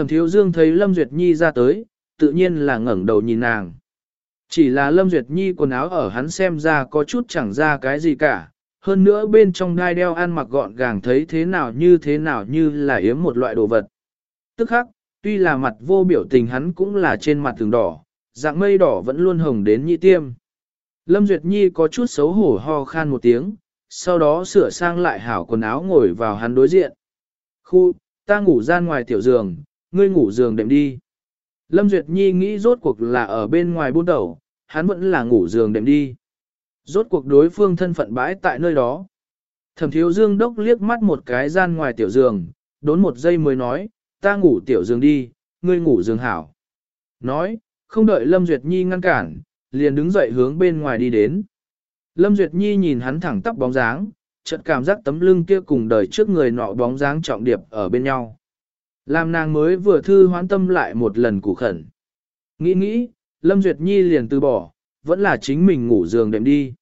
Thẩm Thiếu Dương thấy Lâm Duyệt Nhi ra tới, tự nhiên là ngẩng đầu nhìn nàng. Chỉ là Lâm Duyệt Nhi quần áo ở hắn xem ra có chút chẳng ra cái gì cả, hơn nữa bên trong đai đeo ăn mặc gọn gàng thấy thế nào như thế nào như là yếm một loại đồ vật. Tức khắc, tuy là mặt vô biểu tình hắn cũng là trên mặt thường đỏ, dạng mây đỏ vẫn luôn hồng đến nhị tiêm. Lâm Duyệt Nhi có chút xấu hổ ho khan một tiếng, sau đó sửa sang lại hảo quần áo ngồi vào hắn đối diện. Khu, ta ngủ gian ngoài tiểu giường, ngươi ngủ giường đệm đi. Lâm Duyệt Nhi nghĩ rốt cuộc là ở bên ngoài buôn đầu, hắn vẫn là ngủ giường đệm đi. Rốt cuộc đối phương thân phận bãi tại nơi đó. Thẩm thiếu dương đốc liếc mắt một cái gian ngoài tiểu giường, đốn một giây mới nói, ta ngủ tiểu giường đi, ngươi ngủ giường hảo. Nói, không đợi Lâm Duyệt Nhi ngăn cản, liền đứng dậy hướng bên ngoài đi đến. Lâm Duyệt Nhi nhìn hắn thẳng tắp bóng dáng, chợt cảm giác tấm lưng kia cùng đời trước người nọ bóng dáng trọng điệp ở bên nhau. Làm nàng mới vừa thư hoán tâm lại một lần củ khẩn. Nghĩ nghĩ, Lâm Duyệt Nhi liền từ bỏ, vẫn là chính mình ngủ giường đệm đi.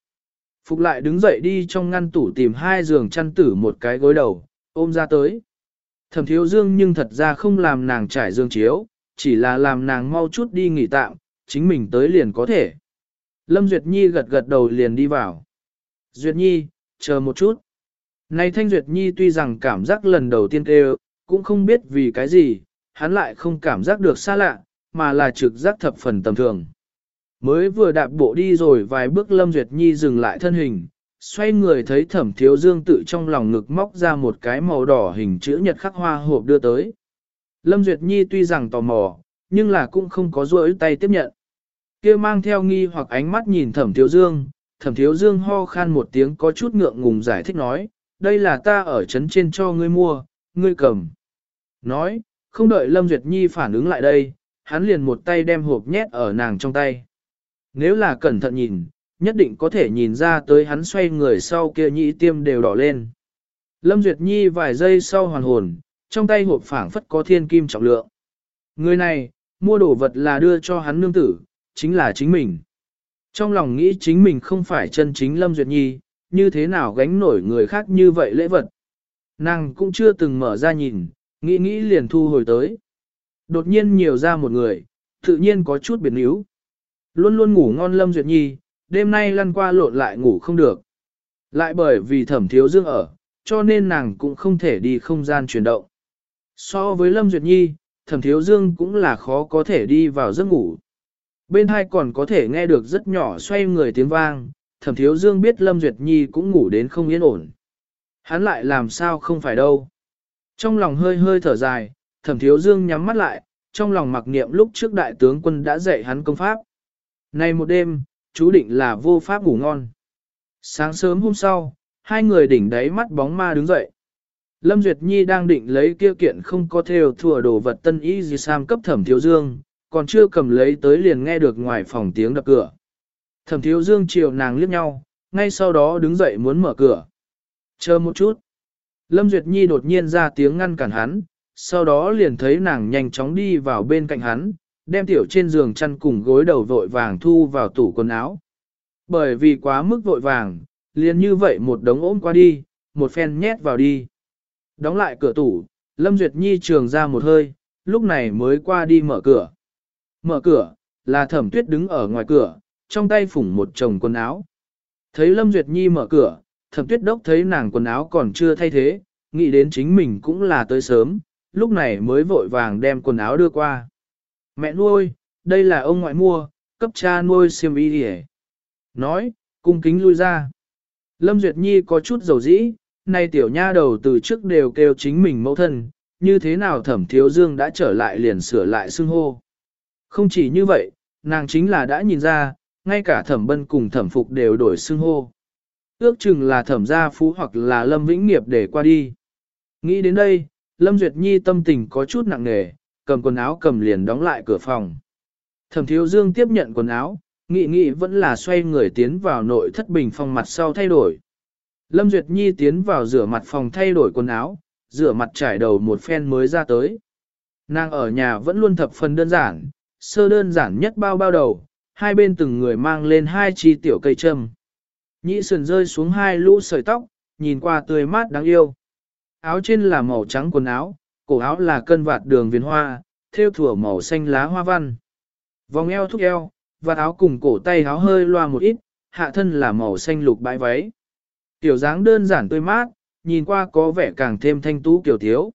Phục lại đứng dậy đi trong ngăn tủ tìm hai giường chăn tử một cái gối đầu, ôm ra tới. Thẩm thiếu dương nhưng thật ra không làm nàng trải giường chiếu, chỉ là làm nàng mau chút đi nghỉ tạm, chính mình tới liền có thể. Lâm Duyệt Nhi gật gật đầu liền đi vào. Duyệt Nhi, chờ một chút. Này Thanh Duyệt Nhi tuy rằng cảm giác lần đầu tiên kêu, cũng không biết vì cái gì, hắn lại không cảm giác được xa lạ, mà là trực giác thập phần tầm thường. Mới vừa đạp bộ đi rồi vài bước Lâm Duyệt Nhi dừng lại thân hình, xoay người thấy thẩm thiếu dương tự trong lòng ngực móc ra một cái màu đỏ hình chữ nhật khắc hoa hộp đưa tới. Lâm Duyệt Nhi tuy rằng tò mò, nhưng là cũng không có rỗi tay tiếp nhận. kia mang theo nghi hoặc ánh mắt nhìn thẩm thiếu dương, thẩm thiếu dương ho khan một tiếng có chút ngượng ngùng giải thích nói, đây là ta ở trấn trên cho ngươi mua, ngươi cầm. Nói, không đợi Lâm Duyệt Nhi phản ứng lại đây, hắn liền một tay đem hộp nhét ở nàng trong tay. Nếu là cẩn thận nhìn, nhất định có thể nhìn ra tới hắn xoay người sau kia nhĩ tiêm đều đỏ lên. Lâm Duyệt Nhi vài giây sau hoàn hồn, trong tay hộp phảng phất có thiên kim trọng lượng. Người này, mua đồ vật là đưa cho hắn nương tử, chính là chính mình. Trong lòng nghĩ chính mình không phải chân chính Lâm Duyệt Nhi, như thế nào gánh nổi người khác như vậy lễ vật. Nàng cũng chưa từng mở ra nhìn, nghĩ nghĩ liền thu hồi tới. Đột nhiên nhiều ra một người, tự nhiên có chút biệt níu. Luôn luôn ngủ ngon Lâm Duyệt Nhi, đêm nay lăn qua lộn lại ngủ không được. Lại bởi vì thẩm thiếu dương ở, cho nên nàng cũng không thể đi không gian chuyển động. So với Lâm Duyệt Nhi, thẩm thiếu dương cũng là khó có thể đi vào giấc ngủ. Bên hai còn có thể nghe được rất nhỏ xoay người tiếng vang, thẩm thiếu dương biết Lâm Duyệt Nhi cũng ngủ đến không yên ổn. Hắn lại làm sao không phải đâu. Trong lòng hơi hơi thở dài, thẩm thiếu dương nhắm mắt lại, trong lòng mặc niệm lúc trước đại tướng quân đã dạy hắn công pháp. Nay một đêm, chú định là vô pháp ngủ ngon. Sáng sớm hôm sau, hai người đỉnh đáy mắt bóng ma đứng dậy. Lâm Duyệt Nhi đang định lấy kia kiện không có theo thừa đồ vật tân y gì sam cấp thẩm thiếu dương, còn chưa cầm lấy tới liền nghe được ngoài phòng tiếng đập cửa. Thẩm thiếu dương chiều nàng liếc nhau, ngay sau đó đứng dậy muốn mở cửa. Chờ một chút. Lâm Duyệt Nhi đột nhiên ra tiếng ngăn cản hắn, sau đó liền thấy nàng nhanh chóng đi vào bên cạnh hắn, đem tiểu trên giường chăn cùng gối đầu vội vàng thu vào tủ quần áo. Bởi vì quá mức vội vàng, liền như vậy một đống ôm qua đi, một phen nhét vào đi. Đóng lại cửa tủ, Lâm Duyệt Nhi trường ra một hơi, lúc này mới qua đi mở cửa. Mở cửa, là thẩm tuyết đứng ở ngoài cửa, trong tay phủng một chồng quần áo. Thấy Lâm Duyệt Nhi mở cửa, thẩm tuyết đốc thấy nàng quần áo còn chưa thay thế, nghĩ đến chính mình cũng là tới sớm, lúc này mới vội vàng đem quần áo đưa qua. Mẹ nuôi, đây là ông ngoại mua, cấp cha nuôi xiêm y đi Nói, cung kính lui ra. Lâm Duyệt Nhi có chút dầu dĩ, nay tiểu nha đầu từ trước đều kêu chính mình mẫu thân, như thế nào thẩm thiếu dương đã trở lại liền sửa lại xưng hô. Không chỉ như vậy, nàng chính là đã nhìn ra, ngay cả thẩm bân cùng thẩm phục đều đổi xưng hô. Ước chừng là thẩm gia phú hoặc là lâm vĩnh nghiệp để qua đi. Nghĩ đến đây, Lâm Duyệt Nhi tâm tình có chút nặng nề, cầm quần áo cầm liền đóng lại cửa phòng. Thẩm Thiếu Dương tiếp nhận quần áo, nghị nghị vẫn là xoay người tiến vào nội thất bình phòng mặt sau thay đổi. Lâm Duyệt Nhi tiến vào rửa mặt phòng thay đổi quần áo, rửa mặt trải đầu một phen mới ra tới. Nàng ở nhà vẫn luôn thập phần đơn giản, sơ đơn giản nhất bao bao đầu, hai bên từng người mang lên hai chi tiểu cây châm. Nhĩ sườn rơi xuống hai lũ sợi tóc, nhìn qua tươi mát đáng yêu áo trên là màu trắng quần áo, cổ áo là cân vạt đường viền hoa, thêu thủa màu xanh lá hoa văn. Vòng eo thúc eo, và áo cùng cổ tay áo hơi loa một ít, hạ thân là màu xanh lục bãi váy. Tiểu dáng đơn giản tươi mát, nhìn qua có vẻ càng thêm thanh tú kiểu thiếu.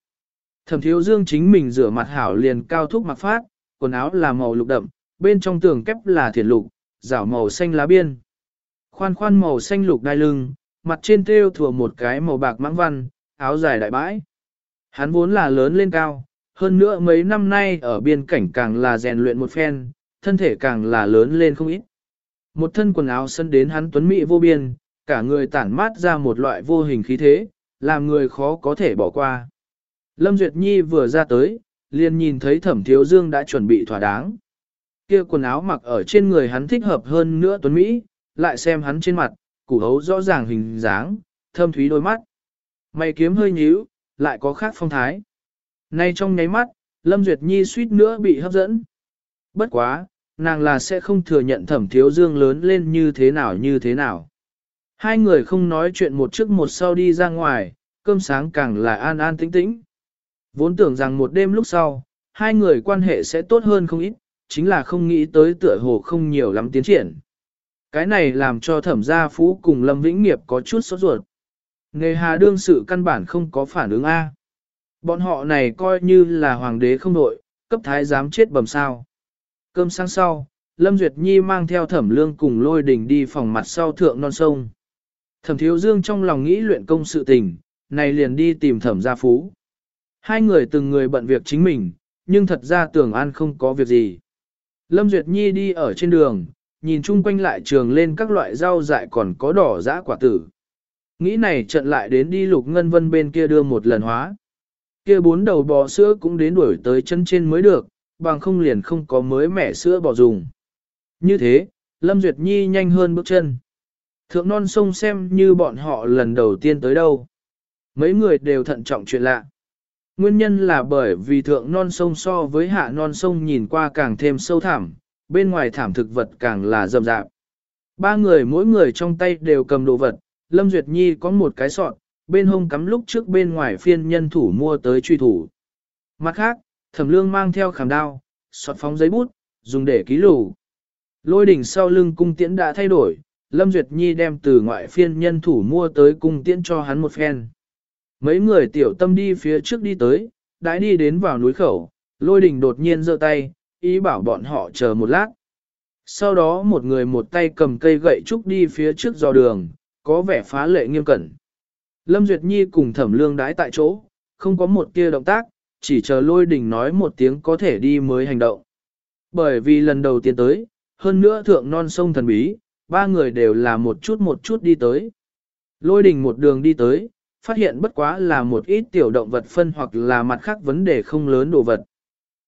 Thẩm thiếu dương chính mình rửa mặt hảo liền cao thúc mặc phát, quần áo là màu lục đậm, bên trong tường kép là thiền lục, rảo màu xanh lá biên. Khoan khoan màu xanh lục đai lưng, mặt trên thêu thừa một cái màu bạc mãng văn, áo dài đại bãi. Hắn vốn là lớn lên cao, hơn nữa mấy năm nay ở biên cảnh càng là rèn luyện một phen, thân thể càng là lớn lên không ít. Một thân quần áo sân đến hắn tuấn mỹ vô biên, cả người tản mát ra một loại vô hình khí thế, làm người khó có thể bỏ qua. Lâm Duyệt Nhi vừa ra tới, liền nhìn thấy thẩm thiếu dương đã chuẩn bị thỏa đáng. Kia quần áo mặc ở trên người hắn thích hợp hơn nữa tuấn Mỹ, lại xem hắn trên mặt, củ hấu rõ ràng hình dáng, thâm thúy đôi mắt. Mày kiếm hơi nhíu, lại có khác phong thái. Nay trong nháy mắt, Lâm Duyệt Nhi suýt nữa bị hấp dẫn. Bất quá, nàng là sẽ không thừa nhận thẩm thiếu dương lớn lên như thế nào như thế nào. Hai người không nói chuyện một trước một sau đi ra ngoài, cơm sáng càng là an an tĩnh tĩnh. Vốn tưởng rằng một đêm lúc sau, hai người quan hệ sẽ tốt hơn không ít, chính là không nghĩ tới tựa hồ không nhiều lắm tiến triển. Cái này làm cho thẩm gia phú cùng Lâm Vĩnh Nghiệp có chút sốt ruột. Nghề hà đương sự căn bản không có phản ứng A. Bọn họ này coi như là hoàng đế không đội, cấp thái giám chết bầm sao. Cơm sáng sau, Lâm Duyệt Nhi mang theo thẩm lương cùng lôi đình đi phòng mặt sau thượng non sông. Thẩm thiếu dương trong lòng nghĩ luyện công sự tình, này liền đi tìm thẩm gia phú. Hai người từng người bận việc chính mình, nhưng thật ra tưởng an không có việc gì. Lâm Duyệt Nhi đi ở trên đường, nhìn chung quanh lại trường lên các loại rau dại còn có đỏ dã quả tử. Nghĩ này trận lại đến đi lục ngân vân bên kia đưa một lần hóa. Kia bốn đầu bò sữa cũng đến đuổi tới chân trên mới được, bằng không liền không có mới mẻ sữa bò dùng. Như thế, Lâm Duyệt Nhi nhanh hơn bước chân. Thượng non sông xem như bọn họ lần đầu tiên tới đâu. Mấy người đều thận trọng chuyện lạ. Nguyên nhân là bởi vì thượng non sông so với hạ non sông nhìn qua càng thêm sâu thẳm, bên ngoài thảm thực vật càng là rậm rạp. Ba người mỗi người trong tay đều cầm đồ vật, Lâm Duyệt Nhi có một cái sọt, bên hông cắm lúc trước bên ngoài phiên nhân thủ mua tới truy thủ. Mặt khác, thẩm lương mang theo khảm đao, sọt phóng giấy bút, dùng để ký lù. Lôi đỉnh sau lưng cung tiễn đã thay đổi, Lâm Duyệt Nhi đem từ ngoại phiên nhân thủ mua tới cung tiễn cho hắn một phen. Mấy người tiểu tâm đi phía trước đi tới, đã đi đến vào núi khẩu, lôi đỉnh đột nhiên giơ tay, ý bảo bọn họ chờ một lát. Sau đó một người một tay cầm cây gậy trúc đi phía trước dò đường, có vẻ phá lệ nghiêm cẩn. Lâm Duyệt Nhi cùng thẩm lương đái tại chỗ, không có một tia động tác, chỉ chờ lôi đình nói một tiếng có thể đi mới hành động. Bởi vì lần đầu tiên tới, hơn nữa thượng non sông thần bí, ba người đều là một chút một chút đi tới. Lôi đình một đường đi tới, phát hiện bất quá là một ít tiểu động vật phân hoặc là mặt khác vấn đề không lớn đồ vật.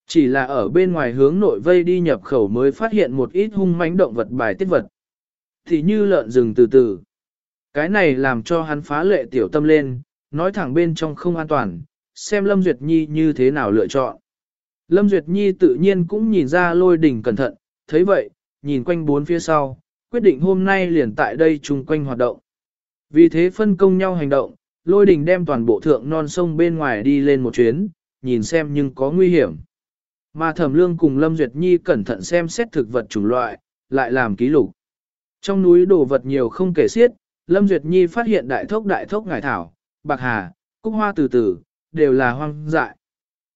Chỉ là ở bên ngoài hướng nội vây đi nhập khẩu mới phát hiện một ít hung mãnh động vật bài tiết vật. Thì như lợn rừng từ từ. Cái này làm cho hắn phá lệ tiểu tâm lên, nói thẳng bên trong không an toàn, xem Lâm Duyệt Nhi như thế nào lựa chọn. Lâm Duyệt Nhi tự nhiên cũng nhìn ra lôi đỉnh cẩn thận, thấy vậy, nhìn quanh bốn phía sau, quyết định hôm nay liền tại đây chung quanh hoạt động. Vì thế phân công nhau hành động, lôi đình đem toàn bộ thượng non sông bên ngoài đi lên một chuyến, nhìn xem nhưng có nguy hiểm. Mà thẩm lương cùng Lâm Duyệt Nhi cẩn thận xem xét thực vật chủng loại, lại làm ký lục. Trong núi đồ vật nhiều không kể xiết, Lâm Duyệt Nhi phát hiện đại thốc đại thốc ngải thảo, bạc hà, cúc hoa từ từ, đều là hoang dại.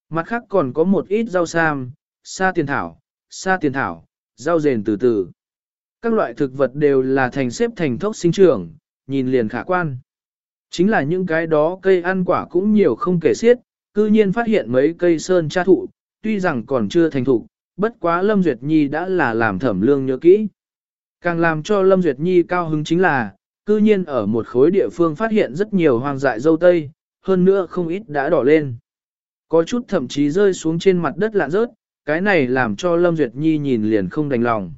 Mặt khác còn có một ít rau sam, sa tiền thảo, sa tiền thảo, rau rền từ từ. Các loại thực vật đều là thành xếp thành thốc sinh trưởng, nhìn liền khả quan. Chính là những cái đó cây ăn quả cũng nhiều không kể xiết, cư nhiên phát hiện mấy cây sơn tra thụ, tuy rằng còn chưa thành thục, bất quá Lâm Duyệt Nhi đã là làm thẩm lương nhớ kỹ. Càng làm cho Lâm Duyệt Nhi cao hứng chính là, cư nhiên ở một khối địa phương phát hiện rất nhiều hoang dại dâu tây, hơn nữa không ít đã đỏ lên. Có chút thậm chí rơi xuống trên mặt đất lạ rớt, cái này làm cho Lâm Duyệt Nhi nhìn liền không đành lòng.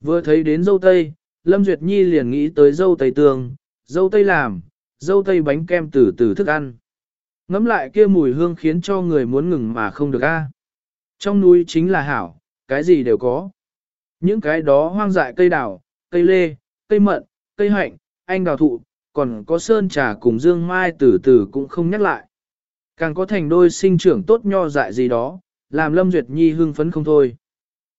Vừa thấy đến dâu tây, Lâm Duyệt Nhi liền nghĩ tới dâu tây tường, dâu tây làm, dâu tây bánh kem từ từ thức ăn. Ngắm lại kia mùi hương khiến cho người muốn ngừng mà không được a. Trong núi chính là hảo, cái gì đều có. Những cái đó hoang dại cây đào, cây lê, cây mận, cây hạnh, anh đào thụ, còn có sơn trà cùng dương mai từ từ cũng không nhắc lại. Càng có thành đôi sinh trưởng tốt nho dại gì đó, làm Lâm Duyệt Nhi hưng phấn không thôi.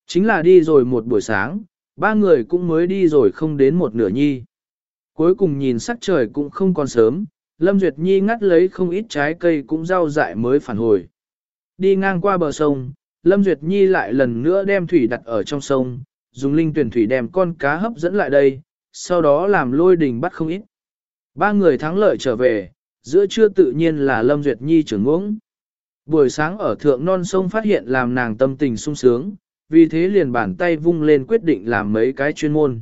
Chính là đi rồi một buổi sáng, ba người cũng mới đi rồi không đến một nửa nhi. Cuối cùng nhìn sắc trời cũng không còn sớm, Lâm Duyệt Nhi ngắt lấy không ít trái cây cũng rau dại mới phản hồi. Đi ngang qua bờ sông, Lâm Duyệt Nhi lại lần nữa đem thủy đặt ở trong sông, dùng linh tuyển thủy đem con cá hấp dẫn lại đây, sau đó làm lôi đình bắt không ít. Ba người thắng lợi trở về, giữa trưa tự nhiên là Lâm Duyệt Nhi trưởng uống. Buổi sáng ở thượng non sông phát hiện làm nàng tâm tình sung sướng, vì thế liền bàn tay vung lên quyết định làm mấy cái chuyên môn.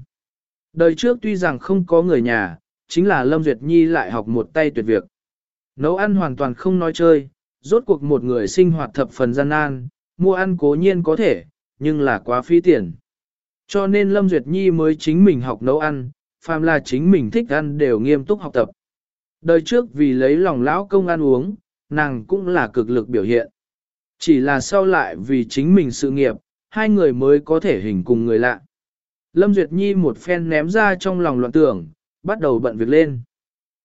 Đời trước tuy rằng không có người nhà, chính là Lâm Duyệt Nhi lại học một tay tuyệt việc. Nấu ăn hoàn toàn không nói chơi, rốt cuộc một người sinh hoạt thập phần gian nan, mua ăn cố nhiên có thể, nhưng là quá phí tiền. Cho nên Lâm Duyệt Nhi mới chính mình học nấu ăn, phàm là chính mình thích ăn đều nghiêm túc học tập. Đời trước vì lấy lòng lão công ăn uống, nàng cũng là cực lực biểu hiện. Chỉ là sau lại vì chính mình sự nghiệp, hai người mới có thể hình cùng người lạ. Lâm Duyệt Nhi một phen ném ra trong lòng loạn tưởng, bắt đầu bận việc lên.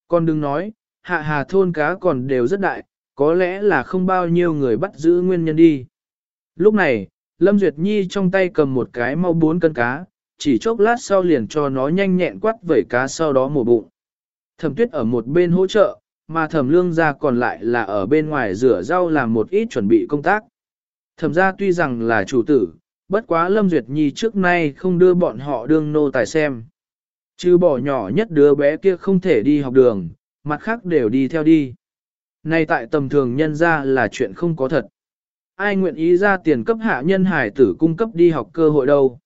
Còn đừng nói, hạ hà thôn cá còn đều rất đại, có lẽ là không bao nhiêu người bắt giữ nguyên nhân đi. Lúc này, Lâm Duyệt Nhi trong tay cầm một cái mau bốn cân cá, chỉ chốc lát sau liền cho nó nhanh nhẹn quắt vẩy cá sau đó mổ bụng. Thẩm tuyết ở một bên hỗ trợ, mà thẩm lương ra còn lại là ở bên ngoài rửa rau làm một ít chuẩn bị công tác. Thẩm ra tuy rằng là chủ tử, bất quá Lâm Duyệt Nhi trước nay không đưa bọn họ đương nô tài xem. Chứ bỏ nhỏ nhất đứa bé kia không thể đi học đường, mặt khác đều đi theo đi. nay tại tầm thường nhân ra là chuyện không có thật. Ai nguyện ý ra tiền cấp hạ nhân hải tử cung cấp đi học cơ hội đâu.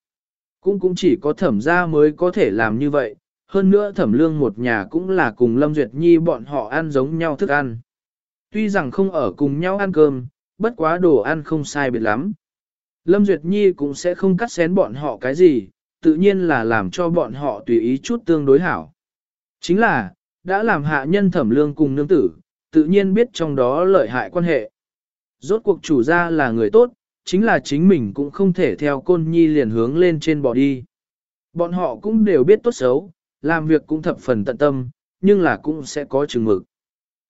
Cũng cũng chỉ có thẩm gia mới có thể làm như vậy, hơn nữa thẩm lương một nhà cũng là cùng Lâm Duyệt Nhi bọn họ ăn giống nhau thức ăn. Tuy rằng không ở cùng nhau ăn cơm, bất quá đồ ăn không sai biệt lắm. Lâm Duyệt Nhi cũng sẽ không cắt xén bọn họ cái gì, tự nhiên là làm cho bọn họ tùy ý chút tương đối hảo. Chính là, đã làm hạ nhân thẩm lương cùng nương tử, tự nhiên biết trong đó lợi hại quan hệ. Rốt cuộc chủ gia là người tốt, chính là chính mình cũng không thể theo côn nhi liền hướng lên trên bò đi. Bọn họ cũng đều biết tốt xấu, làm việc cũng thập phần tận tâm, nhưng là cũng sẽ có chừng mực.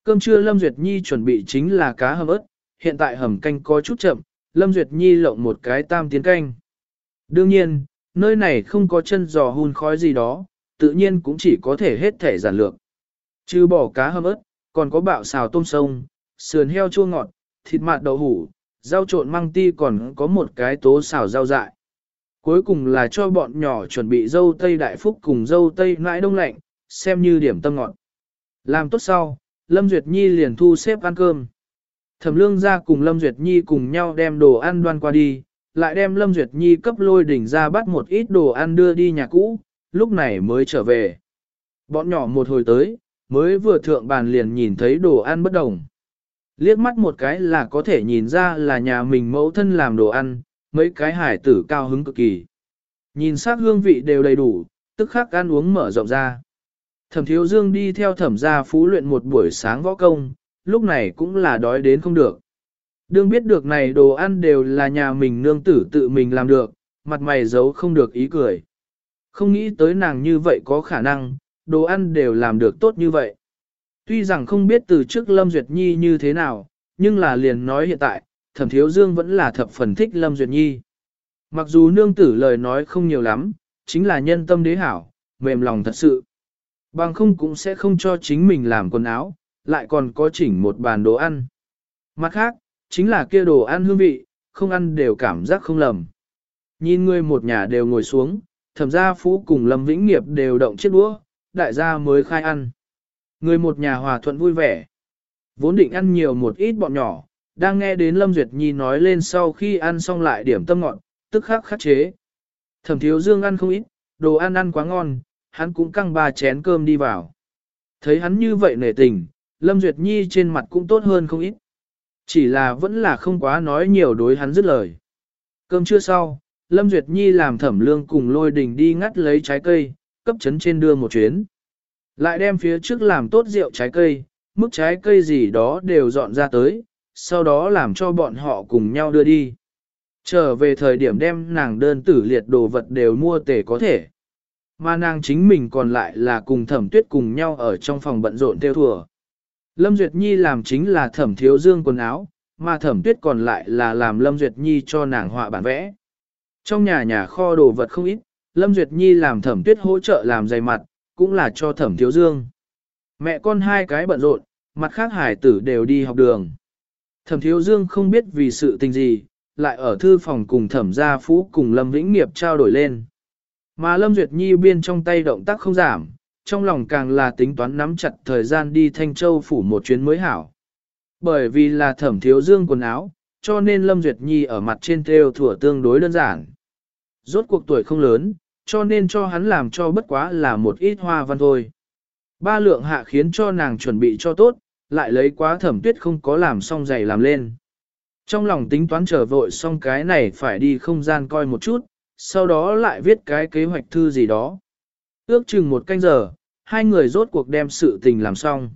Cơm trưa Lâm Duyệt Nhi chuẩn bị chính là cá hầm ớt, hiện tại hầm canh có chút chậm, Lâm Duyệt Nhi lộng một cái tam tiến canh. Đương nhiên, nơi này không có chân giò hun khói gì đó, tự nhiên cũng chỉ có thể hết thể giản lược. Chứ bỏ cá hầm ớt, còn có bạo xào tôm sông, sườn heo chua ngọt, thịt mạt đậu hủ, rau trộn măng ti còn có một cái tố xào rau dại. Cuối cùng là cho bọn nhỏ chuẩn bị dâu tây đại phúc cùng dâu tây nãi đông lạnh, xem như điểm tâm ngọt. Làm tốt sau, Lâm Duyệt Nhi liền thu xếp ăn cơm. Thẩm lương ra cùng Lâm Duyệt Nhi cùng nhau đem đồ ăn đoan qua đi, lại đem Lâm Duyệt Nhi cấp lôi đỉnh ra bắt một ít đồ ăn đưa đi nhà cũ, lúc này mới trở về. Bọn nhỏ một hồi tới, mới vừa thượng bàn liền nhìn thấy đồ ăn bất đồng. Liếc mắt một cái là có thể nhìn ra là nhà mình mẫu thân làm đồ ăn, mấy cái hải tử cao hứng cực kỳ. Nhìn sắc hương vị đều đầy đủ, tức khắc ăn uống mở rộng ra. Thẩm thiếu dương đi theo thẩm gia phú luyện một buổi sáng võ công, lúc này cũng là đói đến không được. Đương biết được này đồ ăn đều là nhà mình nương tử tự mình làm được, mặt mày giấu không được ý cười. Không nghĩ tới nàng như vậy có khả năng, đồ ăn đều làm được tốt như vậy. Tuy rằng không biết từ trước Lâm Duyệt Nhi như thế nào, nhưng là liền nói hiện tại, thẩm thiếu dương vẫn là thập phần thích Lâm Duyệt Nhi. Mặc dù nương tử lời nói không nhiều lắm, chính là nhân tâm đế hảo, mềm lòng thật sự. Bằng không cũng sẽ không cho chính mình làm quần áo, lại còn có chỉnh một bàn đồ ăn. Mặt khác, chính là kia đồ ăn hương vị, không ăn đều cảm giác không lầm. Nhìn người một nhà đều ngồi xuống, thẩm gia phú cùng Lâm Vĩnh Nghiệp đều động chiếc đũa, đại gia mới khai ăn. Người một nhà hòa thuận vui vẻ. Vốn định ăn nhiều một ít bọn nhỏ, đang nghe đến Lâm Duyệt Nhi nói lên sau khi ăn xong lại điểm tâm ngọn, tức khắc khắc chế. Thẩm thiếu dương ăn không ít, đồ ăn ăn quá ngon, hắn cũng căng ba chén cơm đi vào. Thấy hắn như vậy nể tình, Lâm Duyệt Nhi trên mặt cũng tốt hơn không ít. Chỉ là vẫn là không quá nói nhiều đối hắn dứt lời. Cơm chưa sau, Lâm Duyệt Nhi làm thẩm lương cùng lôi đình đi ngắt lấy trái cây, cấp chấn trên đưa một chuyến. Lại đem phía trước làm tốt rượu trái cây, mức trái cây gì đó đều dọn ra tới, sau đó làm cho bọn họ cùng nhau đưa đi. Trở về thời điểm đem nàng đơn tử liệt đồ vật đều mua tể có thể. Mà nàng chính mình còn lại là cùng thẩm tuyết cùng nhau ở trong phòng bận rộn theo thùa. Lâm Duyệt Nhi làm chính là thẩm thiếu dương quần áo, mà thẩm tuyết còn lại là làm Lâm Duyệt Nhi cho nàng họa bản vẽ. Trong nhà nhà kho đồ vật không ít, Lâm Duyệt Nhi làm thẩm tuyết hỗ trợ làm dày mặt, cũng là cho thẩm thiếu dương. Mẹ con hai cái bận rộn, mặt khác hải tử đều đi học đường. Thẩm thiếu dương không biết vì sự tình gì, lại ở thư phòng cùng thẩm gia phú cùng Lâm Vĩnh Nghiệp trao đổi lên. Mà Lâm Duyệt Nhi biên trong tay động tác không giảm, trong lòng càng là tính toán nắm chặt thời gian đi Thanh Châu phủ một chuyến mới hảo. Bởi vì là thẩm thiếu dương quần áo, cho nên Lâm Duyệt Nhi ở mặt trên theo thủa tương đối đơn giản. Rốt cuộc tuổi không lớn, cho nên cho hắn làm cho bất quá là một ít hoa văn thôi. Ba lượng hạ khiến cho nàng chuẩn bị cho tốt, lại lấy quá thẩm tuyết không có làm xong giày làm lên. Trong lòng tính toán trở vội xong cái này phải đi không gian coi một chút, sau đó lại viết cái kế hoạch thư gì đó. Ước chừng một canh giờ, hai người rốt cuộc đem sự tình làm xong.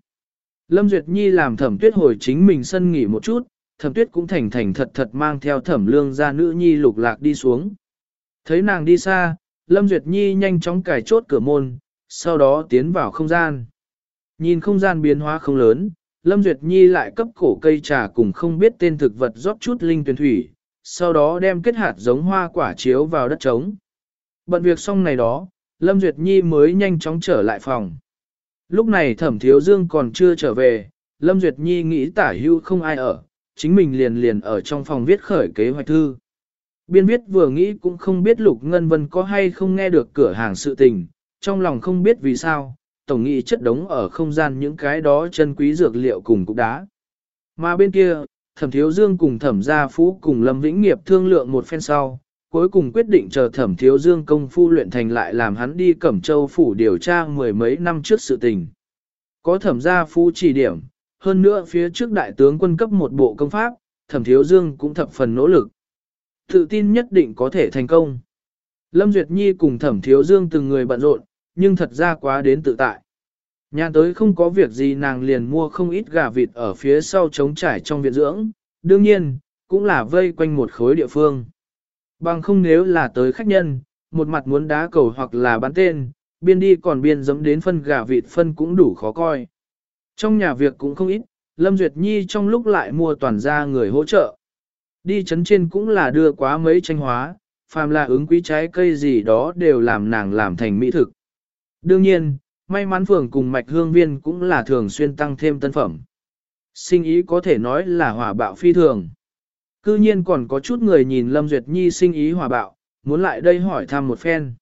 Lâm Duyệt Nhi làm thẩm tuyết hồi chính mình sân nghỉ một chút, thẩm tuyết cũng thành thành thật thật mang theo thẩm lương ra nữ nhi lục lạc đi xuống. Thấy nàng đi xa, Lâm Duyệt Nhi nhanh chóng cài chốt cửa môn, sau đó tiến vào không gian. Nhìn không gian biến hóa không lớn, Lâm Duyệt Nhi lại cấp cổ cây trà cùng không biết tên thực vật rót chút linh tuyển thủy, sau đó đem kết hạt giống hoa quả chiếu vào đất trống. Bận việc xong này đó, Lâm Duyệt Nhi mới nhanh chóng trở lại phòng. Lúc này thẩm thiếu dương còn chưa trở về, Lâm Duyệt Nhi nghĩ tả hưu không ai ở, chính mình liền liền ở trong phòng viết khởi kế hoạch thư. Biên viết vừa nghĩ cũng không biết Lục Ngân Vân có hay không nghe được cửa hàng sự tình, trong lòng không biết vì sao, tổng nghĩ chất đống ở không gian những cái đó chân quý dược liệu cùng cục đá. Mà bên kia, thẩm thiếu dương cùng thẩm gia phú cùng Lâm Vĩnh Nghiệp thương lượng một phen sau, cuối cùng quyết định chờ thẩm thiếu dương công phu luyện thành lại làm hắn đi Cẩm Châu phủ điều tra mười mấy năm trước sự tình. Có thẩm gia phú chỉ điểm, hơn nữa phía trước đại tướng quân cấp một bộ công pháp, thẩm thiếu dương cũng thập phần nỗ lực. Tự tin nhất định có thể thành công. Lâm Duyệt Nhi cùng thẩm thiếu dương từng người bận rộn, nhưng thật ra quá đến tự tại. Nhà tới không có việc gì nàng liền mua không ít gà vịt ở phía sau trống trải trong viện dưỡng, đương nhiên, cũng là vây quanh một khối địa phương. Bằng không nếu là tới khách nhân, một mặt muốn đá cầu hoặc là bán tên, biên đi còn biên dẫm đến phân gà vịt phân cũng đủ khó coi. Trong nhà việc cũng không ít, Lâm Duyệt Nhi trong lúc lại mua toàn ra người hỗ trợ. Đi chấn trên cũng là đưa quá mấy tranh hóa, phàm là ứng quý trái cây gì đó đều làm nàng làm thành mỹ thực. Đương nhiên, may mắn phường cùng mạch hương viên cũng là thường xuyên tăng thêm tân phẩm. Sinh ý có thể nói là hòa bạo phi thường. Cư nhiên còn có chút người nhìn Lâm Duyệt Nhi sinh ý hòa bạo, muốn lại đây hỏi thăm một phen.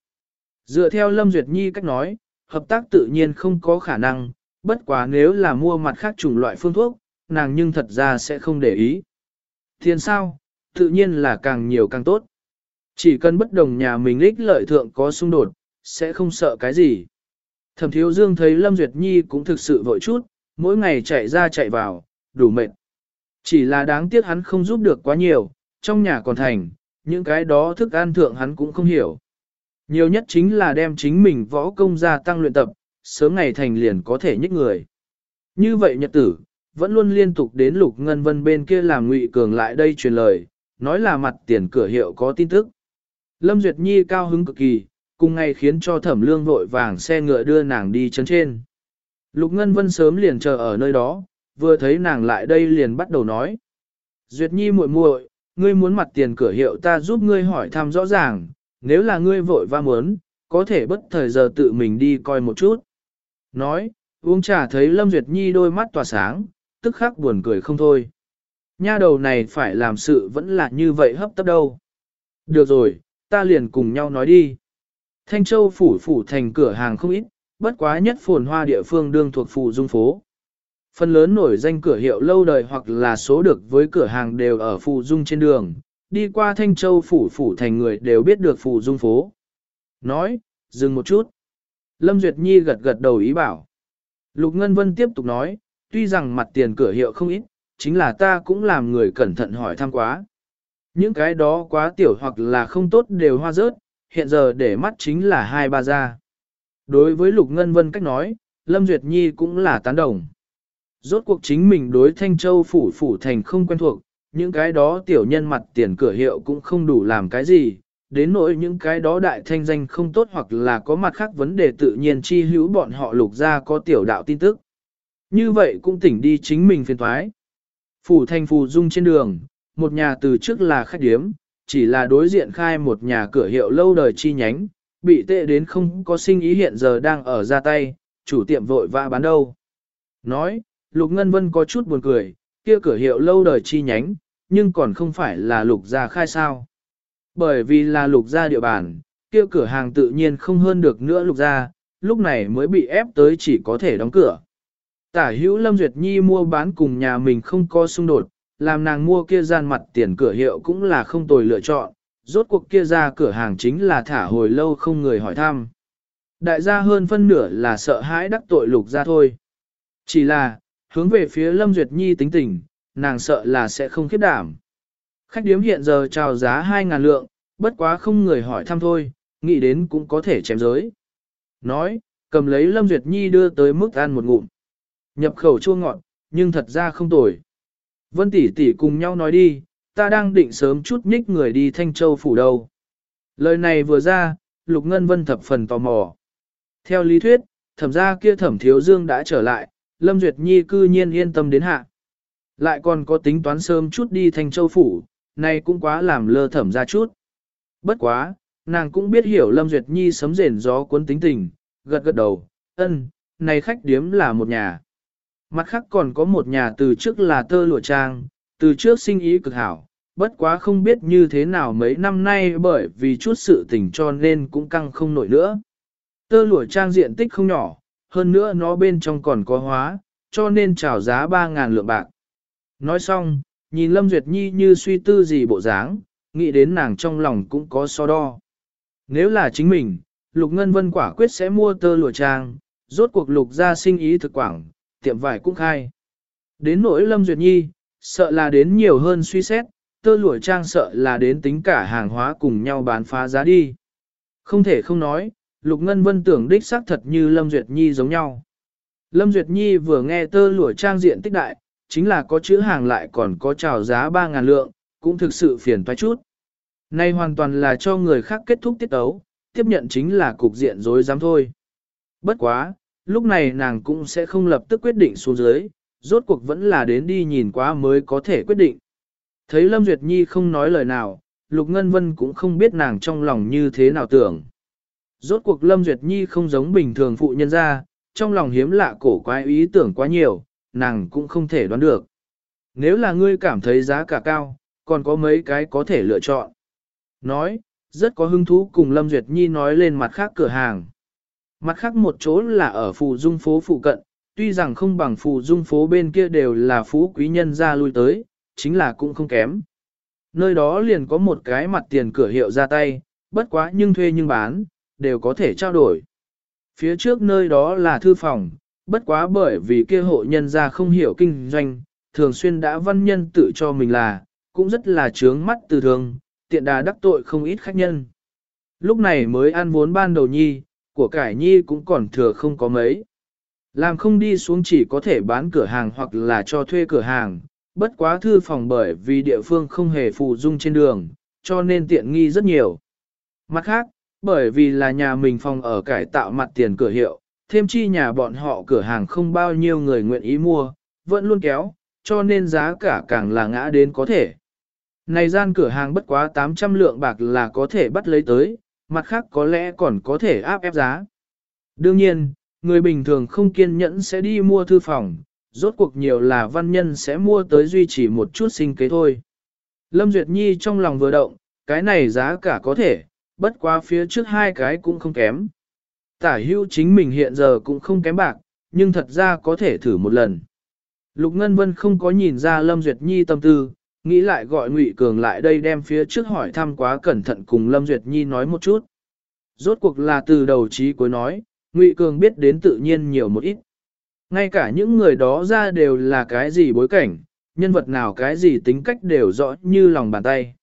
Dựa theo Lâm Duyệt Nhi cách nói, hợp tác tự nhiên không có khả năng, bất quá nếu là mua mặt khác chủng loại phương thuốc, nàng nhưng thật ra sẽ không để ý. Tiền sao, tự nhiên là càng nhiều càng tốt. Chỉ cần bất đồng nhà mình ích lợi thượng có xung đột, sẽ không sợ cái gì. Thẩm thiếu dương thấy Lâm Duyệt Nhi cũng thực sự vội chút, mỗi ngày chạy ra chạy vào, đủ mệt. Chỉ là đáng tiếc hắn không giúp được quá nhiều, trong nhà còn thành, những cái đó thức ăn thượng hắn cũng không hiểu. Nhiều nhất chính là đem chính mình võ công gia tăng luyện tập, sớm ngày thành liền có thể nhích người. Như vậy nhật tử, vẫn luôn liên tục đến Lục Ngân Vân bên kia làm ngụy cường lại đây truyền lời, nói là mặt tiền cửa hiệu có tin tức. Lâm Duyệt Nhi cao hứng cực kỳ, cùng ngày khiến cho thẩm lương vội vàng xe ngựa đưa nàng đi chấn trên. Lục Ngân Vân sớm liền chờ ở nơi đó, vừa thấy nàng lại đây liền bắt đầu nói. Duyệt Nhi muội muội, ngươi muốn mặt tiền cửa hiệu ta giúp ngươi hỏi thăm rõ ràng, nếu là ngươi vội va muốn, có thể bất thời giờ tự mình đi coi một chút. Nói, uống trà thấy Lâm Duyệt Nhi đôi mắt tỏa sáng, tức khắc buồn cười không thôi. Nha đầu này phải làm sự vẫn là như vậy hấp tấp đâu. Được rồi, ta liền cùng nhau nói đi. Thanh Châu phủ phủ thành cửa hàng không ít, bất quá nhất phồn hoa địa phương đương thuộc phủ dung phố. Phần lớn nổi danh cửa hiệu lâu đời hoặc là số được với cửa hàng đều ở phủ dung trên đường, đi qua Thanh Châu phủ phủ thành người đều biết được phủ dung phố. Nói, dừng một chút. Lâm Duyệt Nhi gật gật đầu ý bảo. Lục Ngân Vân tiếp tục nói, tuy rằng mặt tiền cửa hiệu không ít, chính là ta cũng làm người cẩn thận hỏi thăm quá. Những cái đó quá tiểu hoặc là không tốt đều hoa rớt, hiện giờ để mắt chính là hai ba gia. Đối với Lục Ngân Vân cách nói, Lâm Duyệt Nhi cũng là tán đồng. Rốt cuộc chính mình đối Thanh Châu phủ phủ thành không quen thuộc, những cái đó tiểu nhân mặt tiền cửa hiệu cũng không đủ làm cái gì, đến nỗi những cái đó đại thanh danh không tốt hoặc là có mặt khác vấn đề tự nhiên chi hữu bọn họ lục ra có tiểu đạo tin tức. Như vậy cũng tỉnh đi chính mình phiền thoái. Phủ thành phù dung trên đường, một nhà từ trước là khách điếm, chỉ là đối diện khai một nhà cửa hiệu lâu đời chi nhánh, bị tệ đến không có sinh ý hiện giờ đang ở ra tay, chủ tiệm vội vã bán đâu. Nói, Lục Ngân Vân có chút buồn cười, kia cửa hiệu lâu đời chi nhánh, nhưng còn không phải là lục gia khai sao. Bởi vì là lục gia địa bàn, kia cửa hàng tự nhiên không hơn được nữa lục gia, lúc này mới bị ép tới chỉ có thể đóng cửa. Tả hữu Lâm Duyệt Nhi mua bán cùng nhà mình không có xung đột, làm nàng mua kia gian mặt tiền cửa hiệu cũng là không tồi lựa chọn, rốt cuộc kia ra cửa hàng chính là thả hồi lâu không người hỏi thăm. Đại gia hơn phân nửa là sợ hãi đắc tội lục gia thôi. Chỉ là, hướng về phía Lâm Duyệt Nhi tính tình, nàng sợ là sẽ không khiếp đảm. Khách điếm hiện giờ chào giá 2.000 lượng, bất quá không người hỏi thăm thôi, nghĩ đến cũng có thể chém giới. Nói, cầm lấy Lâm Duyệt Nhi đưa tới mức ăn một ngụm. Nhập khẩu chua ngọt, nhưng thật ra không tồi. Vân tỷ tỷ cùng nhau nói đi, ta đang định sớm chút nhích người đi Thanh Châu phủ đâu. Lời này vừa ra, Lục Ngân Vân thập phần tò mò. Theo lý thuyết, thẩm ra kia thẩm thiếu dương đã trở lại, Lâm Duyệt Nhi cư nhiên yên tâm đến hạ. Lại còn có tính toán sớm chút đi Thanh Châu phủ, này cũng quá làm lơ thẩm ra chút. Bất quá, nàng cũng biết hiểu Lâm Duyệt Nhi sấm rền gió cuốn tính tình, gật gật đầu, ân, này khách điếm là một nhà. Mặt khác còn có một nhà từ trước là tơ lụa trang, từ trước sinh ý cực hảo, bất quá không biết như thế nào mấy năm nay bởi vì chút sự tình cho nên cũng căng không nổi nữa. Tơ lụa trang diện tích không nhỏ, hơn nữa nó bên trong còn có hóa, cho nên trào giá 3.000 lượng bạc. Nói xong, nhìn Lâm Duyệt Nhi như suy tư gì bộ dáng, nghĩ đến nàng trong lòng cũng có so đo. Nếu là chính mình, Lục Ngân Vân quả quyết sẽ mua tơ lụa trang, rốt cuộc Lục ra sinh ý thực quảng, tiệm vải cũng khai. Đến nỗi Lâm Duyệt Nhi, sợ là đến nhiều hơn suy xét, tơ lụa trang sợ là đến tính cả hàng hóa cùng nhau bán phá giá đi. Không thể không nói, Lục Ngân Vân tưởng đích xác thật như Lâm Duyệt Nhi giống nhau. Lâm Duyệt Nhi vừa nghe tơ lụa trang diện tích đại, chính là có chữ hàng lại còn có chào giá 3.000 lượng, cũng thực sự phiền toái chút. Nay hoàn toàn là cho người khác kết thúc tiết ấu, tiếp nhận chính là cục diện dối dám thôi. Bất quá, lúc này nàng cũng sẽ không lập tức quyết định xuống dưới, rốt cuộc vẫn là đến đi nhìn qua mới có thể quyết định. Thấy Lâm Duyệt Nhi không nói lời nào, Lục Ngân Vân cũng không biết nàng trong lòng như thế nào tưởng. Rốt cuộc Lâm Duyệt Nhi không giống bình thường phụ nhân ra, trong lòng hiếm lạ cổ quái ý tưởng quá nhiều, nàng cũng không thể đoán được. Nếu là ngươi cảm thấy giá cả cao, còn có mấy cái có thể lựa chọn. Nói, rất có hứng thú cùng Lâm Duyệt Nhi nói lên mặt khác cửa hàng. Mặt khác một chỗ là ở Phù Dung phố phụ cận, tuy rằng không bằng Phù Dung phố bên kia đều là phú quý nhân ra lui tới, chính là cũng không kém. Nơi đó liền có một cái mặt tiền cửa hiệu ra tay, bất quá nhưng thuê nhưng bán, đều có thể trao đổi. Phía trước nơi đó là thư phòng, bất quá bởi vì kia hộ nhân ra không hiểu kinh doanh, thường xuyên đã văn nhân tự cho mình là, cũng rất là trướng mắt từ thường, tiện đà đắc tội không ít khách nhân. Lúc này mới ăn vốn ban đầu nhi, của cải nhi cũng còn thừa không có mấy. Làm không đi xuống chỉ có thể bán cửa hàng hoặc là cho thuê cửa hàng, bất quá thư phòng bởi vì địa phương không hề phụ dung trên đường, cho nên tiện nghi rất nhiều. Mặt khác, bởi vì là nhà mình phòng ở cải tạo mặt tiền cửa hiệu, thêm chi nhà bọn họ cửa hàng không bao nhiêu người nguyện ý mua, vẫn luôn kéo, cho nên giá cả càng là ngã đến có thể. Này gian cửa hàng bất quá 800 lượng bạc là có thể bắt lấy tới, mặt khác có lẽ còn có thể áp ép giá. Đương nhiên, người bình thường không kiên nhẫn sẽ đi mua thư phòng, rốt cuộc nhiều là văn nhân sẽ mua tới duy trì một chút sinh kế thôi. Lâm Duyệt Nhi trong lòng vừa động, cái này giá cả có thể, bất quá phía trước hai cái cũng không kém. Tả hưu chính mình hiện giờ cũng không kém bạc, nhưng thật ra có thể thử một lần. Lục Ngân Vân không có nhìn ra Lâm Duyệt Nhi tâm tư, nghĩ lại gọi Ngụy Cường lại đây đem phía trước hỏi thăm quá cẩn thận cùng Lâm Duyệt Nhi nói một chút. Rốt cuộc là từ đầu chí cuối nói, Ngụy Cường biết đến tự nhiên nhiều một ít. Ngay cả những người đó ra đều là cái gì bối cảnh, nhân vật nào cái gì tính cách đều rõ như lòng bàn tay.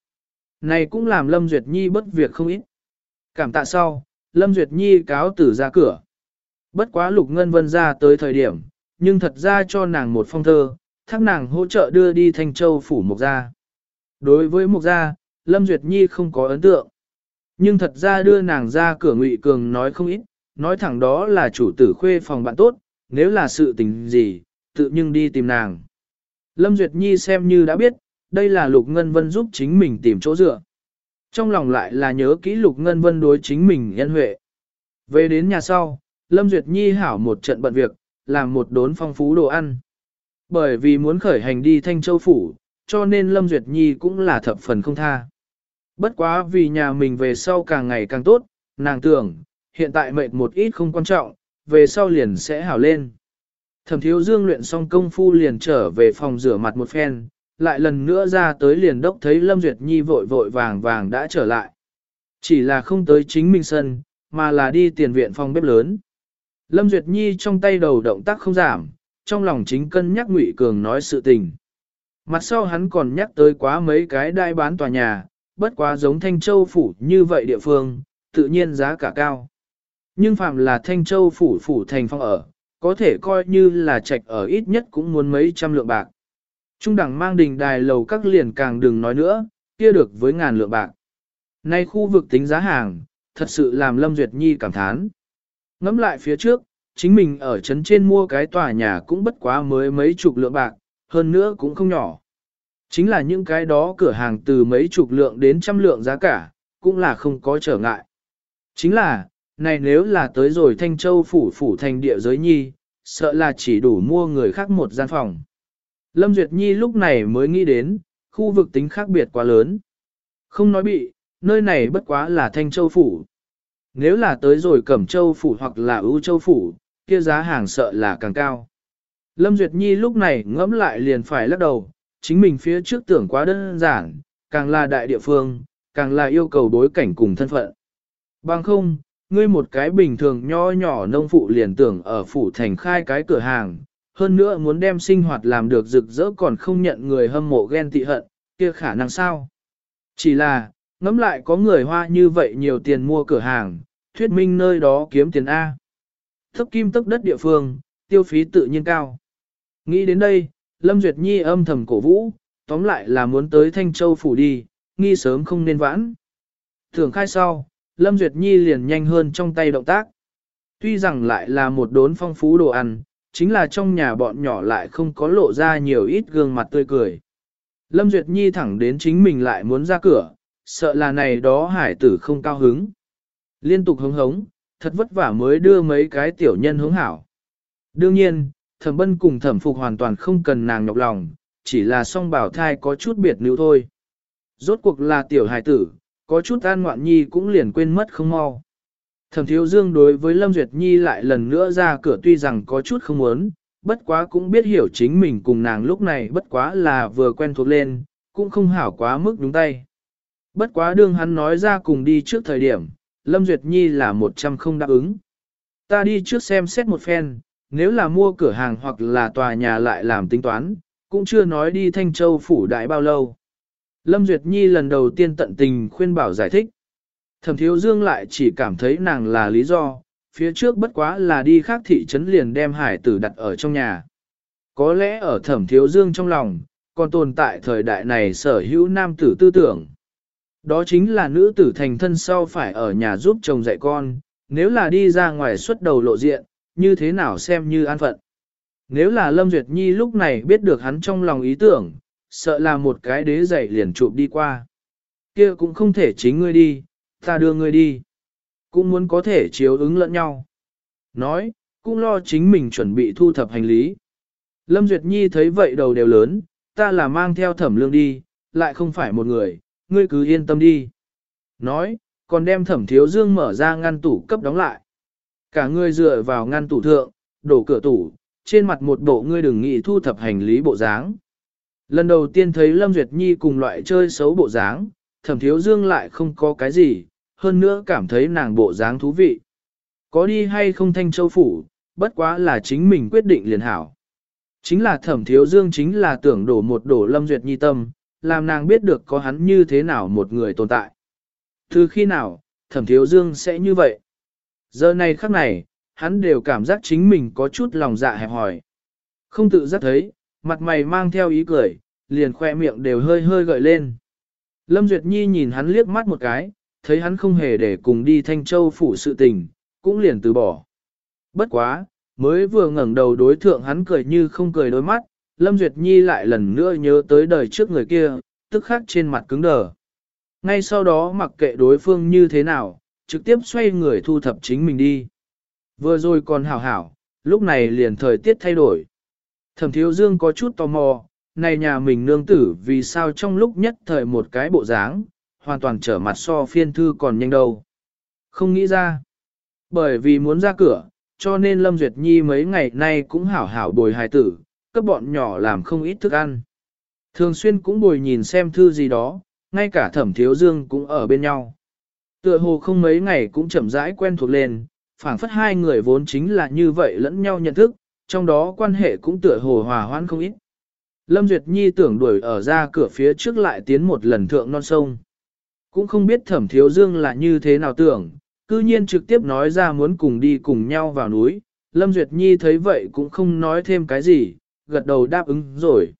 Này cũng làm Lâm Duyệt Nhi bất việc không ít. Cảm tạ sau, Lâm Duyệt Nhi cáo tử ra cửa. Bất quá Lục Ngân Vân ra tới thời điểm, nhưng thật ra cho nàng một phong thơ, thác nàng hỗ trợ đưa đi Thanh Châu phủ Mục Gia. Đối với Mục Gia, Lâm Duyệt Nhi không có ấn tượng. Nhưng thật ra đưa nàng ra cửa Ngụy Cường nói không ít, nói thẳng đó là chủ tử khuê phòng bạn tốt, nếu là sự tình gì, tự nhưng đi tìm nàng. Lâm Duyệt Nhi xem như đã biết, đây là Lục Ngân Vân giúp chính mình tìm chỗ dựa. Trong lòng lại là nhớ kỹ Lục Ngân Vân đối chính mình nhân huệ. Về đến nhà sau, Lâm Duyệt Nhi hảo một trận bận việc, làm một đốn phong phú đồ ăn. Bởi vì muốn khởi hành đi Thanh Châu Phủ, cho nên Lâm Duyệt Nhi cũng là thập phần không tha. Bất quá vì nhà mình về sau càng ngày càng tốt, nàng tưởng, hiện tại mệt một ít không quan trọng, về sau liền sẽ hảo lên. Thẩm thiếu dương luyện xong công phu liền trở về phòng rửa mặt một phen, lại lần nữa ra tới liền đốc thấy Lâm Duyệt Nhi vội vội vàng vàng đã trở lại. Chỉ là không tới chính mình sân, mà là đi tiền viện phòng bếp lớn. Lâm Duyệt Nhi trong tay đầu động tác không giảm, trong lòng chính cân nhắc Ngụy Cường nói sự tình. Mặt sau hắn còn nhắc tới quá mấy cái đai bán tòa nhà, bất quá giống Thanh Châu Phủ như vậy địa phương, tự nhiên giá cả cao. Nhưng phạm là Thanh Châu Phủ Phủ thành phong ở, có thể coi như là trạch ở ít nhất cũng muốn mấy trăm lượng bạc. Trung đẳng mang đình đài lầu các liền càng đừng nói nữa, kia được với ngàn lượng bạc. Nay khu vực tính giá hàng, thật sự làm Lâm Duyệt Nhi cảm thán. Ngắm lại phía trước, chính mình ở trấn trên mua cái tòa nhà cũng bất quá mới mấy chục lượng bạc, hơn nữa cũng không nhỏ. Chính là những cái đó cửa hàng từ mấy chục lượng đến trăm lượng giá cả, cũng là không có trở ngại. Chính là, này nếu là tới rồi Thanh Châu phủ phủ thành địa giới nhi, sợ là chỉ đủ mua người khác một gian phòng. Lâm Duyệt Nhi lúc này mới nghĩ đến, khu vực tính khác biệt quá lớn. Không nói bị, nơi này bất quá là Thanh Châu phủ. Nếu là tới rồi Cẩm Châu phủ hoặc là ưu Châu phủ, kia giá hàng sợ là càng cao. Lâm Duyệt Nhi lúc này ngẫm lại liền phải lắc đầu, chính mình phía trước tưởng quá đơn giản, càng là đại địa phương, càng là yêu cầu đối cảnh cùng thân phận. Bằng không, ngươi một cái bình thường nho nhỏ nông phụ liền tưởng ở phủ thành khai cái cửa hàng, hơn nữa muốn đem sinh hoạt làm được rực rỡ còn không nhận người hâm mộ ghen tị hận, kia khả năng sao? Chỉ là, ngẫm lại có người hoa như vậy nhiều tiền mua cửa hàng, thuyết minh nơi đó kiếm tiền A. Thấp kim tức đất địa phương, tiêu phí tự nhiên cao. Nghĩ đến đây, Lâm Duyệt Nhi âm thầm cổ vũ, tóm lại là muốn tới Thanh Châu phủ đi, nghi sớm không nên vãn. Thường khai sau, Lâm Duyệt Nhi liền nhanh hơn trong tay động tác. Tuy rằng lại là một đốn phong phú đồ ăn, chính là trong nhà bọn nhỏ lại không có lộ ra nhiều ít gương mặt tươi cười. Lâm Duyệt Nhi thẳng đến chính mình lại muốn ra cửa, sợ là này đó hải tử không cao hứng. Liên tục hứng hống, thật vất vả mới đưa mấy cái tiểu nhân hướng hảo. Đương nhiên, thẩm bân cùng thẩm phục hoàn toàn không cần nàng nhọc lòng, chỉ là song bảo thai có chút biệt nữ thôi. Rốt cuộc là tiểu Hải tử, có chút an ngoạn nhi cũng liền quên mất không mau. Thẩm thiếu dương đối với Lâm Duyệt Nhi lại lần nữa ra cửa tuy rằng có chút không muốn, bất quá cũng biết hiểu chính mình cùng nàng lúc này bất quá là vừa quen thuộc lên, cũng không hảo quá mức đúng tay. Bất quá đương hắn nói ra cùng đi trước thời điểm, Lâm Duyệt Nhi là một trăm không đáp ứng. Ta đi trước xem xét một phen, nếu là mua cửa hàng hoặc là tòa nhà lại làm tính toán, cũng chưa nói đi Thanh Châu phủ đại bao lâu. Lâm Duyệt Nhi lần đầu tiên tận tình khuyên bảo giải thích. Thẩm Thiếu Dương lại chỉ cảm thấy nàng là lý do, phía trước bất quá là đi khác thị trấn liền đem hải tử đặt ở trong nhà. Có lẽ ở Thẩm Thiếu Dương trong lòng, còn tồn tại thời đại này sở hữu nam tử tư tưởng. Đó chính là nữ tử thành thân sau phải ở nhà giúp chồng dạy con, nếu là đi ra ngoài xuất đầu lộ diện, như thế nào xem như an phận. Nếu là Lâm Duyệt Nhi lúc này biết được hắn trong lòng ý tưởng, sợ là một cái đế dạy liền chụp đi qua. kia cũng không thể chính ngươi đi, ta đưa ngươi đi. Cũng muốn có thể chiếu ứng lẫn nhau. Nói, cũng lo chính mình chuẩn bị thu thập hành lý. Lâm Duyệt Nhi thấy vậy đầu đều lớn, ta là mang theo thẩm lương đi, lại không phải một người, ngươi cứ yên tâm đi. Nói, còn đem thẩm thiếu dương mở ra ngăn tủ cấp đóng lại. Cả ngươi dựa vào ngăn tủ thượng, đổ cửa tủ, trên mặt một bộ ngươi đừng nghĩ thu thập hành lý bộ dáng. Lần đầu tiên thấy Lâm Duyệt Nhi cùng loại chơi xấu bộ dáng, thẩm thiếu dương lại không có cái gì, hơn nữa cảm thấy nàng bộ dáng thú vị. Có đi hay không thanh châu phủ, bất quá là chính mình quyết định liền hảo. Chính là thẩm thiếu dương chính là tưởng đổ một đổ Lâm Duyệt Nhi tâm, làm nàng biết được có hắn như thế nào một người tồn tại. Từ khi nào, thẩm thiếu dương sẽ như vậy? Giờ này khắc này, hắn đều cảm giác chính mình có chút lòng dạ hẹp hòi. Không tự giác thấy, mặt mày mang theo ý cười, liền khoe miệng đều hơi hơi gợi lên. Lâm Duyệt Nhi nhìn hắn liếc mắt một cái, thấy hắn không hề để cùng đi Thanh Châu phủ sự tình, cũng liền từ bỏ. Bất quá, mới vừa ngẩng đầu đối thượng hắn cười như không cười đôi mắt, Lâm Duyệt Nhi lại lần nữa nhớ tới đời trước người kia, tức khắc trên mặt cứng đờ. Ngay sau đó mặc kệ đối phương như thế nào, trực tiếp xoay người thu thập chính mình đi. Vừa rồi còn hảo hảo, lúc này liền thời tiết thay đổi. Thẩm thiếu dương có chút tò mò, này nhà mình nương tử vì sao trong lúc nhất thời một cái bộ dáng, hoàn toàn trở mặt so phiên thư còn nhanh đâu. Không nghĩ ra. Bởi vì muốn ra cửa, cho nên Lâm Duyệt Nhi mấy ngày nay cũng hảo hảo bồi hài tử, cấp bọn nhỏ làm không ít thức ăn. Thường xuyên cũng bồi nhìn xem thư gì đó, ngay cả thẩm thiếu dương cũng ở bên nhau. Tựa hồ không mấy ngày cũng chậm rãi quen thuộc lên, phảng phất hai người vốn chính là như vậy lẫn nhau nhận thức, trong đó quan hệ cũng tựa hồ hòa hoãn không ít. Lâm Duyệt Nhi tưởng đuổi ở ra cửa phía trước lại tiến một lần thượng non sông. Cũng không biết thẩm thiếu dương là như thế nào tưởng, cư nhiên trực tiếp nói ra muốn cùng đi cùng nhau vào núi. Lâm Duyệt Nhi thấy vậy cũng không nói thêm cái gì, gật đầu đáp ứng rồi.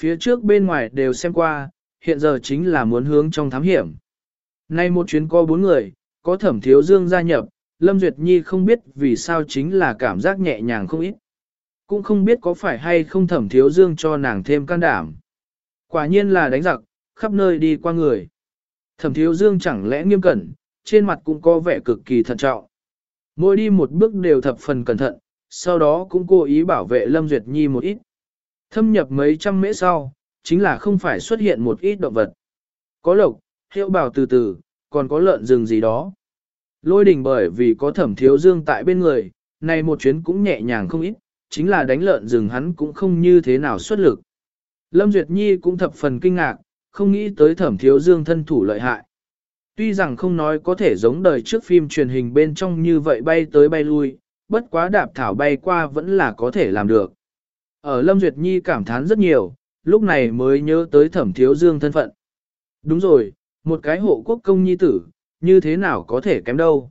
Phía trước bên ngoài đều xem qua, hiện giờ chính là muốn hướng trong thám hiểm. Nay một chuyến có bốn người, có thẩm thiếu dương gia nhập, Lâm Duyệt Nhi không biết vì sao chính là cảm giác nhẹ nhàng không ít. Cũng không biết có phải hay không thẩm thiếu dương cho nàng thêm can đảm. Quả nhiên là đánh giặc, khắp nơi đi qua người. Thẩm thiếu dương chẳng lẽ nghiêm cẩn, trên mặt cũng có vẻ cực kỳ thận trọng. Mỗi đi một bước đều thập phần cẩn thận, sau đó cũng cố ý bảo vệ Lâm Duyệt Nhi một ít. Thâm nhập mấy trăm mễ sau, chính là không phải xuất hiện một ít động vật. Có lộc, hiệu bảo từ từ, còn có lợn rừng gì đó. Lôi đình bởi vì có thẩm thiếu dương tại bên người, này một chuyến cũng nhẹ nhàng không ít, chính là đánh lợn rừng hắn cũng không như thế nào xuất lực. Lâm Duyệt Nhi cũng thập phần kinh ngạc, không nghĩ tới thẩm thiếu dương thân thủ lợi hại. Tuy rằng không nói có thể giống đời trước phim truyền hình bên trong như vậy bay tới bay lui, bất quá đạp thảo bay qua vẫn là có thể làm được. Ở Lâm Duyệt Nhi cảm thán rất nhiều, lúc này mới nhớ tới thẩm thiếu dương thân phận. Đúng rồi, một cái hộ quốc công nhi tử, như thế nào có thể kém đâu.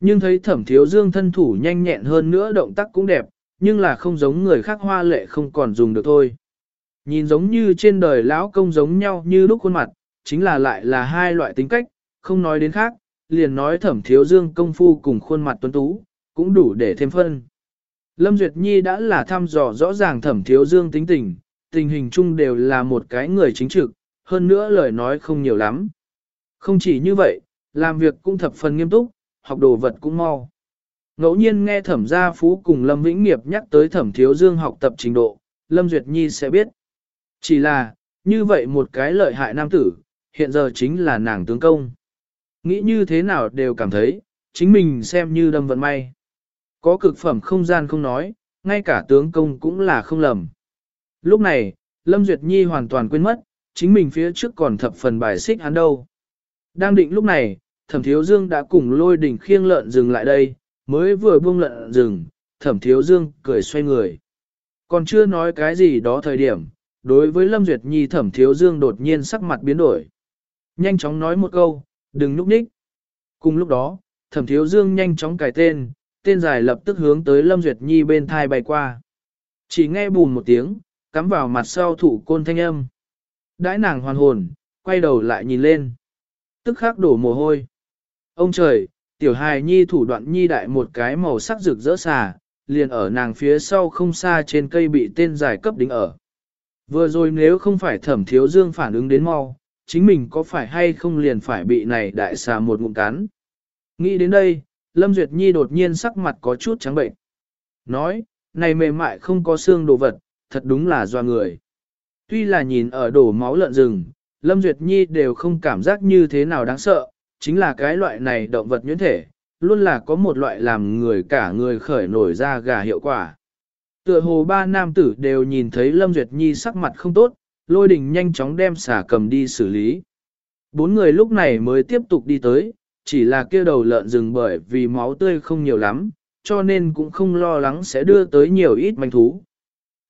Nhưng thấy thẩm thiếu dương thân thủ nhanh nhẹn hơn nữa động tác cũng đẹp, nhưng là không giống người khác hoa lệ không còn dùng được thôi. Nhìn giống như trên đời lão công giống nhau như lúc khuôn mặt, chính là lại là hai loại tính cách, không nói đến khác, liền nói thẩm thiếu dương công phu cùng khuôn mặt tuấn tú, cũng đủ để thêm phân. Lâm Duyệt Nhi đã là thăm dò rõ ràng thẩm thiếu dương tính tình, tình hình chung đều là một cái người chính trực, hơn nữa lời nói không nhiều lắm. Không chỉ như vậy, làm việc cũng thập phần nghiêm túc, học đồ vật cũng mau. Ngẫu nhiên nghe thẩm gia phú cùng Lâm Vĩnh Nghiệp nhắc tới thẩm thiếu dương học tập trình độ, Lâm Duyệt Nhi sẽ biết. Chỉ là, như vậy một cái lợi hại nam tử, hiện giờ chính là nàng tướng công. Nghĩ như thế nào đều cảm thấy, chính mình xem như đâm vận may. Có cực phẩm không gian không nói, ngay cả tướng công cũng là không lầm. Lúc này, Lâm Duyệt Nhi hoàn toàn quên mất, chính mình phía trước còn thập phần bài xích hắn đâu. Đang định lúc này, thẩm thiếu dương đã cùng lôi đỉnh khiêng lợn dừng lại đây, mới vừa buông lợn dừng thẩm thiếu dương cười xoay người. Còn chưa nói cái gì đó thời điểm, đối với Lâm Duyệt Nhi thẩm thiếu dương đột nhiên sắc mặt biến đổi. Nhanh chóng nói một câu, đừng núp ních. Cùng lúc đó, thẩm thiếu dương nhanh chóng cài tên, tên dài lập tức hướng tới Lâm Duyệt Nhi bên thai bay qua. Chỉ nghe bùn một tiếng, cắm vào mặt sau thủ côn thanh âm. Đãi nàng hoàn hồn, quay đầu lại nhìn lên. Tức khắc đổ mồ hôi. Ông trời, tiểu hài nhi thủ đoạn nhi đại một cái màu sắc rực rỡ xà, liền ở nàng phía sau không xa trên cây bị tên dài cấp đính ở. Vừa rồi nếu không phải thẩm thiếu dương phản ứng đến mau, chính mình có phải hay không liền phải bị này đại xà một ngụm cắn. Nghĩ đến đây, Lâm Duyệt Nhi đột nhiên sắc mặt có chút trắng bệnh. Nói, này mềm mại không có xương đồ vật, thật đúng là doa người. Tuy là nhìn ở đổ máu lợn rừng, Lâm Duyệt Nhi đều không cảm giác như thế nào đáng sợ, chính là cái loại này động vật nhuyễn thể, luôn là có một loại làm người cả người khởi nổi ra gà hiệu quả. Tựa hồ ba nam tử đều nhìn thấy Lâm Duyệt Nhi sắc mặt không tốt, lôi đình nhanh chóng đem xả cầm đi xử lý. Bốn người lúc này mới tiếp tục đi tới, chỉ là kia đầu lợn rừng bởi vì máu tươi không nhiều lắm, cho nên cũng không lo lắng sẽ đưa tới nhiều ít manh thú.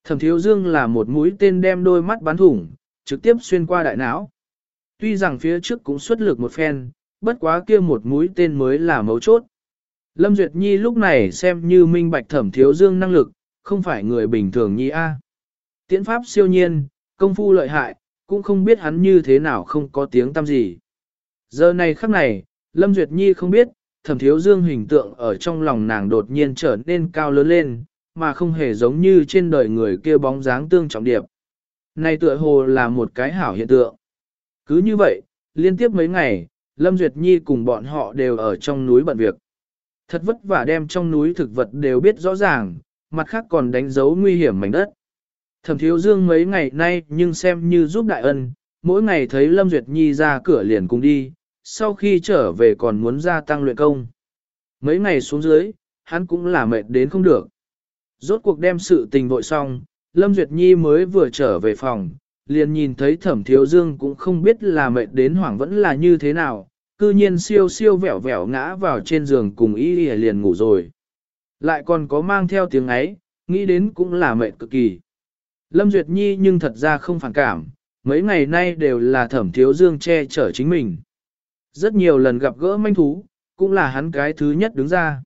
Thẩm thiếu dương là một mũi tên đem đôi mắt bắn thủng, trực tiếp xuyên qua đại não. Tuy rằng phía trước cũng xuất lực một phen, bất quá kia một mũi tên mới là mấu chốt. Lâm Duyệt Nhi lúc này xem như minh bạch thẩm thiếu dương năng lực, không phải người bình thường nhi A. Tiễn pháp siêu nhiên, công phu lợi hại, cũng không biết hắn như thế nào không có tiếng tăm gì. Giờ này khắc này, Lâm Duyệt Nhi không biết, thẩm thiếu dương hình tượng ở trong lòng nàng đột nhiên trở nên cao lớn lên, mà không hề giống như trên đời người kia bóng dáng tương trọng điệp. Này tựa hồ là một cái hảo hiện tượng. Cứ như vậy, liên tiếp mấy ngày, Lâm Duyệt Nhi cùng bọn họ đều ở trong núi bận việc. Thật vất vả đem trong núi thực vật đều biết rõ ràng, mặt khác còn đánh dấu nguy hiểm mảnh đất. Thẩm thiếu dương mấy ngày nay nhưng xem như giúp đại ân, mỗi ngày thấy Lâm Duyệt Nhi ra cửa liền cùng đi, sau khi trở về còn muốn gia tăng luyện công. Mấy ngày xuống dưới, hắn cũng là mệt đến không được. Rốt cuộc đem sự tình vội xong, Lâm Duyệt Nhi mới vừa trở về phòng, liền nhìn thấy thẩm thiếu dương cũng không biết là mệt đến hoảng vẫn là như thế nào, cư nhiên siêu siêu vẻo vẻo ngã vào trên giường cùng y liền ngủ rồi. Lại còn có mang theo tiếng ấy, nghĩ đến cũng là mệt cực kỳ. Lâm Duyệt Nhi nhưng thật ra không phản cảm, mấy ngày nay đều là thẩm thiếu dương che chở chính mình. Rất nhiều lần gặp gỡ manh thú, cũng là hắn cái thứ nhất đứng ra.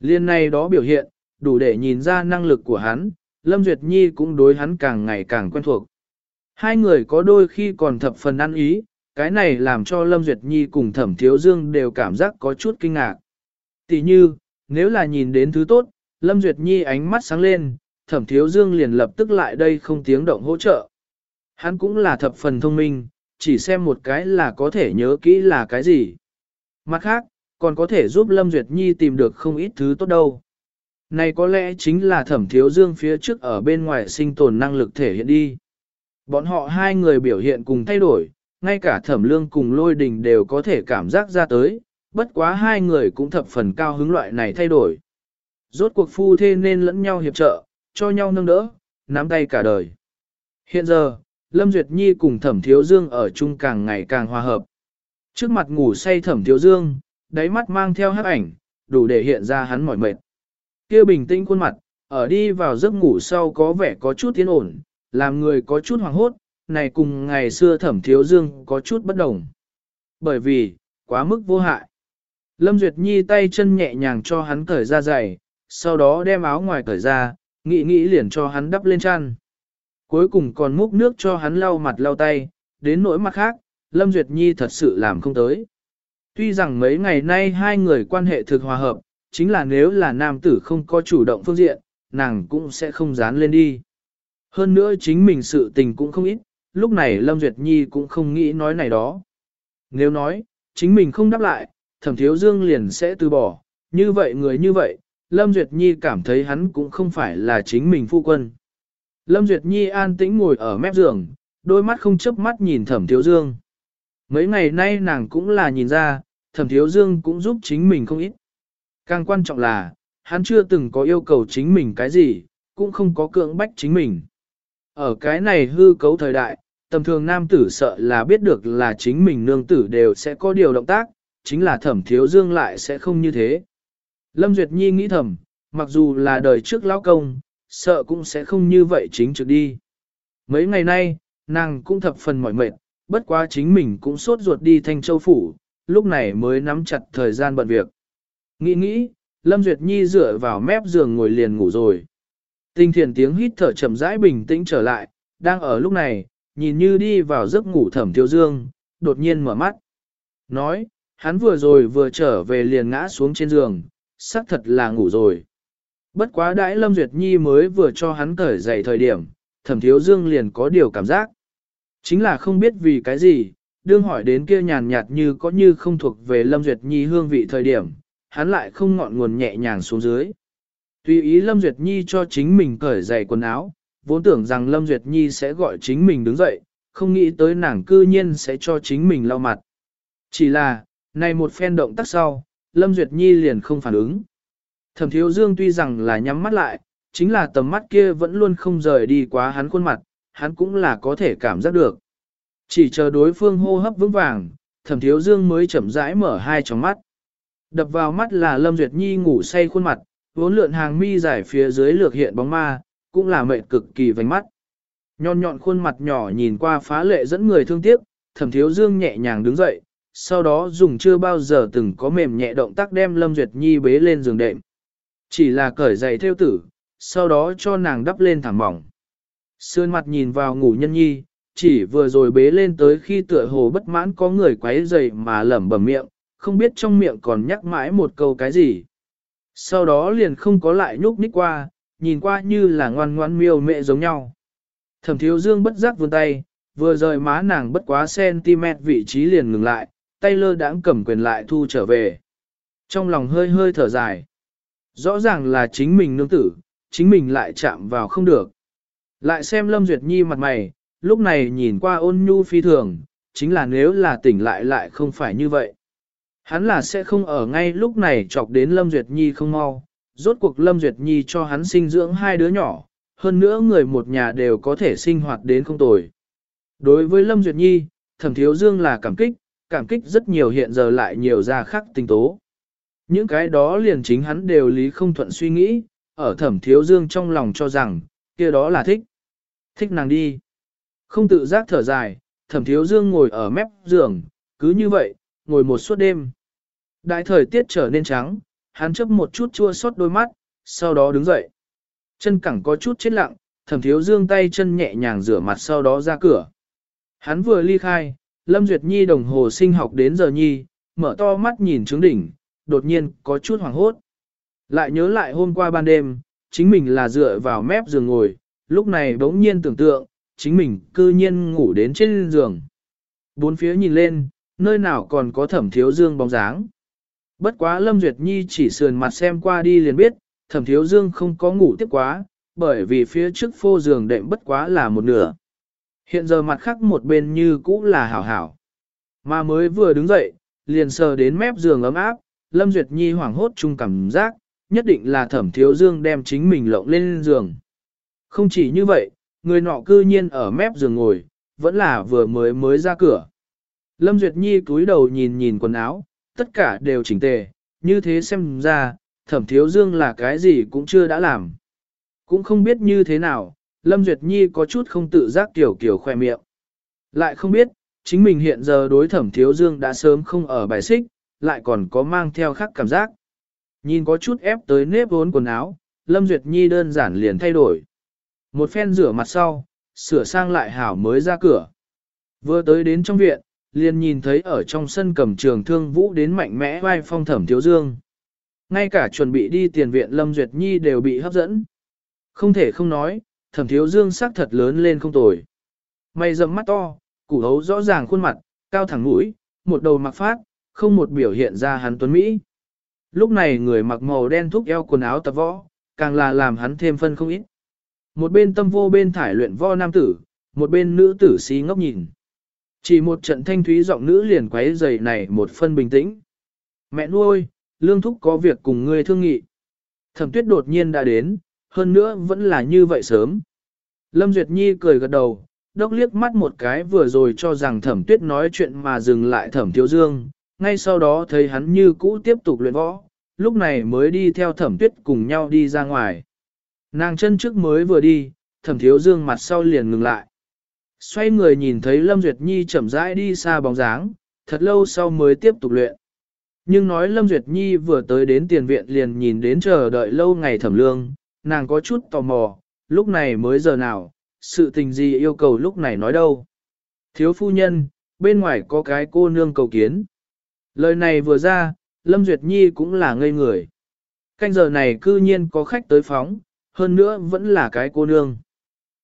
Liên này đó biểu hiện, đủ để nhìn ra năng lực của hắn, Lâm Duyệt Nhi cũng đối hắn càng ngày càng quen thuộc. Hai người có đôi khi còn thập phần ăn ý, cái này làm cho Lâm Duyệt Nhi cùng Thẩm Thiếu Dương đều cảm giác có chút kinh ngạc. Tỷ như, nếu là nhìn đến thứ tốt, Lâm Duyệt Nhi ánh mắt sáng lên, Thẩm Thiếu Dương liền lập tức lại đây không tiếng động hỗ trợ. Hắn cũng là thập phần thông minh, chỉ xem một cái là có thể nhớ kỹ là cái gì. Mặt khác, còn có thể giúp Lâm Duyệt Nhi tìm được không ít thứ tốt đâu. Này có lẽ chính là thẩm thiếu dương phía trước ở bên ngoài sinh tồn năng lực thể hiện đi. Bọn họ hai người biểu hiện cùng thay đổi, ngay cả thẩm lương cùng lôi đình đều có thể cảm giác ra tới, bất quá hai người cũng thập phần cao hứng loại này thay đổi. Rốt cuộc phu thê nên lẫn nhau hiệp trợ, cho nhau nâng đỡ, nắm tay cả đời. Hiện giờ, Lâm Duyệt Nhi cùng thẩm thiếu dương ở chung càng ngày càng hòa hợp. Trước mặt ngủ say thẩm thiếu dương, đáy mắt mang theo hắc ảnh, đủ để hiện ra hắn mỏi mệt. kia bình tĩnh khuôn mặt, ở đi vào giấc ngủ sau có vẻ có chút tiến ổn, làm người có chút hoảng hốt, này cùng ngày xưa thẩm thiếu dương có chút bất đồng. Bởi vì, quá mức vô hại. Lâm Duyệt Nhi tay chân nhẹ nhàng cho hắn cởi ra giày, sau đó đem áo ngoài cởi ra, nghĩ nghĩ liền cho hắn đắp lên chăn. Cuối cùng còn múc nước cho hắn lau mặt lau tay, đến nỗi mặt khác, Lâm Duyệt Nhi thật sự làm không tới. Tuy rằng mấy ngày nay hai người quan hệ thực hòa hợp, chính là nếu là nam tử không có chủ động phương diện, nàng cũng sẽ không dán lên đi. Hơn nữa chính mình sự tình cũng không ít, lúc này Lâm Duyệt Nhi cũng không nghĩ nói này đó. Nếu nói, chính mình không đáp lại, thẩm thiếu dương liền sẽ từ bỏ, như vậy người như vậy, Lâm Duyệt Nhi cảm thấy hắn cũng không phải là chính mình phu quân. Lâm Duyệt Nhi an tĩnh ngồi ở mép giường, đôi mắt không chớp mắt nhìn thẩm thiếu dương. Mấy ngày nay nàng cũng là nhìn ra, thẩm thiếu dương cũng giúp chính mình không ít. Càng quan trọng là, hắn chưa từng có yêu cầu chính mình cái gì, cũng không có cưỡng bách chính mình. Ở cái này hư cấu thời đại, tầm thường nam tử sợ là biết được là chính mình nương tử đều sẽ có điều động tác, chính là thẩm thiếu dương lại sẽ không như thế. Lâm Duyệt Nhi nghĩ thầm, mặc dù là đời trước lão công, sợ cũng sẽ không như vậy chính trực đi. Mấy ngày nay, nàng cũng thập phần mỏi mệt, bất quá chính mình cũng sốt ruột đi thanh châu phủ, lúc này mới nắm chặt thời gian bận việc. Nghĩ nghĩ, Lâm Duyệt Nhi dựa vào mép giường ngồi liền ngủ rồi. Tinh thiền tiếng hít thở chậm rãi bình tĩnh trở lại, đang ở lúc này, nhìn như đi vào giấc ngủ thẩm thiếu dương, đột nhiên mở mắt. Nói, hắn vừa rồi vừa trở về liền ngã xuống trên giường, xác thật là ngủ rồi. Bất quá đãi Lâm Duyệt Nhi mới vừa cho hắn cởi dậy thời điểm, thẩm thiếu dương liền có điều cảm giác. Chính là không biết vì cái gì, đương hỏi đến kia nhàn nhạt như có như không thuộc về Lâm Duyệt Nhi hương vị thời điểm, hắn lại không ngọn nguồn nhẹ nhàng xuống dưới. Tùy ý Lâm Duyệt Nhi cho chính mình cởi giày quần áo, vốn tưởng rằng Lâm Duyệt Nhi sẽ gọi chính mình đứng dậy, không nghĩ tới nàng cư nhiên sẽ cho chính mình lau mặt. Chỉ là, này một phen động tác sau, Lâm Duyệt Nhi liền không phản ứng. Thẩm Thiếu Dương tuy rằng là nhắm mắt lại, chính là tầm mắt kia vẫn luôn không rời đi quá hắn khuôn mặt, hắn cũng là có thể cảm giác được. Chỉ chờ đối phương hô hấp vững vàng, thẩm thiếu dương mới chậm rãi mở hai tròng mắt. Đập vào mắt là Lâm Duyệt Nhi ngủ say khuôn mặt, vốn lượn hàng mi dài phía dưới lược hiện bóng ma, cũng là mệt cực kỳ vành mắt. Nhọn nhọn khuôn mặt nhỏ nhìn qua phá lệ dẫn người thương tiếc, thẩm thiếu dương nhẹ nhàng đứng dậy, sau đó dùng chưa bao giờ từng có mềm nhẹ động tác đem Lâm Duyệt Nhi bế lên giường đệm. Chỉ là cởi giày theo tử, sau đó cho nàng đắp lên thảm mỏng. Sườn mặt nhìn vào ngủ nhân nhi, chỉ vừa rồi bế lên tới khi tựa hồ bất mãn có người quấy giày mà lẩm bẩm miệng, không biết trong miệng còn nhắc mãi một câu cái gì. Sau đó liền không có lại nhúc nhích qua, nhìn qua như là ngoan ngoan miêu mẹ giống nhau. Thẩm thiếu dương bất giác vươn tay, vừa rời má nàng bất quá cm vị trí liền ngừng lại, tay lơ đãng cầm quyền lại thu trở về. Trong lòng hơi hơi thở dài. Rõ ràng là chính mình nương tử, chính mình lại chạm vào không được. Lại xem Lâm Duyệt Nhi mặt mày, lúc này nhìn qua ôn nhu phi thường, chính là nếu là tỉnh lại lại không phải như vậy. Hắn là sẽ không ở ngay lúc này chọc đến Lâm Duyệt Nhi không mau, rốt cuộc Lâm Duyệt Nhi cho hắn sinh dưỡng hai đứa nhỏ, hơn nữa người một nhà đều có thể sinh hoạt đến không tồi. Đối với Lâm Duyệt Nhi, thẩm thiếu dương là cảm kích, cảm kích rất nhiều hiện giờ lại nhiều ra khác tình tố. Những cái đó liền chính hắn đều lý không thuận suy nghĩ, ở thẩm thiếu dương trong lòng cho rằng, kia đó là thích. Thích nàng đi. Không tự giác thở dài, thẩm thiếu dương ngồi ở mép giường, cứ như vậy, ngồi một suốt đêm. Đại thời tiết trở nên trắng, hắn chấp một chút chua xót đôi mắt, sau đó đứng dậy. Chân cẳng có chút chết lặng, thẩm thiếu dương tay chân nhẹ nhàng rửa mặt sau đó ra cửa. Hắn vừa ly khai, Lâm Duyệt Nhi đồng hồ sinh học đến giờ Nhi, mở to mắt nhìn trứng đỉnh, đột nhiên có chút hoảng hốt. Lại nhớ lại hôm qua ban đêm, chính mình là dựa vào mép giường ngồi, lúc này bỗng nhiên tưởng tượng, chính mình cư nhiên ngủ đến trên giường. Bốn phía nhìn lên, nơi nào còn có thẩm thiếu dương bóng dáng. Bất quá Lâm Duyệt Nhi chỉ sườn mặt xem qua đi liền biết, thẩm thiếu dương không có ngủ tiếp quá, bởi vì phía trước phô giường đệm bất quá là một nửa. Hiện giờ mặt khác một bên như cũ là hảo hảo. Mà mới vừa đứng dậy, liền sờ đến mép giường ấm áp, Lâm Duyệt Nhi hoảng hốt chung cảm giác, nhất định là thẩm thiếu dương đem chính mình lộng lên giường. Không chỉ như vậy, người nọ cư nhiên ở mép giường ngồi, vẫn là vừa mới mới ra cửa. Lâm Duyệt Nhi cúi đầu nhìn nhìn quần áo, tất cả đều chỉnh tề, như thế xem ra, thẩm thiếu dương là cái gì cũng chưa đã làm. Cũng không biết như thế nào, Lâm Duyệt Nhi có chút không tự giác kiểu kiểu khoe miệng. Lại không biết, chính mình hiện giờ đối thẩm thiếu dương đã sớm không ở bài xích, lại còn có mang theo khác cảm giác. Nhìn có chút ép tới nếp vốn quần áo, Lâm Duyệt Nhi đơn giản liền thay đổi. Một phen rửa mặt sau, sửa sang lại hảo mới ra cửa. Vừa tới đến trong viện, liền nhìn thấy ở trong sân cầm trường thương vũ đến mạnh mẽ vai phong thẩm thiếu dương. Ngay cả chuẩn bị đi tiền viện Lâm Duyệt Nhi đều bị hấp dẫn. Không thể không nói, thẩm thiếu dương sắc thật lớn lên không tồi. Mày rậm mắt to, củ hấu rõ ràng khuôn mặt, cao thẳng mũi, một đầu mặc phát, không một biểu hiện ra hắn tuấn Mỹ. Lúc này người mặc màu đen thúc eo quần áo tập võ, càng là làm hắn thêm phân không ít. Một bên tâm vô bên thải luyện võ nam tử, một bên nữ tử xí ngốc nhìn. Chỉ một trận thanh thúy giọng nữ liền quấy dày này một phân bình tĩnh. Mẹ nuôi, lương thúc có việc cùng ngươi thương nghị. Thẩm tuyết đột nhiên đã đến, hơn nữa vẫn là như vậy sớm. Lâm Duyệt Nhi cười gật đầu, đốc liếc mắt một cái vừa rồi cho rằng thẩm tuyết nói chuyện mà dừng lại thẩm thiếu dương, ngay sau đó thấy hắn như cũ tiếp tục luyện võ, lúc này mới đi theo thẩm tuyết cùng nhau đi ra ngoài. Nàng chân trước mới vừa đi, thẩm thiếu dương mặt sau liền ngừng lại. Xoay người nhìn thấy Lâm Duyệt Nhi chậm rãi đi xa bóng dáng, thật lâu sau mới tiếp tục luyện. Nhưng nói Lâm Duyệt Nhi vừa tới đến tiền viện liền nhìn đến chờ đợi lâu ngày thẩm lương, nàng có chút tò mò, lúc này mới giờ nào, sự tình gì yêu cầu lúc này nói đâu. Thiếu phu nhân, bên ngoài có cái cô nương cầu kiến. Lời này vừa ra, Lâm Duyệt Nhi cũng là ngây người. Canh giờ này cư nhiên có khách tới phóng, hơn nữa vẫn là cái cô nương.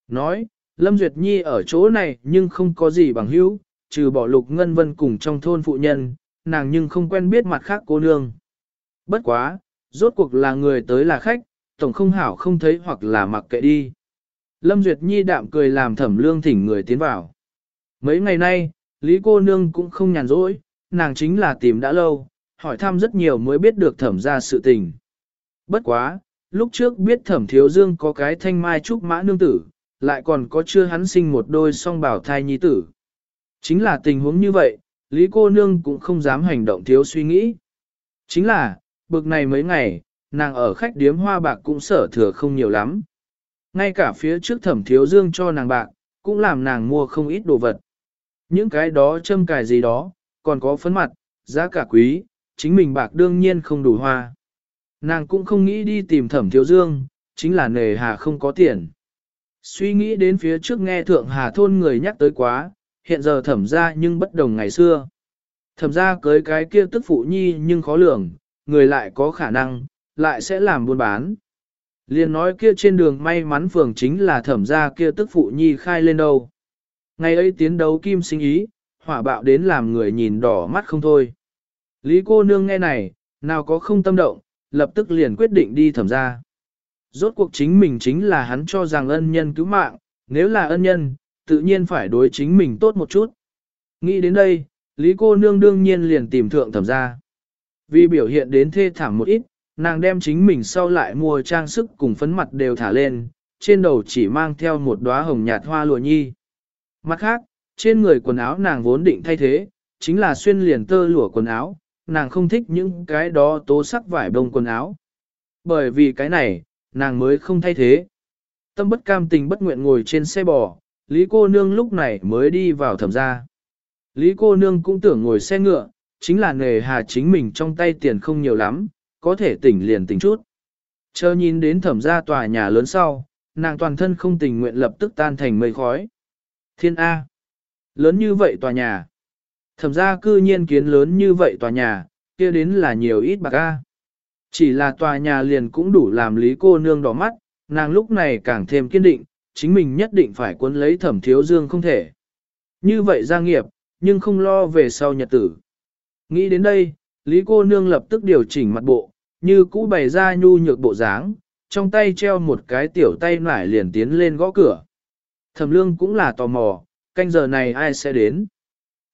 Nói, Lâm Duyệt Nhi ở chỗ này nhưng không có gì bằng hữu, trừ bỏ lục ngân vân cùng trong thôn phụ nhân, nàng nhưng không quen biết mặt khác cô nương. Bất quá, rốt cuộc là người tới là khách, tổng không hảo không thấy hoặc là mặc kệ đi. Lâm Duyệt Nhi đạm cười làm thẩm lương thỉnh người tiến vào. Mấy ngày nay, Lý cô nương cũng không nhàn rỗi, nàng chính là tìm đã lâu, hỏi thăm rất nhiều mới biết được thẩm ra sự tình. Bất quá, lúc trước biết thẩm thiếu dương có cái thanh mai trúc mã nương tử, lại còn có chưa hắn sinh một đôi song bảo thai nhi tử. Chính là tình huống như vậy, Lý cô nương cũng không dám hành động thiếu suy nghĩ. Chính là, bực này mấy ngày, nàng ở khách điếm hoa bạc cũng sở thừa không nhiều lắm. Ngay cả phía trước thẩm thiếu dương cho nàng bạc, cũng làm nàng mua không ít đồ vật. Những cái đó châm cài gì đó, còn có phấn mặt, giá cả quý, chính mình bạc đương nhiên không đủ hoa. Nàng cũng không nghĩ đi tìm thẩm thiếu dương, chính là nề hà không có tiền. Suy nghĩ đến phía trước nghe thượng hà thôn người nhắc tới quá, hiện giờ thẩm ra nhưng bất đồng ngày xưa. Thẩm ra cưới cái kia tức phụ nhi nhưng khó lường, người lại có khả năng, lại sẽ làm buôn bán. Liền nói kia trên đường may mắn phường chính là thẩm gia kia tức phụ nhi khai lên đâu. Ngày ấy tiến đấu kim sinh ý, hỏa bạo đến làm người nhìn đỏ mắt không thôi. Lý cô nương nghe này, nào có không tâm động, lập tức liền quyết định đi thẩm gia. Rốt cuộc chính mình chính là hắn cho rằng ân nhân cứu mạng, nếu là ân nhân, tự nhiên phải đối chính mình tốt một chút. Nghĩ đến đây, Lý cô nương đương nhiên liền tìm thượng thẩm gia. Vì biểu hiện đến thê thảm một ít, nàng đem chính mình sau lại mua trang sức cùng phấn mặt đều thả lên, trên đầu chỉ mang theo một đóa hồng nhạt hoa lụa nhi. Mặt khác, trên người quần áo nàng vốn định thay thế, chính là xuyên liền tơ lụa quần áo, nàng không thích những cái đó tố sắc vải bông quần áo. Bởi vì cái này, nàng mới không thay thế. Tâm bất cam tình bất nguyện ngồi trên xe bò, Lý cô nương lúc này mới đi vào thẩm gia. Lý cô nương cũng tưởng ngồi xe ngựa, chính là nề hà chính mình trong tay tiền không nhiều lắm, có thể tỉnh liền tỉnh chút. Chờ nhìn đến thẩm gia tòa nhà lớn sau, nàng toàn thân không tình nguyện lập tức tan thành mây khói. Thiên A. Lớn như vậy tòa nhà. Thẩm gia cư nhiên kiến lớn như vậy tòa nhà, kia đến là nhiều ít bạc A. Chỉ là tòa nhà liền cũng đủ làm lý cô nương đỏ mắt, nàng lúc này càng thêm kiên định, chính mình nhất định phải cuốn lấy thẩm thiếu dương không thể. Như vậy gia nghiệp, nhưng không lo về sau nhật tử. Nghĩ đến đây, Lý cô nương lập tức điều chỉnh mặt bộ, như cũ bày ra nhu nhược bộ dáng, trong tay treo một cái tiểu tay nải liền tiến lên gõ cửa. Thẩm lương cũng là tò mò, canh giờ này ai sẽ đến.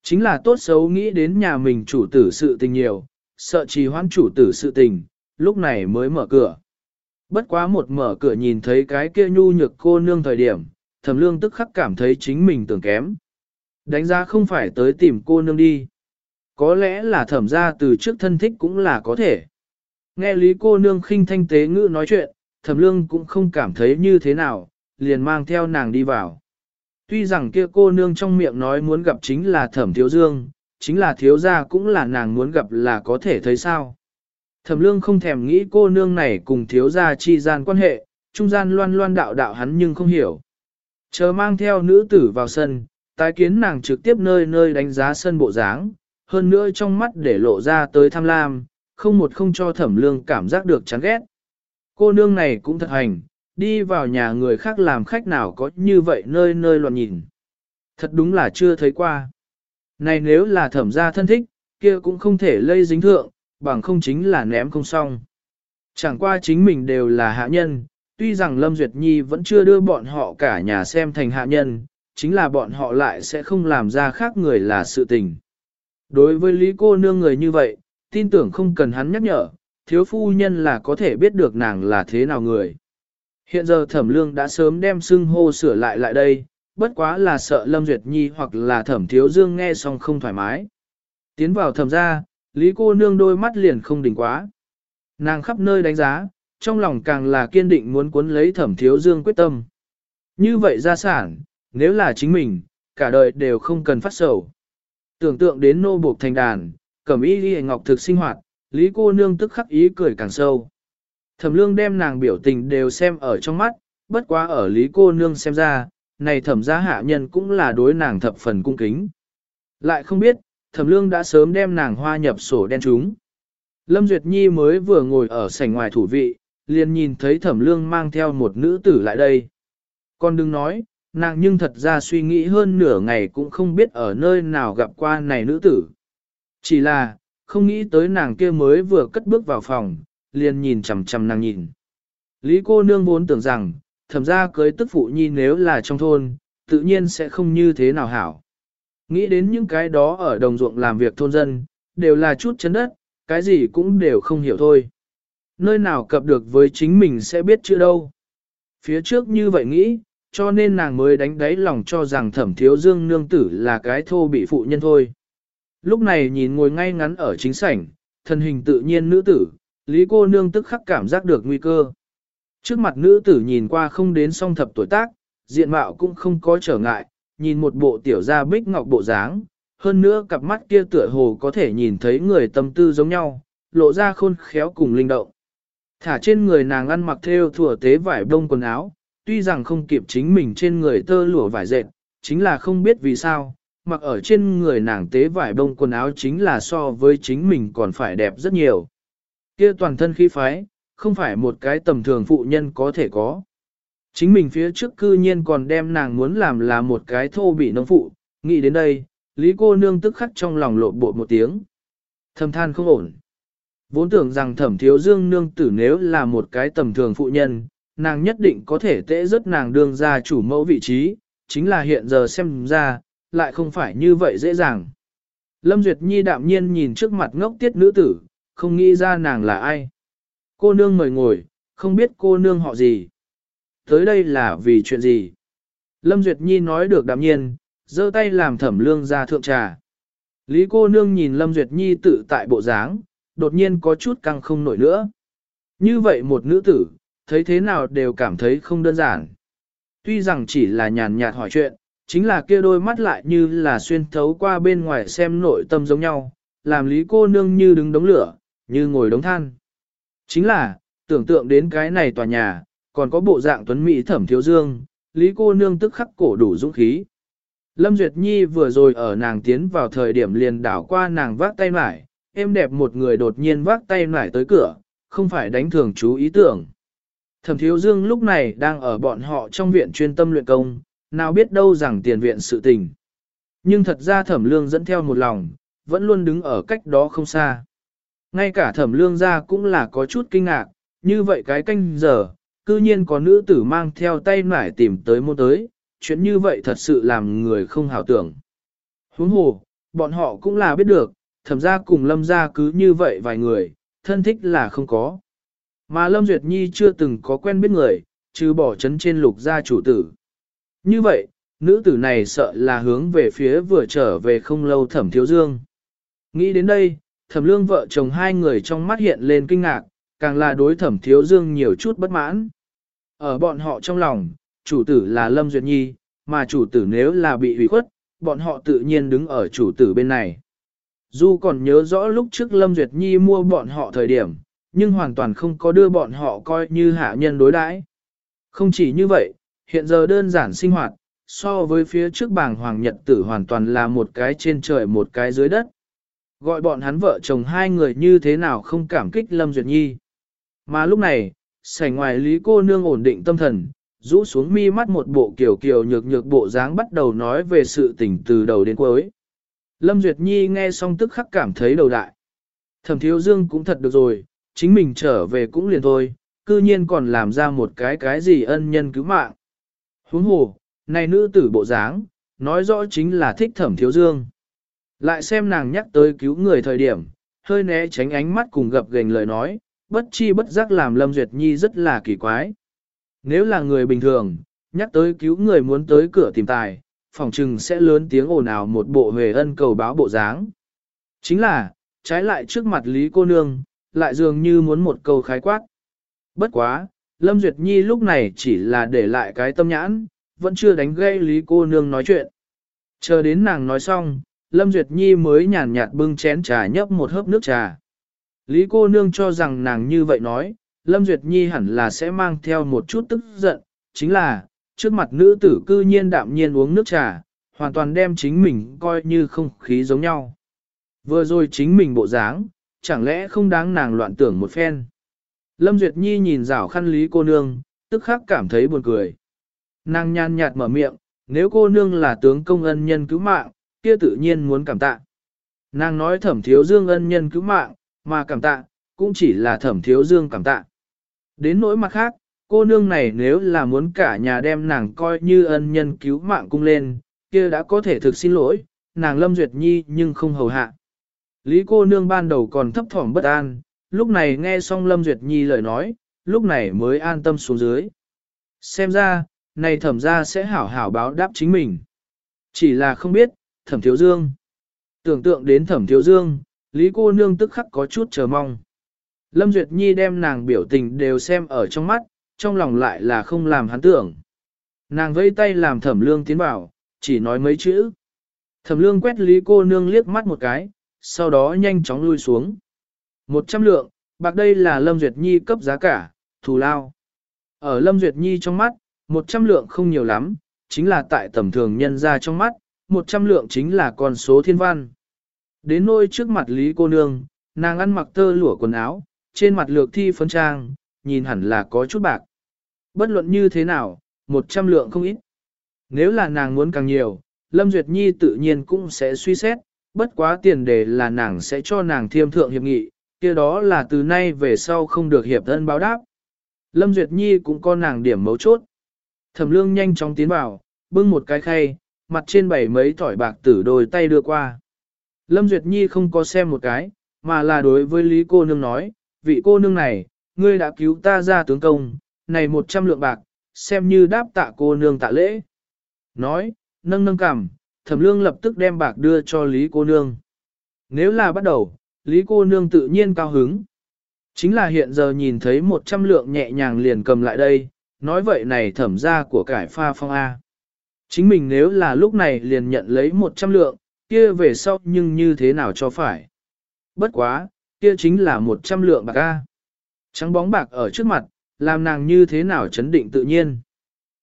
Chính là tốt xấu nghĩ đến nhà mình chủ tử sự tình nhiều, sợ trì hoãn chủ tử sự tình, lúc này mới mở cửa. Bất quá một mở cửa nhìn thấy cái kia nhu nhược cô nương thời điểm, thẩm lương tức khắc cảm thấy chính mình tưởng kém. Đánh giá không phải tới tìm cô nương đi. Có lẽ là thẩm ra từ trước thân thích cũng là có thể. Nghe lý cô nương khinh thanh tế ngữ nói chuyện, thẩm lương cũng không cảm thấy như thế nào, liền mang theo nàng đi vào. Tuy rằng kia cô nương trong miệng nói muốn gặp chính là thẩm thiếu dương, chính là thiếu gia cũng là nàng muốn gặp là có thể thấy sao. Thẩm lương không thèm nghĩ cô nương này cùng thiếu gia chi gian quan hệ, trung gian loan loan đạo đạo hắn nhưng không hiểu. Chờ mang theo nữ tử vào sân, tái kiến nàng trực tiếp nơi nơi đánh giá sân bộ dáng, hơn nữa trong mắt để lộ ra tới tham lam, không một không cho thẩm lương cảm giác được chán ghét. Cô nương này cũng thật hành, đi vào nhà người khác làm khách nào có như vậy nơi nơi loạn nhìn. Thật đúng là chưa thấy qua. Này nếu là thẩm gia thân thích, kia cũng không thể lây dính thượng, bằng không chính là ném không xong. Chẳng qua chính mình đều là hạ nhân, tuy rằng Lâm Duyệt Nhi vẫn chưa đưa bọn họ cả nhà xem thành hạ nhân, chính là bọn họ lại sẽ không làm ra khác người là sự tình. Đối với Lý cô nương người như vậy, tin tưởng không cần hắn nhắc nhở, thiếu phu nhân là có thể biết được nàng là thế nào người. Hiện giờ thẩm lương đã sớm đem xưng hô sửa lại lại đây, bất quá là sợ Lâm Duyệt Nhi hoặc là thẩm thiếu dương nghe xong không thoải mái. Tiến vào thẩm ra, Lý cô nương đôi mắt liền không đỉnh quá. Nàng khắp nơi đánh giá, trong lòng càng là kiên định muốn cuốn lấy thẩm thiếu dương quyết tâm. Như vậy gia sản, nếu là chính mình, cả đời đều không cần phát sầu. Tưởng tượng đến nô buộc thành đàn, cẩm y ghi ngọc thực sinh hoạt, Lý cô nương tức khắc ý cười càng sâu. Thẩm lương đem nàng biểu tình đều xem ở trong mắt, bất quá ở Lý cô nương xem ra, này thẩm gia hạ nhân cũng là đối nàng thập phần cung kính. Lại không biết, thẩm lương đã sớm đem nàng hoa nhập sổ đen chúng. Lâm Duyệt Nhi mới vừa ngồi ở sảnh ngoài thủ vị, liền nhìn thấy thẩm lương mang theo một nữ tử lại đây. Con đừng nói, nàng nhưng thật ra suy nghĩ hơn nửa ngày cũng không biết ở nơi nào gặp qua này nữ tử. Chỉ là, không nghĩ tới nàng kia mới vừa cất bước vào phòng, liền nhìn chằm chằm nàng nhìn. Lý cô nương vốn tưởng rằng, thẩm ra cưới tức phụ nhi nếu là trong thôn, tự nhiên sẽ không như thế nào hảo. Nghĩ đến những cái đó ở đồng ruộng làm việc thôn dân, đều là chút chấn đất, cái gì cũng đều không hiểu thôi. Nơi nào cập được với chính mình sẽ biết chữ đâu. Phía trước như vậy nghĩ, cho nên nàng mới đánh đáy lòng cho rằng thẩm thiếu dương nương tử là cái thô bị phụ nhân thôi. Lúc này nhìn ngồi ngay ngắn ở chính sảnh, thân hình tự nhiên nữ tử, Lý cô nương tức khắc cảm giác được nguy cơ. Trước mặt nữ tử nhìn qua không đến song thập tuổi tác, diện mạo cũng không có trở ngại, nhìn một bộ tiểu gia bích ngọc bộ dáng, hơn nữa cặp mắt kia tựa hồ có thể nhìn thấy người tâm tư giống nhau, lộ ra khôn khéo cùng linh động. Thả trên người nàng ăn mặc theo thủa tế vải đông quần áo, tuy rằng không kịp chính mình trên người tơ lụa vải dệt, chính là không biết vì sao, mặc ở trên người nàng tế vải đông quần áo chính là so với chính mình còn phải đẹp rất nhiều. Kia toàn thân khí phái, không phải một cái tầm thường phụ nhân có thể có. Chính mình phía trước cư nhiên còn đem nàng muốn làm là một cái thô bị nông phụ, nghĩ đến đây, Lý cô nương tức khắc trong lòng lộ bộ một tiếng. Thầm than không ổn. Vốn tưởng rằng thẩm thiếu dương nương tử nếu là một cái tầm thường phụ nhân, nàng nhất định có thể tễ rất nàng đương ra chủ mẫu vị trí, chính là hiện giờ xem ra, lại không phải như vậy dễ dàng. Lâm Duyệt Nhi đạm nhiên nhìn trước mặt ngốc tiết nữ tử, không nghĩ ra nàng là ai. Cô nương mời ngồi, không biết cô nương họ gì. Tới đây là vì chuyện gì? Lâm Duyệt Nhi nói được đạm nhiên, giơ tay làm thẩm lương ra thượng trà. Lý cô nương nhìn Lâm Duyệt Nhi tự tại bộ dáng, đột nhiên có chút căng không nổi nữa. Như vậy một nữ tử, thấy thế nào đều cảm thấy không đơn giản. Tuy rằng chỉ là nhàn nhạt hỏi chuyện, chính là kia đôi mắt lại như là xuyên thấu qua bên ngoài xem nội tâm giống nhau, làm lý cô nương như đứng đống lửa, như ngồi đống than. Chính là, tưởng tượng đến cái này tòa nhà, còn có bộ dạng tuấn mỹ thẩm thiếu dương, lý cô nương tức khắc cổ đủ dũng khí. Lâm Duyệt Nhi vừa rồi ở nàng tiến vào thời điểm liền đảo qua nàng vác tay mải, em đẹp một người đột nhiên vác tay mải tới cửa, không phải đánh thường chú ý tưởng. Thẩm Thiếu Dương lúc này đang ở bọn họ trong viện chuyên tâm luyện công, nào biết đâu rằng tiền viện sự tình. Nhưng thật ra Thẩm Lương dẫn theo một lòng, vẫn luôn đứng ở cách đó không xa. Ngay cả Thẩm Lương ra cũng là có chút kinh ngạc, như vậy cái canh giờ, cư nhiên có nữ tử mang theo tay nải tìm tới môn tới, chuyện như vậy thật sự làm người không hảo tưởng. Huống hồ, bọn họ cũng là biết được, thẩm ra cùng lâm ra cứ như vậy vài người, thân thích là không có. Mà Lâm Duyệt Nhi chưa từng có quen biết người, trừ bỏ chấn trên lục gia chủ tử. Như vậy, nữ tử này sợ là hướng về phía vừa trở về không lâu thẩm thiếu dương. Nghĩ đến đây, thẩm lương vợ chồng hai người trong mắt hiện lên kinh ngạc, càng là đối thẩm thiếu dương nhiều chút bất mãn. Ở bọn họ trong lòng, chủ tử là Lâm Duyệt Nhi, mà chủ tử nếu là bị hủy khuất, bọn họ tự nhiên đứng ở chủ tử bên này. Dù còn nhớ rõ lúc trước Lâm Duyệt Nhi mua bọn họ thời điểm, nhưng hoàn toàn không có đưa bọn họ coi như hạ nhân đối đãi. Không chỉ như vậy, hiện giờ đơn giản sinh hoạt, so với phía trước bảng hoàng nhật tử hoàn toàn là một cái trên trời một cái dưới đất. Gọi bọn hắn vợ chồng hai người như thế nào không cảm kích Lâm Duyệt Nhi. Mà lúc này, sảnh ngoài lý cô nương ổn định tâm thần, rũ xuống mi mắt một bộ kiểu kiểu nhược nhược bộ dáng bắt đầu nói về sự tình từ đầu đến cuối. Lâm Duyệt Nhi nghe xong tức khắc cảm thấy đầu đại. Thẩm Thiếu Dương cũng thật được rồi, chính mình trở về cũng liền thôi, cư nhiên còn làm ra một cái cái gì ân nhân cứu mạng. Huống hồ, này nữ tử bộ dáng, nói rõ chính là thích Thẩm Thiếu Dương. Lại xem nàng nhắc tới cứu người thời điểm, hơi né tránh ánh mắt cùng gập gềnh lời nói, bất chi bất giác làm Lâm Duyệt Nhi rất là kỳ quái. Nếu là người bình thường, nhắc tới cứu người muốn tới cửa tìm tài, phòng trừng sẽ lớn tiếng ồn ào một bộ hề ân cầu báo bộ dáng. Chính là, trái lại trước mặt Lý cô nương, lại dường như muốn một câu khái quát. Bất quá, Lâm Duyệt Nhi lúc này chỉ là để lại cái tâm nhãn, vẫn chưa đánh gây Lý cô nương nói chuyện. Chờ đến nàng nói xong, Lâm Duyệt Nhi mới nhàn nhạt bưng chén trà nhấp một hớp nước trà. Lý cô nương cho rằng nàng như vậy nói, Lâm Duyệt Nhi hẳn là sẽ mang theo một chút tức giận, chính là, trước mặt nữ tử cư nhiên đạm nhiên uống nước trà, hoàn toàn đem chính mình coi như không khí giống nhau. Vừa rồi chính mình bộ dáng, chẳng lẽ không đáng nàng loạn tưởng một phen. Lâm Duyệt Nhi nhìn rảo khăn lý cô nương, tức khắc cảm thấy buồn cười. Nàng nhàn nhạt mở miệng, nếu cô nương là tướng công ân nhân cứu mạng, kia tự nhiên muốn cảm tạ. Nàng nói thẩm thiếu dương ân nhân cứu mạng, mà cảm tạ, cũng chỉ là thẩm thiếu dương cảm tạ. Đến nỗi mặt khác, cô nương này nếu là muốn cả nhà đem nàng coi như ân nhân cứu mạng cung lên, kia đã có thể thực xin lỗi, nàng Lâm Duyệt Nhi nhưng không hầu hạ. Lý cô nương ban đầu còn thấp thỏm bất an, lúc này nghe xong Lâm Duyệt Nhi lời nói, lúc này mới an tâm xuống dưới. Xem ra, này thẩm ra sẽ hảo hảo báo đáp chính mình. Chỉ là không biết, thẩm thiếu dương. Tưởng tượng đến thẩm thiếu dương, Lý cô nương tức khắc có chút chờ mong. Lâm Duyệt Nhi đem nàng biểu tình đều xem ở trong mắt, trong lòng lại là không làm hắn tưởng. Nàng vẫy tay làm thẩm lương tiến vào, chỉ nói mấy chữ. Thẩm lương quét Lý cô nương liếc mắt một cái, sau đó nhanh chóng lui xuống. Một trăm lượng, bạc đây là Lâm Duyệt Nhi cấp giá cả, thù lao. Ở Lâm Duyệt Nhi trong mắt, một trăm lượng không nhiều lắm, chính là tại tầm thường nhân ra trong mắt, một trăm lượng chính là con số thiên văn. Đến nôi trước mặt Lý cô nương, nàng ăn mặc tơ lụa quần áo, trên mặt lược thi phấn trang, nhìn hẳn là có chút bạc. Bất luận như thế nào, một trăm lượng không ít. Nếu là nàng muốn càng nhiều, Lâm Duyệt Nhi tự nhiên cũng sẽ suy xét, bất quá tiền đề là nàng sẽ cho nàng thiêm thượng hiệp nghị, kia đó là từ nay về sau không được hiệp thân báo đáp. Lâm Duyệt Nhi cũng có nàng điểm mấu chốt. Thẩm lương nhanh chóng tiến vào, bưng một cái khay, mặt trên bảy mấy thỏi bạc tử đôi tay đưa qua. Lâm Duyệt Nhi không có xem một cái, mà là đối với Lý cô nương nói, vị cô nương này, ngươi đã cứu ta ra tướng công, này một trăm lượng bạc, xem như đáp tạ cô nương tạ lễ. Nói, nâng nâng cằm, thẩm lương lập tức đem bạc đưa cho Lý cô nương. Nếu là bắt đầu, Lý cô nương tự nhiên cao hứng. Chính là hiện giờ nhìn thấy một trăm lượng nhẹ nhàng liền cầm lại đây, nói vậy này thẩm ra của cải pha phong A. Chính mình nếu là lúc này liền nhận lấy một trăm lượng, kia về sau nhưng như thế nào cho phải. Bất quá, kia chính là một trăm lượng bạc A. Trắng bóng bạc ở trước mặt, làm nàng như thế nào chấn định tự nhiên.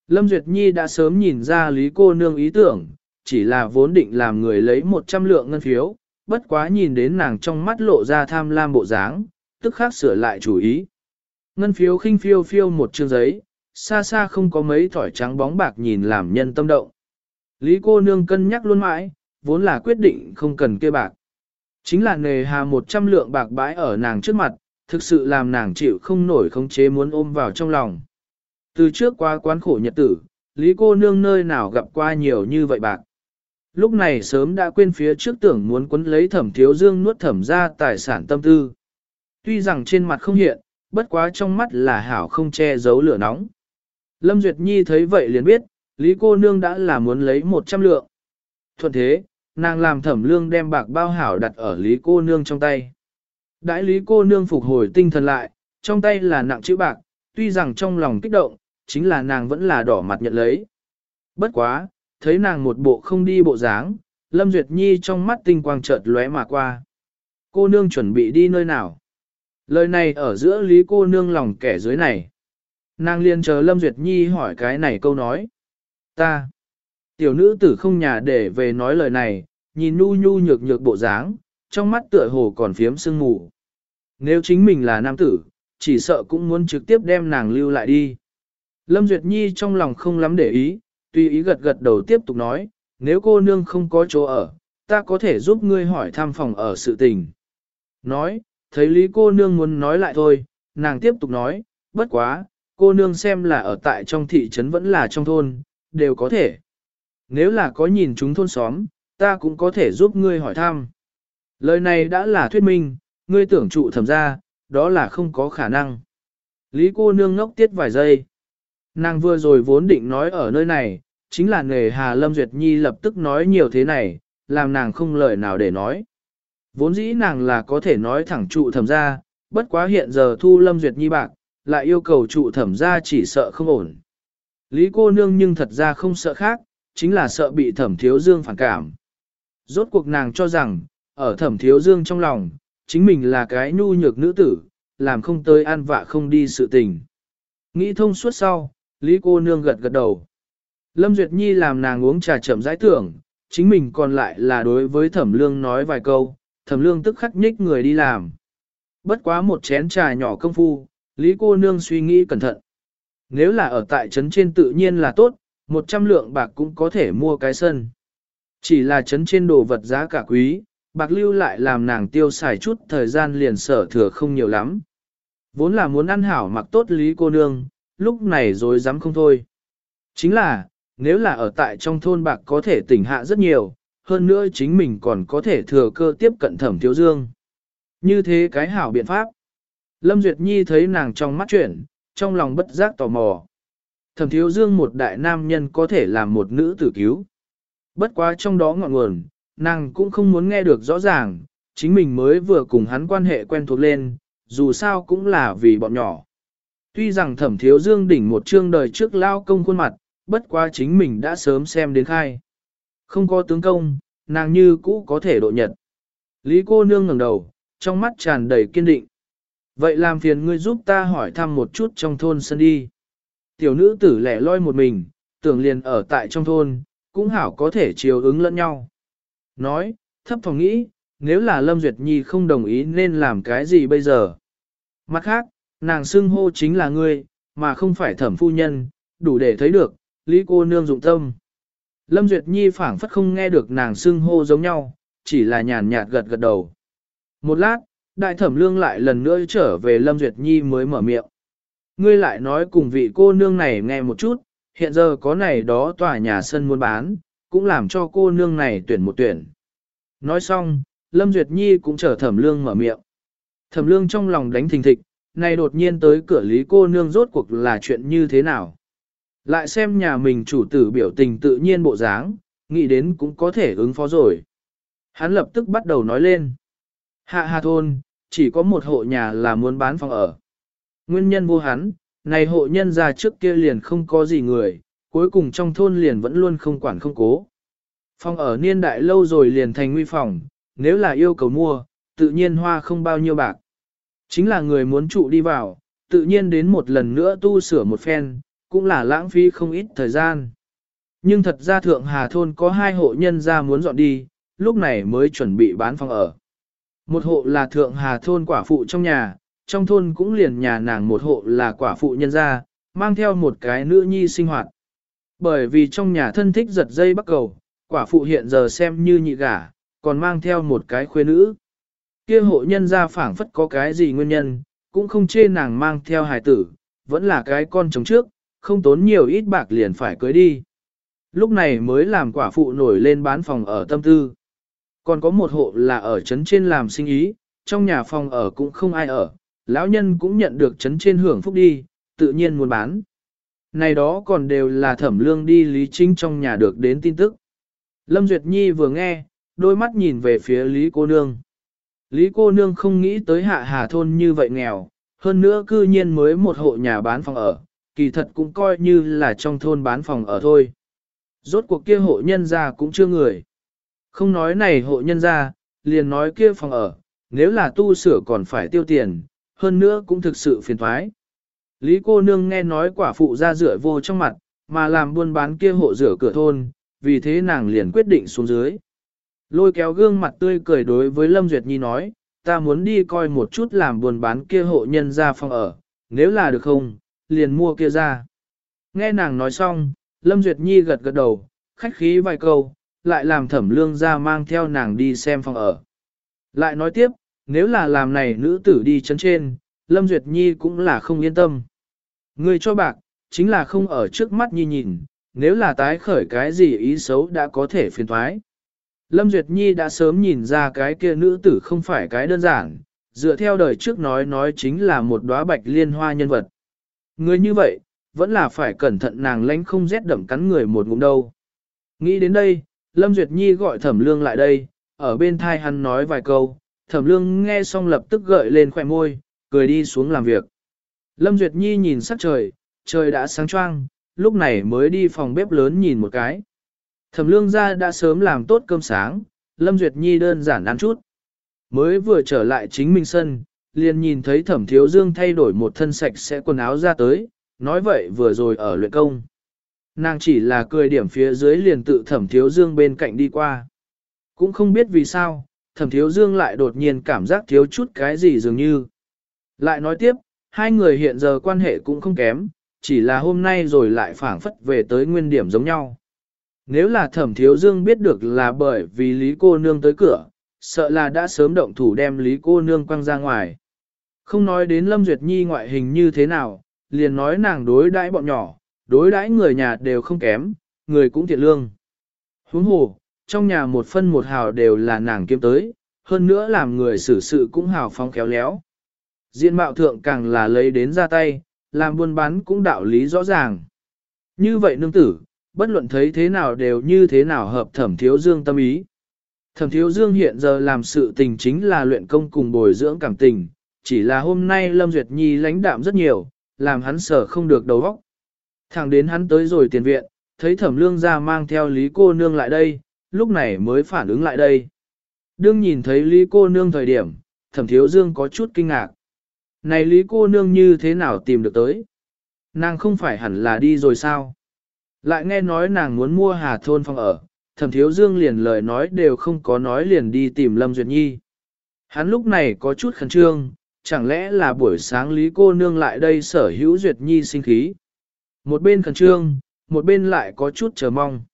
Lâm Duyệt Nhi đã sớm nhìn ra lý cô nương ý tưởng, chỉ là vốn định làm người lấy một trăm lượng ngân phiếu, bất quá nhìn đến nàng trong mắt lộ ra tham lam bộ dáng, tức khắc sửa lại chủ ý. Ngân phiếu khinh phiêu phiêu một chương giấy, xa xa không có mấy thỏi trắng bóng bạc nhìn làm nhân tâm động. Lý cô nương cân nhắc luôn mãi, vốn là quyết định không cần kê bạc. Chính là nề hà một trăm lượng bạc bãi ở nàng trước mặt, thực sự làm nàng chịu không nổi không chế muốn ôm vào trong lòng. Từ trước qua quán khổ nhật tử, Lý cô nương nơi nào gặp qua nhiều như vậy bạc. Lúc này sớm đã quên phía trước tưởng muốn quấn lấy thẩm thiếu dương nuốt thẩm ra tài sản tâm tư. Tuy rằng trên mặt không hiện, bất quá trong mắt là hảo không che giấu lửa nóng. Lâm Duyệt Nhi thấy vậy liền biết, Lý cô nương đã là muốn lấy 100 lượng. Thuận thế, nàng làm thẩm lương đem bạc bao hảo đặt ở Lý cô nương trong tay. Đãi Lý cô nương phục hồi tinh thần lại, trong tay là nặng chữ bạc, tuy rằng trong lòng kích động, chính là nàng vẫn là đỏ mặt nhận lấy. Bất quá, thấy nàng một bộ không đi bộ dáng, Lâm Duyệt Nhi trong mắt tinh quang chợt lóe mà qua. Cô nương chuẩn bị đi nơi nào? Lời này ở giữa Lý cô nương lòng kẻ dưới này. Nàng liền chờ Lâm Duyệt Nhi hỏi cái này câu nói. Ta. Tiểu nữ tử không nhà để về nói lời này, nhìn nhu nhu nhược nhược bộ dáng, trong mắt tựa hồ còn phiếm sương mù. Nếu chính mình là nam tử, chỉ sợ cũng muốn trực tiếp đem nàng lưu lại đi. Lâm Duyệt Nhi trong lòng không lắm để ý, tùy ý gật gật đầu tiếp tục nói, nếu cô nương không có chỗ ở, ta có thể giúp ngươi hỏi thăm phòng ở sự tình. Nói, thấy lý cô nương muốn nói lại thôi, nàng tiếp tục nói, bất quá, cô nương xem là ở tại trong thị trấn vẫn là trong thôn, đều có thể. Nếu là có nhìn chúng thôn xóm, ta cũng có thể giúp ngươi hỏi thăm. Lời này đã là thuyết minh, ngươi tưởng trụ thẩm ra, đó là không có khả năng. Lý cô nương ngốc tiết vài giây. Nàng vừa rồi vốn định nói ở nơi này, chính là nghề Hà Lâm Duyệt Nhi lập tức nói nhiều thế này, làm nàng không lời nào để nói. Vốn dĩ nàng là có thể nói thẳng trụ thẩm ra, bất quá hiện giờ thu Lâm Duyệt Nhi bạc, lại yêu cầu trụ thẩm ra chỉ sợ không ổn. Lý cô nương nhưng thật ra không sợ khác, chính là sợ bị thẩm thiếu dương phản cảm. Rốt cuộc nàng cho rằng, ở thẩm thiếu dương trong lòng, chính mình là cái nhu nhược nữ tử, làm không tới an vạ không đi sự tình. Nghĩ thông suốt sau, Lý cô nương gật gật đầu. Lâm Duyệt Nhi làm nàng uống trà chậm rãi tưởng, chính mình còn lại là đối với thẩm lương nói vài câu, thẩm lương tức khắc nhích người đi làm. Bất quá một chén trà nhỏ công phu, Lý cô nương suy nghĩ cẩn thận. Nếu là ở tại trấn trên tự nhiên là tốt, một trăm lượng bạc cũng có thể mua cái sân. Chỉ là trấn trên đồ vật giá cả quý, bạc lưu lại làm nàng tiêu xài chút thời gian liền sở thừa không nhiều lắm. Vốn là muốn ăn hảo mặc tốt Lý cô nương, lúc này rồi dám không thôi. Chính là, nếu là ở tại trong thôn bạc có thể tỉnh hạ rất nhiều, hơn nữa chính mình còn có thể thừa cơ tiếp cận thẩm thiếu dương. Như thế cái hảo biện pháp. Lâm Duyệt Nhi thấy nàng trong mắt chuyển, trong lòng bất giác tò mò. Thẩm thiếu dương một đại nam nhân có thể làm một nữ tử cứu. Bất quá trong đó ngọn nguồn, nàng cũng không muốn nghe được rõ ràng, chính mình mới vừa cùng hắn quan hệ quen thuộc lên, dù sao cũng là vì bọn nhỏ. Tuy rằng thẩm thiếu dương đỉnh một chương đời trước lao công khuôn mặt, bất quá chính mình đã sớm xem đến khai. Không có tướng công, nàng như cũ có thể độ nhật. Lý cô nương ngẩng đầu, trong mắt tràn đầy kiên định. Vậy làm phiền ngươi giúp ta hỏi thăm một chút trong thôn sân đi. Tiểu nữ tử lẻ loi một mình, tưởng liền ở tại trong thôn, cũng hảo có thể chiều ứng lẫn nhau. Nói, thấp phòng nghĩ, nếu là Lâm Duyệt Nhi không đồng ý nên làm cái gì bây giờ. Mặt khác, nàng xưng hô chính là ngươi, mà không phải thẩm phu nhân, đủ để thấy được, Lý cô nương dụng tâm. Lâm Duyệt Nhi phảng phất không nghe được nàng xưng hô giống nhau, chỉ là nhàn nhạt gật gật đầu. Một lát, đại thẩm lương lại lần nữa trở về Lâm Duyệt Nhi mới mở miệng. Ngươi lại nói cùng vị cô nương này nghe một chút, hiện giờ có này đó tòa nhà sân muốn bán, cũng làm cho cô nương này tuyển một tuyển. Nói xong, Lâm Duyệt Nhi cũng trở thẩm lương mở miệng. Thẩm lương trong lòng đánh thình thịch, này đột nhiên tới cửa lý cô nương rốt cuộc là chuyện như thế nào. Lại xem nhà mình chủ tử biểu tình tự nhiên bộ dáng, nghĩ đến cũng có thể ứng phó rồi. Hắn lập tức bắt đầu nói lên. Hạ hà thôn, chỉ có một hộ nhà là muốn bán phòng ở. Nguyên nhân vô hắn, này hộ nhân ra trước kia liền không có gì người, cuối cùng trong thôn liền vẫn luôn không quản không cố. Phòng ở niên đại lâu rồi liền thành nguy phòng, nếu là yêu cầu mua, tự nhiên hoa không bao nhiêu bạc. Chính là người muốn trụ đi vào, tự nhiên đến một lần nữa tu sửa một phen, cũng là lãng phí không ít thời gian. Nhưng thật ra Thượng Hà Thôn có hai hộ nhân ra muốn dọn đi, lúc này mới chuẩn bị bán phòng ở. Một hộ là Thượng Hà Thôn quả phụ trong nhà, trong thôn cũng liền nhà nàng một hộ là quả phụ nhân gia, mang theo một cái nữ nhi sinh hoạt. Bởi vì trong nhà thân thích giật dây bắt cầu, quả phụ hiện giờ xem như nhị gả, còn mang theo một cái khuê nữ. Kia hộ nhân gia phảng phất có cái gì nguyên nhân, cũng không chê nàng mang theo hài tử, vẫn là cái con chồng trước, không tốn nhiều ít bạc liền phải cưới đi. Lúc này mới làm quả phụ nổi lên bán phòng ở tâm tư. Còn có một hộ là ở trấn trên làm sinh ý, trong nhà phòng ở cũng không ai ở, lão nhân cũng nhận được trấn trên hưởng phúc đi, tự nhiên muốn bán. Này đó còn đều là thẩm lương đi Lý Trinh trong nhà được đến tin tức. Lâm Duyệt Nhi vừa nghe, đôi mắt nhìn về phía Lý cô nương. Lý cô nương không nghĩ tới hạ hà thôn như vậy nghèo, hơn nữa cư nhiên mới một hộ nhà bán phòng ở, kỳ thật cũng coi như là trong thôn bán phòng ở thôi. Rốt cuộc kia hộ nhân ra cũng chưa người. Không nói này hộ nhân ra, liền nói kia phòng ở, nếu là tu sửa còn phải tiêu tiền, hơn nữa cũng thực sự phiền thoái. Lý cô nương nghe nói quả phụ ra rửa vô trong mặt, mà làm buôn bán kia hộ rửa cửa thôn, vì thế nàng liền quyết định xuống dưới. Lôi kéo gương mặt tươi cười đối với Lâm Duyệt Nhi nói, ta muốn đi coi một chút làm buôn bán kia hộ nhân ra phòng ở, nếu là được không, liền mua kia ra. Nghe nàng nói xong, Lâm Duyệt Nhi gật gật đầu, khách khí vài câu, lại làm thẩm lương ra mang theo nàng đi xem phòng ở. Lại nói tiếp, nếu là làm này nữ tử đi chấn trên, Lâm Duyệt Nhi cũng là không yên tâm. Người cho bạc, chính là không ở trước mắt Nhi nhìn, nếu là tái khởi cái gì ý xấu đã có thể phiền thoái. Lâm Duyệt Nhi đã sớm nhìn ra cái kia nữ tử không phải cái đơn giản, dựa theo đời trước nói nói chính là một đóa bạch liên hoa nhân vật. Người như vậy, vẫn là phải cẩn thận nàng lánh không rét đậm cắn người một ngụm đâu. Nghĩ đến đây, Lâm Duyệt Nhi gọi thẩm lương lại đây, ở bên thai hắn nói vài câu, thẩm lương nghe xong lập tức gợi lên khỏe môi, cười đi xuống làm việc. Lâm Duyệt Nhi nhìn sắc trời, trời đã sáng choang, lúc này mới đi phòng bếp lớn nhìn một cái. Thẩm lương ra đã sớm làm tốt cơm sáng, Lâm Duyệt Nhi đơn giản ăn chút. Mới vừa trở lại chính mình sân, liền nhìn thấy thẩm thiếu dương thay đổi một thân sạch sẽ quần áo ra tới, nói vậy vừa rồi ở luyện công. Nàng chỉ là cười điểm phía dưới liền tự thẩm thiếu dương bên cạnh đi qua. Cũng không biết vì sao, thẩm thiếu dương lại đột nhiên cảm giác thiếu chút cái gì dường như. Lại nói tiếp, hai người hiện giờ quan hệ cũng không kém, chỉ là hôm nay rồi lại phản phất về tới nguyên điểm giống nhau. Nếu là thẩm thiếu dương biết được là bởi vì lý cô nương tới cửa, sợ là đã sớm động thủ đem lý cô nương quăng ra ngoài. Không nói đến Lâm Duyệt Nhi ngoại hình như thế nào, liền nói nàng đối đãi bọn nhỏ, đối đãi người nhà đều không kém, người cũng thiện lương. Huống hồ, trong nhà một phân một hào đều là nàng kiếm tới, hơn nữa làm người xử sự cũng hào phóng khéo léo. Diện mạo thượng càng là lấy đến ra tay, làm buôn bán cũng đạo lý rõ ràng. Như vậy nương tử, bất luận thấy thế nào đều như thế nào hợp thẩm thiếu dương tâm ý. Thẩm thiếu dương hiện giờ làm sự tình chính là luyện công cùng bồi dưỡng cảm tình, chỉ là hôm nay Lâm Duyệt Nhi lãnh đạm rất nhiều, làm hắn sở không được đầu óc. Thẳng đến hắn tới rồi tiền viện, thấy thẩm lương ra mang theo lý cô nương lại đây, lúc này mới phản ứng lại đây. Đương nhìn thấy lý cô nương thời điểm, thẩm thiếu dương có chút kinh ngạc. Này lý cô nương như thế nào tìm được tới? Nàng không phải hẳn là đi rồi sao? Lại nghe nói nàng muốn mua hà thôn phòng ở, thẩm thiếu dương liền lời nói đều không có nói liền đi tìm Lâm Duyệt Nhi. Hắn lúc này có chút khẩn trương, chẳng lẽ là buổi sáng Lý cô nương lại đây sở hữu Duyệt Nhi sinh khí. Một bên khẩn trương, một bên lại có chút chờ mong.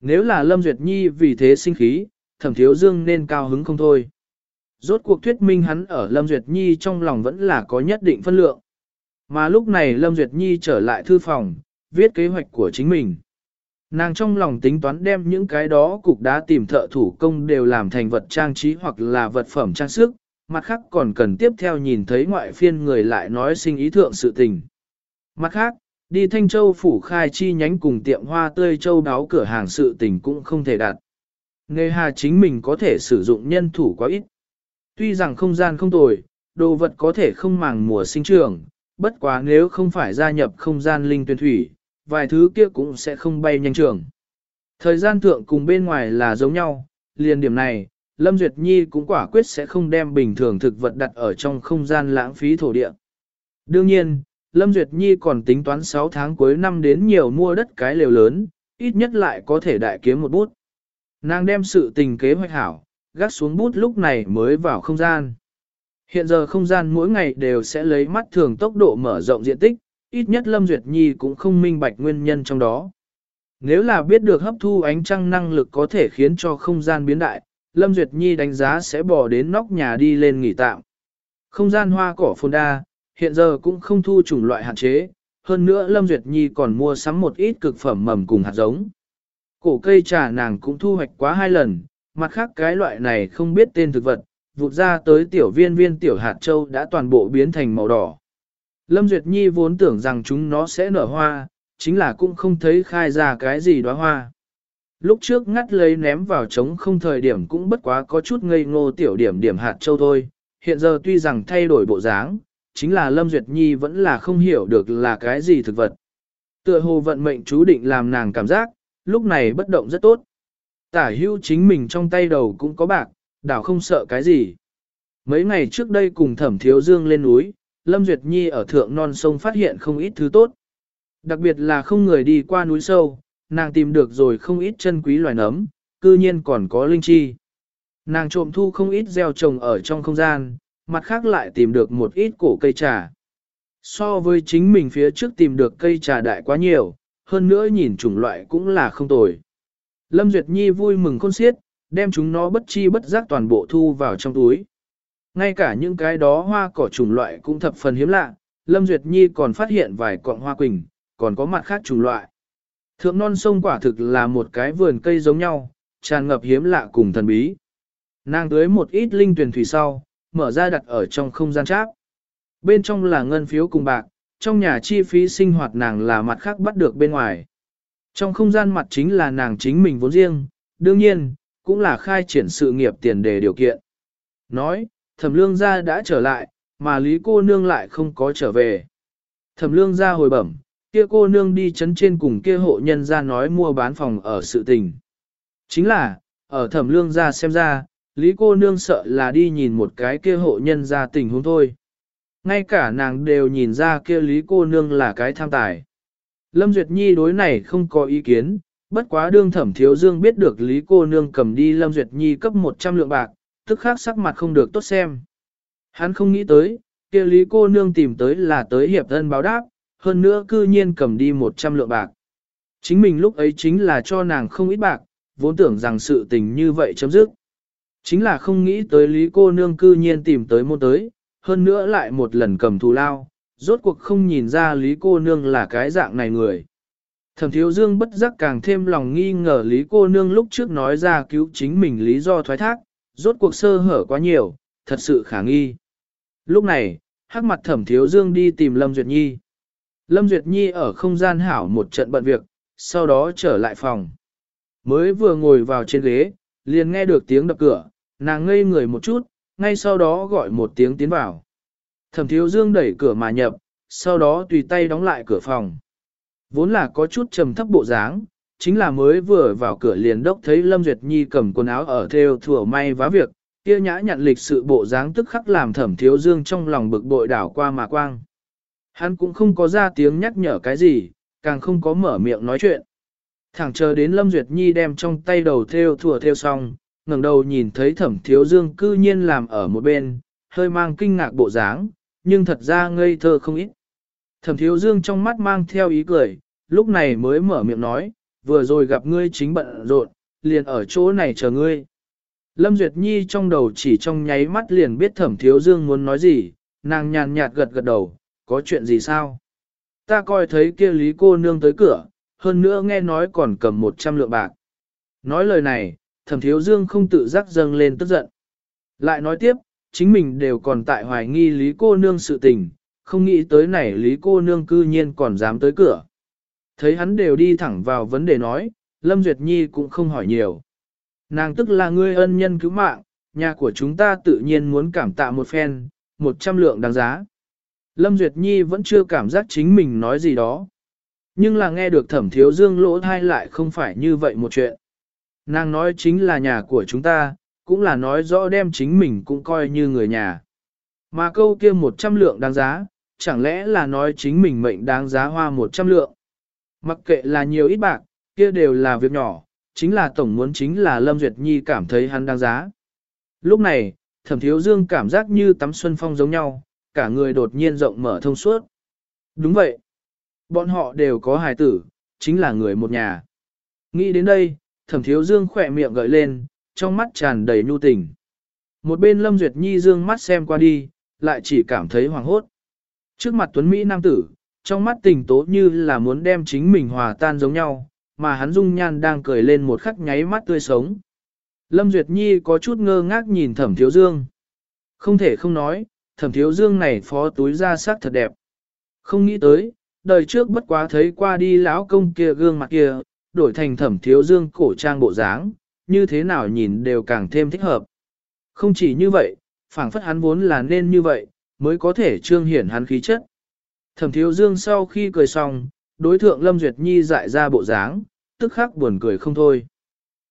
Nếu là Lâm Duyệt Nhi vì thế sinh khí, thẩm thiếu dương nên cao hứng không thôi. Rốt cuộc thuyết minh hắn ở Lâm Duyệt Nhi trong lòng vẫn là có nhất định phân lượng. Mà lúc này Lâm Duyệt Nhi trở lại thư phòng, viết kế hoạch của chính mình. Nàng trong lòng tính toán đem những cái đó cục đá tìm thợ thủ công đều làm thành vật trang trí hoặc là vật phẩm trang sức, mặt khác còn cần tiếp theo nhìn thấy ngoại phiên người lại nói sinh ý thượng sự tình. Mặt khác, đi Thanh Châu phủ khai chi nhánh cùng tiệm hoa tươi châu đáo cửa hàng sự tình cũng không thể đạt. Nghề hà chính mình có thể sử dụng nhân thủ quá ít. Tuy rằng không gian không tồi, đồ vật có thể không màng mùa sinh trưởng, bất quá nếu không phải gia nhập không gian linh tuyển thủy, vài thứ kia cũng sẽ không bay nhanh trưởng. Thời gian thượng cùng bên ngoài là giống nhau, liền điểm này, Lâm Duyệt Nhi cũng quả quyết sẽ không đem bình thường thực vật đặt ở trong không gian lãng phí thổ địa. Đương nhiên, Lâm Duyệt Nhi còn tính toán 6 tháng cuối năm đến nhiều mua đất cái lều lớn, ít nhất lại có thể đại kiếm một bút. Nàng đem sự tình kế hoạch hảo, gác xuống bút lúc này mới vào không gian. Hiện giờ không gian mỗi ngày đều sẽ lấy mắt thường tốc độ mở rộng diện tích, ít nhất Lâm Duyệt Nhi cũng không minh bạch nguyên nhân trong đó. Nếu là biết được hấp thu ánh trăng năng lực có thể khiến cho không gian biến đại, Lâm Duyệt Nhi đánh giá sẽ bỏ đến nóc nhà đi lên nghỉ tạm. Không gian hoa cỏ phồn đa, hiện giờ cũng không thu chủng loại hạn chế, hơn nữa Lâm Duyệt Nhi còn mua sắm một ít cực phẩm mầm cùng hạt giống. Cổ cây trà nàng cũng thu hoạch quá hai lần, mặt khác cái loại này không biết tên thực vật, vụt ra tới tiểu viên viên tiểu hạt châu đã toàn bộ biến thành màu đỏ. Lâm Duyệt Nhi vốn tưởng rằng chúng nó sẽ nở hoa, chính là cũng không thấy khai ra cái gì đóa hoa. Lúc trước ngắt lấy ném vào trống không thời điểm cũng bất quá có chút ngây ngô tiểu điểm điểm hạt châu thôi, hiện giờ tuy rằng thay đổi bộ dáng, chính là Lâm Duyệt Nhi vẫn là không hiểu được là cái gì thực vật. Tựa hồ vận mệnh chú định làm nàng cảm giác, lúc này bất động rất tốt. Tả hưu chính mình trong tay đầu cũng có bạc, đảo không sợ cái gì. Mấy ngày trước đây cùng thẩm thiếu dương lên núi, Lâm Duyệt Nhi ở thượng non sông phát hiện không ít thứ tốt. Đặc biệt là không người đi qua núi sâu, nàng tìm được rồi không ít chân quý loài nấm, cư nhiên còn có linh chi. Nàng trộm thu không ít gieo trồng ở trong không gian, mặt khác lại tìm được một ít cổ cây trà. So với chính mình phía trước tìm được cây trà đại quá nhiều, hơn nữa nhìn chủng loại cũng là không tồi. Lâm Duyệt Nhi vui mừng khôn xiết, đem chúng nó bất chi bất giác toàn bộ thu vào trong túi. Ngay cả những cái đó hoa cỏ chủng loại cũng thập phần hiếm lạ, Lâm Duyệt Nhi còn phát hiện vài cọng hoa quỳnh, còn có mặt khác chủng loại. Thượng non sông quả thực là một cái vườn cây giống nhau, tràn ngập hiếm lạ cùng thần bí. Nàng tưới một ít linh tuyển thủy sau, mở ra đặt ở trong không gian tráp. Bên trong là ngân phiếu cùng bạc, trong nhà chi phí sinh hoạt nàng là mặt khác bắt được bên ngoài. Trong không gian mặt chính là nàng chính mình vốn riêng, đương nhiên, cũng là khai triển sự nghiệp tiền đề điều kiện. Nói, thẩm lương gia đã trở lại, mà lý cô nương lại không có trở về. Thẩm lương gia hồi bẩm, kia cô nương đi chấn trên cùng kia hộ nhân gia nói mua bán phòng ở sự tình. Chính là, ở thẩm lương gia xem ra, lý cô nương sợ là đi nhìn một cái kia hộ nhân gia tình huống thôi. Ngay cả nàng đều nhìn ra kia lý cô nương là cái tham tài. Lâm Duyệt Nhi đối này không có ý kiến, bất quá đương thẩm thiếu dương biết được lý cô nương cầm đi Lâm Duyệt Nhi cấp 100 lượng bạc, tức khác sắc mặt không được tốt xem. Hắn không nghĩ tới, kia lý cô nương tìm tới là tới hiệp thân báo đáp, hơn nữa cư nhiên cầm đi 100 lượng bạc. Chính mình lúc ấy chính là cho nàng không ít bạc, vốn tưởng rằng sự tình như vậy chấm dứt. Chính là không nghĩ tới lý cô nương cư nhiên tìm tới môn tới, hơn nữa lại một lần cầm thù lao, rốt cuộc không nhìn ra lý cô nương là cái dạng này người. Thẩm thiếu dương bất giác càng thêm lòng nghi ngờ lý cô nương lúc trước nói ra cứu chính mình lý do thoái thác, rốt cuộc sơ hở quá nhiều, thật sự khả nghi. Lúc này, hắc mặt thẩm thiếu dương đi tìm Lâm Duyệt Nhi. Lâm Duyệt Nhi ở không gian hảo một trận bận việc, sau đó trở lại phòng. Mới vừa ngồi vào trên ghế, liền nghe được tiếng đập cửa, nàng ngây người một chút, ngay sau đó gọi một tiếng tiến vào. Thẩm thiếu dương đẩy cửa mà nhập, sau đó tùy tay đóng lại cửa phòng. Vốn là có chút trầm thấp bộ dáng, chính là mới vừa vào cửa liền đốc thấy Lâm Duyệt Nhi cầm quần áo ở theo thừa may vá việc, kia nhã nhận lịch sự bộ dáng tức khắc làm thẩm thiếu dương trong lòng bực bội đảo qua mà quang. Hắn cũng không có ra tiếng nhắc nhở cái gì, càng không có mở miệng nói chuyện. Thẳng chờ đến Lâm Duyệt Nhi đem trong tay đầu theo thùa theo xong, ngẩng đầu nhìn thấy thẩm thiếu dương cư nhiên làm ở một bên, hơi mang kinh ngạc bộ dáng, nhưng thật ra ngây thơ không ít. Thẩm thiếu dương trong mắt mang theo ý cười, lúc này mới mở miệng nói, vừa rồi gặp ngươi chính bận rộn, liền ở chỗ này chờ ngươi. Lâm Duyệt Nhi trong đầu chỉ trong nháy mắt liền biết thẩm thiếu dương muốn nói gì, nàng nhàn nhạt gật gật đầu, có chuyện gì sao? Ta coi thấy kia lý cô nương tới cửa, hơn nữa nghe nói còn cầm 100 lượng bạc. Nói lời này, thẩm thiếu dương không tự giác dâng lên tức giận. Lại nói tiếp, chính mình đều còn tại hoài nghi lý cô nương sự tình, không nghĩ tới này lý cô nương cư nhiên còn dám tới cửa. Thấy hắn đều đi thẳng vào vấn đề nói, Lâm Duyệt Nhi cũng không hỏi nhiều. Nàng tức là ngươi ân nhân cứu mạng, nhà của chúng ta tự nhiên muốn cảm tạ một phen, một trăm lượng đáng giá. Lâm Duyệt Nhi vẫn chưa cảm giác chính mình nói gì đó. Nhưng là nghe được thẩm thiếu dương lỗ thai lại không phải như vậy một chuyện. Nàng nói chính là nhà của chúng ta, cũng là nói rõ đem chính mình cũng coi như người nhà. Mà câu kia một trăm lượng đáng giá, chẳng lẽ là nói chính mình mệnh đáng giá hoa một trăm lượng. Mặc kệ là nhiều ít bạc, kia đều là việc nhỏ, chính là tổng muốn chính là Lâm Duyệt Nhi cảm thấy hắn đáng giá. Lúc này, thẩm thiếu dương cảm giác như tắm xuân phong giống nhau, cả người đột nhiên rộng mở thông suốt. Đúng vậy. Bọn họ đều có hài tử, chính là người một nhà. Nghĩ đến đây, thẩm thiếu dương khỏe miệng gợi lên, trong mắt tràn đầy nhu tình. Một bên Lâm Duyệt Nhi dương mắt xem qua đi, lại chỉ cảm thấy hoàng hốt. Trước mặt Tuấn Mỹ Nam tử, trong mắt tình tố như là muốn đem chính mình hòa tan giống nhau, mà hắn dung nhan đang cười lên một khắc nháy mắt tươi sống. Lâm Duyệt Nhi có chút ngơ ngác nhìn thẩm thiếu dương. Không thể không nói, thẩm thiếu dương này phó túi ra sắc thật đẹp. Không nghĩ tới, đời trước bất quá thấy qua đi lão công kia gương mặt kia, đổi thành thẩm thiếu dương cổ trang bộ dáng, như thế nào nhìn đều càng thêm thích hợp. Không chỉ như vậy, phảng phất hắn vốn là nên như vậy, mới có thể trương hiển hắn khí chất. Thẩm thiếu dương sau khi cười xong, đối thượng Lâm Duyệt Nhi dại ra bộ dáng, tức khắc buồn cười không thôi.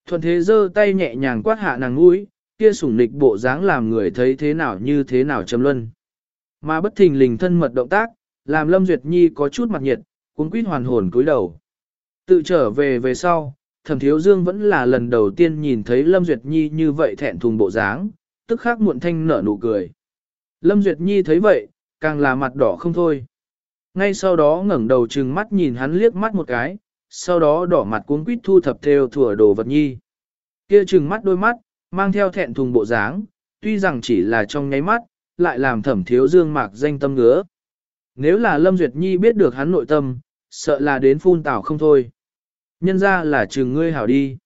Thuần thế giơ tay nhẹ nhàng quát hạ nàng mũi, kia sủng nịch bộ dáng làm người thấy thế nào như thế nào trầm luân. Mà bất thình lình thân mật động tác, làm Lâm Duyệt Nhi có chút mặt nhiệt, cuốn quýt hoàn hồn cúi đầu. Tự trở về về sau, thẩm thiếu dương vẫn là lần đầu tiên nhìn thấy Lâm Duyệt Nhi như vậy thẹn thùng bộ dáng, tức khắc muộn thanh nở nụ cười. Lâm Duyệt Nhi thấy vậy, càng là mặt đỏ không thôi. Ngay sau đó ngẩng đầu trừng mắt nhìn hắn liếc mắt một cái, sau đó đỏ mặt cuốn quýt thu thập theo thủa đồ vật nhi. Kia trừng mắt đôi mắt, mang theo thẹn thùng bộ dáng, tuy rằng chỉ là trong nháy mắt, lại làm thẩm thiếu dương mạc danh tâm ngứa. Nếu là Lâm Duyệt Nhi biết được hắn nội tâm, sợ là đến phun tảo không thôi. Nhân ra là trừng ngươi hảo đi.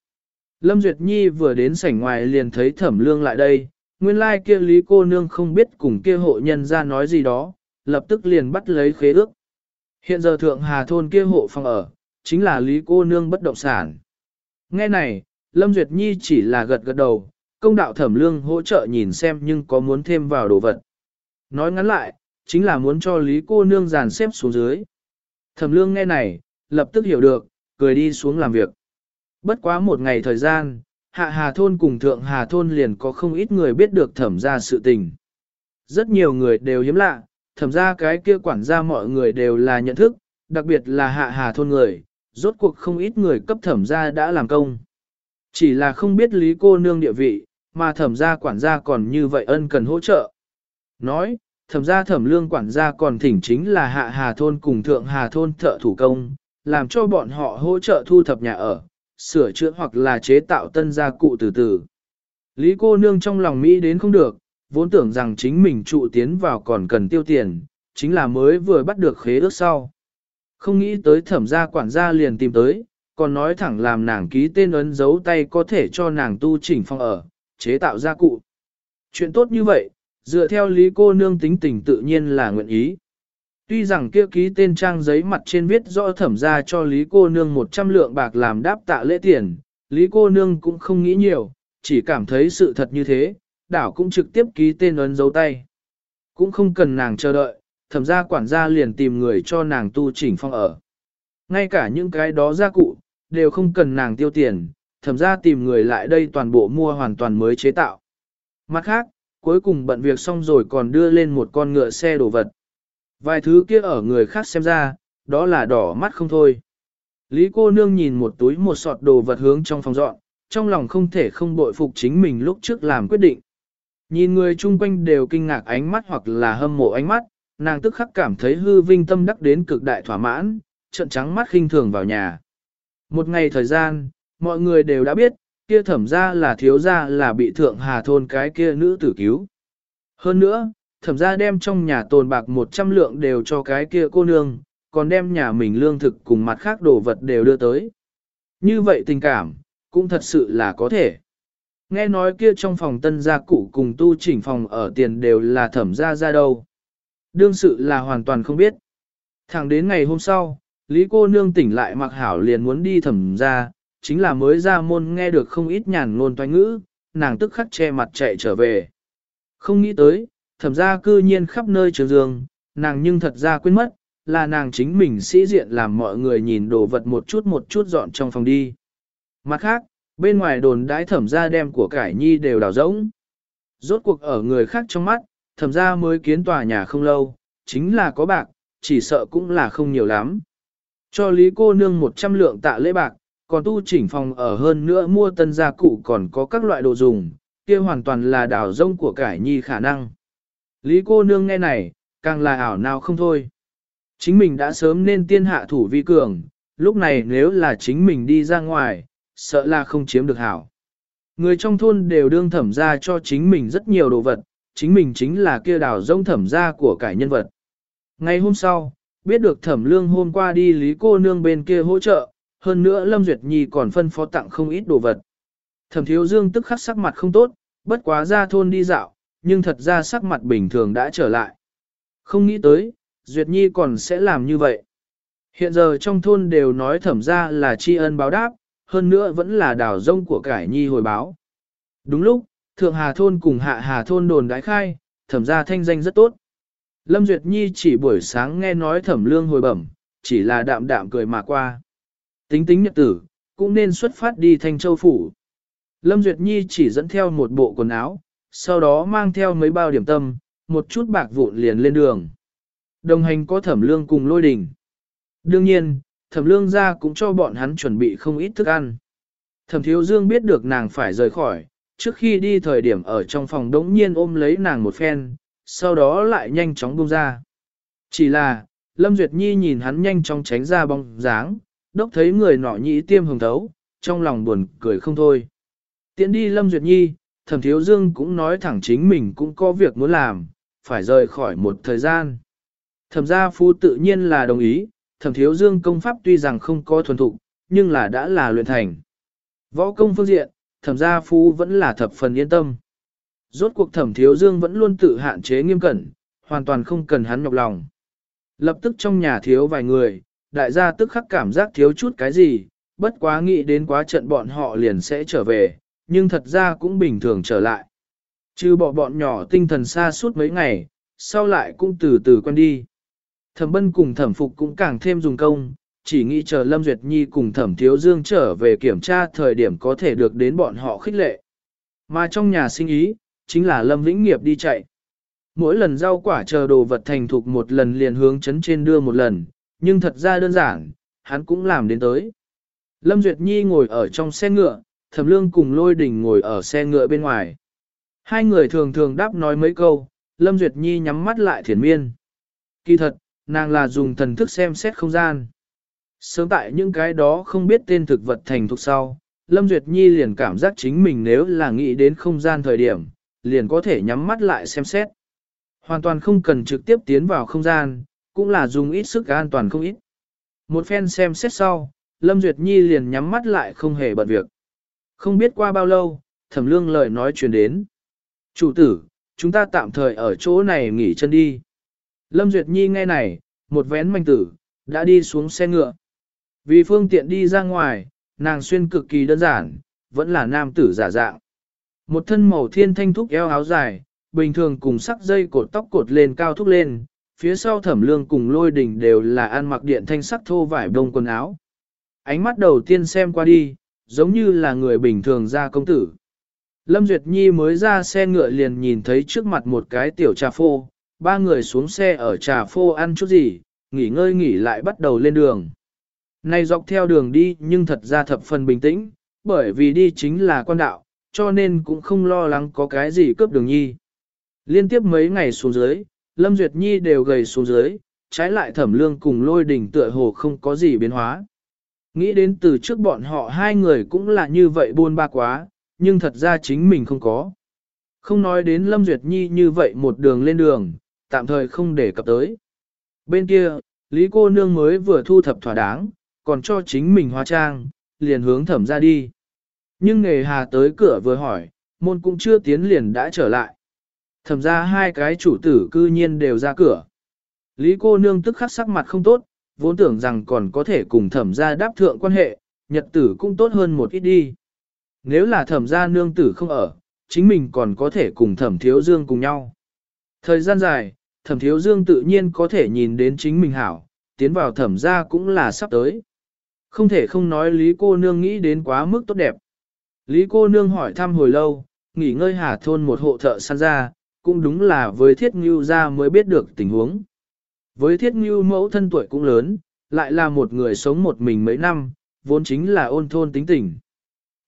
Lâm Duyệt Nhi vừa đến sảnh ngoài liền thấy thẩm lương lại đây, nguyên lai kia lý cô nương không biết cùng kia hộ nhân ra nói gì đó, lập tức liền bắt lấy khế ước. Hiện giờ thượng hà thôn kia hộ phòng ở, chính là lý cô nương bất động sản. Nghe này, Lâm Duyệt Nhi chỉ là gật gật đầu, công đạo thẩm lương hỗ trợ nhìn xem nhưng có muốn thêm vào đồ vật. Nói ngắn lại, chính là muốn cho lý cô nương dàn xếp xuống dưới. Thẩm lương nghe này, lập tức hiểu được, cười đi xuống làm việc. Bất quá một ngày thời gian, hạ hà thôn cùng thượng hà thôn liền có không ít người biết được thẩm ra sự tình. Rất nhiều người đều hiếm lạ, thẩm ra cái kia quản gia mọi người đều là nhận thức, đặc biệt là hạ hà thôn người, rốt cuộc không ít người cấp thẩm ra đã làm công. Chỉ là không biết lý cô nương địa vị, mà thẩm gia quản gia còn như vậy ân cần hỗ trợ. Nói, thẩm gia thẩm lương quản gia còn thỉnh chính là hạ hà thôn cùng thượng hà thôn thợ thủ công, làm cho bọn họ hỗ trợ thu thập nhà ở, sửa chữa hoặc là chế tạo tân gia cụ từ từ. Lý cô nương trong lòng Mỹ đến không được, vốn tưởng rằng chính mình trụ tiến vào còn cần tiêu tiền, chính là mới vừa bắt được khế ước sau. Không nghĩ tới thẩm gia quản gia liền tìm tới, còn nói thẳng làm nàng ký tên ấn dấu tay có thể cho nàng tu chỉnh phòng ở, chế tạo gia cụ. Chuyện tốt như vậy, dựa theo lý cô nương tính tình tự nhiên là nguyện ý. Tuy rằng kia ký tên trang giấy mặt trên viết rõ thẩm ra cho lý cô nương 100 lượng bạc làm đáp tạ lễ tiền, lý cô nương cũng không nghĩ nhiều, chỉ cảm thấy sự thật như thế, đảo cũng trực tiếp ký tên ấn dấu tay. Cũng không cần nàng chờ đợi, thẩm ra quản gia liền tìm người cho nàng tu chỉnh phong ở. Ngay cả những cái đó gia cụ, đều không cần nàng tiêu tiền, thẩm ra tìm người lại đây toàn bộ mua hoàn toàn mới chế tạo. Mặt khác, cuối cùng bận việc xong rồi còn đưa lên một con ngựa xe đồ vật. Vài thứ kia ở người khác xem ra, đó là đỏ mắt không thôi. Lý cô nương nhìn một túi một sọt đồ vật hướng trong phòng dọn, trong lòng không thể không bội phục chính mình lúc trước làm quyết định. Nhìn người chung quanh đều kinh ngạc ánh mắt hoặc là hâm mộ ánh mắt, nàng tức khắc cảm thấy hư vinh tâm đắc đến cực đại thỏa mãn, trận trắng mắt khinh thường vào nhà. Một ngày thời gian, mọi người đều đã biết, kia thẩm ra là thiếu ra là bị thượng hà thôn cái kia nữ tử cứu. Hơn nữa, thẩm ra đem trong nhà tồn bạc 100 lượng đều cho cái kia cô nương, còn đem nhà mình lương thực cùng mặt khác đồ vật đều đưa tới. Như vậy tình cảm, cũng thật sự là có thể. Nghe nói kia trong phòng tân gia cụ cùng tu chỉnh phòng ở tiền đều là thẩm ra ra đâu. Đương sự là hoàn toàn không biết. Thẳng đến ngày hôm sau, Lý cô nương tỉnh lại mặc hảo liền muốn đi thẩm ra, chính là mới ra môn nghe được không ít nhàn ngôn toanh ngữ, nàng tức khắc che mặt chạy trở về. Không nghĩ tới, thẩm ra cư nhiên khắp nơi trường dương, nàng nhưng thật ra quên mất, là nàng chính mình sĩ diện làm mọi người nhìn đồ vật một chút một chút dọn trong phòng đi. Mặt khác, bên ngoài đồn đãi thẩm ra đem của cải nhi đều đào rỗng. Rốt cuộc ở người khác trong mắt, thẩm ra mới kiến tòa nhà không lâu, chính là có bạc, chỉ sợ cũng là không nhiều lắm. Cho Lý cô nương 100 lượng tạ lễ bạc, còn tu chỉnh phòng ở hơn nữa mua tân gia cụ còn có các loại đồ dùng, kia hoàn toàn là đảo rông của cải nhi khả năng. Lý cô nương nghe này, càng là ảo nào không thôi. Chính mình đã sớm nên tiên hạ thủ vi cường, lúc này nếu là chính mình đi ra ngoài, sợ là không chiếm được hảo. Người trong thôn đều đương thẩm ra cho chính mình rất nhiều đồ vật, chính mình chính là kia đảo rông thẩm ra của cải nhân vật. Ngày hôm sau, biết được thẩm lương hôm qua đi lý cô nương bên kia hỗ trợ, hơn nữa Lâm Duyệt Nhi còn phân phó tặng không ít đồ vật. Thẩm thiếu dương tức khắc sắc mặt không tốt, bất quá ra thôn đi dạo, nhưng thật ra sắc mặt bình thường đã trở lại. Không nghĩ tới, Duyệt Nhi còn sẽ làm như vậy. Hiện giờ trong thôn đều nói thẩm ra là tri ân báo đáp, hơn nữa vẫn là đảo rông của cải Nhi hồi báo. Đúng lúc, Thượng Hà Thôn cùng Hạ Hà Thôn đồn đái khai, thẩm ra thanh danh rất tốt. Lâm Duyệt Nhi chỉ buổi sáng nghe nói thẩm lương hồi bẩm, chỉ là đạm đạm cười mà qua. Tính tính nhật tử, cũng nên xuất phát đi Thanh Châu Phủ. Lâm Duyệt Nhi chỉ dẫn theo một bộ quần áo, sau đó mang theo mấy bao điểm tâm, một chút bạc vụn liền lên đường. Đồng hành có thẩm lương cùng lôi đình. Đương nhiên, thẩm lương ra cũng cho bọn hắn chuẩn bị không ít thức ăn. Thẩm thiếu dương biết được nàng phải rời khỏi, trước khi đi thời điểm ở trong phòng đống nhiên ôm lấy nàng một phen, sau đó lại nhanh chóng buông ra. Chỉ là, Lâm Duyệt Nhi nhìn hắn nhanh chóng tránh ra bóng dáng, đốc thấy người nọ nhĩ tiêm hồng thấu, trong lòng buồn cười không thôi. Tiến đi Lâm Duyệt Nhi, thẩm thiếu dương cũng nói thẳng chính mình cũng có việc muốn làm, phải rời khỏi một thời gian. Thẩm gia phu tự nhiên là đồng ý, thẩm thiếu dương công pháp tuy rằng không có thuần thục, nhưng là đã là luyện thành. Võ công phương diện, thẩm gia phu vẫn là thập phần yên tâm. Rốt cuộc thẩm thiếu dương vẫn luôn tự hạn chế nghiêm cẩn, hoàn toàn không cần hắn nhọc lòng. Lập tức trong nhà thiếu vài người, đại gia tức khắc cảm giác thiếu chút cái gì, bất quá nghĩ đến quá trận bọn họ liền sẽ trở về, nhưng thật ra cũng bình thường trở lại. Trừ bỏ bọn nhỏ tinh thần xa suốt mấy ngày, sau lại cũng từ từ quen đi. Thẩm bân cùng thẩm phục cũng càng thêm dùng công, chỉ nghĩ chờ Lâm Duyệt Nhi cùng thẩm thiếu dương trở về kiểm tra thời điểm có thể được đến bọn họ khích lệ. Mà trong nhà sinh ý, chính là Lâm Vĩnh Nghiệp đi chạy. Mỗi lần rau quả chờ đồ vật thành thục một lần liền hướng chấn trên đưa một lần, nhưng thật ra đơn giản, hắn cũng làm đến tới. Lâm Duyệt Nhi ngồi ở trong xe ngựa, Thẩm Lương cùng Lôi Đình ngồi ở xe ngựa bên ngoài. Hai người thường thường đáp nói mấy câu, Lâm Duyệt Nhi nhắm mắt lại thiền miên. Kỳ thật, nàng là dùng thần thức xem xét không gian. Sớm tại những cái đó không biết tên thực vật thành thục sau, Lâm Duyệt Nhi liền cảm giác chính mình nếu là nghĩ đến không gian thời điểm, liền có thể nhắm mắt lại xem xét. Hoàn toàn không cần trực tiếp tiến vào không gian, cũng là dùng ít sức an toàn không ít. Một phen xem xét sau, Lâm Duyệt Nhi liền nhắm mắt lại không hề bận việc. Không biết qua bao lâu, thẩm lương lời nói truyền đến. Chủ tử, chúng ta tạm thời ở chỗ này nghỉ chân đi. Lâm Duyệt Nhi nghe này, một vén manh tử, đã đi xuống xe ngựa. Vì phương tiện đi ra ngoài, nàng xuyên cực kỳ đơn giản, vẫn là nam tử giả dạng. Một thân màu thiên thanh thúc eo áo dài, bình thường cùng sắc dây cột tóc cột lên cao thúc lên, phía sau thẩm lương cùng lôi đình đều là ăn mặc điện thanh sắc thô vải bông quần áo. Ánh mắt đầu tiên xem qua đi, giống như là người bình thường ra công tử. Lâm Duyệt Nhi mới ra xe ngựa liền nhìn thấy trước mặt một cái tiểu trà phô, ba người xuống xe ở trà phô ăn chút gì, nghỉ ngơi nghỉ lại bắt đầu lên đường. Này dọc theo đường đi nhưng thật ra thập phần bình tĩnh, bởi vì đi chính là quan đạo, cho nên cũng không lo lắng có cái gì cướp đường nhi. Liên tiếp mấy ngày xuống dưới, Lâm Duyệt Nhi đều gầy xuống dưới, trái lại thẩm lương cùng lôi đình tựa hồ không có gì biến hóa. Nghĩ đến từ trước bọn họ hai người cũng là như vậy buôn ba quá, nhưng thật ra chính mình không có. Không nói đến Lâm Duyệt Nhi như vậy một đường lên đường, tạm thời không để cập tới. Bên kia, Lý cô nương mới vừa thu thập thỏa đáng, còn cho chính mình hóa trang, liền hướng thẩm ra đi. Nhưng nghề hà tới cửa vừa hỏi, môn cũng chưa tiến liền đã trở lại. Thẩm ra hai cái chủ tử cư nhiên đều ra cửa. Lý cô nương tức khắc sắc mặt không tốt, vốn tưởng rằng còn có thể cùng thẩm ra đáp thượng quan hệ, nhật tử cũng tốt hơn một ít đi. Nếu là thẩm ra nương tử không ở, chính mình còn có thể cùng thẩm thiếu dương cùng nhau. Thời gian dài, thẩm thiếu dương tự nhiên có thể nhìn đến chính mình hảo, tiến vào thẩm ra cũng là sắp tới. Không thể không nói Lý cô nương nghĩ đến quá mức tốt đẹp. Lý cô nương hỏi thăm hồi lâu, nghỉ ngơi hà thôn một hộ thợ săn ra, cũng đúng là với thiết ngưu ra mới biết được tình huống. Với thiết ngưu mẫu thân tuổi cũng lớn, lại là một người sống một mình mấy năm, vốn chính là ôn thôn tính tình.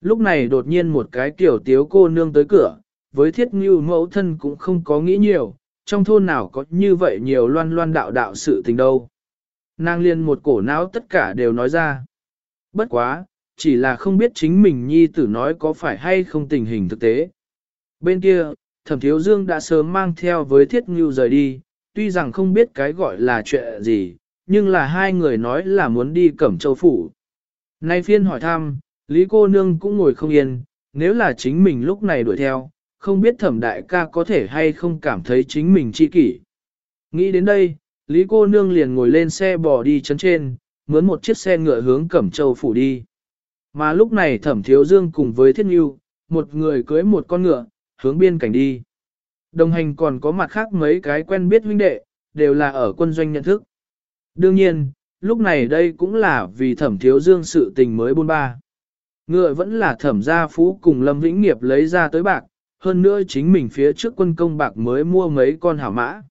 Lúc này đột nhiên một cái kiểu tiếu cô nương tới cửa, với thiết ngưu mẫu thân cũng không có nghĩ nhiều, trong thôn nào có như vậy nhiều loan loan đạo đạo sự tình đâu. Nàng liên một cổ não tất cả đều nói ra. Bất quá, chỉ là không biết chính mình nhi tử nói có phải hay không tình hình thực tế. Bên kia, thẩm thiếu dương đã sớm mang theo với thiết ngưu rời đi, tuy rằng không biết cái gọi là chuyện gì, nhưng là hai người nói là muốn đi cẩm châu phủ. Nay phiên hỏi thăm, Lý cô nương cũng ngồi không yên, nếu là chính mình lúc này đuổi theo, không biết thẩm đại ca có thể hay không cảm thấy chính mình chi kỷ. Nghĩ đến đây, Lý cô nương liền ngồi lên xe bò đi chấn trên, mướn một chiếc xe ngựa hướng Cẩm Châu phủ đi. Mà lúc này thẩm thiếu dương cùng với thiết nghiêu, một người cưới một con ngựa, hướng biên cảnh đi. Đồng hành còn có mặt khác mấy cái quen biết huynh đệ, đều là ở quân doanh nhận thức. Đương nhiên, lúc này đây cũng là vì thẩm thiếu dương sự tình mới bôn ba. Ngựa vẫn là thẩm gia phú cùng Lâm Vĩnh Nghiệp lấy ra tới bạc, hơn nữa chính mình phía trước quân công bạc mới mua mấy con hảo mã.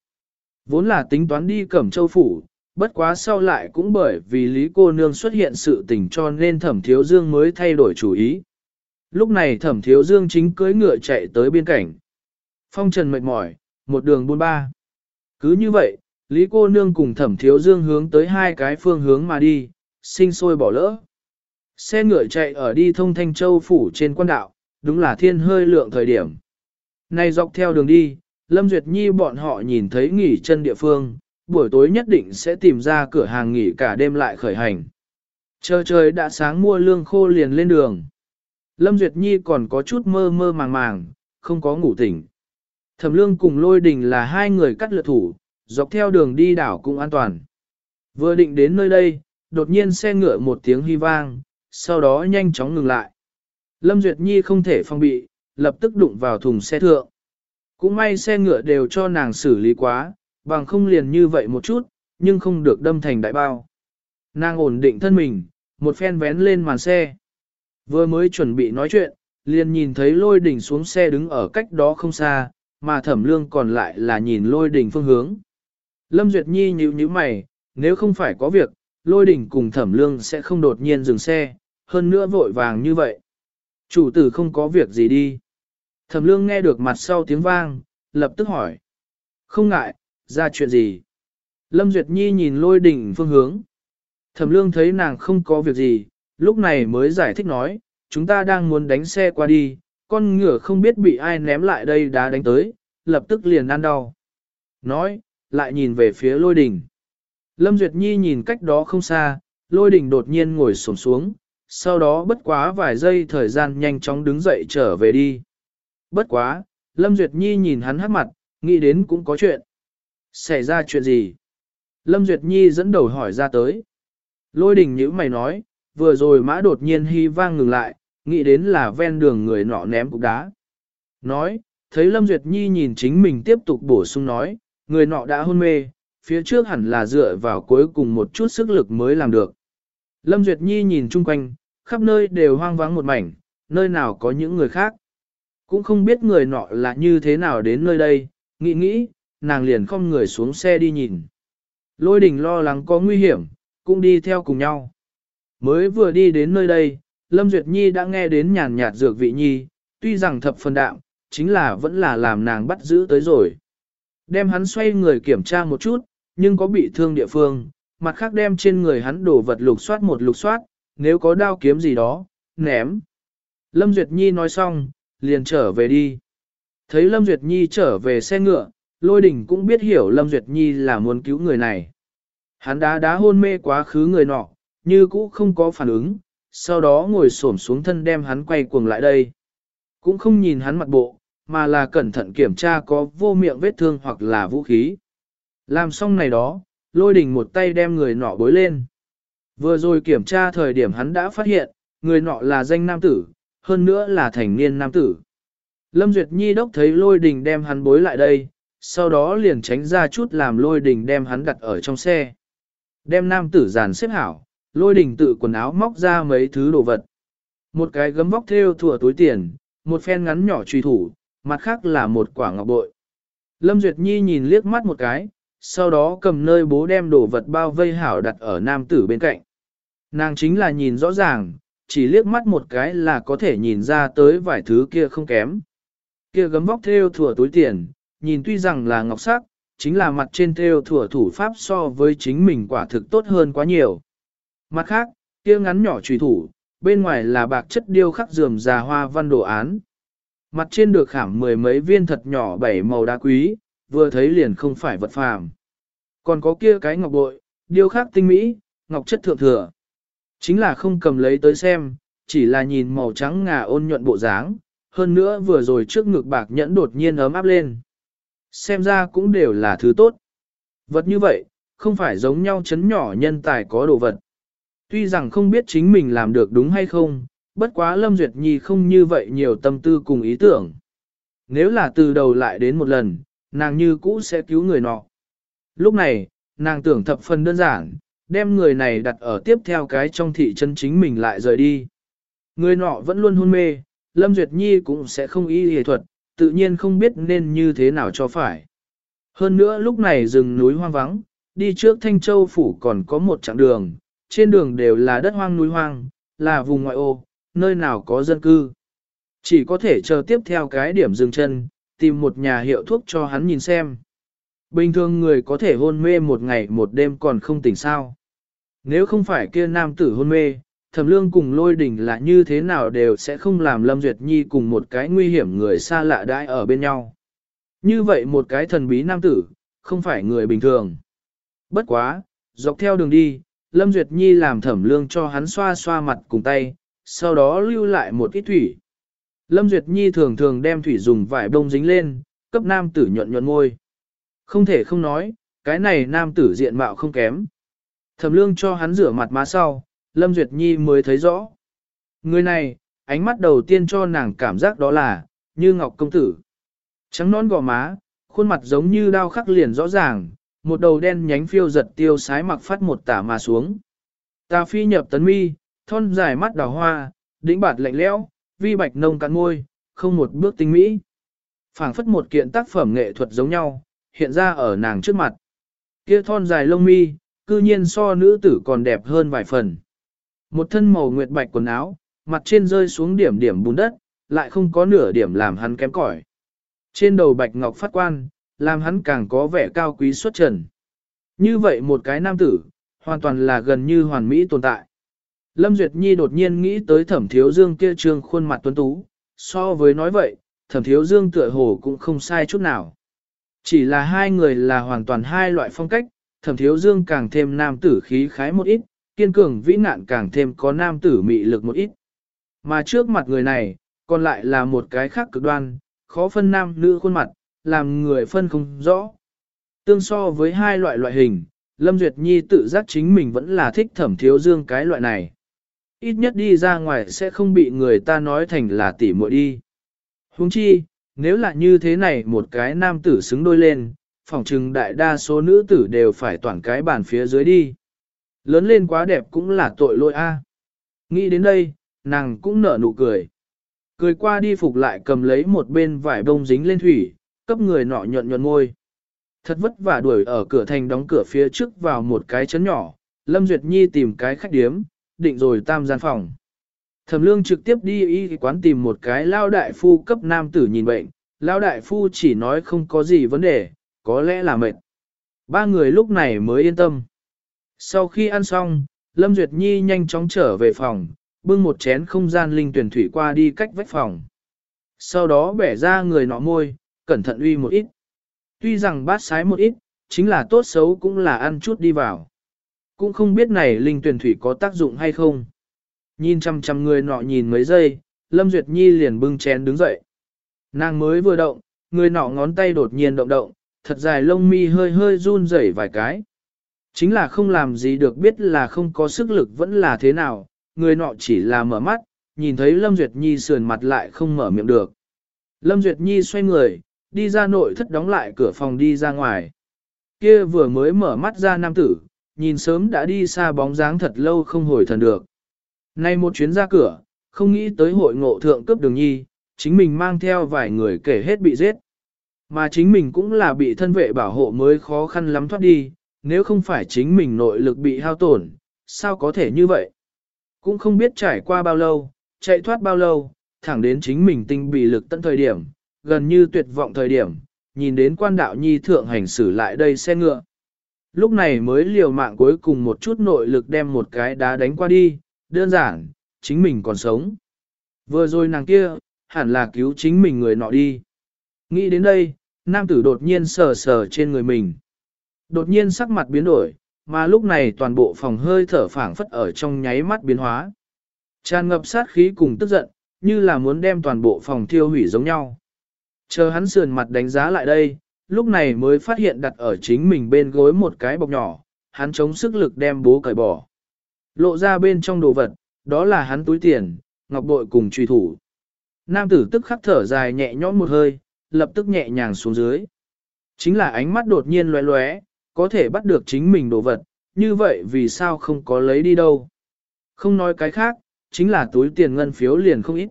Vốn là tính toán đi cẩm châu phủ, bất quá sau lại cũng bởi vì Lý cô nương xuất hiện sự tình cho nên thẩm thiếu dương mới thay đổi chủ ý. Lúc này thẩm thiếu dương chính cưỡi ngựa chạy tới biên cảnh. Phong trần mệt mỏi, một đường buôn ba. Cứ như vậy, Lý cô nương cùng thẩm thiếu dương hướng tới hai cái phương hướng mà đi, sinh sôi bỏ lỡ. Xe ngựa chạy ở đi thông thanh châu phủ trên quan đạo, đúng là thiên hơi lượng thời điểm. Này dọc theo đường đi, Lâm Duyệt Nhi bọn họ nhìn thấy nghỉ chân địa phương, buổi tối nhất định sẽ tìm ra cửa hàng nghỉ cả đêm lại khởi hành. Chờ trời đã sáng mua lương khô liền lên đường. Lâm Duyệt Nhi còn có chút mơ mơ màng màng, không có ngủ tỉnh. Thẩm lương cùng lôi đình là hai người cắt lượt thủ, dọc theo đường đi đảo cũng an toàn. Vừa định đến nơi đây, đột nhiên xe ngựa một tiếng hy vang, sau đó nhanh chóng ngừng lại. Lâm Duyệt Nhi không thể phong bị, lập tức đụng vào thùng xe thượng. Cũng may xe ngựa đều cho nàng xử lý quá, bằng không liền như vậy một chút, nhưng không được đâm thành đại bao. Nàng ổn định thân mình, một phen vén lên màn xe. Vừa mới chuẩn bị nói chuyện, liền nhìn thấy lôi đỉnh xuống xe đứng ở cách đó không xa, mà thẩm lương còn lại là nhìn lôi đỉnh phương hướng. Lâm Duyệt Nhi nhíu nhíu mày, nếu không phải có việc, lôi đỉnh cùng thẩm lương sẽ không đột nhiên dừng xe, hơn nữa vội vàng như vậy. Chủ tử không có việc gì đi. Thẩm lương nghe được mặt sau tiếng vang, lập tức hỏi. Không ngại, ra chuyện gì? Lâm Duyệt Nhi nhìn lôi đỉnh phương hướng. Thẩm lương thấy nàng không có việc gì, lúc này mới giải thích nói, chúng ta đang muốn đánh xe qua đi, con ngựa không biết bị ai ném lại đây đá đánh tới, lập tức liền ăn đau. Nói, lại nhìn về phía lôi đỉnh. Lâm Duyệt Nhi nhìn cách đó không xa, lôi đỉnh đột nhiên ngồi sổm xuống, sau đó bất quá vài giây thời gian nhanh chóng đứng dậy trở về đi. Bất quá, Lâm Duyệt Nhi nhìn hắn hát mặt, nghĩ đến cũng có chuyện. Xảy ra chuyện gì? Lâm Duyệt Nhi dẫn đầu hỏi ra tới. Lôi đình nhữ mày nói, vừa rồi mã đột nhiên hy vang ngừng lại, nghĩ đến là ven đường người nọ ném cục đá. Nói, thấy Lâm Duyệt Nhi nhìn chính mình tiếp tục bổ sung nói, người nọ đã hôn mê, phía trước hẳn là dựa vào cuối cùng một chút sức lực mới làm được. Lâm Duyệt Nhi nhìn chung quanh, khắp nơi đều hoang vắng một mảnh, nơi nào có những người khác. Cũng không biết người nọ là như thế nào đến nơi đây, nghĩ nghĩ, nàng liền không người xuống xe đi nhìn. Lôi đình lo lắng có nguy hiểm, cũng đi theo cùng nhau. Mới vừa đi đến nơi đây, Lâm Duyệt Nhi đã nghe đến nhàn nhạt dược vị nhi, tuy rằng thập phần đạm, chính là vẫn là làm nàng bắt giữ tới rồi. Đem hắn xoay người kiểm tra một chút, nhưng có bị thương địa phương, mặt khác đem trên người hắn đổ vật lục soát một lục soát, nếu có đao kiếm gì đó, ném. Lâm Duyệt Nhi nói xong, liền trở về đi. Thấy Lâm Duyệt Nhi trở về xe ngựa, lôi đình cũng biết hiểu Lâm Duyệt Nhi là muốn cứu người này. Hắn đã đá hôn mê quá khứ người nọ, như cũ không có phản ứng, sau đó ngồi xổm xuống thân đem hắn quay cuồng lại đây. Cũng không nhìn hắn mặt bộ, mà là cẩn thận kiểm tra có vô miệng vết thương hoặc là vũ khí. Làm xong này đó, lôi đình một tay đem người nọ bối lên. Vừa rồi kiểm tra thời điểm hắn đã phát hiện, người nọ là danh nam tử, hơn nữa là thành niên nam tử. Lâm Duyệt Nhi đốc thấy lôi đình đem hắn bối lại đây, sau đó liền tránh ra chút làm lôi đình đem hắn đặt ở trong xe. Đem nam tử giàn xếp hảo, lôi đình tự quần áo móc ra mấy thứ đồ vật. Một cái gấm vóc theo thủa túi tiền, một phen ngắn nhỏ truy thủ, mặt khác là một quả ngọc bội. Lâm Duyệt Nhi nhìn liếc mắt một cái, sau đó cầm nơi bố đem đồ vật bao vây hảo đặt ở nam tử bên cạnh. Nàng chính là nhìn rõ ràng, chỉ liếc mắt một cái là có thể nhìn ra tới vài thứ kia không kém. Kia gấm vóc theo thủa túi tiền, nhìn tuy rằng là ngọc sắc, chính là mặt trên theo thủa thủ pháp so với chính mình quả thực tốt hơn quá nhiều. Mặt khác, kia ngắn nhỏ trùy thủ, bên ngoài là bạc chất điêu khắc dườm già hoa văn đồ án. Mặt trên được khảm mười mấy viên thật nhỏ bảy màu đá quý, vừa thấy liền không phải vật phàm. Còn có kia cái ngọc bội, điêu khắc tinh mỹ, ngọc chất thượng thừa. Chính là không cầm lấy tới xem, chỉ là nhìn màu trắng ngà ôn nhuận bộ dáng, hơn nữa vừa rồi trước ngực bạc nhẫn đột nhiên ấm áp lên. Xem ra cũng đều là thứ tốt. Vật như vậy, không phải giống nhau chấn nhỏ nhân tài có đồ vật. Tuy rằng không biết chính mình làm được đúng hay không, bất quá Lâm Duyệt Nhi không như vậy nhiều tâm tư cùng ý tưởng. Nếu là từ đầu lại đến một lần, nàng như cũ sẽ cứu người nọ. Lúc này, nàng tưởng thập phần đơn giản, đem người này đặt ở tiếp theo cái trong thị chân chính mình lại rời đi. Người nọ vẫn luôn hôn mê, Lâm Duyệt Nhi cũng sẽ không y hề thuật, tự nhiên không biết nên như thế nào cho phải. Hơn nữa lúc này rừng núi hoang vắng, đi trước Thanh Châu Phủ còn có một chặng đường, trên đường đều là đất hoang núi hoang, là vùng ngoại ô, nơi nào có dân cư. Chỉ có thể chờ tiếp theo cái điểm dừng chân, tìm một nhà hiệu thuốc cho hắn nhìn xem. Bình thường người có thể hôn mê một ngày một đêm còn không tỉnh sao. Nếu không phải kia nam tử hôn mê, thẩm lương cùng lôi đình là như thế nào đều sẽ không làm Lâm Duyệt Nhi cùng một cái nguy hiểm người xa lạ đãi ở bên nhau. Như vậy một cái thần bí nam tử, không phải người bình thường. Bất quá, dọc theo đường đi, Lâm Duyệt Nhi làm thẩm lương cho hắn xoa xoa mặt cùng tay, sau đó lưu lại một ít thủy. Lâm Duyệt Nhi thường thường đem thủy dùng vải bông dính lên, cấp nam tử nhuận nhuận môi. Không thể không nói, cái này nam tử diện mạo không kém. Thẩm lương cho hắn rửa mặt má sau, Lâm Duyệt Nhi mới thấy rõ. Người này, ánh mắt đầu tiên cho nàng cảm giác đó là, như ngọc công tử. Trắng non gò má, khuôn mặt giống như đao khắc liền rõ ràng, một đầu đen nhánh phiêu giật tiêu sái mặc phát một tả mà xuống. Ta phi nhập tấn mi, thon dài mắt đào hoa, đĩnh bạt lạnh lẽo, vi bạch nông cạn ngôi, không một bước tinh mỹ. phảng phất một kiện tác phẩm nghệ thuật giống nhau, hiện ra ở nàng trước mặt. Kia thon dài lông mi, cư nhiên so nữ tử còn đẹp hơn vài phần. Một thân màu nguyệt bạch quần áo, mặt trên rơi xuống điểm điểm bùn đất, lại không có nửa điểm làm hắn kém cỏi. Trên đầu bạch ngọc phát quan, làm hắn càng có vẻ cao quý xuất trần. Như vậy một cái nam tử, hoàn toàn là gần như hoàn mỹ tồn tại. Lâm Duyệt Nhi đột nhiên nghĩ tới thẩm thiếu dương kia trương khuôn mặt tuấn tú, so với nói vậy, thẩm thiếu dương tựa hồ cũng không sai chút nào. Chỉ là hai người là hoàn toàn hai loại phong cách, thẩm thiếu dương càng thêm nam tử khí khái một ít, kiên cường vĩ nạn càng thêm có nam tử mị lực một ít. Mà trước mặt người này, còn lại là một cái khác cực đoan, khó phân nam nữ khuôn mặt, làm người phân không rõ. Tương so với hai loại loại hình, Lâm Duyệt Nhi tự giác chính mình vẫn là thích thẩm thiếu dương cái loại này. Ít nhất đi ra ngoài sẽ không bị người ta nói thành là tỉ muội đi. Huống chi, nếu là như thế này một cái nam tử xứng đôi lên, phỏng chừng đại đa số nữ tử đều phải toàn cái bàn phía dưới đi. Lớn lên quá đẹp cũng là tội lỗi a. Nghĩ đến đây, nàng cũng nở nụ cười. Cười qua đi phục lại cầm lấy một bên vải bông dính lên thủy, cấp người nọ nhuận nhuận ngôi. Thật vất vả đuổi ở cửa thành đóng cửa phía trước vào một cái chấn nhỏ, Lâm Duyệt Nhi tìm cái khách điếm, định rồi tam gian phòng. Thẩm lương trực tiếp đi y quán tìm một cái lao đại phu cấp nam tử nhìn bệnh, Lão đại phu chỉ nói không có gì vấn đề, có lẽ là mệt. Ba người lúc này mới yên tâm. Sau khi ăn xong, Lâm Duyệt Nhi nhanh chóng trở về phòng, bưng một chén không gian linh tuyển thủy qua đi cách vách phòng. Sau đó bẻ ra người nọ môi, cẩn thận uy một ít. Tuy rằng bát sái một ít, chính là tốt xấu cũng là ăn chút đi vào. Cũng không biết này linh tuyển thủy có tác dụng hay không. Nhìn chăm chăm người nọ nhìn mấy giây, Lâm Duyệt Nhi liền bưng chén đứng dậy. Nàng mới vừa động, người nọ ngón tay đột nhiên động động, thật dài lông mi hơi hơi run rẩy vài cái. Chính là không làm gì được biết là không có sức lực vẫn là thế nào, người nọ chỉ là mở mắt, nhìn thấy Lâm Duyệt Nhi sườn mặt lại không mở miệng được. Lâm Duyệt Nhi xoay người, đi ra nội thất đóng lại cửa phòng đi ra ngoài. Kia vừa mới mở mắt ra nam tử, nhìn sớm đã đi xa bóng dáng thật lâu không hồi thần được. Nay một chuyến ra cửa, không nghĩ tới hội ngộ thượng cấp đường nhi, chính mình mang theo vài người kể hết bị giết. Mà chính mình cũng là bị thân vệ bảo hộ mới khó khăn lắm thoát đi, nếu không phải chính mình nội lực bị hao tổn, sao có thể như vậy? Cũng không biết trải qua bao lâu, chạy thoát bao lâu, thẳng đến chính mình tinh bị lực tận thời điểm, gần như tuyệt vọng thời điểm, nhìn đến quan đạo nhi thượng hành xử lại đây xe ngựa. Lúc này mới liều mạng cuối cùng một chút nội lực đem một cái đá đánh qua đi, đơn giản, chính mình còn sống. Vừa rồi nàng kia, hẳn là cứu chính mình người nọ đi. Nghĩ đến đây, nam tử đột nhiên sờ sờ trên người mình. Đột nhiên sắc mặt biến đổi, mà lúc này toàn bộ phòng hơi thở phảng phất ở trong nháy mắt biến hóa. Tràn ngập sát khí cùng tức giận, như là muốn đem toàn bộ phòng thiêu hủy giống nhau. Chờ hắn sườn mặt đánh giá lại đây, lúc này mới phát hiện đặt ở chính mình bên gối một cái bọc nhỏ, hắn chống sức lực đem bố cởi bỏ. Lộ ra bên trong đồ vật, đó là hắn túi tiền, ngọc bội cùng truy thủ. Nam tử tức khắc thở dài nhẹ nhõm một hơi, lập tức nhẹ nhàng xuống dưới. Chính là ánh mắt đột nhiên lóe lóe, có thể bắt được chính mình đồ vật, như vậy vì sao không có lấy đi đâu. Không nói cái khác, chính là túi tiền ngân phiếu liền không ít.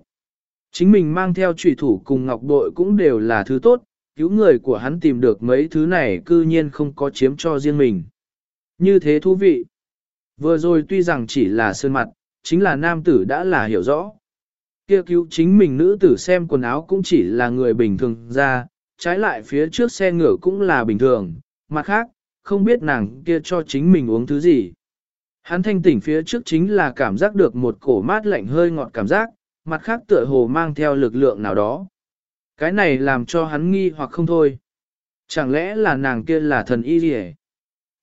Chính mình mang theo trùy thủ cùng ngọc bội cũng đều là thứ tốt, cứu người của hắn tìm được mấy thứ này cư nhiên không có chiếm cho riêng mình. Như thế thú vị. Vừa rồi tuy rằng chỉ là sơn mặt, chính là nam tử đã là hiểu rõ. Kia cứu chính mình nữ tử xem quần áo cũng chỉ là người bình thường ra, trái lại phía trước xe ngựa cũng là bình thường, mặt khác, không biết nàng kia cho chính mình uống thứ gì. Hắn thanh tỉnh phía trước chính là cảm giác được một cổ mát lạnh hơi ngọt cảm giác, mặt khác tựa hồ mang theo lực lượng nào đó. Cái này làm cho hắn nghi hoặc không thôi. Chẳng lẽ là nàng kia là thần y gì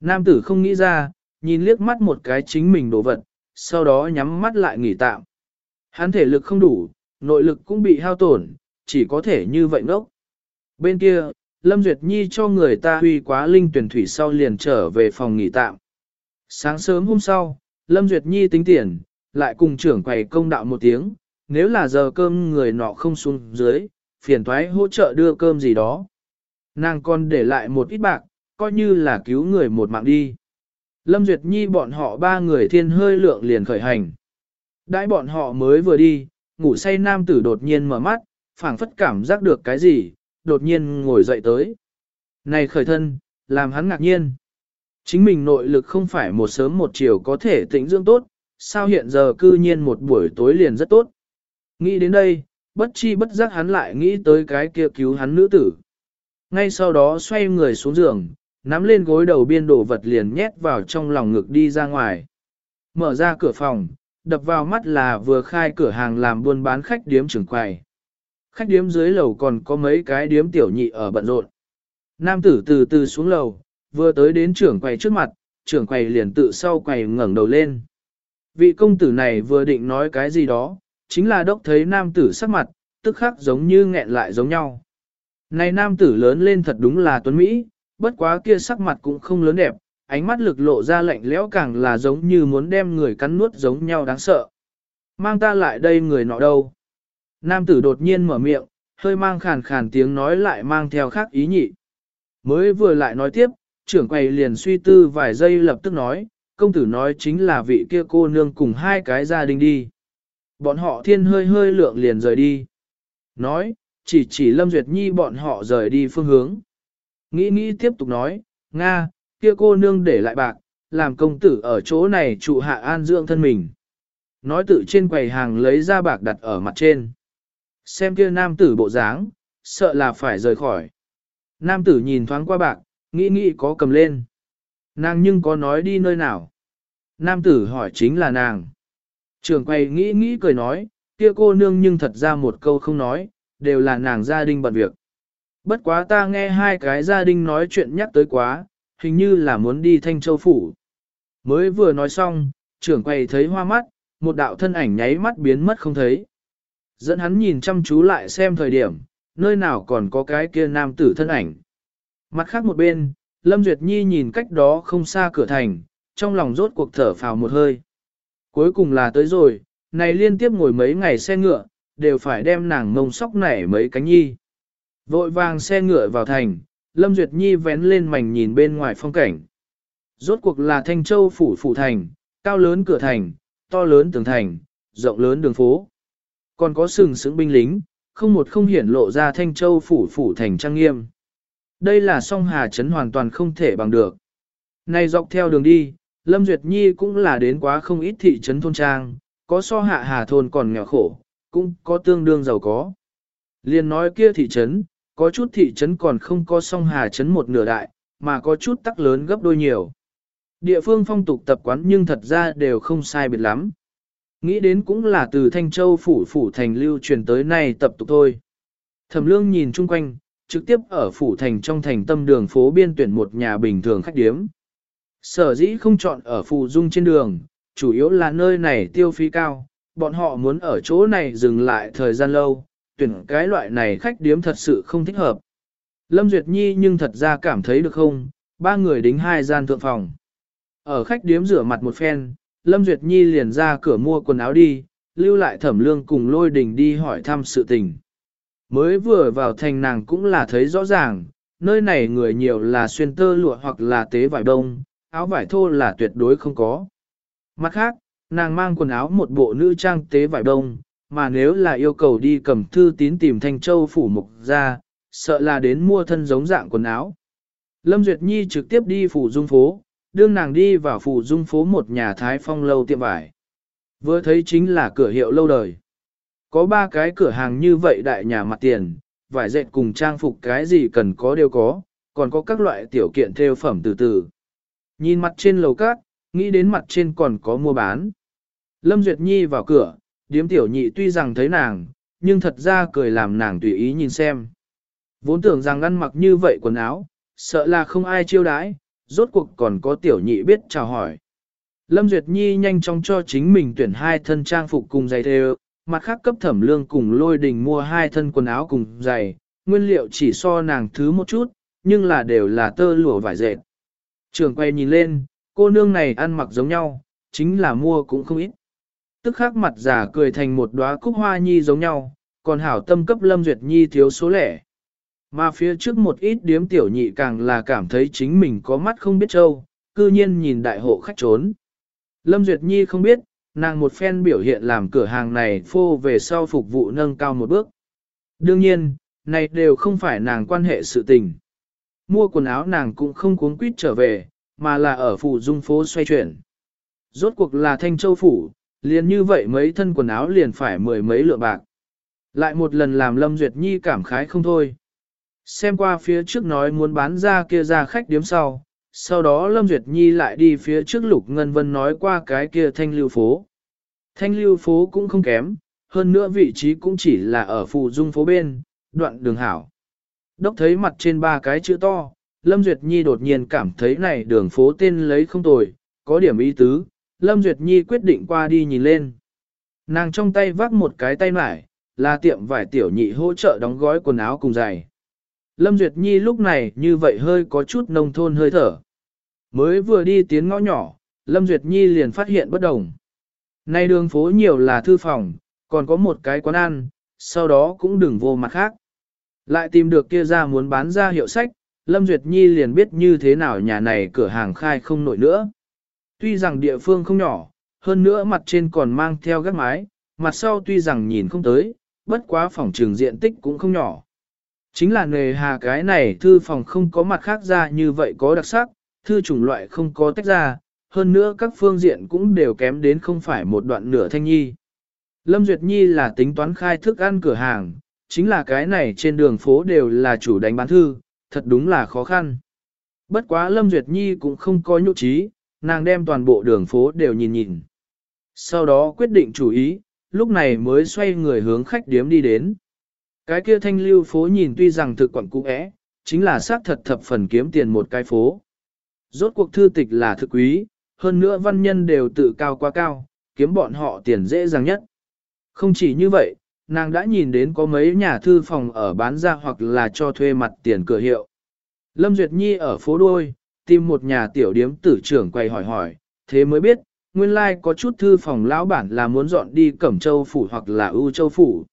Nam tử không nghĩ ra, nhìn liếc mắt một cái chính mình đồ vật, sau đó nhắm mắt lại nghỉ tạm. Hắn thể lực không đủ, nội lực cũng bị hao tổn, chỉ có thể như vậy ngốc. Bên kia, Lâm Duyệt Nhi cho người ta huy quá linh tuyển thủy sau liền trở về phòng nghỉ tạm. Sáng sớm hôm sau, Lâm Duyệt Nhi tính tiền, lại cùng trưởng quầy công đạo một tiếng, nếu là giờ cơm người nọ không xuống dưới, phiền thoái hỗ trợ đưa cơm gì đó. Nàng còn để lại một ít bạc, coi như là cứu người một mạng đi. Lâm Duyệt Nhi bọn họ ba người thiên hơi lượng liền khởi hành. Đãi bọn họ mới vừa đi, ngủ say nam tử đột nhiên mở mắt, phảng phất cảm giác được cái gì, đột nhiên ngồi dậy tới. Này khởi thân, làm hắn ngạc nhiên. Chính mình nội lực không phải một sớm một chiều có thể tĩnh dưỡng tốt, sao hiện giờ cư nhiên một buổi tối liền rất tốt. Nghĩ đến đây, bất chi bất giác hắn lại nghĩ tới cái kia cứu hắn nữ tử. Ngay sau đó xoay người xuống giường, nắm lên gối đầu biên đổ vật liền nhét vào trong lòng ngực đi ra ngoài. Mở ra cửa phòng, đập vào mắt là vừa khai cửa hàng làm buôn bán khách điếm trưởng quầy. Khách điếm dưới lầu còn có mấy cái điếm tiểu nhị ở bận rộn. Nam tử từ từ xuống lầu, vừa tới đến trưởng quầy trước mặt, trưởng quầy liền tự sau quầy ngẩng đầu lên. Vị công tử này vừa định nói cái gì đó, chính là đốc thấy nam tử sắc mặt, tức khắc giống như nghẹn lại giống nhau. Này nam tử lớn lên thật đúng là tuấn Mỹ, bất quá kia sắc mặt cũng không lớn đẹp, ánh mắt lực lộ ra lạnh lẽo càng là giống như muốn đem người cắn nuốt giống nhau đáng sợ. Mang ta lại đây người nọ đâu? Nam tử đột nhiên mở miệng, hơi mang khàn khàn tiếng nói lại mang theo khác ý nhị. Mới vừa lại nói tiếp, trưởng quầy liền suy tư vài giây lập tức nói, công tử nói chính là vị kia cô nương cùng hai cái gia đình đi. Bọn họ thiên hơi hơi lượng liền rời đi. Nói, chỉ chỉ Lâm Duyệt Nhi bọn họ rời đi phương hướng. Nghĩ nghĩ tiếp tục nói, Nga, kia cô nương để lại bạc, làm công tử ở chỗ này trụ hạ an dưỡng thân mình. Nói tự trên quầy hàng lấy ra bạc đặt ở mặt trên. Xem kia nam tử bộ dáng, sợ là phải rời khỏi. Nam tử nhìn thoáng qua bạc, nghĩ nghĩ có cầm lên. Nàng nhưng có nói đi nơi nào. Nam tử hỏi chính là nàng. Trường quay nghĩ nghĩ cười nói, kia cô nương nhưng thật ra một câu không nói, đều là nàng gia đình bận việc. Bất quá ta nghe hai cái gia đình nói chuyện nhắc tới quá, hình như là muốn đi Thanh Châu Phủ. Mới vừa nói xong, trưởng quay thấy hoa mắt, một đạo thân ảnh nháy mắt biến mất không thấy. Dẫn hắn nhìn chăm chú lại xem thời điểm, nơi nào còn có cái kia nam tử thân ảnh. Mặt khác một bên, Lâm Duyệt Nhi nhìn cách đó không xa cửa thành, trong lòng rốt cuộc thở phào một hơi. Cuối cùng là tới rồi, này liên tiếp ngồi mấy ngày xe ngựa, đều phải đem nàng mông sóc nảy mấy cánh nhi. Vội vàng xe ngựa vào thành, Lâm Duyệt Nhi vén lên mảnh nhìn bên ngoài phong cảnh. Rốt cuộc là Thanh Châu phủ phủ thành, cao lớn cửa thành, to lớn tường thành, rộng lớn đường phố. Còn có sừng sững binh lính, không một không hiển lộ ra Thanh Châu phủ phủ thành trang nghiêm. Đây là song hà trấn hoàn toàn không thể bằng được. Này dọc theo đường đi, Lâm Duyệt Nhi cũng là đến quá không ít thị trấn thôn trang, có so hạ hà thôn còn nghèo khổ, cũng có tương đương giàu có. Liên nói kia thị trấn, có chút thị trấn còn không có song hà trấn một nửa đại, mà có chút tắc lớn gấp đôi nhiều. Địa phương phong tục tập quán nhưng thật ra đều không sai biệt lắm. Nghĩ đến cũng là từ Thanh Châu phủ phủ thành lưu truyền tới nay tập tục thôi. Thẩm lương nhìn chung quanh, trực tiếp ở phủ thành trong thành tâm đường phố biên tuyển một nhà bình thường khách điếm. Sở dĩ không chọn ở phù dung trên đường, chủ yếu là nơi này tiêu phí cao, bọn họ muốn ở chỗ này dừng lại thời gian lâu, tuyển cái loại này khách điếm thật sự không thích hợp. Lâm Duyệt Nhi nhưng thật ra cảm thấy được không, ba người đính hai gian thượng phòng. Ở khách điếm rửa mặt một phen, Lâm Duyệt Nhi liền ra cửa mua quần áo đi, lưu lại thẩm lương cùng lôi đình đi hỏi thăm sự tình. Mới vừa vào thành nàng cũng là thấy rõ ràng, nơi này người nhiều là xuyên tơ lụa hoặc là tế vải đông, áo vải thô là tuyệt đối không có. Mặt khác, nàng mang quần áo một bộ nữ trang tế vải đông, mà nếu là yêu cầu đi cầm thư tín tìm Thanh Châu phủ mục ra, sợ là đến mua thân giống dạng quần áo. Lâm Duyệt Nhi trực tiếp đi phủ dung phố, đương nàng đi vào phủ dung phố một nhà thái phong lâu tiệm vải. Vừa thấy chính là cửa hiệu lâu đời. Có ba cái cửa hàng như vậy đại nhà mặt tiền, vải dệt cùng trang phục cái gì cần có đều có, còn có các loại tiểu kiện theo phẩm từ từ. Nhìn mặt trên lầu cát, nghĩ đến mặt trên còn có mua bán. Lâm Duyệt Nhi vào cửa, điếm tiểu nhị tuy rằng thấy nàng, nhưng thật ra cười làm nàng tùy ý nhìn xem. Vốn tưởng rằng ăn mặc như vậy quần áo, sợ là không ai chiêu đãi, rốt cuộc còn có tiểu nhị biết chào hỏi. Lâm Duyệt Nhi nhanh chóng cho chính mình tuyển hai thân trang phục cùng giày thêu, mặt khác cấp thẩm lương cùng lôi đình mua hai thân quần áo cùng giày, nguyên liệu chỉ so nàng thứ một chút, nhưng là đều là tơ lụa vải dệt. Trường quay nhìn lên, cô nương này ăn mặc giống nhau, chính là mua cũng không ít. Tức khắc mặt giả cười thành một đóa cúc hoa nhi giống nhau, còn hảo tâm cấp Lâm Duyệt Nhi thiếu số lẻ. Mà phía trước một ít điếm tiểu nhị càng là cảm thấy chính mình có mắt không biết trâu, cư nhiên nhìn đại hộ khách trốn. Lâm Duyệt Nhi không biết, nàng một phen biểu hiện làm cửa hàng này phô về sau phục vụ nâng cao một bước. Đương nhiên, này đều không phải nàng quan hệ sự tình. Mua quần áo nàng cũng không cuống quýt trở về, mà là ở phủ dung phố xoay chuyển. Rốt cuộc là thanh châu phủ, liền như vậy mấy thân quần áo liền phải mười mấy lượng bạc. Lại một lần làm Lâm Duyệt Nhi cảm khái không thôi. Xem qua phía trước nói muốn bán ra kia ra khách điếm sau, sau đó Lâm Duyệt Nhi lại đi phía trước Lục Ngân Vân nói qua cái kia thanh lưu phố. Thanh lưu phố cũng không kém, hơn nữa vị trí cũng chỉ là ở phù dung phố bên, đoạn đường hảo. Đốc thấy mặt trên ba cái chữ to, Lâm Duyệt Nhi đột nhiên cảm thấy này đường phố tên lấy không tồi, có điểm ý tứ, Lâm Duyệt Nhi quyết định qua đi nhìn lên. Nàng trong tay vác một cái tay mải, là tiệm vải tiểu nhị hỗ trợ đóng gói quần áo cùng giày. Lâm Duyệt Nhi lúc này như vậy hơi có chút nông thôn hơi thở. Mới vừa đi tiến ngõ nhỏ, Lâm Duyệt Nhi liền phát hiện bất đồng. Nay đường phố nhiều là thư phòng, còn có một cái quán ăn, sau đó cũng đừng vô mặt khác. Lại tìm được kia ra muốn bán ra hiệu sách, Lâm Duyệt Nhi liền biết như thế nào nhà này cửa hàng khai không nổi nữa. Tuy rằng địa phương không nhỏ, hơn nữa mặt trên còn mang theo gác mái, mặt sau tuy rằng nhìn không tới, bất quá phòng trường diện tích cũng không nhỏ. Chính là nghề hà cái này thư phòng không có mặt khác ra như vậy có đặc sắc, thư chủng loại không có tách ra, hơn nữa các phương diện cũng đều kém đến không phải một đoạn nửa thanh nhi. Lâm Duyệt Nhi là tính toán khai thức ăn cửa hàng, chính là cái này trên đường phố đều là chủ đánh bán thư, thật đúng là khó khăn. Bất quá Lâm Duyệt Nhi cũng không có nhụ trí, nàng đem toàn bộ đường phố đều nhìn nhìn. Sau đó quyết định chủ ý, lúc này mới xoay người hướng khách điếm đi đến. Cái kia thanh lưu phố nhìn tuy rằng thực quẩn cũ ẽ, chính là xác thật thập phần kiếm tiền một cái phố. Rốt cuộc thư tịch là thực quý, hơn nữa văn nhân đều tự cao quá cao, kiếm bọn họ tiền dễ dàng nhất. Không chỉ như vậy, nàng đã nhìn đến có mấy nhà thư phòng ở bán ra hoặc là cho thuê mặt tiền cửa hiệu. Lâm Duyệt Nhi ở phố đuôi, tìm một nhà tiểu điếm tử trưởng quay hỏi hỏi, thế mới biết, nguyên lai like có chút thư phòng lão bản là muốn dọn đi Cẩm Châu Phủ hoặc là ưu Châu Phủ.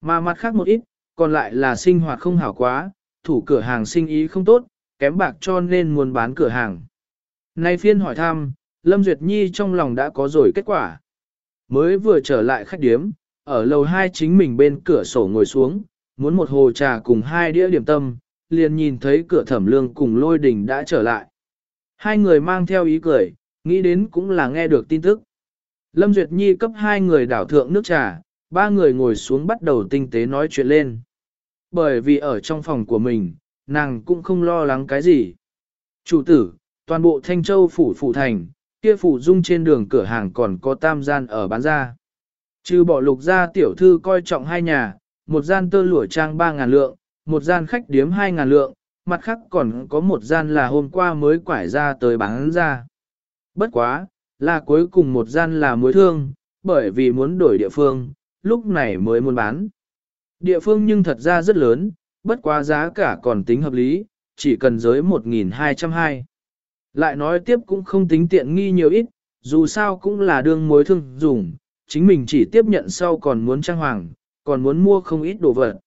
Mà mặt khác một ít, còn lại là sinh hoạt không hảo quá, thủ cửa hàng sinh ý không tốt, kém bạc cho nên muốn bán cửa hàng. Nay phiên hỏi thăm, Lâm Duyệt Nhi trong lòng đã có rồi kết quả. Mới vừa trở lại khách điếm, ở lầu hai chính mình bên cửa sổ ngồi xuống, muốn một hồ trà cùng hai đĩa điểm tâm, liền nhìn thấy cửa thẩm lương cùng lôi đình đã trở lại. Hai người mang theo ý cười, nghĩ đến cũng là nghe được tin tức. Lâm Duyệt Nhi cấp hai người đảo thượng nước trà, ba người ngồi xuống bắt đầu tinh tế nói chuyện lên. Bởi vì ở trong phòng của mình, nàng cũng không lo lắng cái gì. Chủ tử, toàn bộ Thanh Châu phủ phủ thành, kia phủ dung trên đường cửa hàng còn có tam gian ở bán ra. Trừ bỏ lục ra tiểu thư coi trọng hai nhà, một gian tơ lụa trang 3.000 lượng, một gian khách điếm 2.000 lượng, mặt khác còn có một gian là hôm qua mới quải ra tới bán ra. Bất quá, là cuối cùng một gian là mối thương, bởi vì muốn đổi địa phương, lúc này mới muốn bán. Địa phương nhưng thật ra rất lớn, bất quá giá cả còn tính hợp lý, chỉ cần giới 1.220. Lại nói tiếp cũng không tính tiện nghi nhiều ít, dù sao cũng là đương mối thương dùng, chính mình chỉ tiếp nhận sau còn muốn trang hoàng, còn muốn mua không ít đồ vật.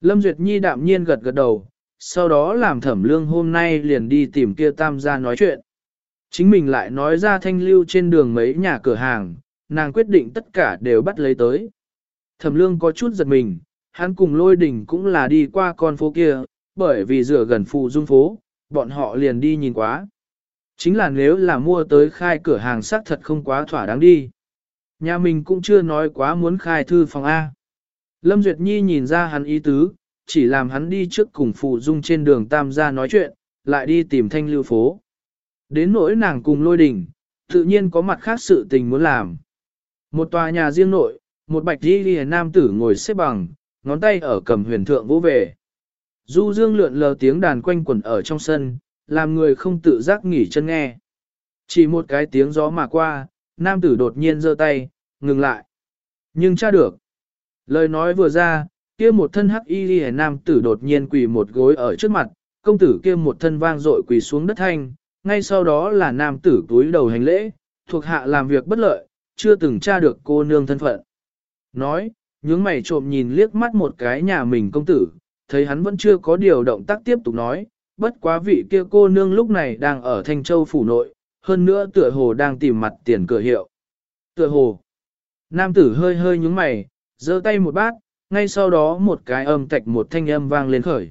Lâm Duyệt Nhi đạm nhiên gật gật đầu, sau đó làm thẩm lương hôm nay liền đi tìm kia tam gia nói chuyện. Chính mình lại nói ra thanh lưu trên đường mấy nhà cửa hàng, nàng quyết định tất cả đều bắt lấy tới. Thẩm lương có chút giật mình, hắn cùng lôi đỉnh cũng là đi qua con phố kia, bởi vì rửa gần phụ dung phố, bọn họ liền đi nhìn quá. Chính là nếu là mua tới khai cửa hàng xác thật không quá thỏa đáng đi. Nhà mình cũng chưa nói quá muốn khai thư phòng A. Lâm Duyệt Nhi nhìn ra hắn ý tứ, chỉ làm hắn đi trước cùng phụ dung trên đường Tam gia nói chuyện, lại đi tìm thanh lưu phố. Đến nỗi nàng cùng lôi đình, tự nhiên có mặt khác sự tình muốn làm. Một tòa nhà riêng nội, một bạch đi ghi nam tử ngồi xếp bằng, ngón tay ở cầm huyền thượng vỗ về. Du dương lượn lờ tiếng đàn quanh quẩn ở trong sân, làm người không tự giác nghỉ chân nghe. Chỉ một cái tiếng gió mà qua, nam tử đột nhiên giơ tay, ngừng lại. Nhưng cha được. Lời nói vừa ra, kia một thân hắc y ghi nam tử đột nhiên quỳ một gối ở trước mặt, công tử kia một thân vang dội quỳ xuống đất thanh, ngay sau đó là nam tử túi đầu hành lễ, thuộc hạ làm việc bất lợi, chưa từng tra được cô nương thân phận. Nói, nhướng mày trộm nhìn liếc mắt một cái nhà mình công tử, thấy hắn vẫn chưa có điều động tác tiếp tục nói, bất quá vị kia cô nương lúc này đang ở Thanh Châu phủ nội, hơn nữa tựa hồ đang tìm mặt tiền cửa hiệu. Tựa hồ, nam tử hơi hơi nhúng mày, giơ tay một bát, ngay sau đó một cái âm tạch một thanh âm vang lên khởi.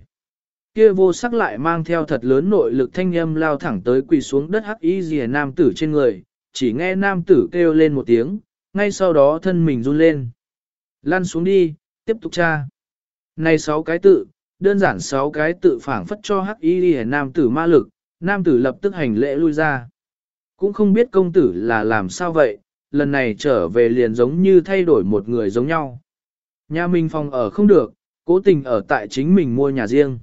Kia vô sắc lại mang theo thật lớn nội lực thanh âm lao thẳng tới quỳ xuống đất hắc y rìa nam tử trên người, chỉ nghe nam tử kêu lên một tiếng, ngay sau đó thân mình run lên. Lăn xuống đi, tiếp tục tra. Này sáu cái tự, đơn giản sáu cái tự phản phất cho hắc y rìa nam tử ma lực, nam tử lập tức hành lễ lui ra. Cũng không biết công tử là làm sao vậy, lần này trở về liền giống như thay đổi một người giống nhau. Nhà mình phòng ở không được, cố tình ở tại chính mình mua nhà riêng.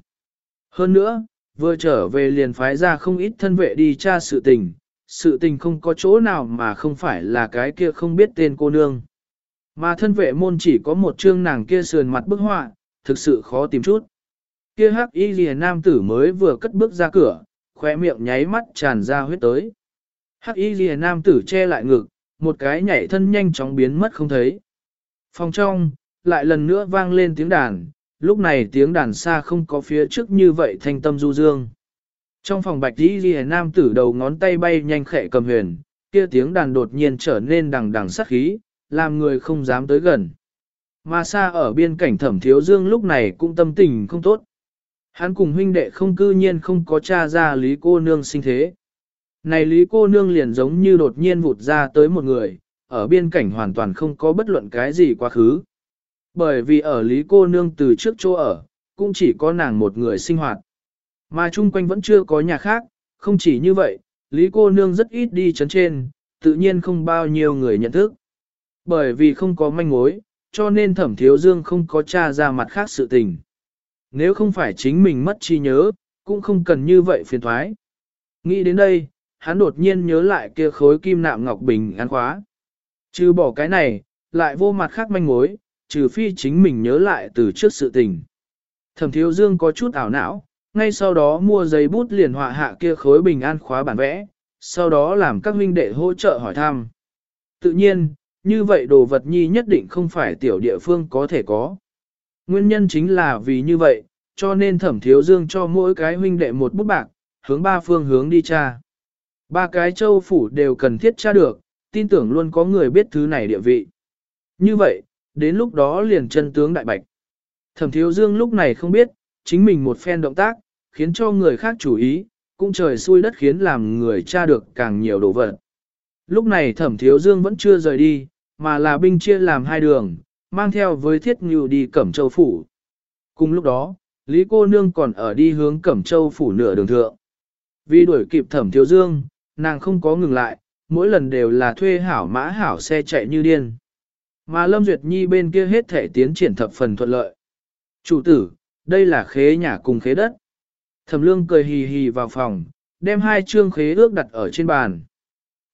Hơn nữa, vừa trở về liền phái ra không ít thân vệ đi tra sự tình, sự tình không có chỗ nào mà không phải là cái kia không biết tên cô nương. Mà thân vệ môn chỉ có một chương nàng kia sườn mặt bức họa, thực sự khó tìm chút. Kia hắc y lìa nam tử mới vừa cất bước ra cửa, khóe miệng nháy mắt tràn ra huyết tới. Hắc y lìa nam tử che lại ngực, một cái nhảy thân nhanh chóng biến mất không thấy. Phòng trong, lại lần nữa vang lên tiếng đàn, lúc này tiếng đàn xa không có phía trước như vậy thanh tâm du dương. Trong phòng bạch y ghi nam tử đầu ngón tay bay nhanh khẽ cầm huyền, kia tiếng đàn đột nhiên trở nên đằng đằng sắc khí, làm người không dám tới gần. Mà xa ở biên cảnh thẩm thiếu dương lúc này cũng tâm tình không tốt. Hắn cùng huynh đệ không cư nhiên không có cha ra lý cô nương sinh thế. Này lý cô nương liền giống như đột nhiên vụt ra tới một người, ở biên cảnh hoàn toàn không có bất luận cái gì quá khứ. Bởi vì ở Lý cô nương từ trước chỗ ở, cũng chỉ có nàng một người sinh hoạt. Mà chung quanh vẫn chưa có nhà khác, không chỉ như vậy, Lý cô nương rất ít đi chấn trên, tự nhiên không bao nhiêu người nhận thức. Bởi vì không có manh mối, cho nên thẩm thiếu dương không có tra ra mặt khác sự tình. Nếu không phải chính mình mất trí nhớ, cũng không cần như vậy phiền thoái. Nghĩ đến đây, hắn đột nhiên nhớ lại kia khối kim nạm ngọc bình an khóa. Trừ bỏ cái này, lại vô mặt khác manh mối, trừ phi chính mình nhớ lại từ trước sự tình. Thẩm thiếu dương có chút ảo não, ngay sau đó mua giấy bút liền họa hạ kia khối bình an khóa bản vẽ, sau đó làm các huynh đệ hỗ trợ hỏi thăm. Tự nhiên, như vậy đồ vật nhi nhất định không phải tiểu địa phương có thể có. Nguyên nhân chính là vì như vậy, cho nên thẩm thiếu dương cho mỗi cái huynh đệ một bút bạc, hướng ba phương hướng đi tra. Ba cái châu phủ đều cần thiết tra được, tin tưởng luôn có người biết thứ này địa vị. Như vậy, đến lúc đó liền chân tướng đại bạch. Thẩm thiếu dương lúc này không biết, chính mình một phen động tác, khiến cho người khác chú ý, cũng trời xui đất khiến làm người tra được càng nhiều đồ vật. Lúc này thẩm thiếu dương vẫn chưa rời đi, mà là binh chia làm hai đường, mang theo với thiết ngưu đi Cẩm Châu Phủ. Cùng lúc đó, Lý cô nương còn ở đi hướng Cẩm Châu Phủ nửa đường thượng. Vì đuổi kịp thẩm thiếu dương, nàng không có ngừng lại, mỗi lần đều là thuê hảo mã hảo xe chạy như điên. Mà Lâm Duyệt Nhi bên kia hết thể tiến triển thập phần thuận lợi. Chủ tử, đây là khế nhà cùng khế đất. Thẩm lương cười hì hì vào phòng, đem hai chương khế ước đặt ở trên bàn.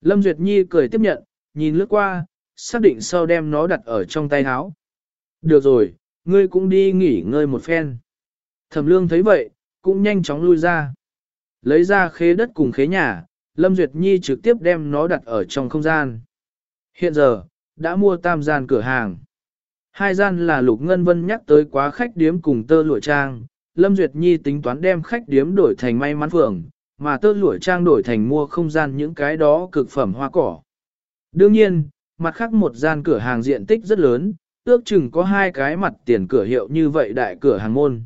Lâm Duyệt Nhi cười tiếp nhận, nhìn lướt qua, xác định sau đem nó đặt ở trong tay áo. Được rồi, ngươi cũng đi nghỉ ngơi một phen. Thẩm lương thấy vậy, cũng nhanh chóng lui ra. Lấy ra khế đất cùng khế nhà, Lâm Duyệt Nhi trực tiếp đem nó đặt ở trong không gian. Hiện giờ, đã mua tam gian cửa hàng. Hai gian là Lục Ngân Vân nhắc tới quá khách điếm cùng tơ lụa trang, Lâm Duyệt Nhi tính toán đem khách điếm đổi thành may mắn phường, mà tơ lụa trang đổi thành mua không gian những cái đó cực phẩm hoa cỏ. Đương nhiên, mặt khác một gian cửa hàng diện tích rất lớn, ước chừng có hai cái mặt tiền cửa hiệu như vậy đại cửa hàng môn.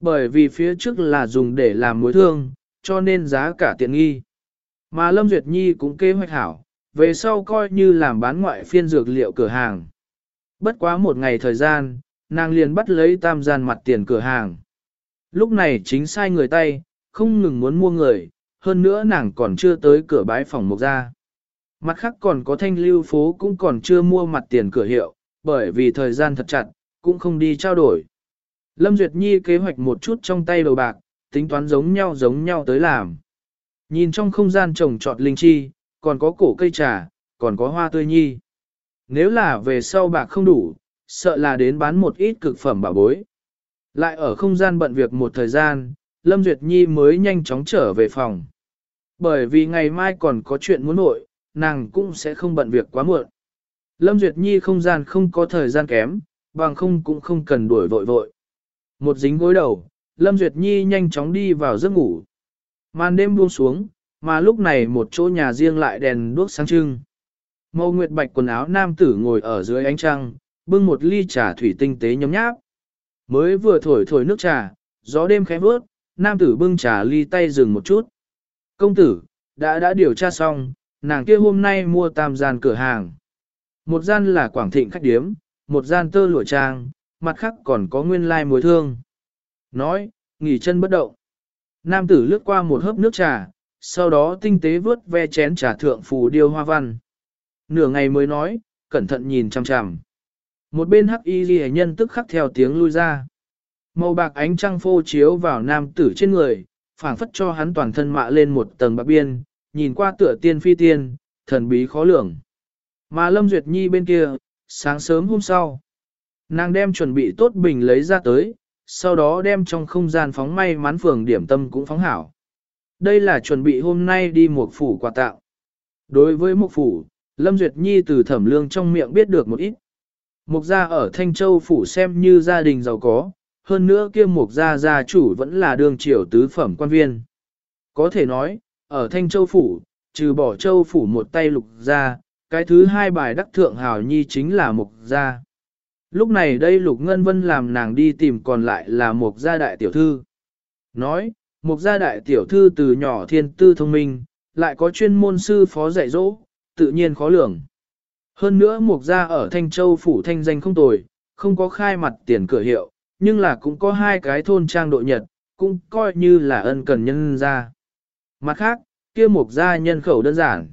Bởi vì phía trước là dùng để làm mối thương, cho nên giá cả tiện nghi. Mà Lâm Duyệt Nhi cũng kế hoạch hảo, về sau coi như làm bán ngoại phiên dược liệu cửa hàng. Bất quá một ngày thời gian, nàng liền bắt lấy tam gian mặt tiền cửa hàng. Lúc này chính sai người tay, không ngừng muốn mua người, hơn nữa nàng còn chưa tới cửa bái phòng mục ra. Mặt khác còn có thanh lưu phố cũng còn chưa mua mặt tiền cửa hiệu, bởi vì thời gian thật chặt, cũng không đi trao đổi. Lâm Duyệt Nhi kế hoạch một chút trong tay đầu bạc, tính toán giống nhau giống nhau tới làm. Nhìn trong không gian trồng trọt linh chi, còn có cổ cây trà, còn có hoa tươi nhi. Nếu là về sau bạc không đủ, sợ là đến bán một ít cực phẩm bảo bối. Lại ở không gian bận việc một thời gian, Lâm Duyệt Nhi mới nhanh chóng trở về phòng. Bởi vì ngày mai còn có chuyện muốn nội, nàng cũng sẽ không bận việc quá muộn. Lâm Duyệt Nhi không gian không có thời gian kém, bằng không cũng không cần đuổi vội vội. Một dính gối đầu, Lâm Duyệt Nhi nhanh chóng đi vào giấc ngủ. Màn đêm buông xuống, mà lúc này một chỗ nhà riêng lại đèn đuốc sáng trưng. Mâu nguyệt bạch quần áo nam tử ngồi ở dưới ánh trăng, bưng một ly trà thủy tinh tế nhấm nháp. Mới vừa thổi thổi nước trà, gió đêm khẽ vớt, nam tử bưng trà ly tay dừng một chút. Công tử, đã đã điều tra xong, nàng kia hôm nay mua tam gian cửa hàng. Một gian là Quảng Thịnh khách điếm, một gian tơ lụa trang, mặt khác còn có nguyên lai mối thương. Nói, nghỉ chân bất động. Nam tử lướt qua một hớp nước trà, sau đó tinh tế vớt ve chén trà thượng phù điêu hoa văn. Nửa ngày mới nói, cẩn thận nhìn chằm chằm. Một bên hắc y ghi nhân tức khắc theo tiếng lui ra. Màu bạc ánh trăng phô chiếu vào nam tử trên người, phảng phất cho hắn toàn thân mạ lên một tầng bạc biên, nhìn qua tựa tiên phi tiên, thần bí khó lường. Mà Lâm Duyệt Nhi bên kia, sáng sớm hôm sau, nàng đem chuẩn bị tốt bình lấy ra tới, sau đó đem trong không gian phóng may mắn phường điểm tâm cũng phóng hảo. Đây là chuẩn bị hôm nay đi một phủ quà tạo. Đối với một phủ, Lâm Duyệt Nhi từ thẩm lương trong miệng biết được một ít. Mục gia ở Thanh Châu phủ xem như gia đình giàu có, hơn nữa kia mục gia gia chủ vẫn là đường triều tứ phẩm quan viên. Có thể nói, ở Thanh Châu phủ, trừ bỏ Châu phủ một tay lục gia, cái thứ hai bài đắc thượng hào nhi chính là mục gia. Lúc này đây lục ngân vân làm nàng đi tìm còn lại là một gia đại tiểu thư. Nói, một gia đại tiểu thư từ nhỏ thiên tư thông minh, lại có chuyên môn sư phó dạy dỗ, tự nhiên khó lường. Hơn nữa một gia ở Thanh Châu phủ thanh danh không tồi, không có khai mặt tiền cửa hiệu, nhưng là cũng có hai cái thôn trang độ nhật, cũng coi như là ân cần nhân ra. Mặt khác, kia mục gia nhân khẩu đơn giản.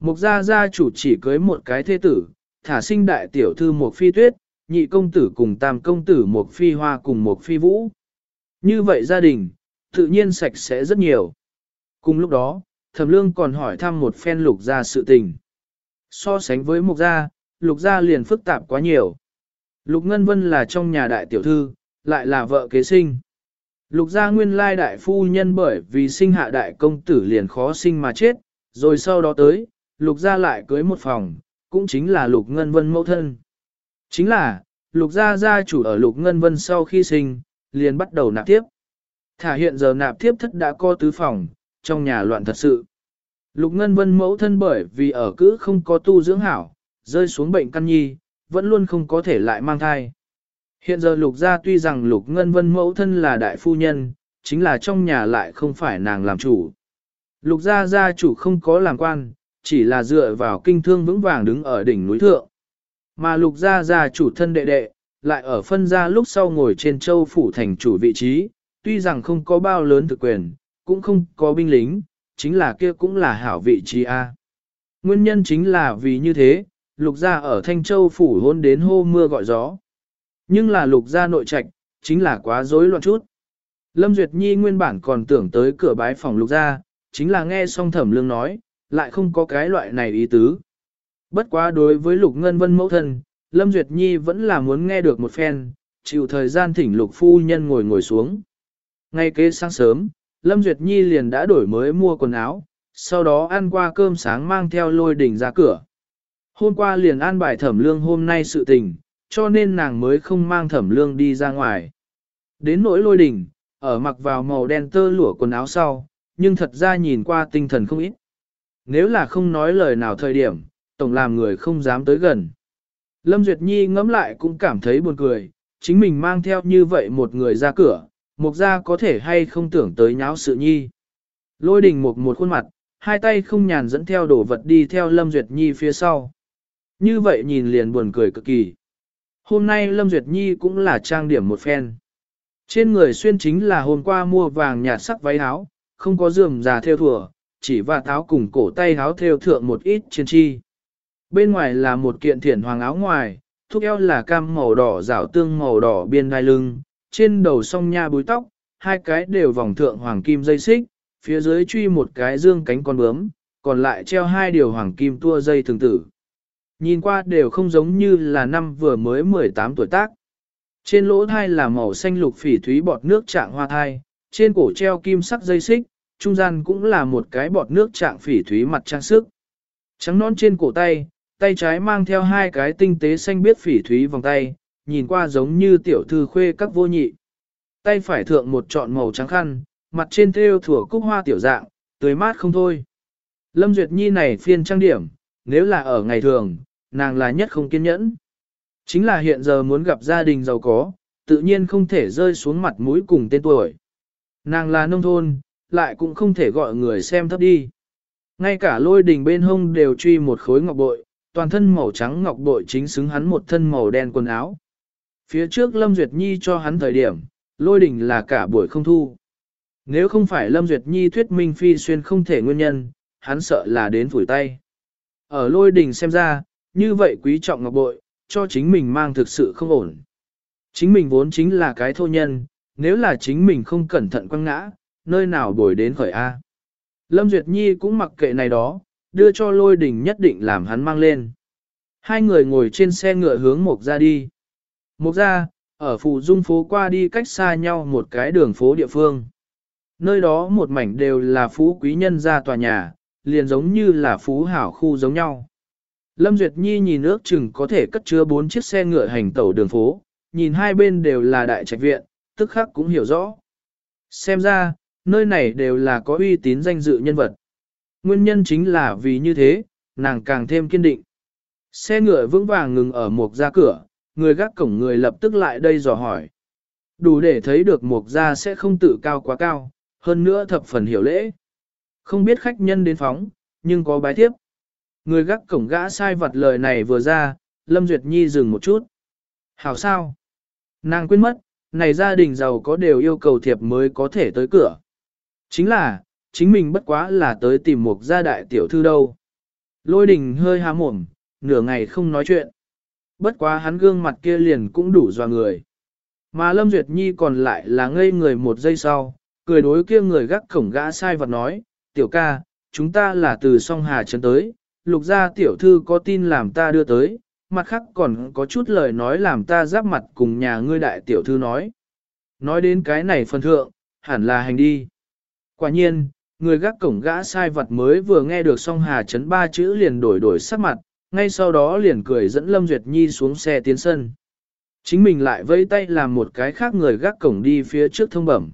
Mục gia gia chủ chỉ cưới một cái thế tử, thả sinh đại tiểu thư một phi tuyết, nhị công tử cùng tam công tử một phi hoa cùng một phi vũ. Như vậy gia đình, tự nhiên sạch sẽ rất nhiều. Cùng lúc đó, thẩm lương còn hỏi thăm một phen lục gia sự tình. So sánh với mục gia, lục gia liền phức tạp quá nhiều. Lục Ngân Vân là trong nhà đại tiểu thư, lại là vợ kế sinh. Lục gia nguyên lai đại phu nhân bởi vì sinh hạ đại công tử liền khó sinh mà chết, rồi sau đó tới, lục gia lại cưới một phòng, cũng chính là lục ngân vân mẫu thân. Chính là, lục gia gia chủ ở lục ngân vân sau khi sinh, liền bắt đầu nạp tiếp. Thả hiện giờ nạp tiếp thất đã có tứ phòng, trong nhà loạn thật sự. Lục ngân vân mẫu thân bởi vì ở cữ không có tu dưỡng hảo, rơi xuống bệnh căn nhi, vẫn luôn không có thể lại mang thai. Hiện giờ lục gia tuy rằng lục ngân vân mẫu thân là đại phu nhân, chính là trong nhà lại không phải nàng làm chủ. Lục gia gia chủ không có làm quan, chỉ là dựa vào kinh thương vững vàng đứng ở đỉnh núi thượng. Mà lục gia gia chủ thân đệ đệ, lại ở phân gia lúc sau ngồi trên châu phủ thành chủ vị trí, tuy rằng không có bao lớn thực quyền, cũng không có binh lính, chính là kia cũng là hảo vị trí A. Nguyên nhân chính là vì như thế, lục gia ở Thanh Châu phủ hôn đến hô mưa gọi gió. Nhưng là lục gia nội trạch, chính là quá rối loạn chút. Lâm Duyệt Nhi nguyên bản còn tưởng tới cửa bái phòng lục gia, chính là nghe xong thẩm lương nói, lại không có cái loại này ý tứ. Bất quá đối với lục ngân vân mẫu thân, Lâm Duyệt Nhi vẫn là muốn nghe được một phen, chịu thời gian thỉnh lục phu nhân ngồi ngồi xuống. Ngay kế sáng sớm, Lâm Duyệt Nhi liền đã đổi mới mua quần áo, sau đó ăn qua cơm sáng mang theo lôi đỉnh ra cửa. Hôm qua liền an bài thẩm lương hôm nay sự tình, cho nên nàng mới không mang thẩm lương đi ra ngoài. Đến nỗi lôi đỉnh, ở mặc vào màu đen tơ lụa quần áo sau, nhưng thật ra nhìn qua tinh thần không ít. Nếu là không nói lời nào thời điểm, tổng làm người không dám tới gần. Lâm Duyệt Nhi ngẫm lại cũng cảm thấy buồn cười, chính mình mang theo như vậy một người ra cửa, mục ra có thể hay không tưởng tới nháo sự nhi. Lôi đình một một khuôn mặt, hai tay không nhàn dẫn theo đồ vật đi theo Lâm Duyệt Nhi phía sau. Như vậy nhìn liền buồn cười cực kỳ. Hôm nay Lâm Duyệt Nhi cũng là trang điểm một phen. Trên người xuyên chính là hôm qua mua vàng nhạt sắc váy áo, không có dườm già theo thừa, chỉ và tháo cùng cổ tay áo theo thượng một ít trên chi. Bên ngoài là một kiện thiển hoàng áo ngoài, thúc eo là cam màu đỏ rảo tương màu đỏ biên đai lưng, trên đầu song nha búi tóc, hai cái đều vòng thượng hoàng kim dây xích, phía dưới truy một cái dương cánh con bướm, còn lại treo hai điều hoàng kim tua dây thường tử. Nhìn qua đều không giống như là năm vừa mới 18 tuổi tác. Trên lỗ thai là màu xanh lục phỉ thúy bọt nước trạng hoa thai, trên cổ treo kim sắc dây xích, trung gian cũng là một cái bọt nước trạng phỉ thúy mặt trang sức. Trắng non trên cổ tay, tay trái mang theo hai cái tinh tế xanh biết phỉ thúy vòng tay, nhìn qua giống như tiểu thư khuê các vô nhị. Tay phải thượng một trọn màu trắng khăn, mặt trên thêu thủa cúc hoa tiểu dạng, tươi mát không thôi. Lâm Duyệt Nhi này phiên trang điểm, nếu là ở ngày thường, nàng là nhất không kiên nhẫn. Chính là hiện giờ muốn gặp gia đình giàu có, tự nhiên không thể rơi xuống mặt mũi cùng tên tuổi. Nàng là nông thôn, lại cũng không thể gọi người xem thấp đi. Ngay cả lôi đình bên hông đều truy một khối ngọc bội, toàn thân màu trắng ngọc bội chính xứng hắn một thân màu đen quần áo. Phía trước Lâm Duyệt Nhi cho hắn thời điểm, lôi đình là cả buổi không thu. Nếu không phải Lâm Duyệt Nhi thuyết minh phi xuyên không thể nguyên nhân, hắn sợ là đến phủi tay. Ở lôi đình xem ra, như vậy quý trọng ngọc bội, cho chính mình mang thực sự không ổn. Chính mình vốn chính là cái thô nhân, nếu là chính mình không cẩn thận quăng ngã, nơi nào bồi đến khởi A. Lâm Duyệt Nhi cũng mặc kệ này đó, đưa cho lôi đình nhất định làm hắn mang lên. Hai người ngồi trên xe ngựa hướng Mộc ra đi. Mộc ra, ở phụ dung phố qua đi cách xa nhau một cái đường phố địa phương. Nơi đó một mảnh đều là phú quý nhân ra tòa nhà, liền giống như là phú hảo khu giống nhau. Lâm Duyệt Nhi nhìn ước chừng có thể cất chứa bốn chiếc xe ngựa hành tẩu đường phố, nhìn hai bên đều là đại trạch viện, tức khắc cũng hiểu rõ. Xem ra, nơi này đều là có uy tín danh dự nhân vật. Nguyên nhân chính là vì như thế, nàng càng thêm kiên định. Xe ngựa vững vàng ngừng ở một ra cửa, người gác cổng người lập tức lại đây dò hỏi. Đủ để thấy được mục gia sẽ không tự cao quá cao, hơn nữa thập phần hiểu lễ. Không biết khách nhân đến phóng, nhưng có bái tiếp. Người gác cổng gã sai vật lời này vừa ra, Lâm Duyệt Nhi dừng một chút. Hảo sao? Nàng quên mất, này gia đình giàu có đều yêu cầu thiệp mới có thể tới cửa. Chính là, chính mình bất quá là tới tìm một gia đại tiểu thư đâu. Lôi đình hơi há mồm, nửa ngày không nói chuyện. Bất quá hắn gương mặt kia liền cũng đủ dò người. Mà Lâm Duyệt Nhi còn lại là ngây người một giây sau, cười đối kia người gác cổng gã sai vật nói, tiểu ca, chúng ta là từ song hà trấn tới, lục gia tiểu thư có tin làm ta đưa tới, mặt khác còn có chút lời nói làm ta giáp mặt cùng nhà ngươi đại tiểu thư nói. Nói đến cái này phần thượng, hẳn là hành đi. Quả nhiên, người gác cổng gã sai vật mới vừa nghe được song hà chấn ba chữ liền đổi đổi sắc mặt, ngay sau đó liền cười dẫn Lâm Duyệt Nhi xuống xe tiến sân. Chính mình lại vẫy tay làm một cái khác người gác cổng đi phía trước thông bẩm.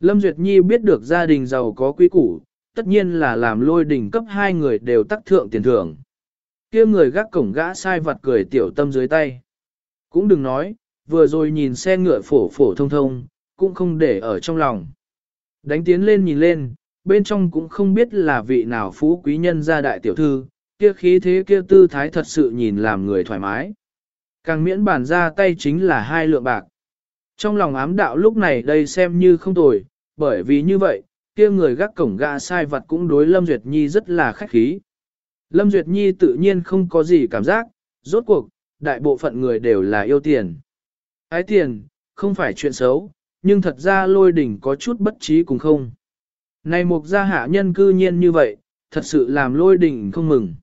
Lâm Duyệt Nhi biết được gia đình giàu có quý củ, tất nhiên là làm lôi đình cấp hai người đều tắc thượng tiền thưởng. kia người gác cổng gã sai vặt cười tiểu tâm dưới tay. Cũng đừng nói, vừa rồi nhìn xe ngựa phổ phổ thông thông, cũng không để ở trong lòng. Đánh tiến lên nhìn lên, bên trong cũng không biết là vị nào phú quý nhân gia đại tiểu thư, kia khí thế kia tư thái thật sự nhìn làm người thoải mái. Càng miễn bản ra tay chính là hai lượng bạc. Trong lòng ám đạo lúc này đây xem như không tồi, bởi vì như vậy, kia người gác cổng gã sai vật cũng đối Lâm Duyệt Nhi rất là khách khí. Lâm Duyệt Nhi tự nhiên không có gì cảm giác, rốt cuộc, đại bộ phận người đều là yêu tiền. Ái tiền, không phải chuyện xấu, nhưng thật ra lôi đỉnh có chút bất trí cùng không. Này mục gia hạ nhân cư nhiên như vậy, thật sự làm lôi đình không mừng.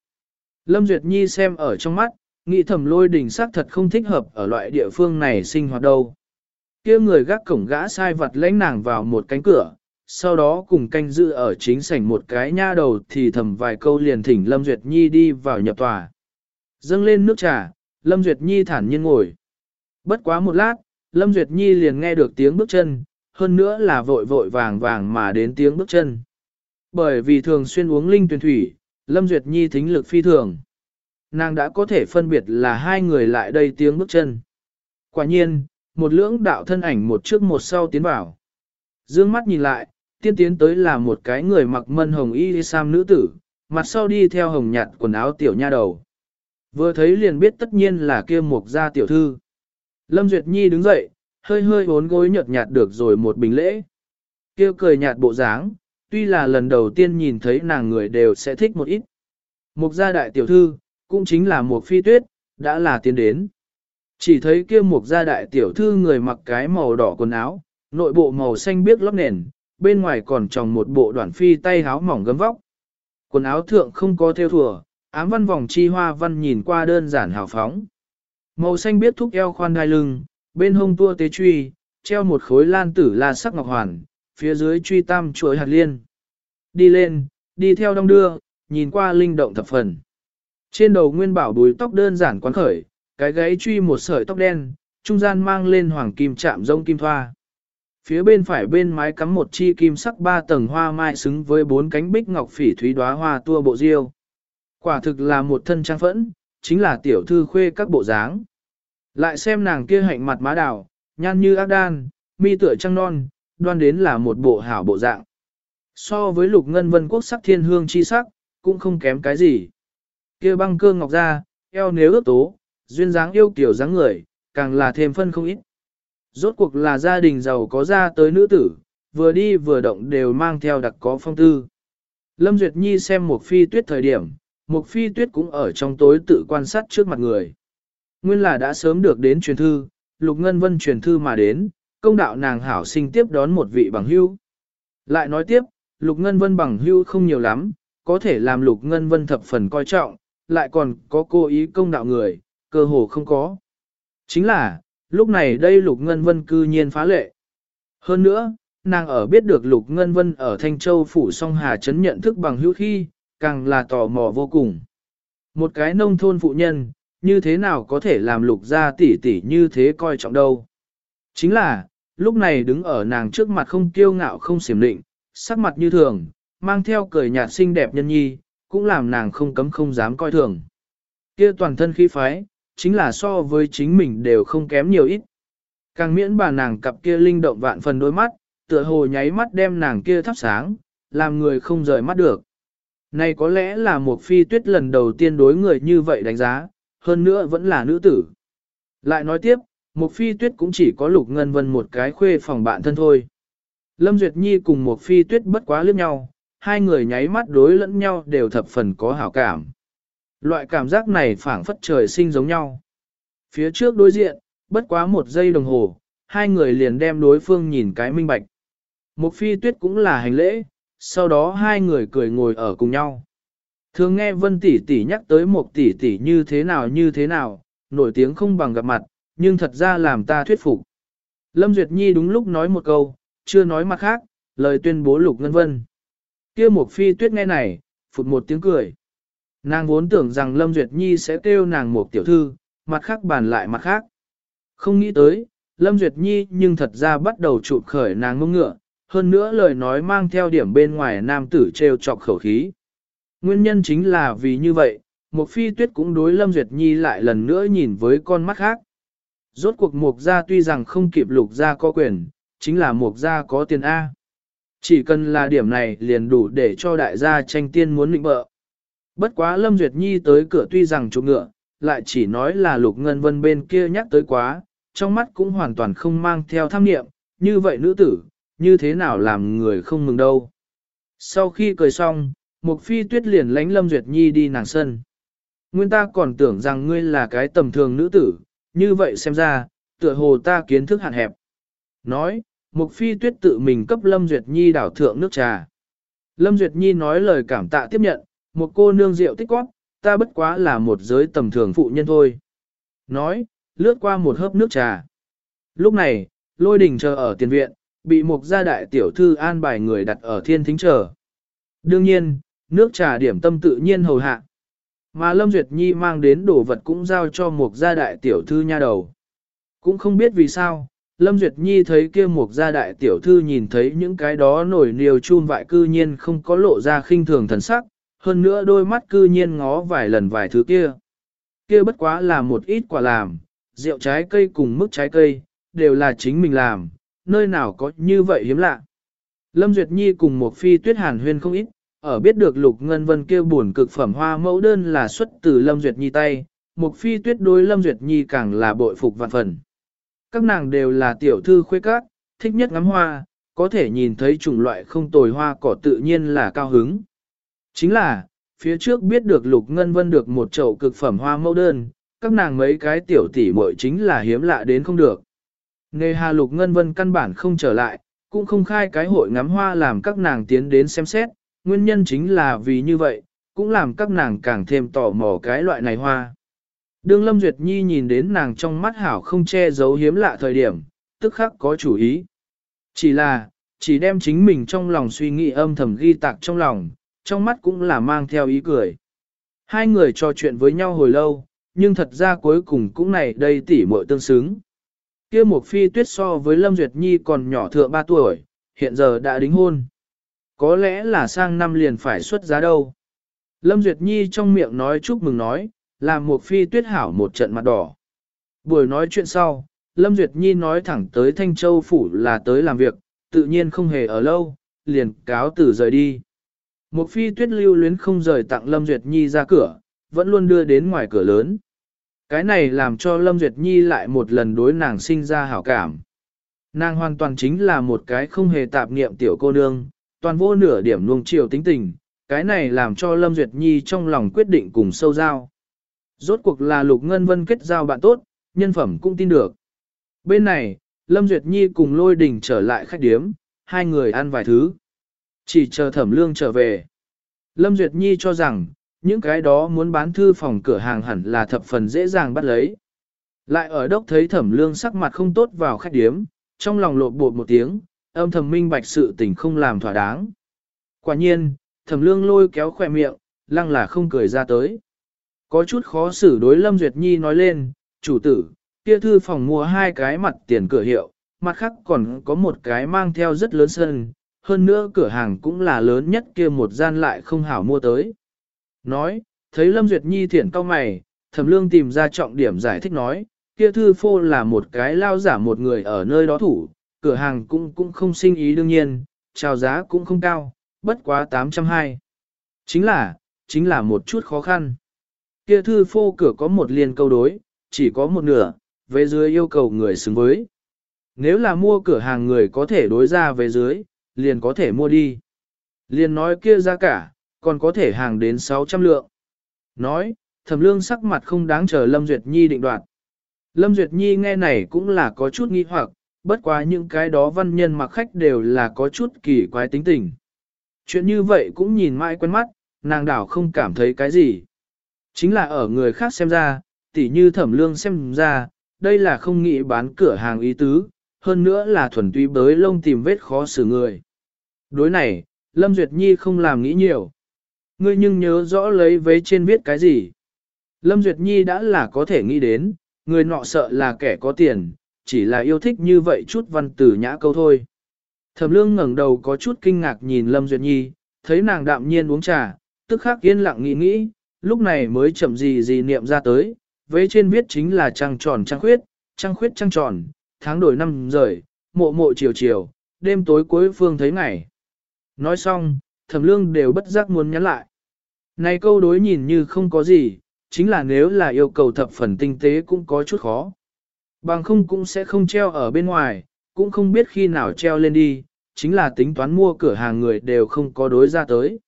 Lâm Duyệt Nhi xem ở trong mắt, nghĩ thầm lôi đình xác thật không thích hợp ở loại địa phương này sinh hoạt đâu. kia người gác cổng gã sai vật lãnh nàng vào một cánh cửa, sau đó cùng canh giữ ở chính sảnh một cái nha đầu thì thầm vài câu liền thỉnh Lâm Duyệt Nhi đi vào nhập tòa. Dâng lên nước trà, Lâm Duyệt Nhi thản nhiên ngồi. Bất quá một lát, Lâm Duyệt Nhi liền nghe được tiếng bước chân, hơn nữa là vội vội vàng vàng mà đến tiếng bước chân. Bởi vì thường xuyên uống linh tuyển thủy, Lâm Duyệt Nhi thính lực phi thường. Nàng đã có thể phân biệt là hai người lại đây tiếng bước chân. Quả nhiên, một lưỡng đạo thân ảnh một trước một sau tiến vào. Dương mắt nhìn lại, tiên tiến tới là một cái người mặc mân hồng y sam nữ tử, mặt sau đi theo hồng nhạt quần áo tiểu nha đầu. Vừa thấy liền biết tất nhiên là kia mục gia tiểu thư. Lâm Duyệt Nhi đứng dậy, hơi hơi bốn gối nhợt nhạt được rồi một bình lễ. Kêu cười nhạt bộ dáng, tuy là lần đầu tiên nhìn thấy nàng người đều sẽ thích một ít. Mục gia đại tiểu thư, cũng chính là một phi tuyết, đã là tiến đến. Chỉ thấy kia mục gia đại tiểu thư người mặc cái màu đỏ quần áo, nội bộ màu xanh biếc lóc nền, bên ngoài còn tròng một bộ đoạn phi tay háo mỏng gấm vóc. Quần áo thượng không có theo thùa, ám văn vòng chi hoa văn nhìn qua đơn giản hào phóng. Màu xanh biết thúc eo khoan đai lưng, bên hông tua tế truy, treo một khối lan tử la sắc ngọc hoàn, phía dưới truy tam chuỗi hạt liên. Đi lên, đi theo đông đưa, nhìn qua linh động thập phần. Trên đầu nguyên bảo đuôi tóc đơn giản quán khởi, cái gáy truy một sợi tóc đen, trung gian mang lên hoàng kim chạm rông kim thoa. Phía bên phải bên mái cắm một chi kim sắc ba tầng hoa mai xứng với bốn cánh bích ngọc phỉ thúy đóa hoa tua bộ diêu. Quả thực là một thân trang phẫn, chính là tiểu thư khuê các bộ dáng. Lại xem nàng kia hạnh mặt má đào, nhan như ác đan, mi tựa trăng non, đoan đến là một bộ hảo bộ dạng. So với lục ngân vân quốc sắc thiên hương chi sắc, cũng không kém cái gì. Kia băng cơ ngọc ra, eo nếu ước tố, duyên dáng yêu kiểu dáng người, càng là thêm phân không ít. Rốt cuộc là gia đình giàu có ra tới nữ tử, vừa đi vừa động đều mang theo đặc có phong tư. Lâm Duyệt Nhi xem một phi tuyết thời điểm, một phi tuyết cũng ở trong tối tự quan sát trước mặt người. Nguyên là đã sớm được đến truyền thư, Lục Ngân Vân truyền thư mà đến, công đạo nàng hảo sinh tiếp đón một vị bằng hưu. Lại nói tiếp, Lục Ngân Vân bằng hưu không nhiều lắm, có thể làm Lục Ngân Vân thập phần coi trọng, lại còn có cố ý công đạo người, cơ hồ không có. Chính là, lúc này đây Lục Ngân Vân cư nhiên phá lệ. Hơn nữa, nàng ở biết được Lục Ngân Vân ở Thanh Châu phủ song Hà chấn nhận thức bằng hữu khi, càng là tò mò vô cùng. Một cái nông thôn phụ nhân, như thế nào có thể làm Lục gia tỷ tỷ như thế coi trọng đâu. Chính là, lúc này đứng ở nàng trước mặt không kiêu ngạo không xiểm định, sắc mặt như thường, mang theo cười nhạt xinh đẹp nhân nhi, cũng làm nàng không cấm không dám coi thường. Kia toàn thân khí phái, chính là so với chính mình đều không kém nhiều ít. Càng miễn bà nàng cặp kia linh động vạn phần đôi mắt, tựa hồ nháy mắt đem nàng kia thắp sáng, làm người không rời mắt được. Này có lẽ là một phi tuyết lần đầu tiên đối người như vậy đánh giá, hơn nữa vẫn là nữ tử. Lại nói tiếp, một phi tuyết cũng chỉ có lục ngân vân một cái khuê phòng bạn thân thôi. Lâm Duyệt Nhi cùng một phi tuyết bất quá liếc nhau, hai người nháy mắt đối lẫn nhau đều thập phần có hảo cảm. Loại cảm giác này phảng phất trời sinh giống nhau. Phía trước đối diện, bất quá một giây đồng hồ, hai người liền đem đối phương nhìn cái minh bạch. Một phi tuyết cũng là hành lễ, sau đó hai người cười ngồi ở cùng nhau. Thường nghe Vân tỷ tỷ nhắc tới một tỷ tỷ như thế nào như thế nào, nổi tiếng không bằng gặp mặt, nhưng thật ra làm ta thuyết phục. Lâm Duyệt Nhi đúng lúc nói một câu, chưa nói mặt khác, lời tuyên bố Lục Ngân Vân. kia một phi tuyết nghe này, phụt một tiếng cười. Nàng vốn tưởng rằng Lâm Duyệt Nhi sẽ kêu nàng một tiểu thư, mặt khác bàn lại mặt khác. Không nghĩ tới, Lâm Duyệt Nhi nhưng thật ra bắt đầu chụp khởi nàng ngông ngựa, hơn nữa lời nói mang theo điểm bên ngoài nam tử treo chọc khẩu khí. Nguyên nhân chính là vì như vậy, Mộc phi tuyết cũng đối Lâm Duyệt Nhi lại lần nữa nhìn với con mắt khác. Rốt cuộc mục gia tuy rằng không kịp lục gia có quyền, chính là mục gia có tiền A. Chỉ cần là điểm này liền đủ để cho đại gia tranh tiên muốn định bợ. Bất quá Lâm Duyệt Nhi tới cửa tuy rằng chủ ngựa, lại chỉ nói là lục ngân vân bên kia nhắc tới quá, trong mắt cũng hoàn toàn không mang theo tham niệm, như vậy nữ tử, như thế nào làm người không mừng đâu. Sau khi cười xong, Mục Phi Tuyết liền lánh Lâm Duyệt Nhi đi nàng sân. Nguyên ta còn tưởng rằng ngươi là cái tầm thường nữ tử, như vậy xem ra, tựa hồ ta kiến thức hạn hẹp. Nói, Mục Phi Tuyết tự mình cấp Lâm Duyệt Nhi đảo thượng nước trà. Lâm Duyệt Nhi nói lời cảm tạ tiếp nhận, một cô nương rượu tích quát, ta bất quá là một giới tầm thường phụ nhân thôi. Nói, lướt qua một hớp nước trà. Lúc này, lôi đình chờ ở tiền viện, bị một gia đại tiểu thư an bài người đặt ở thiên thính chờ. Đương nhiên, nước trà điểm tâm tự nhiên hầu hạ. Mà Lâm Duyệt Nhi mang đến đồ vật cũng giao cho một gia đại tiểu thư nha đầu. Cũng không biết vì sao, Lâm Duyệt Nhi thấy kia một gia đại tiểu thư nhìn thấy những cái đó nổi niều chun vại cư nhiên không có lộ ra khinh thường thần sắc, hơn nữa đôi mắt cư nhiên ngó vài lần vài thứ kia. Kia bất quá là một ít quả làm, rượu trái cây cùng mức trái cây, đều là chính mình làm, nơi nào có như vậy hiếm lạ. Lâm Duyệt Nhi cùng một phi tuyết hàn huyên không ít, ở biết được Lục Ngân Vân kêu buồn cực phẩm hoa mẫu đơn là xuất từ Lâm Duyệt Nhi tay, mục phi tuyết đối Lâm Duyệt Nhi càng là bội phục vạn phần. Các nàng đều là tiểu thư khuê các, thích nhất ngắm hoa, có thể nhìn thấy chủng loại không tồi hoa cỏ tự nhiên là cao hứng. Chính là, phía trước biết được Lục Ngân Vân được một chậu cực phẩm hoa mẫu đơn, các nàng mấy cái tiểu tỷ muội chính là hiếm lạ đến không được. Nề hà Lục Ngân Vân căn bản không trở lại, cũng không khai cái hội ngắm hoa làm các nàng tiến đến xem xét, nguyên nhân chính là vì như vậy, cũng làm các nàng càng thêm tò mò cái loại này hoa. Đường Lâm Duyệt Nhi nhìn đến nàng trong mắt hảo không che giấu hiếm lạ thời điểm, tức khắc có chủ ý. Chỉ là, chỉ đem chính mình trong lòng suy nghĩ âm thầm ghi tạc trong lòng, trong mắt cũng là mang theo ý cười. Hai người trò chuyện với nhau hồi lâu, nhưng thật ra cuối cùng cũng này đây tỉ muội tương xứng. Kia một phi tuyết so với Lâm Duyệt Nhi còn nhỏ thượng 3 tuổi, hiện giờ đã đính hôn. Có lẽ là sang năm liền phải xuất giá đâu. Lâm Duyệt Nhi trong miệng nói chúc mừng nói, làm một phi tuyết hảo một trận mặt đỏ. Buổi nói chuyện sau, Lâm Duyệt Nhi nói thẳng tới Thanh Châu Phủ là tới làm việc, tự nhiên không hề ở lâu, liền cáo từ rời đi. Một phi tuyết lưu luyến không rời tặng Lâm Duyệt Nhi ra cửa, vẫn luôn đưa đến ngoài cửa lớn. Cái này làm cho Lâm Duyệt Nhi lại một lần đối nàng sinh ra hảo cảm. Nàng hoàn toàn chính là một cái không hề tạp niệm tiểu cô nương, toàn vô nửa điểm nuông chiều tính tình, cái này làm cho Lâm Duyệt Nhi trong lòng quyết định cùng sâu giao. Rốt cuộc là Lục Ngân Vân kết giao bạn tốt, nhân phẩm cũng tin được. Bên này, Lâm Duyệt Nhi cùng lôi đình trở lại khách điếm, hai người ăn vài thứ. Chỉ chờ thẩm lương trở về. Lâm Duyệt Nhi cho rằng, những cái đó muốn bán thư phòng cửa hàng hẳn là thập phần dễ dàng bắt lấy. Lại ở đốc thấy thẩm lương sắc mặt không tốt vào khách điếm, trong lòng lộn bột một tiếng, âm thầm minh bạch sự tình không làm thỏa đáng. Quả nhiên, thẩm lương lôi kéo khỏe miệng, lăng là không cười ra tới. Có chút khó xử đối Lâm Duyệt Nhi nói lên, chủ tử, kia thư phòng mua hai cái mặt tiền cửa hiệu, mặt khác còn có một cái mang theo rất lớn sân, hơn nữa cửa hàng cũng là lớn nhất kia một gian lại không hảo mua tới. Nói, thấy Lâm Duyệt Nhi thiển cao mày, thẩm lương tìm ra trọng điểm giải thích nói, kia thư phô là một cái lao giả một người ở nơi đó thủ, cửa hàng cũng cũng không sinh ý đương nhiên, chào giá cũng không cao, bất quá 820. Chính là, chính là một chút khó khăn. Kia thư phô cửa có một liền câu đối, chỉ có một nửa, về dưới yêu cầu người xứng với. Nếu là mua cửa hàng người có thể đối ra về dưới, liền có thể mua đi. Liền nói kia giá cả, còn có thể hàng đến 600 lượng. Nói, thẩm lương sắc mặt không đáng chờ Lâm Duyệt Nhi định đoạt. Lâm Duyệt Nhi nghe này cũng là có chút nghi hoặc, bất quá những cái đó văn nhân mặc khách đều là có chút kỳ quái tính tình. Chuyện như vậy cũng nhìn mãi quen mắt, nàng đảo không cảm thấy cái gì. Chính là ở người khác xem ra, tỉ như thẩm lương xem ra, đây là không nghĩ bán cửa hàng ý tứ, hơn nữa là thuần túy bới lông tìm vết khó xử người. Đối này, Lâm Duyệt Nhi không làm nghĩ nhiều. Ngươi nhưng nhớ rõ lấy vế trên viết cái gì. Lâm Duyệt Nhi đã là có thể nghĩ đến, người nọ sợ là kẻ có tiền, chỉ là yêu thích như vậy chút văn tử nhã câu thôi. Thẩm lương ngẩng đầu có chút kinh ngạc nhìn Lâm Duyệt Nhi, thấy nàng đạm nhiên uống trà, tức khắc yên lặng nghĩ nghĩ, lúc này mới chậm gì gì niệm ra tới, vế trên viết chính là trăng tròn trăng khuyết, trăng khuyết trăng tròn, tháng đổi năm rời, mộ mộ chiều chiều, đêm tối cuối phương thấy ngày. Nói xong, thẩm lương đều bất giác muốn nhắn lại. Này câu đối nhìn như không có gì, chính là nếu là yêu cầu thập phần tinh tế cũng có chút khó. Bằng không cũng sẽ không treo ở bên ngoài, cũng không biết khi nào treo lên đi, chính là tính toán mua cửa hàng người đều không có đối ra tới.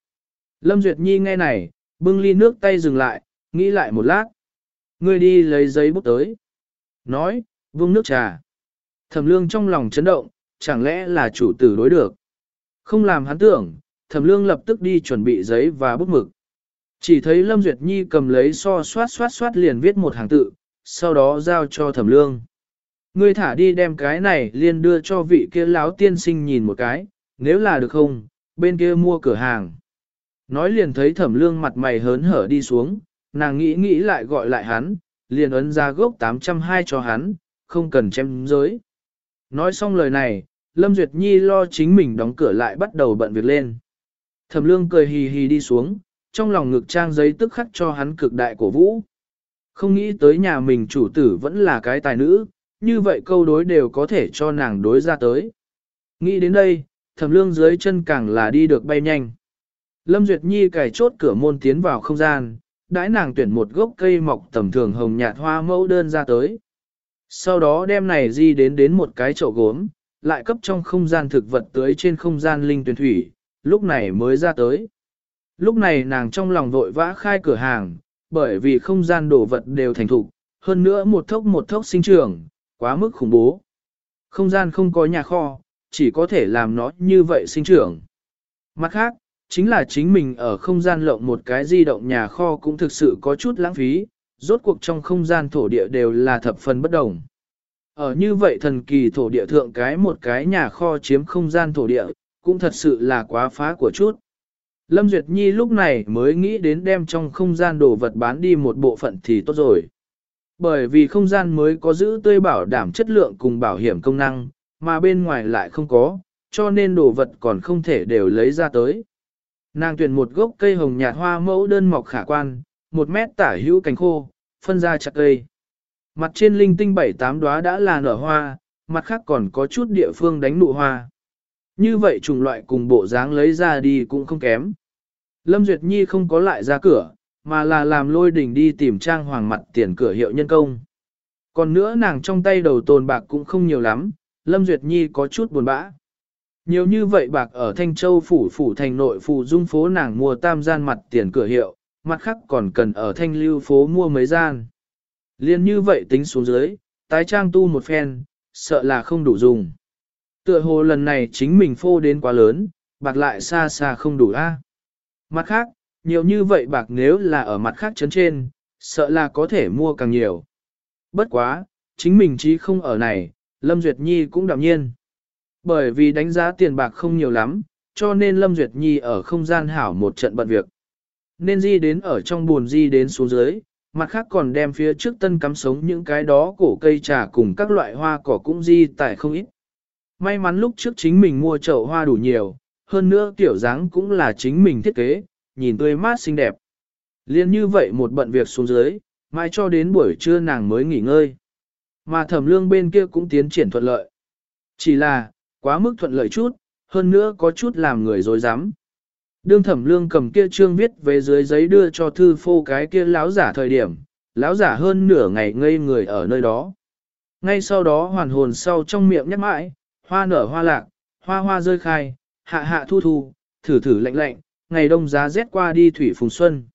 Lâm Duyệt Nhi nghe này, bưng ly nước tay dừng lại, nghĩ lại một lát. Ngươi đi lấy giấy bút tới. Nói, vung nước trà. Thẩm lương trong lòng chấn động, chẳng lẽ là chủ tử đối được. Không làm hắn tưởng, thẩm lương lập tức đi chuẩn bị giấy và bút mực. Chỉ thấy Lâm Duyệt Nhi cầm lấy so xoát xoát xoát liền viết một hàng tự, sau đó giao cho thẩm lương. Ngươi thả đi đem cái này liền đưa cho vị kia láo tiên sinh nhìn một cái, nếu là được không, bên kia mua cửa hàng. Nói liền thấy thẩm lương mặt mày hớn hở đi xuống, nàng nghĩ nghĩ lại gọi lại hắn, liền ấn ra gốc 820 cho hắn, không cần chém giới. Nói xong lời này, Lâm Duyệt Nhi lo chính mình đóng cửa lại bắt đầu bận việc lên. Thẩm lương cười hì hì đi xuống, trong lòng ngực trang giấy tức khắc cho hắn cực đại cổ vũ. Không nghĩ tới nhà mình chủ tử vẫn là cái tài nữ, như vậy câu đối đều có thể cho nàng đối ra tới. Nghĩ đến đây, thẩm lương dưới chân càng là đi được bay nhanh. Lâm Duyệt Nhi cài chốt cửa môn tiến vào không gian, đãi nàng tuyển một gốc cây mọc tầm thường hồng nhạt hoa mẫu đơn ra tới. Sau đó đem này di đến đến một cái chậu gốm, lại cấp trong không gian thực vật tưới trên không gian linh tuyển thủy, lúc này mới ra tới. Lúc này nàng trong lòng vội vã khai cửa hàng, bởi vì không gian đổ vật đều thành thục, hơn nữa một thốc một thốc sinh trưởng, quá mức khủng bố. Không gian không có nhà kho, chỉ có thể làm nó như vậy sinh trưởng. Mặt khác, chính là chính mình ở không gian lộng một cái di động nhà kho cũng thực sự có chút lãng phí, rốt cuộc trong không gian thổ địa đều là thập phần bất đồng. Ở như vậy thần kỳ thổ địa thượng cái một cái nhà kho chiếm không gian thổ địa, cũng thật sự là quá phá của chút. Lâm Duyệt Nhi lúc này mới nghĩ đến đem trong không gian đồ vật bán đi một bộ phận thì tốt rồi. Bởi vì không gian mới có giữ tươi bảo đảm chất lượng cùng bảo hiểm công năng, mà bên ngoài lại không có, cho nên đồ vật còn không thể đều lấy ra tới. Nàng tuyển một gốc cây hồng nhạt hoa mẫu đơn mọc khả quan, một mét tả hữu cánh khô, phân ra chặt cây. Mặt trên linh tinh bảy tám đóa đã là nở hoa, mặt khác còn có chút địa phương đánh nụ hoa. Như vậy trùng loại cùng bộ dáng lấy ra đi cũng không kém. Lâm Duyệt Nhi không có lại ra cửa, mà là làm lôi đình đi tìm trang hoàng mặt tiền cửa hiệu nhân công. Còn nữa nàng trong tay đầu tồn bạc cũng không nhiều lắm, Lâm Duyệt Nhi có chút buồn bã. Nhiều như vậy bạc ở Thanh Châu phủ phủ thành nội phủ dung phố nàng mua tam gian mặt tiền cửa hiệu, mặt khác còn cần ở Thanh Lưu phố mua mấy gian. Liên như vậy tính xuống dưới, tái trang tu một phen, sợ là không đủ dùng. Tựa hồ lần này chính mình phô đến quá lớn, bạc lại xa xa không đủ a. Mặt khác, nhiều như vậy bạc nếu là ở mặt khác chấn trên, sợ là có thể mua càng nhiều. Bất quá, chính mình chí không ở này, Lâm Duyệt Nhi cũng đạm nhiên. Bởi vì đánh giá tiền bạc không nhiều lắm, cho nên Lâm Duyệt Nhi ở không gian hảo một trận bận việc. Nên di đến ở trong buồn di đến xuống dưới, mặt khác còn đem phía trước tân cắm sống những cái đó cổ cây trà cùng các loại hoa cỏ cũng di tại không ít. May mắn lúc trước chính mình mua chậu hoa đủ nhiều, hơn nữa tiểu dáng cũng là chính mình thiết kế, nhìn tươi mát xinh đẹp. Liên như vậy một bận việc xuống dưới, mai cho đến buổi trưa nàng mới nghỉ ngơi. Mà thẩm lương bên kia cũng tiến triển thuận lợi. Chỉ là, quá mức thuận lợi chút, hơn nữa có chút làm người dối dám. Đương thẩm lương cầm kia trương viết về dưới giấy đưa cho thư phô cái kia láo giả thời điểm, láo giả hơn nửa ngày ngây người ở nơi đó. Ngay sau đó hoàn hồn sau trong miệng nhắc mãi, hoa nở hoa lạc, hoa hoa rơi khai, hạ hạ thu thu, thử thử lạnh lạnh, ngày đông giá rét qua đi thủy phùng xuân.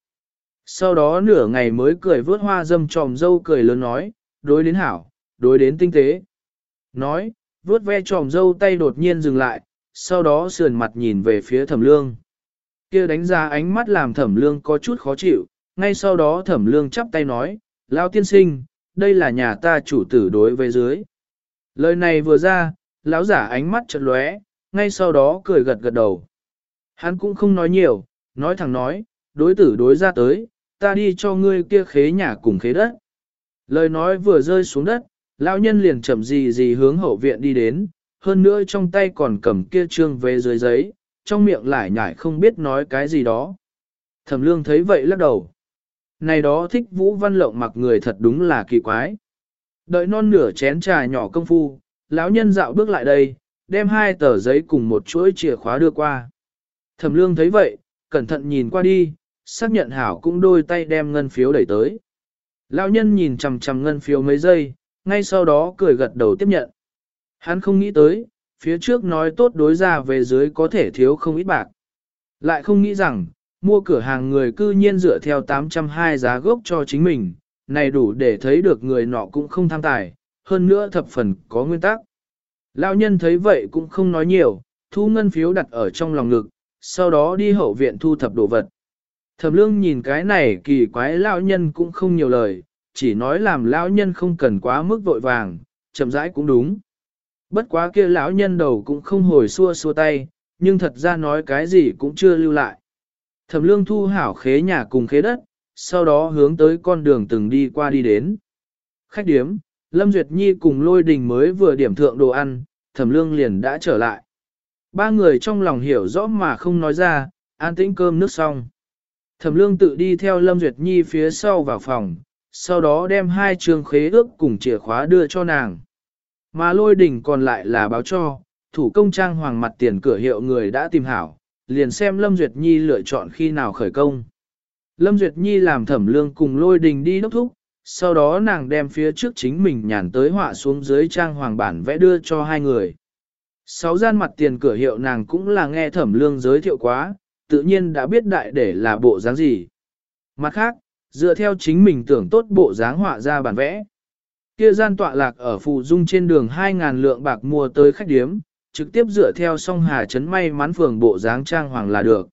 Sau đó nửa ngày mới cười vớt hoa dâm tròm dâu cười lớn nói, đối đến hảo, đối đến tinh tế. Nói, vớt ve tròm dâu tay đột nhiên dừng lại, sau đó sườn mặt nhìn về phía thẩm lương. kia đánh ra ánh mắt làm thẩm lương có chút khó chịu, ngay sau đó thẩm lương chắp tay nói, Lao tiên sinh, đây là nhà ta chủ tử đối với dưới. Lời này vừa ra, lão giả ánh mắt chợt lóe, ngay sau đó cười gật gật đầu. Hắn cũng không nói nhiều, nói thẳng nói, đối tử đối ra tới, ta đi cho ngươi kia khế nhà cùng khế đất. Lời nói vừa rơi xuống đất, lão nhân liền chậm gì gì hướng hậu viện đi đến, hơn nữa trong tay còn cầm kia trương về dưới giấy, trong miệng lại nhải không biết nói cái gì đó. Thẩm lương thấy vậy lắc đầu. Này đó thích vũ văn lộng mặc người thật đúng là kỳ quái. Đợi non nửa chén trà nhỏ công phu, lão nhân dạo bước lại đây, đem hai tờ giấy cùng một chuỗi chìa khóa đưa qua. Thẩm lương thấy vậy, cẩn thận nhìn qua đi, xác nhận hảo cũng đôi tay đem ngân phiếu đẩy tới. Lão nhân nhìn chằm chằm ngân phiếu mấy giây, ngay sau đó cười gật đầu tiếp nhận. Hắn không nghĩ tới, phía trước nói tốt đối ra về dưới có thể thiếu không ít bạc. Lại không nghĩ rằng, mua cửa hàng người cư nhiên dựa theo 820 giá gốc cho chính mình, này đủ để thấy được người nọ cũng không tham tài, hơn nữa thập phần có nguyên tắc. Lão nhân thấy vậy cũng không nói nhiều, thu ngân phiếu đặt ở trong lòng ngực, sau đó đi hậu viện thu thập đồ vật. Thẩm lương nhìn cái này kỳ quái lão nhân cũng không nhiều lời, chỉ nói làm lão nhân không cần quá mức vội vàng, chậm rãi cũng đúng. Bất quá kia lão nhân đầu cũng không hồi xua xua tay, nhưng thật ra nói cái gì cũng chưa lưu lại. Thẩm lương thu hảo khế nhà cùng khế đất, sau đó hướng tới con đường từng đi qua đi đến. Khách điếm, Lâm Duyệt Nhi cùng lôi đình mới vừa điểm thượng đồ ăn, thẩm lương liền đã trở lại. Ba người trong lòng hiểu rõ mà không nói ra, an tĩnh cơm nước xong. Thẩm lương tự đi theo Lâm Duyệt Nhi phía sau vào phòng, sau đó đem hai trường khế ước cùng chìa khóa đưa cho nàng. Mà lôi đỉnh còn lại là báo cho, thủ công trang hoàng mặt tiền cửa hiệu người đã tìm hảo, liền xem Lâm Duyệt Nhi lựa chọn khi nào khởi công. Lâm Duyệt Nhi làm thẩm lương cùng lôi đình đi đốc thúc, sau đó nàng đem phía trước chính mình nhàn tới họa xuống dưới trang hoàng bản vẽ đưa cho hai người. Sáu gian mặt tiền cửa hiệu nàng cũng là nghe thẩm lương giới thiệu quá, tự nhiên đã biết đại để là bộ dáng gì. Mặt khác, dựa theo chính mình tưởng tốt bộ dáng họa ra bản vẽ. Kia gian tọa lạc ở phụ dung trên đường 2.000 lượng bạc mua tới khách điếm, trực tiếp dựa theo song hà chấn may mắn phường bộ dáng trang hoàng là được.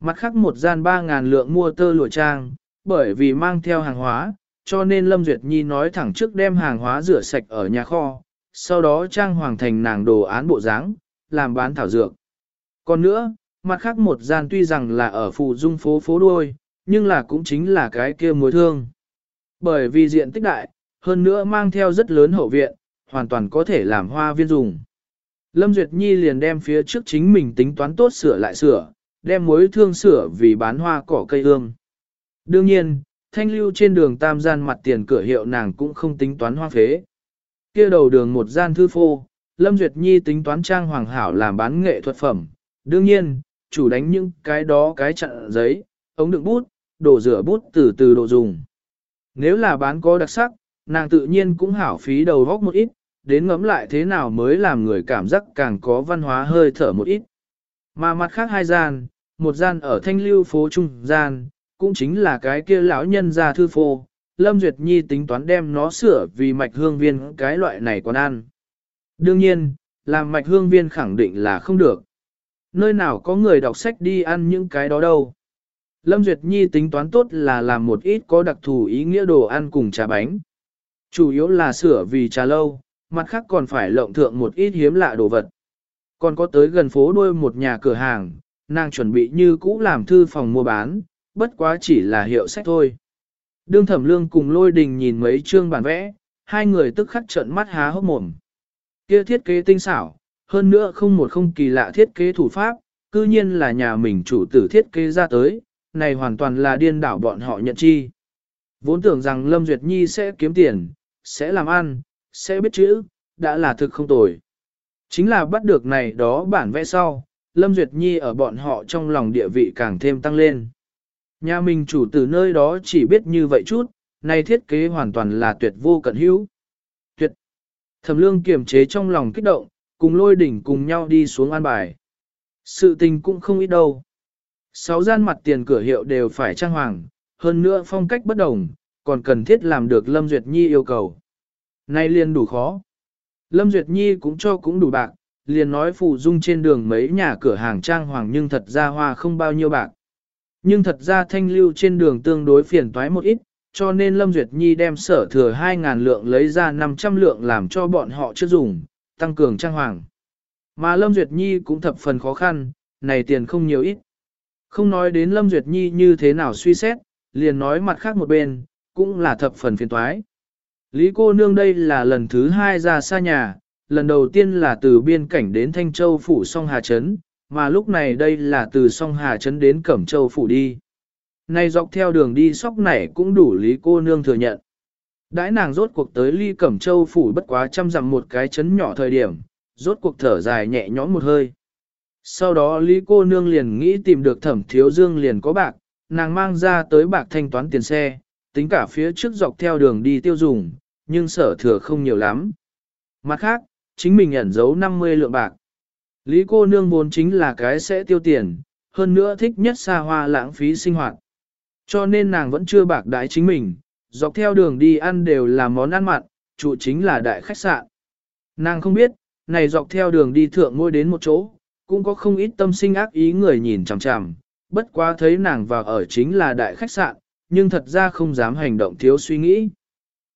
Mặt khác một gian 3.000 lượng mua tơ lụa trang, bởi vì mang theo hàng hóa, cho nên Lâm Duyệt Nhi nói thẳng trước đem hàng hóa rửa sạch ở nhà kho, sau đó trang hoàng thành nàng đồ án bộ dáng, làm bán thảo dược. Còn nữa, mặt khác một gian tuy rằng là ở phụ dung phố phố đuôi, nhưng là cũng chính là cái kia mối thương. Bởi vì diện tích đại, hơn nữa mang theo rất lớn hậu viện, hoàn toàn có thể làm hoa viên dùng. Lâm Duyệt Nhi liền đem phía trước chính mình tính toán tốt sửa lại sửa, đem mối thương sửa vì bán hoa cỏ cây ương. Đương nhiên, thanh lưu trên đường tam gian mặt tiền cửa hiệu nàng cũng không tính toán hoa phế. kia đầu đường một gian thư phô, Lâm Duyệt Nhi tính toán trang hoàng hảo làm bán nghệ thuật phẩm. Đương nhiên, chủ đánh những cái đó cái chặn giấy, ống đựng bút, đổ rửa bút từ từ độ dùng. Nếu là bán có đặc sắc, nàng tự nhiên cũng hảo phí đầu góc một ít, đến ngẫm lại thế nào mới làm người cảm giác càng có văn hóa hơi thở một ít. Mà mặt khác hai gian, một gian ở thanh lưu phố trung gian, cũng chính là cái kia lão nhân ra thư phô, Lâm Duyệt Nhi tính toán đem nó sửa vì mạch hương viên cái loại này còn ăn. Đương nhiên, làm mạch hương viên khẳng định là không được. Nơi nào có người đọc sách đi ăn những cái đó đâu. Lâm Duyệt Nhi tính toán tốt là làm một ít có đặc thù ý nghĩa đồ ăn cùng trà bánh. Chủ yếu là sửa vì trà lâu, mặt khác còn phải lộng thượng một ít hiếm lạ đồ vật. Còn có tới gần phố đuôi một nhà cửa hàng, nàng chuẩn bị như cũ làm thư phòng mua bán, bất quá chỉ là hiệu sách thôi. Đương thẩm lương cùng lôi đình nhìn mấy chương bản vẽ, hai người tức khắc trợn mắt há hốc mồm. Kia thiết kế tinh xảo, hơn nữa không một không kỳ lạ thiết kế thủ pháp, cư nhiên là nhà mình chủ tử thiết kế ra tới, này hoàn toàn là điên đảo bọn họ nhận chi. Vốn tưởng rằng Lâm Duyệt Nhi sẽ kiếm tiền, sẽ làm ăn, sẽ biết chữ, đã là thực không tồi. Chính là bắt được này đó bản vẽ sau, Lâm Duyệt Nhi ở bọn họ trong lòng địa vị càng thêm tăng lên. Nhà mình chủ từ nơi đó chỉ biết như vậy chút, này thiết kế hoàn toàn là tuyệt vô cận hữu. Tuyệt! Thẩm lương kiềm chế trong lòng kích động, cùng lôi đỉnh cùng nhau đi xuống an bài. Sự tình cũng không ít đâu. Sáu gian mặt tiền cửa hiệu đều phải trang hoàng, hơn nữa phong cách bất đồng, còn cần thiết làm được Lâm Duyệt Nhi yêu cầu. Nay liền đủ khó. Lâm Duyệt Nhi cũng cho cũng đủ bạc, liền nói phụ dung trên đường mấy nhà cửa hàng trang hoàng nhưng thật ra hoa không bao nhiêu bạc. Nhưng thật ra thanh lưu trên đường tương đối phiền toái một ít, cho nên Lâm Duyệt Nhi đem sở thừa 2.000 lượng lấy ra 500 lượng làm cho bọn họ chưa dùng, tăng cường trang hoàng. Mà Lâm Duyệt Nhi cũng thập phần khó khăn, này tiền không nhiều ít. Không nói đến Lâm Duyệt Nhi như thế nào suy xét, liền nói mặt khác một bên, cũng là thập phần phiền toái. Lý cô nương đây là lần thứ hai ra xa nhà, lần đầu tiên là từ biên cảnh đến Thanh Châu phủ song Hà Trấn, mà lúc này đây là từ song Hà Trấn đến Cẩm Châu phủ đi. nay dọc theo đường đi sóc này cũng đủ Lý cô nương thừa nhận. Đãi nàng rốt cuộc tới ly Cẩm Châu phủ bất quá trăm dặm một cái chấn nhỏ thời điểm, rốt cuộc thở dài nhẹ nhõm một hơi. Sau đó Lý cô nương liền nghĩ tìm được thẩm thiếu dương liền có bạc, nàng mang ra tới bạc thanh toán tiền xe, tính cả phía trước dọc theo đường đi tiêu dùng, nhưng sở thừa không nhiều lắm. Mặt khác, chính mình ẩn giấu 50 lượng bạc. Lý cô nương vốn chính là cái sẽ tiêu tiền, hơn nữa thích nhất xa hoa lãng phí sinh hoạt. Cho nên nàng vẫn chưa bạc đái chính mình, dọc theo đường đi ăn đều là món ăn mặn, trụ chính là đại khách sạn. Nàng không biết, này dọc theo đường đi thượng ngôi đến một chỗ, cũng có không ít tâm sinh ác ý người nhìn chằm chằm, bất quá thấy nàng vào ở chính là đại khách sạn, nhưng thật ra không dám hành động thiếu suy nghĩ.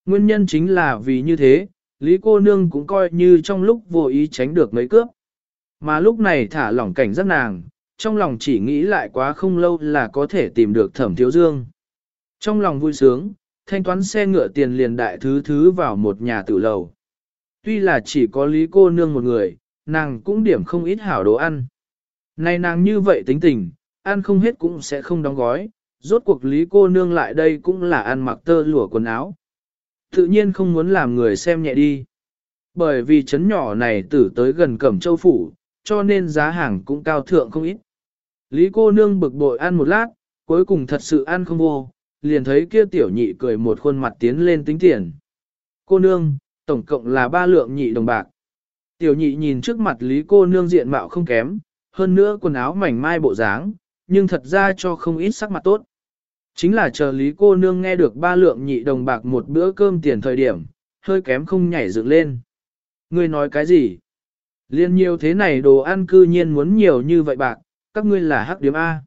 Nguyên nhân chính là vì như thế, Lý cô nương cũng coi như trong lúc vô ý tránh được mấy cướp. Mà lúc này thả lỏng cảnh giác nàng, trong lòng chỉ nghĩ lại quá không lâu là có thể tìm được thẩm thiếu dương. Trong lòng vui sướng, thanh toán xe ngựa tiền liền đại thứ thứ vào một nhà tử lầu. Tuy là chỉ có lý cô nương một người, nàng cũng điểm không ít hảo đồ ăn. Này nàng như vậy tính tình, ăn không hết cũng sẽ không đóng gói, rốt cuộc lý cô nương lại đây cũng là ăn mặc tơ lụa quần áo. Tự nhiên không muốn làm người xem nhẹ đi. Bởi vì chấn nhỏ này tử tới gần Cẩm Châu Phủ, cho nên giá hàng cũng cao thượng không ít. Lý cô nương bực bội ăn một lát, cuối cùng thật sự ăn không vô, liền thấy kia tiểu nhị cười một khuôn mặt tiến lên tính tiền. Cô nương, tổng cộng là ba lượng nhị đồng bạc. Tiểu nhị nhìn trước mặt Lý cô nương diện mạo không kém, hơn nữa quần áo mảnh mai bộ dáng, nhưng thật ra cho không ít sắc mặt tốt. Chính là chờ Lý cô nương nghe được ba lượng nhị đồng bạc một bữa cơm tiền thời điểm, hơi kém không nhảy dựng lên. Ngươi nói cái gì? Liên nhiều thế này đồ ăn cư nhiên muốn nhiều như vậy bạc, các ngươi là hắc điểm A.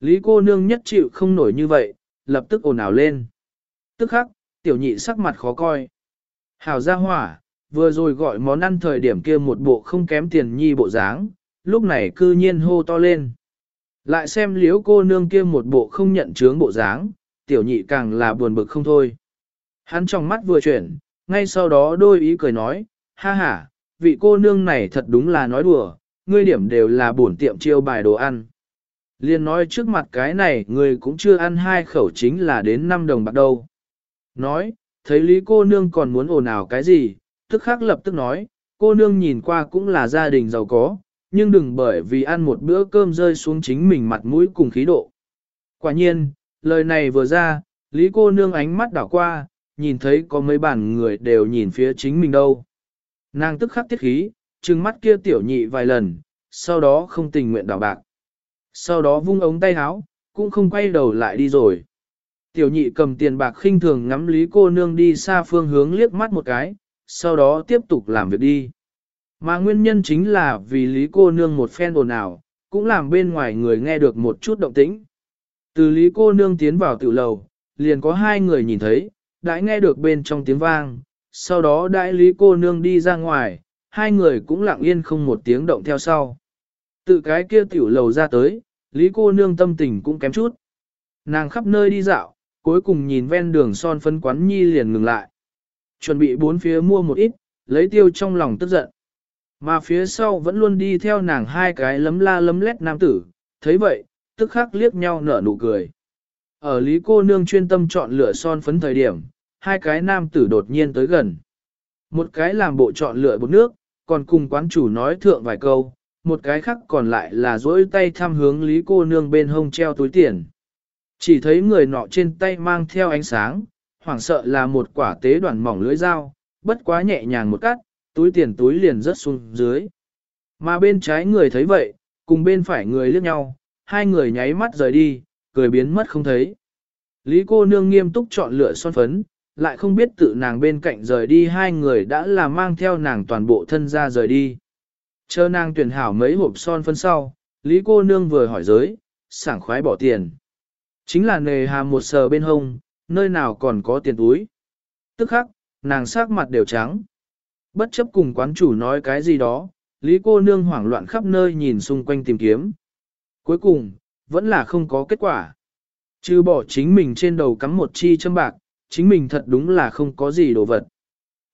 Lý cô nương nhất chịu không nổi như vậy, lập tức ồn ào lên. Tức khắc, tiểu nhị sắc mặt khó coi. Hảo gia hỏa, vừa rồi gọi món ăn thời điểm kia một bộ không kém tiền nhi bộ dáng, lúc này cư nhiên hô to lên. Lại xem liếu cô nương kia một bộ không nhận chướng bộ dáng, tiểu nhị càng là buồn bực không thôi. Hắn trong mắt vừa chuyển, ngay sau đó đôi ý cười nói, ha ha, vị cô nương này thật đúng là nói đùa, ngươi điểm đều là bổn tiệm chiêu bài đồ ăn. Liên nói trước mặt cái này ngươi cũng chưa ăn hai khẩu chính là đến 5 đồng bạc đâu. Nói, thấy lý cô nương còn muốn ồn ào cái gì, tức khắc lập tức nói, cô nương nhìn qua cũng là gia đình giàu có, nhưng đừng bởi vì ăn một bữa cơm rơi xuống chính mình mặt mũi cùng khí độ. Quả nhiên, lời này vừa ra, Lý cô nương ánh mắt đảo qua, nhìn thấy có mấy bản người đều nhìn phía chính mình đâu. Nàng tức khắc tiết khí, trừng mắt kia tiểu nhị vài lần, sau đó không tình nguyện đảo bạc. Sau đó vung ống tay áo, cũng không quay đầu lại đi rồi. Tiểu nhị cầm tiền bạc khinh thường ngắm Lý cô nương đi xa phương hướng liếc mắt một cái, sau đó tiếp tục làm việc đi. Mà nguyên nhân chính là vì Lý cô nương một phen ồn ào, cũng làm bên ngoài người nghe được một chút động tĩnh. Từ Lý cô nương tiến vào tiểu lầu, liền có hai người nhìn thấy, đã nghe được bên trong tiếng vang, sau đó đại Lý cô nương đi ra ngoài, hai người cũng lặng yên không một tiếng động theo sau. Tự cái kia tiểu lầu ra tới, Lý cô nương tâm tình cũng kém chút. Nàng khắp nơi đi dạo, cuối cùng nhìn ven đường son phấn quán nhi liền ngừng lại. Chuẩn bị bốn phía mua một ít, lấy tiêu trong lòng tức giận. Mà phía sau vẫn luôn đi theo nàng hai cái lấm la lấm lét nam tử, thấy vậy, tức khắc liếc nhau nở nụ cười. Ở Lý cô nương chuyên tâm chọn lựa son phấn thời điểm, hai cái nam tử đột nhiên tới gần. Một cái làm bộ chọn lựa bột nước, còn cùng quán chủ nói thượng vài câu, một cái khác còn lại là dỗi tay thăm hướng Lý cô nương bên hông treo túi tiền. Chỉ thấy người nọ trên tay mang theo ánh sáng, hoảng sợ là một quả tế đoàn mỏng lưỡi dao, bất quá nhẹ nhàng một cắt, túi tiền túi liền rớt xuống dưới. Mà bên trái người thấy vậy, cùng bên phải người liếc nhau, hai người nháy mắt rời đi, cười biến mất không thấy. Lý cô nương nghiêm túc chọn lựa son phấn, lại không biết tự nàng bên cạnh rời đi hai người đã là mang theo nàng toàn bộ thân ra rời đi. Chờ nàng tuyển hảo mấy hộp son phấn sau, Lý cô nương vừa hỏi giới, sảng khoái bỏ tiền. Chính là nề hà một sờ bên hông, nơi nào còn có tiền túi. Tức khắc, nàng sắc mặt đều trắng. Bất chấp cùng quán chủ nói cái gì đó, Lý cô nương hoảng loạn khắp nơi nhìn xung quanh tìm kiếm. Cuối cùng, vẫn là không có kết quả. Chứ bỏ chính mình trên đầu cắm một chi châm bạc, chính mình thật đúng là không có gì đồ vật.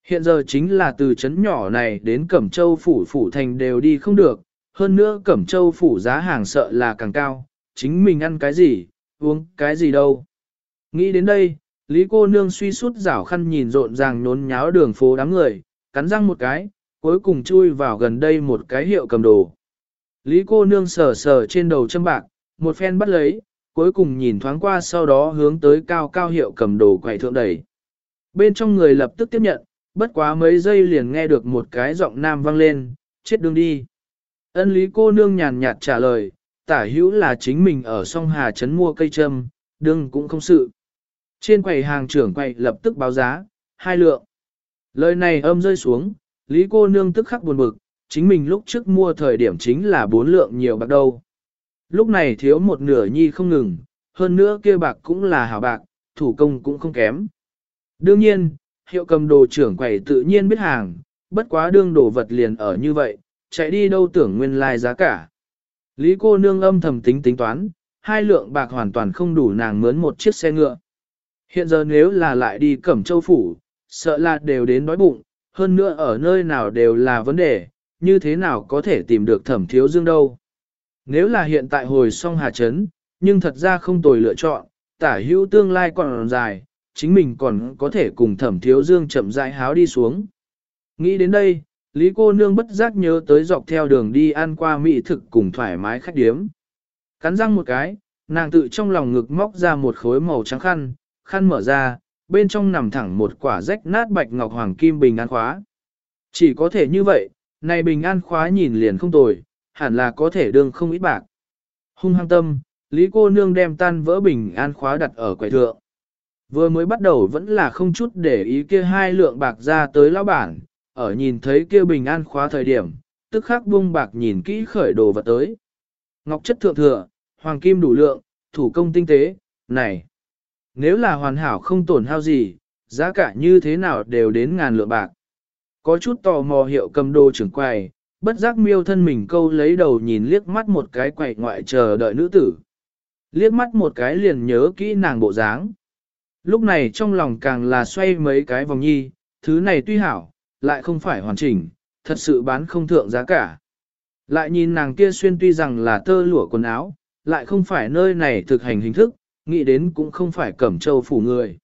Hiện giờ chính là từ trấn nhỏ này đến Cẩm Châu phủ phủ thành đều đi không được, hơn nữa Cẩm Châu phủ giá hàng sợ là càng cao, chính mình ăn cái gì, uống cái gì đâu. Nghĩ đến đây, Lý cô nương suy sút rảo khăn nhìn rộn ràng nhốn nháo đường phố đám người, cắn răng một cái, cuối cùng chui vào gần đây một cái hiệu cầm đồ. Lý cô nương sờ sờ trên đầu châm bạc, một phen bắt lấy, cuối cùng nhìn thoáng qua sau đó hướng tới cao cao hiệu cầm đồ quầy thượng đẩy. Bên trong người lập tức tiếp nhận, bất quá mấy giây liền nghe được một cái giọng nam vang lên, chết đương đi. Ân lý cô nương nhàn nhạt trả lời, tả hữu là chính mình ở song Hà Trấn mua cây trâm đương cũng không sự. Trên quầy hàng trưởng quầy lập tức báo giá, hai lượng. Lời này âm rơi xuống, lý cô nương tức khắc buồn bực, chính mình lúc trước mua thời điểm chính là bốn lượng nhiều bạc đâu. Lúc này thiếu một nửa nhi không ngừng, hơn nữa kia bạc cũng là hảo bạc, thủ công cũng không kém. Đương nhiên, hiệu cầm đồ trưởng quầy tự nhiên biết hàng, bất quá đương đồ vật liền ở như vậy, chạy đi đâu tưởng nguyên lai like giá cả. Lý cô nương âm thầm tính tính toán, hai lượng bạc hoàn toàn không đủ nàng mướn một chiếc xe ngựa. Hiện giờ nếu là lại đi cẩm châu phủ, sợ là đều đến đói bụng, hơn nữa ở nơi nào đều là vấn đề, như thế nào có thể tìm được thẩm thiếu dương đâu. Nếu là hiện tại hồi song hà chấn, nhưng thật ra không tồi lựa chọn, tả hữu tương lai còn dài, chính mình còn có thể cùng thẩm thiếu dương chậm rãi háo đi xuống. Nghĩ đến đây, Lý cô nương bất giác nhớ tới dọc theo đường đi ăn qua mỹ thực cùng thoải mái khách điếm. Cắn răng một cái, nàng tự trong lòng ngực móc ra một khối màu trắng khăn, khăn mở ra, bên trong nằm thẳng một quả rách nát bạch ngọc hoàng kim bình an khóa. Chỉ có thể như vậy, này bình an khóa nhìn liền không tồi, hẳn là có thể đương không ít bạc. Hung hăng tâm, Lý cô nương đem tan vỡ bình an khóa đặt ở quầy thượng. Vừa mới bắt đầu vẫn là không chút để ý kia hai lượng bạc ra tới lão bản, ở nhìn thấy kia bình an khóa thời điểm, tức khắc bung bạc nhìn kỹ khởi đồ vật tới. Ngọc chất thượng thừa, hoàng kim đủ lượng, thủ công tinh tế, này. Nếu là hoàn hảo không tổn hao gì, giá cả như thế nào đều đến ngàn lượng bạc. Có chút tò mò hiệu cầm đồ trưởng quầy, bất giác miêu thân mình câu lấy đầu nhìn liếc mắt một cái quậy ngoại chờ đợi nữ tử. Liếc mắt một cái liền nhớ kỹ nàng bộ dáng. Lúc này trong lòng càng là xoay mấy cái vòng nhi, thứ này tuy hảo, lại không phải hoàn chỉnh, thật sự bán không thượng giá cả. Lại nhìn nàng kia xuyên tuy rằng là tơ lụa quần áo, lại không phải nơi này thực hành hình thức, nghĩ đến cũng không phải cẩm châu phủ người.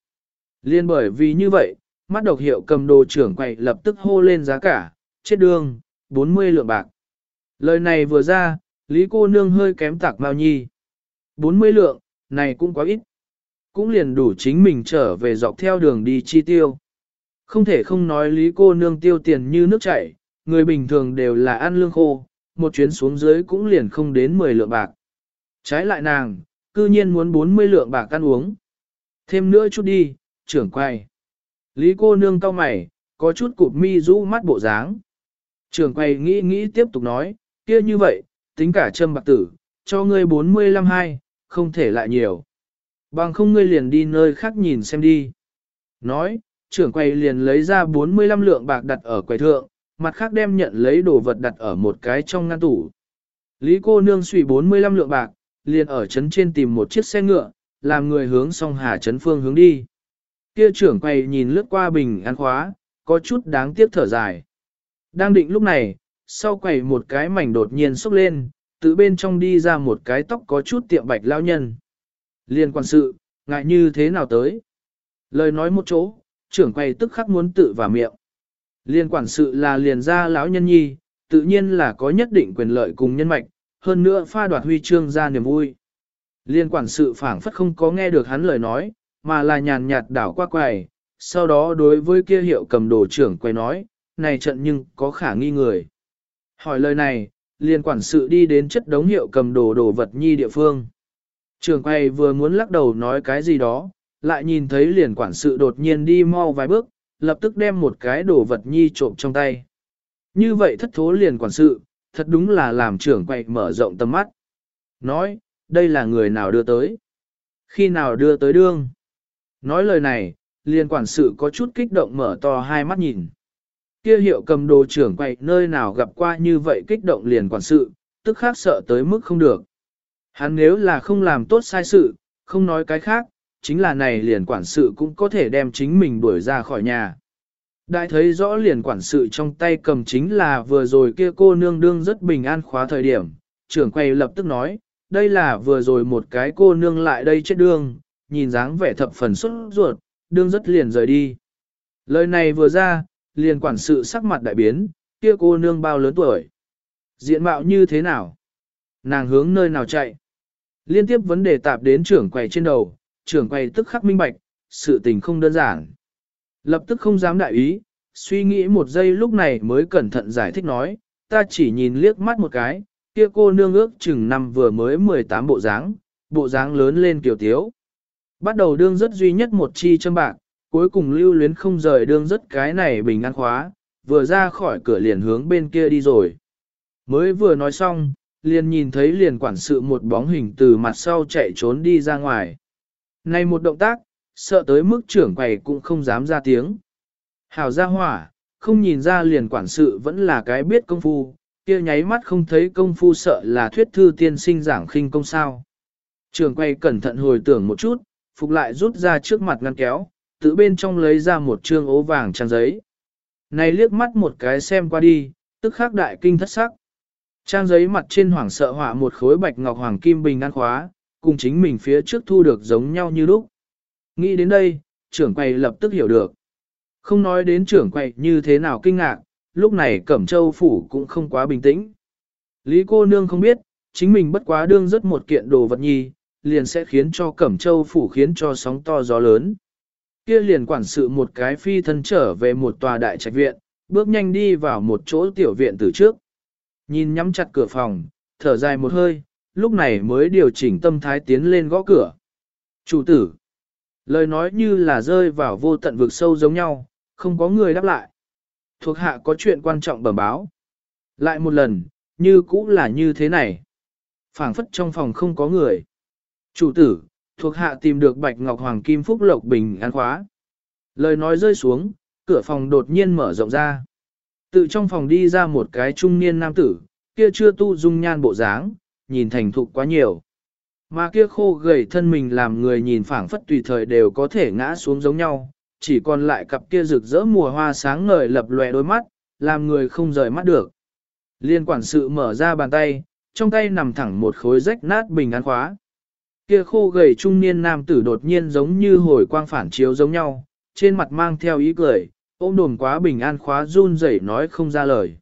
Liên bởi vì như vậy, mắt độc hiệu cầm đồ trưởng quậy lập tức hô lên giá cả, chết đương, 40 lượng bạc. Lời này vừa ra, Lý cô nương hơi kém tạc Mao nhi. 40 lượng, này cũng quá ít. Cũng liền đủ chính mình trở về dọc theo đường đi chi tiêu. Không thể không nói Lý cô nương tiêu tiền như nước chảy, người bình thường đều là ăn lương khô, một chuyến xuống dưới cũng liền không đến 10 lượng bạc. Trái lại nàng, cư nhiên muốn 40 lượng bạc ăn uống. Thêm nữa chút đi, trưởng quay. Lý cô nương cau mày, có chút cụp mi rũ mắt bộ dáng. Trưởng quay nghĩ nghĩ tiếp tục nói, kia như vậy, tính cả châm bạc tử, cho ngươi 45 hai, không thể lại nhiều. Bằng không ngươi liền đi nơi khác nhìn xem đi. Nói, trưởng quầy liền lấy ra 45 lượng bạc đặt ở quầy thượng, mặt khác đem nhận lấy đồ vật đặt ở một cái trong ngăn tủ. Lý cô nương suy 45 lượng bạc, liền ở trấn trên tìm một chiếc xe ngựa, làm người hướng song hà trấn phương hướng đi. Kia trưởng quầy nhìn lướt qua bình an khóa, có chút đáng tiếc thở dài. Đang định lúc này, sau quầy một cái mảnh đột nhiên xốc lên, từ bên trong đi ra một cái tóc có chút tiệm bạch lao nhân. Liên quan sự, ngại như thế nào tới? Lời nói một chỗ, trưởng quầy tức khắc muốn tự vào miệng. Liên quản sự là liền gia lão nhân nhi, tự nhiên là có nhất định quyền lợi cùng nhân mạch, hơn nữa pha đoạt huy chương ra niềm vui. Liên quản sự phảng phất không có nghe được hắn lời nói, mà là nhàn nhạt đảo qua quầy, sau đó đối với kia hiệu cầm đồ trưởng quầy nói, này trận nhưng có khả nghi người. Hỏi lời này, liền quản sự đi đến chất đống hiệu cầm đồ đồ vật nhi địa phương. Trưởng quay vừa muốn lắc đầu nói cái gì đó, lại nhìn thấy liền quản sự đột nhiên đi mau vài bước, lập tức đem một cái đồ vật nhi trộm trong tay. Như vậy thất thố liền quản sự, thật đúng là làm trưởng quay mở rộng tầm mắt. Nói, đây là người nào đưa tới? Khi nào đưa tới đương? Nói lời này, liền quản sự có chút kích động mở to hai mắt nhìn. Kia hiệu cầm đồ trưởng quậy nơi nào gặp qua như vậy kích động liền quản sự, tức khác sợ tới mức không được. Hắn nếu là không làm tốt sai sự, không nói cái khác, chính là này liền quản sự cũng có thể đem chính mình đuổi ra khỏi nhà. Đại thấy rõ liền quản sự trong tay cầm chính là vừa rồi kia cô nương đương rất bình an khóa thời điểm, trưởng quay lập tức nói, đây là vừa rồi một cái cô nương lại đây chết đương, nhìn dáng vẻ thập phần xuất ruột, đương rất liền rời đi. Lời này vừa ra, liền quản sự sắc mặt đại biến, kia cô nương bao lớn tuổi. Diện mạo như thế nào? Nàng hướng nơi nào chạy? Liên tiếp vấn đề tạp đến trưởng quầy trên đầu, trưởng quầy tức khắc minh bạch, sự tình không đơn giản. Lập tức không dám đại ý, suy nghĩ một giây lúc này mới cẩn thận giải thích nói, ta chỉ nhìn liếc mắt một cái, kia cô nương ước chừng năm vừa mới 18 bộ dáng, bộ dáng lớn lên kiểu tiếu. Bắt đầu đương rất duy nhất một chi châm bạc, cuối cùng lưu luyến không rời đương rất cái này bình an khóa, vừa ra khỏi cửa liền hướng bên kia đi rồi. Mới vừa nói xong, liền nhìn thấy liền quản sự một bóng hình từ mặt sau chạy trốn đi ra ngoài. Này một động tác, sợ tới mức trưởng quầy cũng không dám ra tiếng. Hảo ra hỏa, không nhìn ra liền quản sự vẫn là cái biết công phu, kia nháy mắt không thấy công phu sợ là thuyết thư tiên sinh giảng khinh công sao. Trường quầy cẩn thận hồi tưởng một chút, phục lại rút ra trước mặt ngăn kéo, tự bên trong lấy ra một trương ố vàng trang giấy. Này liếc mắt một cái xem qua đi, tức khắc đại kinh thất sắc. Trang giấy mặt trên hoảng sợ họa một khối bạch ngọc hoàng kim bình an khóa, cùng chính mình phía trước thu được giống nhau như lúc. Nghĩ đến đây, trưởng quầy lập tức hiểu được. Không nói đến trưởng quầy như thế nào kinh ngạc, lúc này Cẩm Châu Phủ cũng không quá bình tĩnh. Lý cô nương không biết, chính mình bất quá đương rất một kiện đồ vật nhi, liền sẽ khiến cho Cẩm Châu Phủ khiến cho sóng to gió lớn. Kia liền quản sự một cái phi thân trở về một tòa đại trạch viện, bước nhanh đi vào một chỗ tiểu viện từ trước. Nhìn nhắm chặt cửa phòng, thở dài một hơi, lúc này mới điều chỉnh tâm thái tiến lên gõ cửa. Chủ tử, lời nói như là rơi vào vô tận vực sâu giống nhau, không có người đáp lại. Thuộc hạ có chuyện quan trọng bẩm báo. Lại một lần, như cũ là như thế này. phảng phất trong phòng không có người. Chủ tử, thuộc hạ tìm được bạch ngọc hoàng kim phúc lộc bình an khóa. Lời nói rơi xuống, cửa phòng đột nhiên mở rộng ra. Tự trong phòng đi ra một cái trung niên nam tử, kia chưa tu dung nhan bộ dáng, nhìn thành thục quá nhiều. Mà kia khô gầy thân mình làm người nhìn phảng phất tùy thời đều có thể ngã xuống giống nhau, chỉ còn lại cặp kia rực rỡ mùa hoa sáng ngời lập lòe đôi mắt, làm người không rời mắt được. Liên quản sự mở ra bàn tay, trong tay nằm thẳng một khối rách nát bình an khóa. Kia khô gầy trung niên nam tử đột nhiên giống như hồi quang phản chiếu giống nhau, trên mặt mang theo ý cười, ôm đồn quá bình an khóa run rẩy nói không ra lời.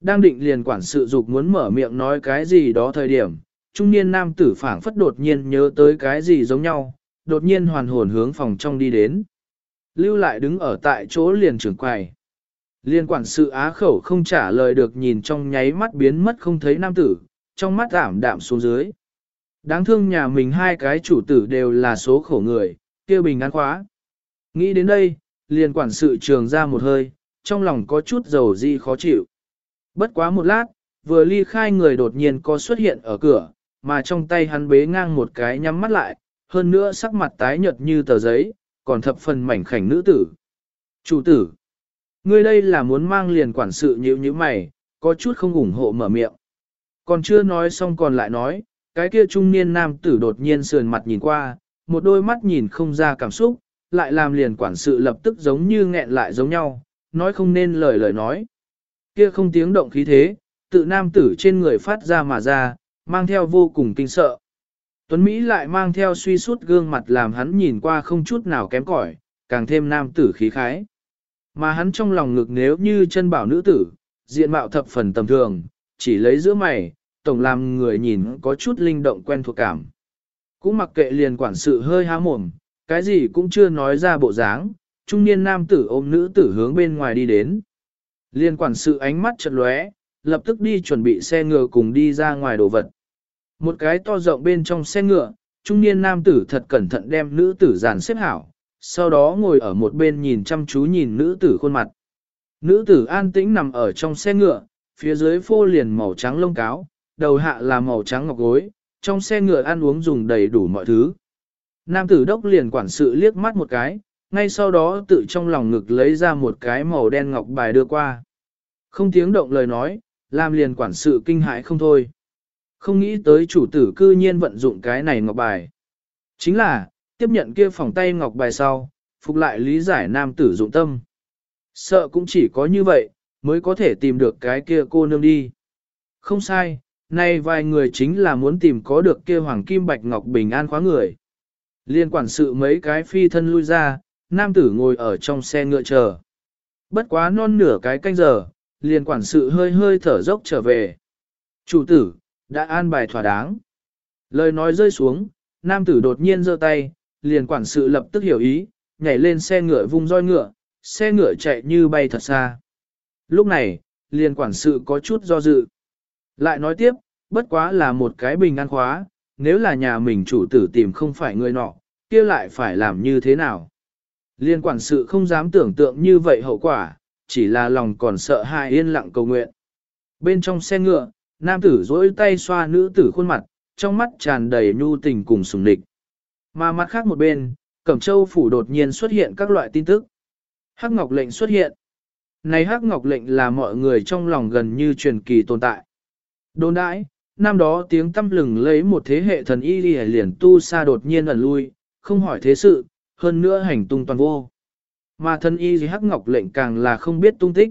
Đang định liền quản sự dục muốn mở miệng nói cái gì đó thời điểm, trung niên nam tử phảng phất đột nhiên nhớ tới cái gì giống nhau, đột nhiên hoàn hồn hướng phòng trong đi đến. Lưu lại đứng ở tại chỗ liền trưởng quầy. Liên quản sự á khẩu không trả lời được nhìn trong nháy mắt biến mất không thấy nam tử, trong mắt ảm đạm xuống dưới. Đáng thương nhà mình hai cái chủ tử đều là số khổ người, kia bình an khóa. Nghĩ đến đây, liền quản sự trường ra một hơi, trong lòng có chút dầu di khó chịu. Bất quá một lát, vừa ly khai người đột nhiên có xuất hiện ở cửa, mà trong tay hắn bế ngang một cái nhắm mắt lại, hơn nữa sắc mặt tái nhợt như tờ giấy, còn thập phần mảnh khảnh nữ tử. Chủ tử, ngươi đây là muốn mang liền quản sự nhíu như mày, có chút không ủng hộ mở miệng. Còn chưa nói xong còn lại nói, cái kia trung niên nam tử đột nhiên sườn mặt nhìn qua, một đôi mắt nhìn không ra cảm xúc, lại làm liền quản sự lập tức giống như nghẹn lại giống nhau, nói không nên lời lời nói. Kia không tiếng động khí thế, tự nam tử trên người phát ra mà ra, mang theo vô cùng kinh sợ. Tuấn Mỹ lại mang theo suy sút gương mặt làm hắn nhìn qua không chút nào kém cỏi, càng thêm nam tử khí khái. Mà hắn trong lòng ngực nếu như chân bảo nữ tử, diện mạo thập phần tầm thường, chỉ lấy giữa mày, tổng làm người nhìn có chút linh động quen thuộc cảm. Cũng mặc kệ liền quản sự hơi há mồm, cái gì cũng chưa nói ra bộ dáng, trung niên nam tử ôm nữ tử hướng bên ngoài đi đến. Liên quản sự ánh mắt chật lóe, lập tức đi chuẩn bị xe ngựa cùng đi ra ngoài đồ vật. Một cái to rộng bên trong xe ngựa, trung niên nam tử thật cẩn thận đem nữ tử dàn xếp hảo, sau đó ngồi ở một bên nhìn chăm chú nhìn nữ tử khuôn mặt. Nữ tử an tĩnh nằm ở trong xe ngựa, phía dưới phô liền màu trắng lông cáo, đầu hạ là màu trắng ngọc gối, trong xe ngựa ăn uống dùng đầy đủ mọi thứ. Nam tử đốc liền quản sự liếc mắt một cái, ngay sau đó tự trong lòng ngực lấy ra một cái màu đen ngọc bài đưa qua. Không tiếng động lời nói, làm liền quản sự kinh hãi không thôi. Không nghĩ tới chủ tử cư nhiên vận dụng cái này ngọc bài. Chính là, tiếp nhận kia phòng tay ngọc bài sau, phục lại lý giải nam tử dụng tâm. Sợ cũng chỉ có như vậy, mới có thể tìm được cái kia cô nương đi. Không sai, nay vài người chính là muốn tìm có được kia hoàng kim bạch ngọc bình an khóa người. Liên quản sự mấy cái phi thân lui ra, nam tử ngồi ở trong xe ngựa chờ. Bất quá non nửa cái canh giờ, liền quản sự hơi hơi thở dốc trở về. Chủ tử, đã an bài thỏa đáng. Lời nói rơi xuống, nam tử đột nhiên giơ tay, liền quản sự lập tức hiểu ý, nhảy lên xe ngựa vung roi ngựa, xe ngựa chạy như bay thật xa. Lúc này, liền quản sự có chút do dự. Lại nói tiếp, bất quá là một cái bình an khóa, nếu là nhà mình chủ tử tìm không phải người nọ, kia lại phải làm như thế nào? Liên quản sự không dám tưởng tượng như vậy hậu quả, chỉ là lòng còn sợ hãi yên lặng cầu nguyện. Bên trong xe ngựa, nam tử dỗi tay xoa nữ tử khuôn mặt, trong mắt tràn đầy nhu tình cùng sùng địch. Mà mặt khác một bên, Cẩm Châu phủ đột nhiên xuất hiện các loại tin tức. Hắc Ngọc lệnh xuất hiện. Này Hắc Ngọc lệnh là mọi người trong lòng gần như truyền kỳ tồn tại. Đồn đãi, năm đó tiếng tâm lừng lấy một thế hệ thần y liền tu sa đột nhiên ẩn lui, không hỏi thế sự, hơn nữa hành tung toàn vô. Mà thần y gì hắc ngọc lệnh càng là không biết tung tích.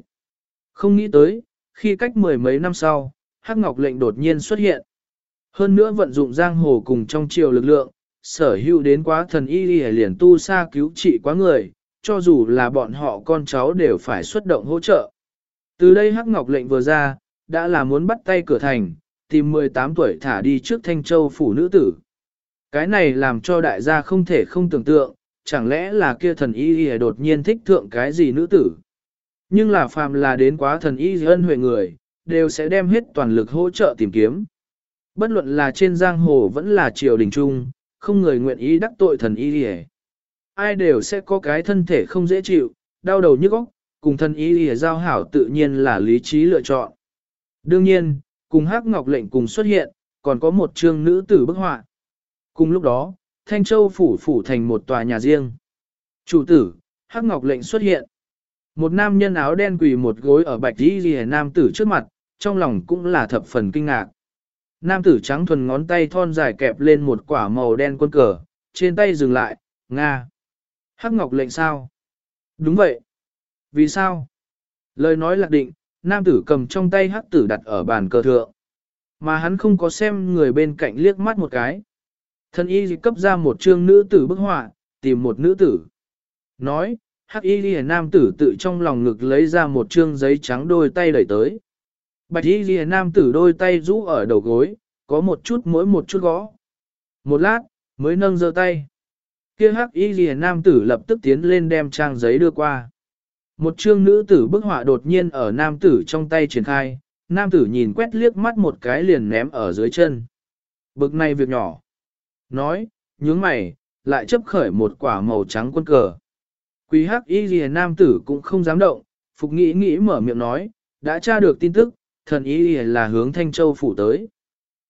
Không nghĩ tới, khi cách mười mấy năm sau, hắc ngọc lệnh đột nhiên xuất hiện. Hơn nữa vận dụng giang hồ cùng trong triều lực lượng, sở hữu đến quá thần y liền tu xa cứu trị quá người, cho dù là bọn họ con cháu đều phải xuất động hỗ trợ. Từ đây hắc ngọc lệnh vừa ra, đã là muốn bắt tay cửa thành, tìm 18 tuổi thả đi trước Thanh Châu phủ nữ tử. Cái này làm cho đại gia không thể không tưởng tượng, chẳng lẽ là kia thần y y đột nhiên thích thượng cái gì nữ tử. Nhưng là phàm là đến quá thần y ân huệ người, đều sẽ đem hết toàn lực hỗ trợ tìm kiếm. Bất luận là trên giang hồ vẫn là triều đình trung, không người nguyện ý đắc tội thần y y Ai đều sẽ có cái thân thể không dễ chịu, đau đầu nhức óc, cùng thần y y giao hảo tự nhiên là lý trí lựa chọn. Đương nhiên, cùng hắc ngọc lệnh cùng xuất hiện, còn có một chương nữ tử bức họa. Cùng lúc đó, Thanh Châu phủ phủ thành một tòa nhà riêng. Chủ tử, Hắc Ngọc lệnh xuất hiện. Một nam nhân áo đen quỳ một gối ở bạch đi ghi nam tử trước mặt, trong lòng cũng là thập phần kinh ngạc. Nam tử trắng thuần ngón tay thon dài kẹp lên một quả màu đen quân cờ, trên tay dừng lại, Nga. Hắc Ngọc lệnh sao? Đúng vậy. Vì sao? Lời nói lạc định, nam tử cầm trong tay hắc tử đặt ở bàn cờ thượng. Mà hắn không có xem người bên cạnh liếc mắt một cái. Thân y cấp ra một chương nữ tử bức họa, tìm một nữ tử. Nói, hắc y ghi nam tử tự trong lòng ngực lấy ra một chương giấy trắng đôi tay đẩy tới. Bạch y ghi nam tử đôi tay rũ ở đầu gối, có một chút mỗi một chút gõ. Một lát, mới nâng giơ tay. Kia hắc y ghi nam tử lập tức tiến lên đem trang giấy đưa qua. Một chương nữ tử bức họa đột nhiên ở nam tử trong tay triển khai, nam tử nhìn quét liếc mắt một cái liền ném ở dưới chân. Bực này việc nhỏ. Nói, nhướng mày, lại chấp khởi một quả màu trắng quân cờ. Quý hắc y ghi nam tử cũng không dám động, phục nghĩ nghĩ mở miệng nói, đã tra được tin tức, thần y ghi là hướng Thanh Châu phủ tới.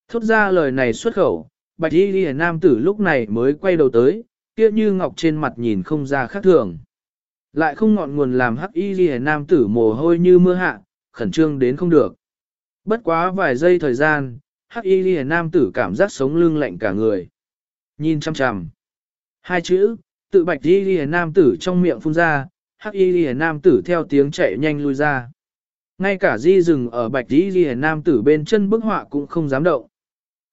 Thốt ra lời này xuất khẩu, bạch y ghi nam tử lúc này mới quay đầu tới, kia như ngọc trên mặt nhìn không ra khác thường. Lại không ngọn nguồn làm hắc y ghi nam tử mồ hôi như mưa hạ, khẩn trương đến không được. Bất quá vài giây thời gian, hắc y ghi nam tử cảm giác sống lưng lạnh cả người. Nhìn chăm chằm. Hai chữ, tự bạch y ghi nam tử trong miệng phun ra, hắc y ghi nam tử theo tiếng chạy nhanh lui ra. Ngay cả di rừng ở bạch y ghi nam tử bên chân bức họa cũng không dám động.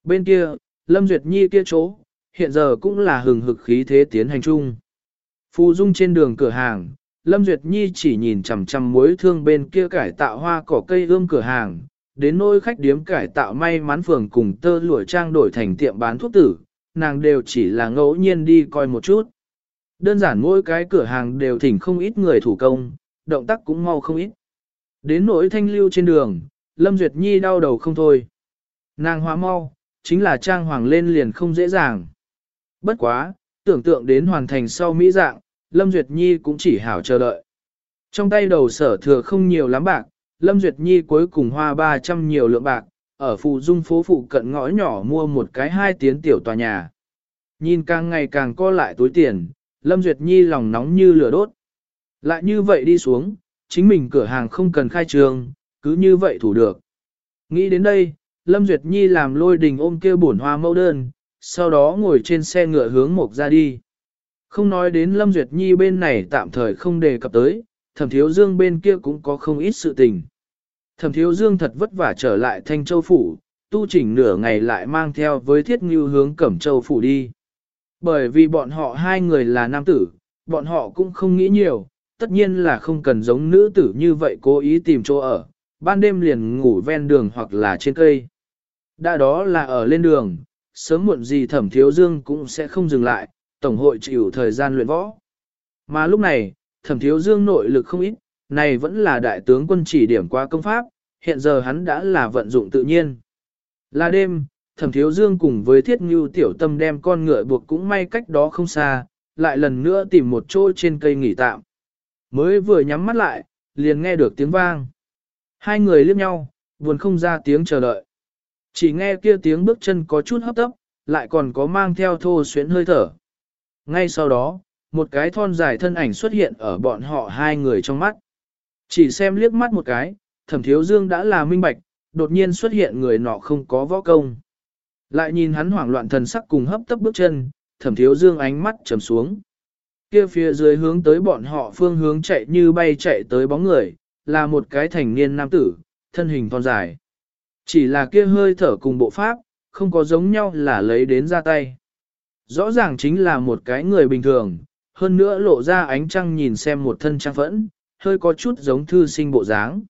Bên kia, Lâm Duyệt Nhi kia chỗ, hiện giờ cũng là hừng hực khí thế tiến hành chung. Phu dung trên đường cửa hàng, Lâm Duyệt Nhi chỉ nhìn chằm chằm muối thương bên kia cải tạo hoa cỏ cây ươm cửa hàng, đến nôi khách điếm cải tạo may mắn phường cùng tơ lụa trang đổi thành tiệm bán thuốc tử, nàng đều chỉ là ngẫu nhiên đi coi một chút. Đơn giản mỗi cái cửa hàng đều thỉnh không ít người thủ công, động tác cũng mau không ít. Đến nỗi thanh lưu trên đường, Lâm Duyệt Nhi đau đầu không thôi. Nàng hóa mau, chính là trang hoàng lên liền không dễ dàng. Bất quá, tưởng tượng đến hoàn thành sau Mỹ dạng, Lâm Duyệt Nhi cũng chỉ hảo chờ đợi. Trong tay đầu sở thừa không nhiều lắm bạc, Lâm Duyệt Nhi cuối cùng hoa 300 nhiều lượng bạc, ở phụ dung phố phụ cận ngõ nhỏ mua một cái hai tiến tiểu tòa nhà. Nhìn càng ngày càng co lại túi tiền, Lâm Duyệt Nhi lòng nóng như lửa đốt. Lại như vậy đi xuống, chính mình cửa hàng không cần khai trường, cứ như vậy thủ được. Nghĩ đến đây, Lâm Duyệt Nhi làm lôi đình ôm kia bổn hoa mẫu đơn, sau đó ngồi trên xe ngựa hướng mộc ra đi. Không nói đến Lâm Duyệt Nhi bên này tạm thời không đề cập tới, thẩm thiếu dương bên kia cũng có không ít sự tình. Thẩm thiếu dương thật vất vả trở lại Thanh Châu Phủ, tu chỉnh nửa ngày lại mang theo với thiết ngưu hướng Cẩm Châu Phủ đi. Bởi vì bọn họ hai người là nam tử, bọn họ cũng không nghĩ nhiều, tất nhiên là không cần giống nữ tử như vậy cố ý tìm chỗ ở, ban đêm liền ngủ ven đường hoặc là trên cây. Đã đó là ở lên đường, sớm muộn gì thẩm thiếu dương cũng sẽ không dừng lại, tổng hội chịu thời gian luyện võ. Mà lúc này, thẩm thiếu dương nội lực không ít, này vẫn là đại tướng quân chỉ điểm qua công pháp, hiện giờ hắn đã là vận dụng tự nhiên. Là đêm, thẩm thiếu dương cùng với thiết ngưu tiểu tâm đem con ngựa buộc cũng may cách đó không xa, lại lần nữa tìm một chỗ trên cây nghỉ tạm. Mới vừa nhắm mắt lại, liền nghe được tiếng vang. Hai người liếc nhau, buồn không ra tiếng chờ đợi. Chỉ nghe kia tiếng bước chân có chút hấp tấp, lại còn có mang theo thô xuyến hơi thở. Ngay sau đó, một cái thon dài thân ảnh xuất hiện ở bọn họ hai người trong mắt. Chỉ xem liếc mắt một cái, thẩm thiếu dương đã là minh bạch, đột nhiên xuất hiện người nọ không có võ công. Lại nhìn hắn hoảng loạn thần sắc cùng hấp tấp bước chân, thẩm thiếu dương ánh mắt trầm xuống. Kia phía dưới hướng tới bọn họ phương hướng chạy như bay chạy tới bóng người, là một cái thành niên nam tử, thân hình thon dài. Chỉ là kia hơi thở cùng bộ pháp, không có giống nhau là lấy đến ra tay. Rõ ràng chính là một cái người bình thường, hơn nữa lộ ra ánh trăng nhìn xem một thân trang phẫn, hơi có chút giống thư sinh bộ dáng.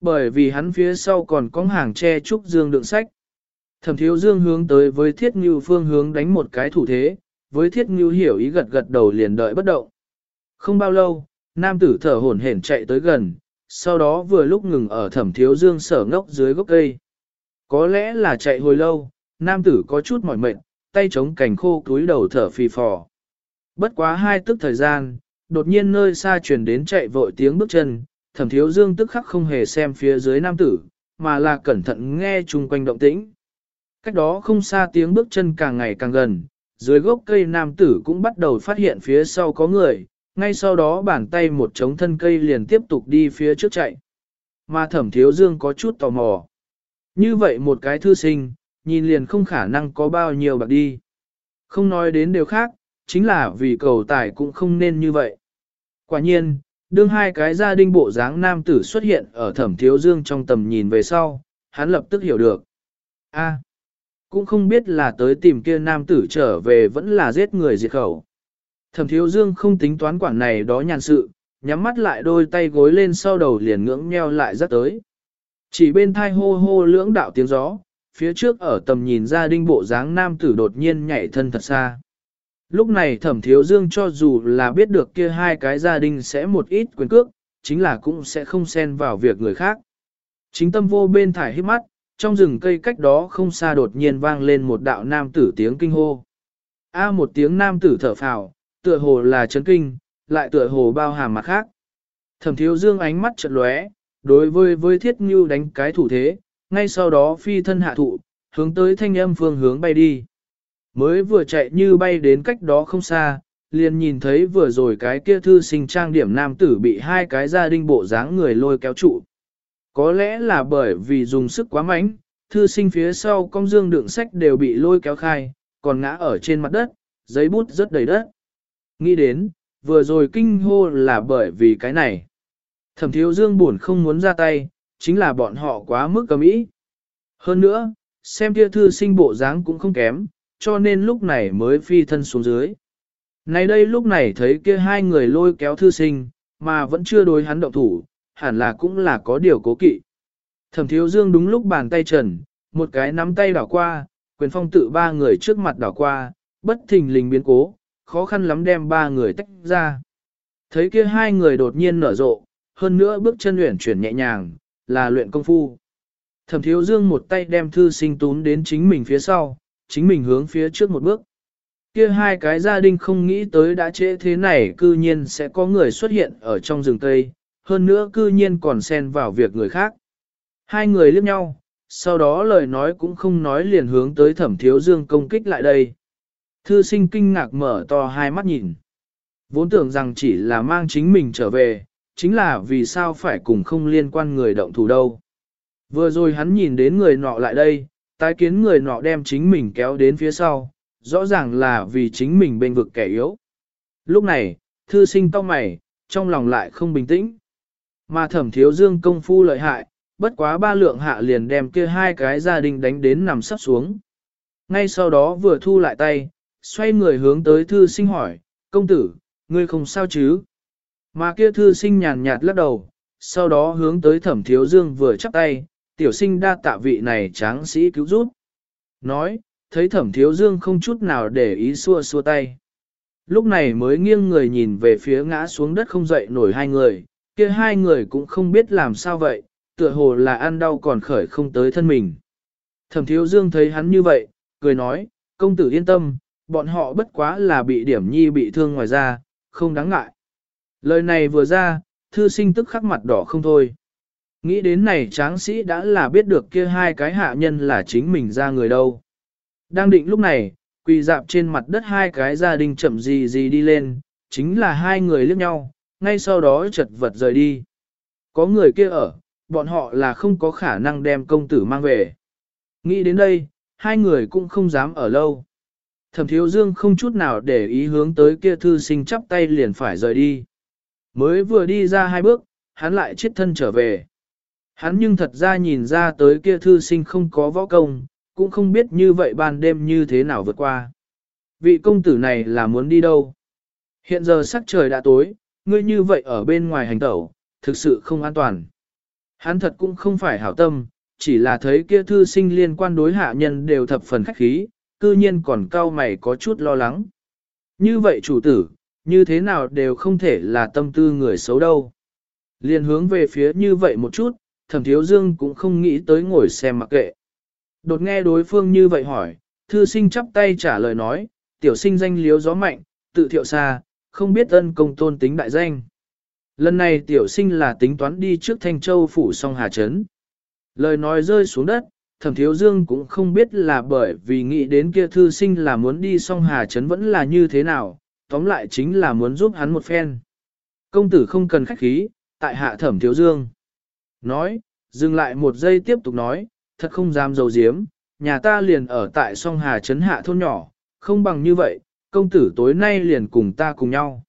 Bởi vì hắn phía sau còn có hàng che trúc dương đựng sách. Thẩm thiếu dương hướng tới với thiết ngưu phương hướng đánh một cái thủ thế, với thiết ngưu hiểu ý gật gật đầu liền đợi bất động. Không bao lâu, nam tử thở hổn hển chạy tới gần, sau đó vừa lúc ngừng ở thẩm thiếu dương sở ngốc dưới gốc cây. Có lẽ là chạy hồi lâu, nam tử có chút mỏi mệt, tay chống cành khô túi đầu thở phì phò. Bất quá hai tức thời gian, đột nhiên nơi xa truyền đến chạy vội tiếng bước chân, thẩm thiếu dương tức khắc không hề xem phía dưới nam tử, mà là cẩn thận nghe chung quanh động tĩnh. Cách đó không xa tiếng bước chân càng ngày càng gần, dưới gốc cây nam tử cũng bắt đầu phát hiện phía sau có người, ngay sau đó bàn tay một trống thân cây liền tiếp tục đi phía trước chạy. Mà thẩm thiếu dương có chút tò mò. Như vậy một cái thư sinh, nhìn liền không khả năng có bao nhiêu bạc đi. Không nói đến điều khác, chính là vì cầu tài cũng không nên như vậy. Quả nhiên, đương hai cái gia đình bộ dáng nam tử xuất hiện ở thẩm thiếu dương trong tầm nhìn về sau, hắn lập tức hiểu được. A, cũng không biết là tới tìm kia nam tử trở về vẫn là giết người diệt khẩu. Thẩm thiếu dương không tính toán quản này đó nhàn sự, nhắm mắt lại đôi tay gối lên sau đầu liền ngưỡng nheo lại rất tới. Chỉ bên thai hô hô lưỡng đạo tiếng gió, phía trước ở tầm nhìn gia đình bộ dáng nam tử đột nhiên nhảy thân thật xa. Lúc này thẩm thiếu dương cho dù là biết được kia hai cái gia đình sẽ một ít quyền cước, chính là cũng sẽ không xen vào việc người khác. Chính tâm vô bên thải hít mắt, trong rừng cây cách đó không xa đột nhiên vang lên một đạo nam tử tiếng kinh hô. A một tiếng nam tử thở phào, tựa hồ là chấn kinh, lại tựa hồ bao hàm mặt khác. Thẩm thiếu dương ánh mắt chợt lóe, đối với với thiết như đánh cái thủ thế, ngay sau đó phi thân hạ thụ, hướng tới thanh âm phương hướng bay đi. Mới vừa chạy như bay đến cách đó không xa, liền nhìn thấy vừa rồi cái kia thư sinh trang điểm nam tử bị hai cái gia đình bộ dáng người lôi kéo trụ. Có lẽ là bởi vì dùng sức quá mạnh, thư sinh phía sau công dương đựng sách đều bị lôi kéo khai, còn ngã ở trên mặt đất, giấy bút rất đầy đất. Nghĩ đến, vừa rồi kinh hô là bởi vì cái này. Thẩm thiếu dương buồn không muốn ra tay, chính là bọn họ quá mức cầm ý. Hơn nữa, xem kia thư sinh bộ dáng cũng không kém, cho nên lúc này mới phi thân xuống dưới. Này đây lúc này thấy kia hai người lôi kéo thư sinh, mà vẫn chưa đối hắn động thủ, hẳn là cũng là có điều cố kỵ. Thẩm thiếu dương đúng lúc bàn tay trần, một cái nắm tay đảo qua, quyền phong tự ba người trước mặt đảo qua, bất thình lình biến cố, khó khăn lắm đem ba người tách ra. Thấy kia hai người đột nhiên nở rộ, hơn nữa bước chân luyện chuyển nhẹ nhàng, là luyện công phu. Thẩm thiếu dương một tay đem thư sinh tún đến chính mình phía sau, chính mình hướng phía trước một bước. Kia hai cái gia đình không nghĩ tới đã trễ thế này cư nhiên sẽ có người xuất hiện ở trong rừng cây, hơn nữa cư nhiên còn xen vào việc người khác. Hai người liếc nhau, sau đó lời nói cũng không nói liền hướng tới thẩm thiếu dương công kích lại đây. Thư sinh kinh ngạc mở to hai mắt nhìn. Vốn tưởng rằng chỉ là mang chính mình trở về, chính là vì sao phải cùng không liên quan người động thủ đâu. Vừa rồi hắn nhìn đến người nọ lại đây, tái kiến người nọ đem chính mình kéo đến phía sau, rõ ràng là vì chính mình bên vực kẻ yếu. Lúc này, thư sinh to mày, trong lòng lại không bình tĩnh. Mà thẩm thiếu dương công phu lợi hại, bất quá ba lượng hạ liền đem kia hai cái gia đình đánh đến nằm sắp xuống. Ngay sau đó vừa thu lại tay, xoay người hướng tới thư sinh hỏi, công tử, ngươi không sao chứ? Mà kia thư sinh nhàn nhạt lắc đầu, sau đó hướng tới thẩm thiếu dương vừa chắp tay, tiểu sinh đa tạ vị này tráng sĩ cứu giúp. Nói, thấy thẩm thiếu dương không chút nào để ý xua xua tay. Lúc này mới nghiêng người nhìn về phía ngã xuống đất không dậy nổi hai người, kia hai người cũng không biết làm sao vậy, tựa hồ là ăn đau còn khởi không tới thân mình. Thẩm thiếu dương thấy hắn như vậy, cười nói, công tử yên tâm, bọn họ bất quá là bị điểm nhi bị thương ngoài ra, không đáng ngại. Lời này vừa ra, thư sinh tức khắc mặt đỏ không thôi. Nghĩ đến này tráng sĩ đã là biết được kia hai cái hạ nhân là chính mình ra người đâu. Đang định lúc này, quỳ dạp trên mặt đất hai cái gia đình chậm gì gì đi lên, chính là hai người liếc nhau, ngay sau đó chật vật rời đi. Có người kia ở, bọn họ là không có khả năng đem công tử mang về. Nghĩ đến đây, hai người cũng không dám ở lâu. Thẩm thiếu dương không chút nào để ý hướng tới kia thư sinh chắp tay liền phải rời đi. Mới vừa đi ra hai bước, hắn lại chết thân trở về. Hắn nhưng thật ra nhìn ra tới kia thư sinh không có võ công, cũng không biết như vậy ban đêm như thế nào vượt qua. Vị công tử này là muốn đi đâu? Hiện giờ sắc trời đã tối, ngươi như vậy ở bên ngoài hành tẩu, thực sự không an toàn. Hắn thật cũng không phải hảo tâm, chỉ là thấy kia thư sinh liên quan đối hạ nhân đều thập phần khách khí, cư nhiên còn cao mày có chút lo lắng. Như vậy chủ tử, như thế nào đều không thể là tâm tư người xấu đâu. Liên hướng về phía như vậy một chút, thẩm thiếu dương cũng không nghĩ tới ngồi xem mặc kệ. Đột nghe đối phương như vậy hỏi, thư sinh chắp tay trả lời nói, tiểu sinh danh liếu gió mạnh, tự thiệu xa, không biết ân công tôn tính đại danh. Lần này tiểu sinh là tính toán đi trước Thanh Châu phủ song Hà Trấn. Lời nói rơi xuống đất, thẩm thiếu dương cũng không biết là bởi vì nghĩ đến kia thư sinh là muốn đi song Hà Trấn vẫn là như thế nào, tóm lại chính là muốn giúp hắn một phen. Công tử không cần khách khí, tại hạ thẩm thiếu dương. Nói, dừng lại một giây tiếp tục nói, thật không dám dầu diếm, nhà ta liền ở tại song Hà Trấn hạ thôn nhỏ, không bằng như vậy, công tử tối nay liền cùng ta cùng nhau.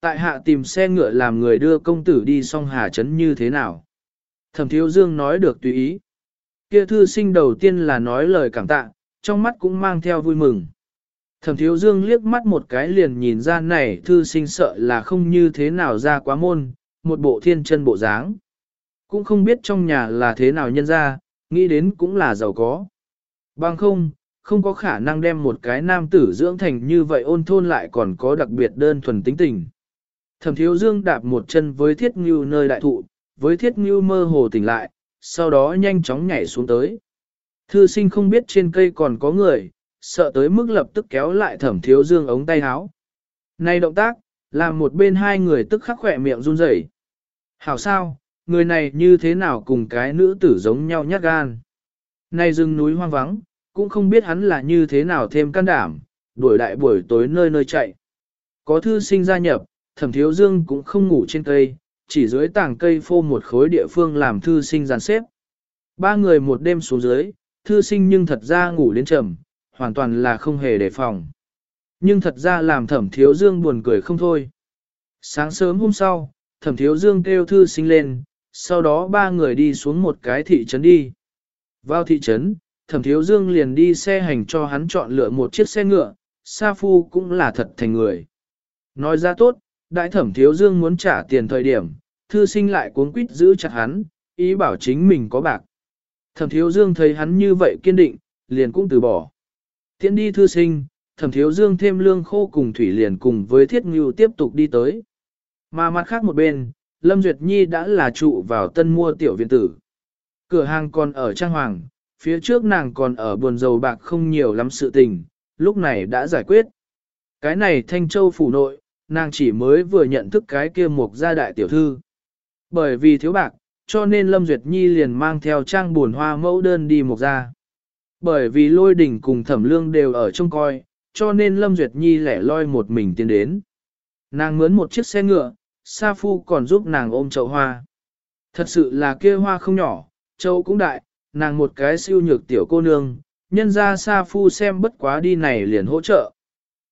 Tại hạ tìm xe ngựa làm người đưa công tử đi song Hà Trấn như thế nào? Thẩm Thiếu Dương nói được tùy ý. Kia thư sinh đầu tiên là nói lời cảm tạ, trong mắt cũng mang theo vui mừng. Thẩm Thiếu Dương liếc mắt một cái liền nhìn ra này thư sinh sợ là không như thế nào ra quá môn, một bộ thiên chân bộ dáng. Cũng không biết trong nhà là thế nào nhân ra, nghĩ đến cũng là giàu có. Bằng không, không có khả năng đem một cái nam tử dưỡng thành như vậy ôn thôn lại còn có đặc biệt đơn thuần tính tình. Thẩm thiếu dương đạp một chân với thiết ngưu nơi đại thụ, với thiết ngưu mơ hồ tỉnh lại, sau đó nhanh chóng nhảy xuống tới. Thư sinh không biết trên cây còn có người, sợ tới mức lập tức kéo lại thẩm thiếu dương ống tay áo. Này động tác, làm một bên hai người tức khắc khỏe miệng run rẩy. Hảo sao, người này như thế nào cùng cái nữ tử giống nhau nhát gan. Này rừng núi hoang vắng, cũng không biết hắn là như thế nào thêm can đảm, đuổi đại buổi tối nơi nơi chạy. Có thư sinh gia nhập, thẩm thiếu dương cũng không ngủ trên cây, chỉ dưới tảng cây phô một khối địa phương làm thư sinh dàn xếp. Ba người một đêm xuống dưới, thư sinh nhưng thật ra ngủ đến trầm, hoàn toàn là không hề đề phòng. Nhưng thật ra làm thẩm thiếu dương buồn cười không thôi. Sáng sớm hôm sau, thẩm thiếu dương kêu thư sinh lên, sau đó ba người đi xuống một cái thị trấn đi. Vào thị trấn, thẩm thiếu dương liền đi xe hành cho hắn chọn lựa một chiếc xe ngựa, Sa Phu cũng là thật thành người. Nói ra tốt, đại thẩm thiếu dương muốn trả tiền thời điểm, thư sinh lại cuốn quýt giữ chặt hắn, ý bảo chính mình có bạc. Thẩm thiếu dương thấy hắn như vậy kiên định, liền cũng từ bỏ. Tiến đi thư sinh, thẩm thiếu dương thêm lương khô cùng thủy liền cùng với thiết ngưu tiếp tục đi tới. Mà mặt khác một bên, Lâm Duyệt Nhi đã là trụ vào tân mua tiểu viện tử. Cửa hàng còn ở Trang Hoàng, phía trước nàng còn ở buồn dầu bạc không nhiều lắm sự tình, lúc này đã giải quyết. Cái này Thanh Châu phủ nội, nàng chỉ mới vừa nhận thức cái kia mục gia đại tiểu thư. Bởi vì thiếu bạc, cho nên Lâm Duyệt Nhi liền mang theo trang buồn hoa mẫu đơn đi mục gia. Bởi vì lôi đỉnh cùng thẩm lương đều ở trông coi, cho nên Lâm Duyệt Nhi lẻ loi một mình tiến đến. Nàng mướn một chiếc xe ngựa, Sa Phu còn giúp nàng ôm chậu hoa. Thật sự là kia hoa không nhỏ, chậu cũng đại, nàng một cái siêu nhược tiểu cô nương, nhân ra Sa Phu xem bất quá đi này liền hỗ trợ.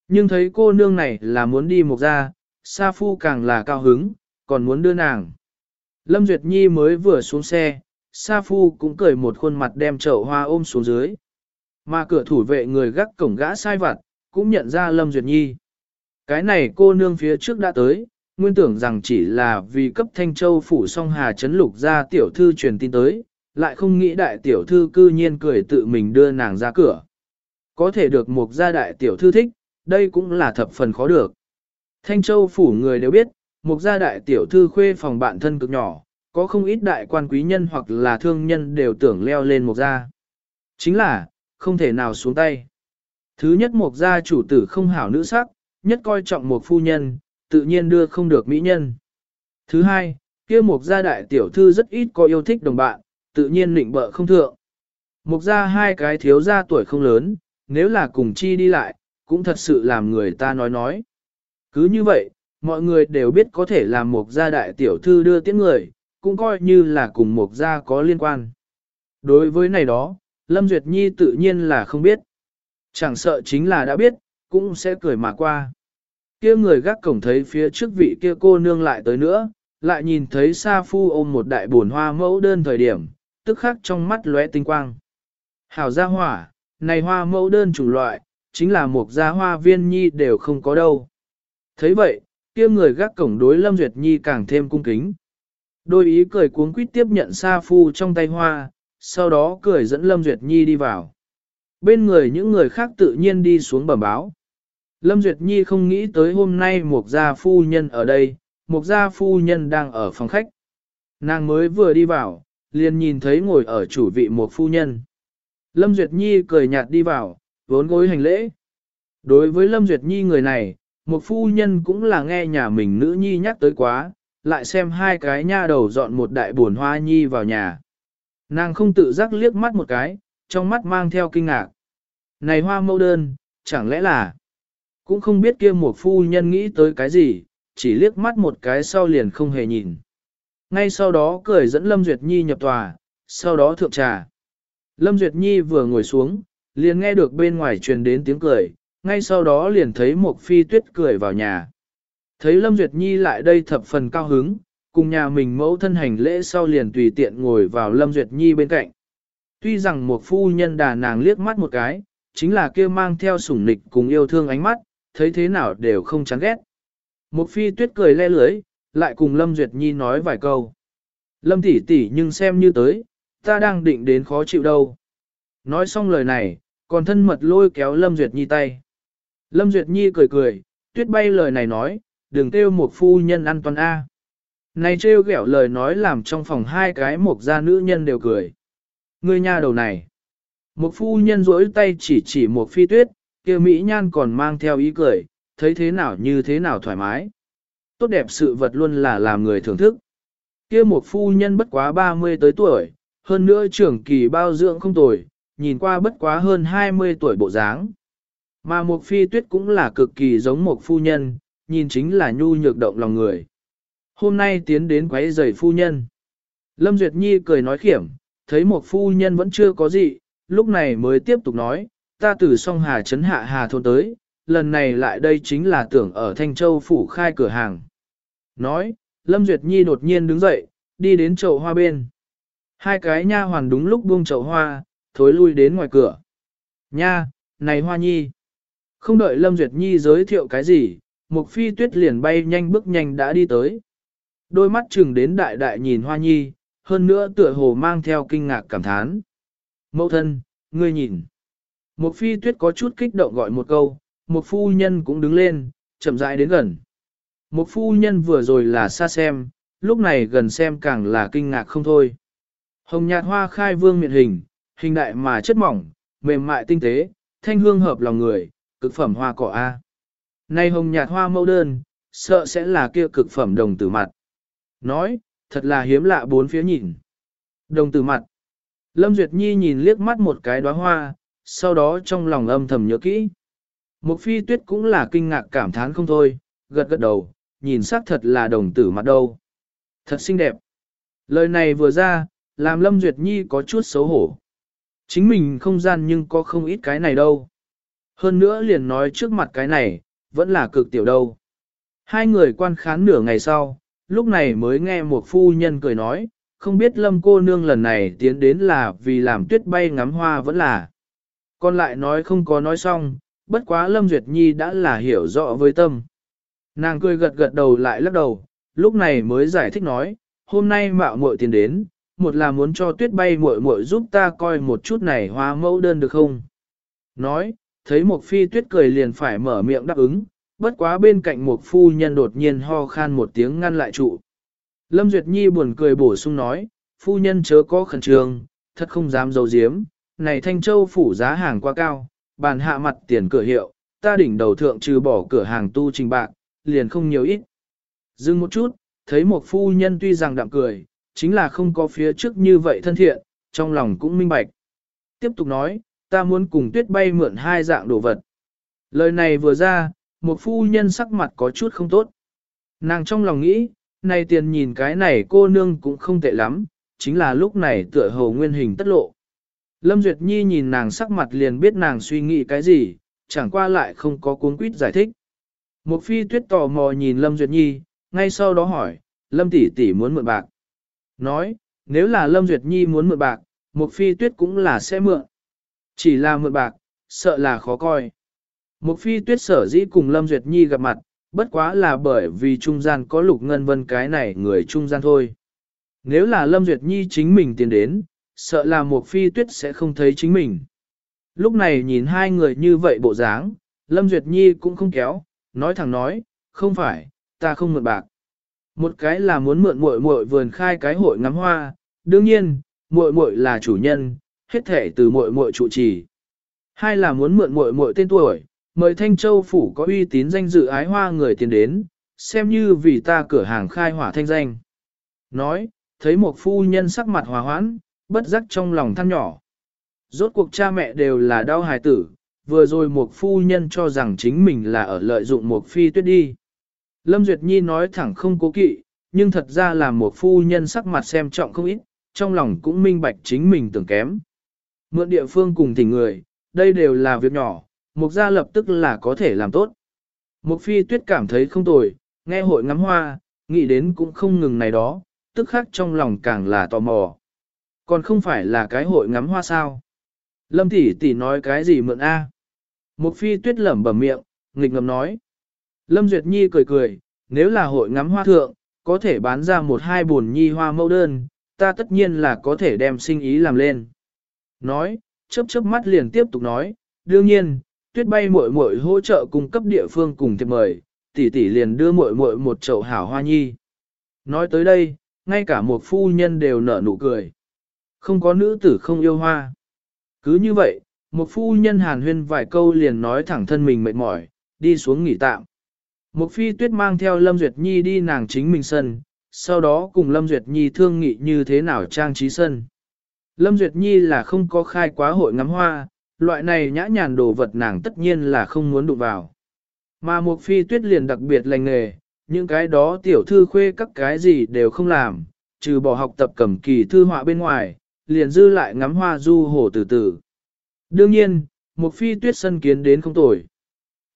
Nhưng thấy cô nương này là muốn đi một ra, Sa Phu càng là cao hứng, còn muốn đưa nàng. Lâm Duyệt Nhi mới vừa xuống xe, Sa Phu cũng cười một khuôn mặt đem chậu hoa ôm xuống dưới. Mà cửa thủ vệ người gác cổng gã sai vặt, cũng nhận ra Lâm Duyệt Nhi. Cái này cô nương phía trước đã tới, nguyên tưởng rằng chỉ là vì cấp Thanh Châu phủ song hà chấn lục ra tiểu thư truyền tin tới, lại không nghĩ đại tiểu thư cư nhiên cười tự mình đưa nàng ra cửa. Có thể được một gia đại tiểu thư thích, đây cũng là thập phần khó được. Thanh Châu phủ người đều biết, một gia đại tiểu thư khuê phòng bạn thân cực nhỏ, có không ít đại quan quý nhân hoặc là thương nhân đều tưởng leo lên một gia. Chính là, không thể nào xuống tay. Thứ nhất một gia chủ tử không hảo nữ sắc, nhất coi trọng một phu nhân, tự nhiên đưa không được mỹ nhân. Thứ hai, kia một gia đại tiểu thư rất ít có yêu thích đồng bạn, tự nhiên định bợ không thượng. Một gia hai cái thiếu gia tuổi không lớn, nếu là cùng chi đi lại, cũng thật sự làm người ta nói nói. Cứ như vậy, mọi người đều biết có thể làm một gia đại tiểu thư đưa tiễn người, cũng coi như là cùng một gia có liên quan. Đối với này đó, Lâm Duyệt Nhi tự nhiên là không biết. Chẳng sợ chính là đã biết, cũng sẽ cười mà qua. kia người gác cổng thấy phía trước vị kia cô nương lại tới nữa, lại nhìn thấy Sa Phu ôm một đại bồn hoa mẫu đơn thời điểm, tức khắc trong mắt lóe tinh quang. Hảo gia hỏa, này hoa mẫu đơn chủng loại, chính là một gia hoa viên nhi đều không có đâu. thấy vậy, kia người gác cổng đối Lâm Duyệt Nhi càng thêm cung kính. Đôi ý cười cuống quýt tiếp nhận Sa Phu trong tay hoa, sau đó cười dẫn Lâm Duyệt Nhi đi vào. Bên người những người khác tự nhiên đi xuống bẩm báo. Lâm Duyệt Nhi không nghĩ tới hôm nay một gia phu nhân ở đây, một gia phu nhân đang ở phòng khách. Nàng mới vừa đi vào, liền nhìn thấy ngồi ở chủ vị một phu nhân. Lâm Duyệt Nhi cười nhạt đi vào, vốn gối hành lễ. Đối với Lâm Duyệt Nhi người này, một phu nhân cũng là nghe nhà mình nữ nhi nhắc tới quá, lại xem hai cái nha đầu dọn một đại buồn hoa nhi vào nhà. Nàng không tự giác liếc mắt một cái, trong mắt mang theo kinh ngạc. Này hoa mẫu đơn, chẳng lẽ là... Cũng không biết kia một phu nhân nghĩ tới cái gì, chỉ liếc mắt một cái sau liền không hề nhìn. Ngay sau đó cười dẫn Lâm Duyệt Nhi nhập tòa, sau đó thượng trà. Lâm Duyệt Nhi vừa ngồi xuống, liền nghe được bên ngoài truyền đến tiếng cười, ngay sau đó liền thấy một phi tuyết cười vào nhà. Thấy Lâm Duyệt Nhi lại đây thập phần cao hứng, cùng nhà mình mẫu thân hành lễ sau liền tùy tiện ngồi vào Lâm Duyệt Nhi bên cạnh. Tuy rằng một phu nhân đà nàng liếc mắt một cái, chính là kia mang theo sủng nịch cùng yêu thương ánh mắt, thấy thế nào đều không chán ghét. Một phi tuyết cười le lưới, lại cùng Lâm Duyệt Nhi nói vài câu. Lâm tỷ tỷ nhưng xem như tới, ta đang định đến khó chịu đâu. Nói xong lời này, còn thân mật lôi kéo Lâm Duyệt Nhi tay. Lâm Duyệt Nhi cười cười, tuyết bay lời này nói, đừng kêu một phu nhân ăn toàn A. Này trêu ghẹo lời nói làm trong phòng hai cái một gia nữ nhân đều cười. Ngươi nhà đầu này. Một phu nhân rỗi tay chỉ chỉ một phi tuyết, kia Mỹ nhan còn mang theo ý cười, thấy thế nào như thế nào thoải mái. Tốt đẹp sự vật luôn là làm người thưởng thức. Kia một phu nhân bất quá 30 tới tuổi, hơn nữa trưởng kỳ bao dưỡng không tồi, nhìn qua bất quá hơn 20 tuổi bộ dáng. Mà Mục phi tuyết cũng là cực kỳ giống một phu nhân, nhìn chính là nhu nhược động lòng người. Hôm nay tiến đến quấy giày phu nhân. Lâm Duyệt Nhi cười nói khiểm, thấy một phu nhân vẫn chưa có gì, lúc này mới tiếp tục nói, ta từ song hà trấn hạ hà thôn tới, lần này lại đây chính là tưởng ở Thanh Châu phủ khai cửa hàng. Nói, Lâm Duyệt Nhi đột nhiên đứng dậy, đi đến chậu hoa bên. Hai cái nha hoàn đúng lúc buông chậu hoa, thối lui đến ngoài cửa. Nha, này hoa nhi. Không đợi Lâm Duyệt Nhi giới thiệu cái gì, Mục phi tuyết liền bay nhanh bước nhanh đã đi tới. Đôi mắt chừng đến đại đại nhìn hoa nhi, hơn nữa tựa hồ mang theo kinh ngạc cảm thán. Mẫu thân, ngươi nhìn. Mục phi tuyết có chút kích động gọi một câu, một phu nhân cũng đứng lên, chậm rãi đến gần. Một phu nhân vừa rồi là xa xem, lúc này gần xem càng là kinh ngạc không thôi. Hồng nhạt hoa khai vương miệng hình, hình đại mà chất mỏng, mềm mại tinh tế, thanh hương hợp lòng người, cực phẩm hoa cỏ A. Nay hồng nhạt hoa mẫu đơn, sợ sẽ là kia cực phẩm đồng tử mặt. Nói, thật là hiếm lạ bốn phía nhìn. Đồng tử mặt. Lâm Duyệt Nhi nhìn liếc mắt một cái đóa hoa, sau đó trong lòng âm thầm nhớ kỹ. Một phi tuyết cũng là kinh ngạc cảm thán không thôi, gật gật đầu, nhìn sắc thật là đồng tử mặt đâu. Thật xinh đẹp. Lời này vừa ra, làm Lâm Duyệt Nhi có chút xấu hổ. Chính mình không gian nhưng có không ít cái này đâu. Hơn nữa liền nói trước mặt cái này, vẫn là cực tiểu đâu. Hai người quan khán nửa ngày sau, lúc này mới nghe một phu nhân cười nói, không biết lâm cô nương lần này tiến đến là vì làm tuyết bay ngắm hoa vẫn là. Còn lại nói không có nói xong, bất quá lâm duyệt nhi đã là hiểu rõ với tâm. Nàng cười gật gật đầu lại lắc đầu, lúc này mới giải thích nói, hôm nay mạo muội tiến đến, một là muốn cho tuyết bay muội muội giúp ta coi một chút này hoa mẫu đơn được không? Nói, thấy một phi tuyết cười liền phải mở miệng đáp ứng, bất quá bên cạnh một phu nhân đột nhiên ho khan một tiếng ngăn lại trụ. Lâm Duyệt Nhi buồn cười bổ sung nói, phu nhân chớ có khẩn trương, thật không dám giấu giếm, này Thanh Châu phủ giá hàng quá cao, bàn hạ mặt tiền cửa hiệu, ta đỉnh đầu thượng trừ bỏ cửa hàng tu trình bạc, liền không nhiều ít. Dừng một chút, thấy một phu nhân tuy rằng đạm cười, chính là không có phía trước như vậy thân thiện, trong lòng cũng minh bạch. Tiếp tục nói, ta muốn cùng tuyết bay mượn hai dạng đồ vật. Lời này vừa ra, một phu nhân sắc mặt có chút không tốt. Nàng trong lòng nghĩ, này tiền nhìn cái này cô nương cũng không tệ lắm, chính là lúc này tựa hồ nguyên hình tất lộ. Lâm Duyệt Nhi nhìn nàng sắc mặt liền biết nàng suy nghĩ cái gì, chẳng qua lại không có cuốn quýt giải thích. Một phi tuyết tò mò nhìn Lâm Duyệt Nhi, ngay sau đó hỏi, Lâm tỷ tỷ muốn mượn bạc. Nói, nếu là Lâm Duyệt Nhi muốn mượn bạc, Mục phi tuyết cũng là sẽ mượn. Chỉ là mượn bạc, sợ là khó coi. Mục phi tuyết sở dĩ cùng Lâm Duyệt Nhi gặp mặt, bất quá là bởi vì trung gian có lục ngân vân cái này người trung gian thôi. Nếu là Lâm Duyệt Nhi chính mình tiến đến, sợ là Mục phi tuyết sẽ không thấy chính mình. Lúc này nhìn hai người như vậy bộ dáng, Lâm Duyệt Nhi cũng không kéo, nói thẳng nói, không phải, ta không mượn bạc. Một cái là muốn mượn muội muội vườn khai cái hội ngắm hoa, đương nhiên, muội muội là chủ nhân, hết thể từ muội muội trụ trì. Hai là muốn mượn muội muội tên tuổi, mời Thanh Châu phủ có uy tín danh dự ái hoa người tiền đến, xem như vì ta cửa hàng khai hỏa thanh danh. Nói, thấy một phu nhân sắc mặt hòa hoãn, bất giác trong lòng than nhỏ. Rốt cuộc cha mẹ đều là đau hài tử, vừa rồi một phu nhân cho rằng chính mình là ở lợi dụng một phi tuyết đi. Lâm Duyệt Nhi nói thẳng không cố kỵ, nhưng thật ra là một phu nhân sắc mặt xem trọng không ít, trong lòng cũng minh bạch chính mình tưởng kém. Mượn địa phương cùng thỉnh người, đây đều là việc nhỏ, mục gia lập tức là có thể làm tốt. Mục phi tuyết cảm thấy không tồi, nghe hội ngắm hoa, nghĩ đến cũng không ngừng này đó, tức khác trong lòng càng là tò mò. Còn không phải là cái hội ngắm hoa sao? Lâm tỷ tỷ nói cái gì mượn a? Mục phi tuyết lẩm bẩm miệng, nghịch ngầm nói. Lâm Duyệt Nhi cười cười, nếu là hội ngắm hoa thượng, có thể bán ra một hai buồn nhi hoa mẫu đơn, ta tất nhiên là có thể đem sinh ý làm lên. Nói, chớp chớp mắt liền tiếp tục nói, đương nhiên, tuyết bay muội muội hỗ trợ cung cấp địa phương cùng thiệp mời, tỷ tỷ liền đưa muội muội một chậu hảo hoa nhi. Nói tới đây, ngay cả một phu nhân đều nở nụ cười. Không có nữ tử không yêu hoa. Cứ như vậy, một phu nhân hàn huyên vài câu liền nói thẳng thân mình mệt mỏi, đi xuống nghỉ tạm. Một phi tuyết mang theo Lâm Duyệt Nhi đi nàng chính mình sân, sau đó cùng Lâm Duyệt Nhi thương nghị như thế nào trang trí sân. Lâm Duyệt Nhi là không có khai quá hội ngắm hoa, loại này nhã nhàn đồ vật nàng tất nhiên là không muốn đụng vào. Mà một phi tuyết liền đặc biệt lành nghề, những cái đó tiểu thư khuê các cái gì đều không làm, trừ bỏ học tập cầm kỳ thư họa bên ngoài, liền dư lại ngắm hoa du hồ từ từ. Đương nhiên, một phi tuyết sân kiến đến không tồi.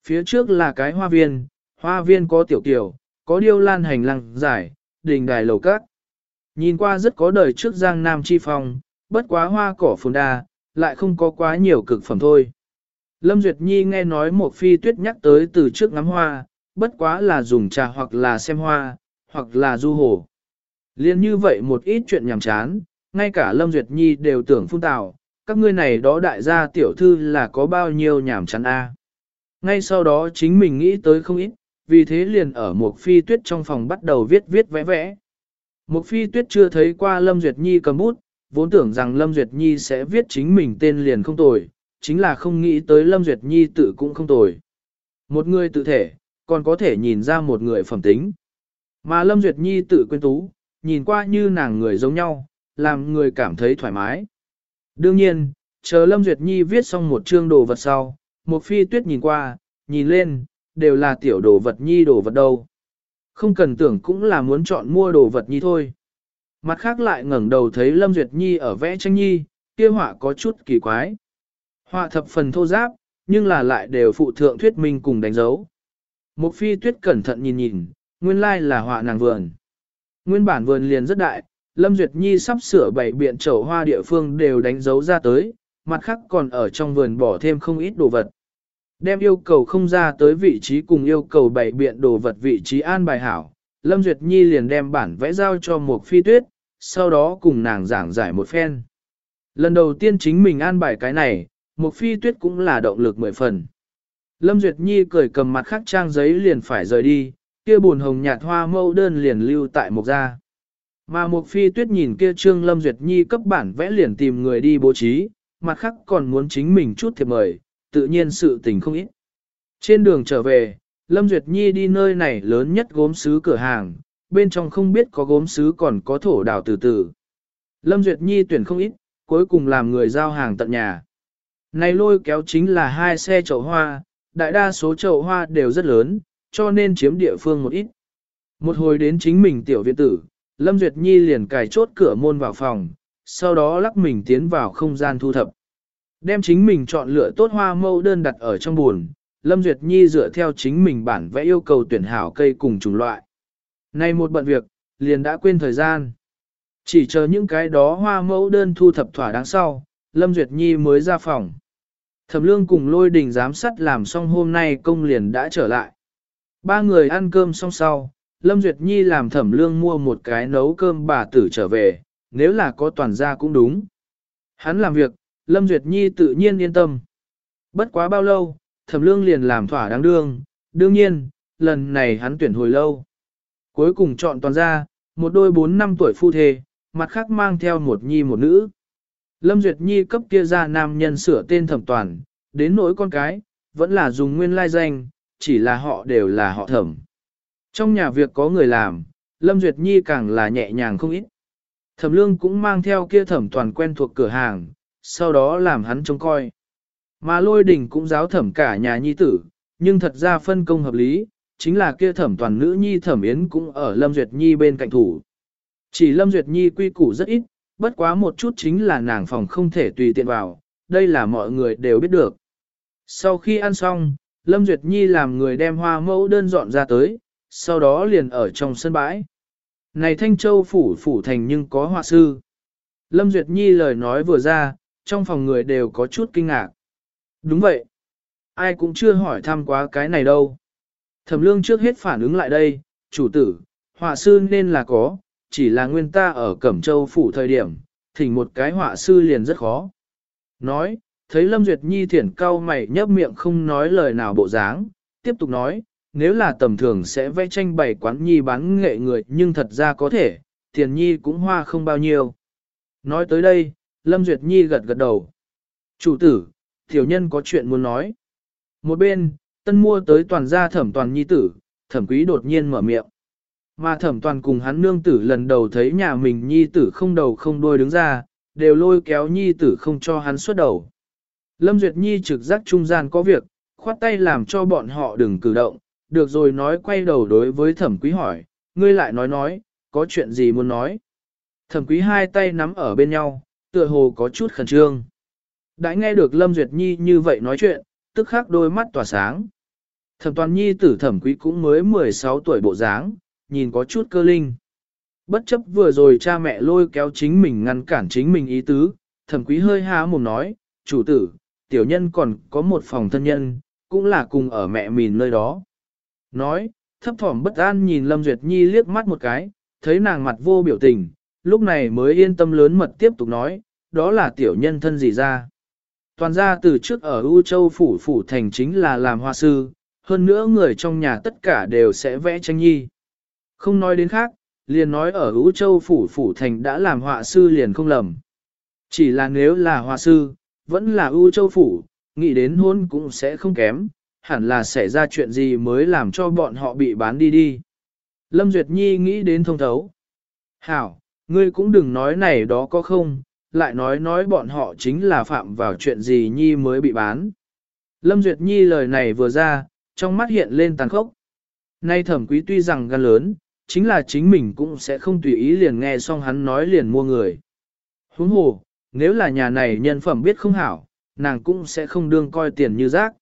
Phía trước là cái hoa viên, hoa viên có tiểu tiểu, có điêu lan hành lăng giải đình đài lầu cát. Nhìn qua rất có đời trước giang nam chi phong, bất quá hoa cỏ phồn đa, lại không có quá nhiều cực phẩm thôi. Lâm Duyệt Nhi nghe nói một phi tuyết nhắc tới từ trước ngắm hoa, bất quá là dùng trà hoặc là xem hoa, hoặc là du hồ. Liên như vậy một ít chuyện nhảm chán, ngay cả Lâm Duyệt Nhi đều tưởng phun tào, các ngươi này đó đại gia tiểu thư là có bao nhiêu nhảm chán a. Ngay sau đó chính mình nghĩ tới không ít, vì thế liền ở một phi tuyết trong phòng bắt đầu viết viết vẽ vẽ. Một phi tuyết chưa thấy qua Lâm Duyệt Nhi cầm bút, vốn tưởng rằng Lâm Duyệt Nhi sẽ viết chính mình tên liền không tồi, chính là không nghĩ tới Lâm Duyệt Nhi tự cũng không tồi. Một người tự thể, còn có thể nhìn ra một người phẩm tính. Mà Lâm Duyệt Nhi tự quên tú, nhìn qua như nàng người giống nhau, làm người cảm thấy thoải mái. Đương nhiên, chờ Lâm Duyệt Nhi viết xong một chương đồ vật sau, một phi tuyết nhìn qua, nhìn lên, đều là tiểu đồ vật Nhi đồ vật đâu. Không cần tưởng cũng là muốn chọn mua đồ vật Nhi thôi. Mặt khác lại ngẩng đầu thấy Lâm Duyệt Nhi ở vẽ tranh Nhi, kia họa có chút kỳ quái. Họa thập phần thô giáp, nhưng là lại đều phụ thượng thuyết minh cùng đánh dấu. Một phi tuyết cẩn thận nhìn nhìn, nguyên lai là họa nàng vườn. Nguyên bản vườn liền rất đại, Lâm Duyệt Nhi sắp sửa bảy biện chậu hoa địa phương đều đánh dấu ra tới, mặt khác còn ở trong vườn bỏ thêm không ít đồ vật. Đem yêu cầu không ra tới vị trí cùng yêu cầu bảy biện đồ vật vị trí an bài hảo, Lâm Duyệt Nhi liền đem bản vẽ giao cho một phi tuyết, sau đó cùng nàng giảng giải một phen. Lần đầu tiên chính mình an bài cái này, một phi tuyết cũng là động lực mười phần. Lâm Duyệt Nhi cười cầm mặt khắc trang giấy liền phải rời đi, kia buồn hồng nhạt hoa mẫu đơn liền lưu tại một gia. Mà một phi tuyết nhìn kia trương Lâm Duyệt Nhi cấp bản vẽ liền tìm người đi bố trí, mặt khắc còn muốn chính mình chút thiệp mời, tự nhiên sự tình không ít. Trên đường trở về, Lâm Duyệt Nhi đi nơi này lớn nhất gốm sứ cửa hàng, bên trong không biết có gốm sứ còn có thổ đào từ từ. Lâm Duyệt Nhi tuyển không ít, cuối cùng làm người giao hàng tận nhà. Này lôi kéo chính là hai xe chậu hoa, đại đa số chậu hoa đều rất lớn, cho nên chiếm địa phương một ít. Một hồi đến chính mình tiểu viện tử, Lâm Duyệt Nhi liền cài chốt cửa môn vào phòng, sau đó lắc mình tiến vào không gian thu thập. Đem chính mình chọn lựa tốt hoa mẫu đơn đặt ở trong buồn, Lâm Duyệt Nhi dựa theo chính mình bản vẽ yêu cầu tuyển hảo cây cùng chủng loại. Nay một bận việc, liền đã quên thời gian. Chỉ chờ những cái đó hoa mẫu đơn thu thập thỏa đáng sau, Lâm Duyệt Nhi mới ra phòng. Thẩm lương cùng lôi đình giám sát làm xong hôm nay công liền đã trở lại. Ba người ăn cơm xong sau, Lâm Duyệt Nhi làm thẩm lương mua một cái nấu cơm bà tử trở về, nếu là có toàn gia cũng đúng. Hắn làm việc, Lâm Duyệt Nhi tự nhiên yên tâm. Bất quá bao lâu, thẩm lương liền làm thỏa đáng đương, đương nhiên, lần này hắn tuyển hồi lâu. Cuối cùng chọn toàn ra một đôi bốn năm tuổi phu thề, mặt khác mang theo một nhi một nữ. Lâm Duyệt Nhi cấp kia ra nam nhân sửa tên thẩm toàn, đến nỗi con cái, vẫn là dùng nguyên lai danh, chỉ là họ đều là họ thẩm. Trong nhà việc có người làm, Lâm Duyệt Nhi càng là nhẹ nhàng không ít. Thẩm lương cũng mang theo kia thẩm toàn quen thuộc cửa hàng, sau đó làm hắn trông coi. Mà lôi đình cũng giáo thẩm cả nhà nhi tử, nhưng thật ra phân công hợp lý, chính là kia thẩm toàn nữ nhi thẩm yến cũng ở Lâm Duyệt Nhi bên cạnh thủ. Chỉ Lâm Duyệt Nhi quy củ rất ít, bất quá một chút chính là nàng phòng không thể tùy tiện vào, đây là mọi người đều biết được. Sau khi ăn xong, Lâm Duyệt Nhi làm người đem hoa mẫu đơn dọn ra tới, sau đó liền ở trong sân bãi. Này Thanh Châu phủ phủ thành nhưng có họa sư. Lâm Duyệt Nhi lời nói vừa ra, trong phòng người đều có chút kinh ngạc. Đúng vậy. Ai cũng chưa hỏi thăm quá cái này đâu. Thẩm lương trước hết phản ứng lại đây, chủ tử, họa sư nên là có, chỉ là nguyên ta ở Cẩm Châu phủ thời điểm, thỉnh một cái họa sư liền rất khó. Nói, thấy Lâm Duyệt Nhi thiển cao mày nhấp miệng không nói lời nào bộ dáng, tiếp tục nói, nếu là tầm thường sẽ vẽ tranh bày quán nhi bán nghệ người nhưng thật ra có thể, tiền nhi cũng hoa không bao nhiêu. Nói tới đây, Lâm Duyệt Nhi gật gật đầu. Chủ tử, tiểu nhân có chuyện muốn nói. Một bên, tân mua tới toàn gia thẩm toàn nhi tử, thẩm quý đột nhiên mở miệng. Mà thẩm toàn cùng hắn nương tử lần đầu thấy nhà mình nhi tử không đầu không đuôi đứng ra, đều lôi kéo nhi tử không cho hắn xuất đầu. Lâm Duyệt Nhi trực giác trung gian có việc, khoát tay làm cho bọn họ đừng cử động, được rồi nói quay đầu đối với thẩm quý hỏi, ngươi lại nói nói, có chuyện gì muốn nói. Thẩm quý hai tay nắm ở bên nhau, tựa hồ có chút khẩn trương. Đã nghe được Lâm Duyệt Nhi như vậy nói chuyện, tức khắc đôi mắt tỏa sáng. Thẩm toàn nhi tử thẩm quý cũng mới 16 tuổi bộ dáng, nhìn có chút cơ linh. Bất chấp vừa rồi cha mẹ lôi kéo chính mình ngăn cản chính mình ý tứ, thẩm quý hơi há mồm nói, chủ tử, tiểu nhân còn có một phòng thân nhân, cũng là cùng ở mẹ mình nơi đó. Nói, thấp thỏm bất an nhìn Lâm Duyệt Nhi liếc mắt một cái, thấy nàng mặt vô biểu tình, lúc này mới yên tâm lớn mật tiếp tục nói, đó là tiểu nhân thân gì ra. Toàn gia từ trước ở U Châu Phủ Phủ Thành chính là làm hoa sư, hơn nữa người trong nhà tất cả đều sẽ vẽ tranh nhi. Không nói đến khác, liền nói ở U Châu Phủ Phủ Thành đã làm họa sư liền không lầm. Chỉ là nếu là họa sư, vẫn là U Châu Phủ, nghĩ đến hôn cũng sẽ không kém, hẳn là xảy ra chuyện gì mới làm cho bọn họ bị bán đi đi. Lâm Duyệt Nhi nghĩ đến thông thấu. Hảo, ngươi cũng đừng nói này đó có không, lại nói nói bọn họ chính là phạm vào chuyện gì Nhi mới bị bán. Lâm Duyệt Nhi lời này vừa ra, trong mắt hiện lên tàn khốc. Nay thẩm quý tuy rằng gan lớn, chính là chính mình cũng sẽ không tùy ý liền nghe xong hắn nói liền mua người. Huống hồ, nếu là nhà này nhân phẩm biết không hảo, nàng cũng sẽ không đương coi tiền như rác.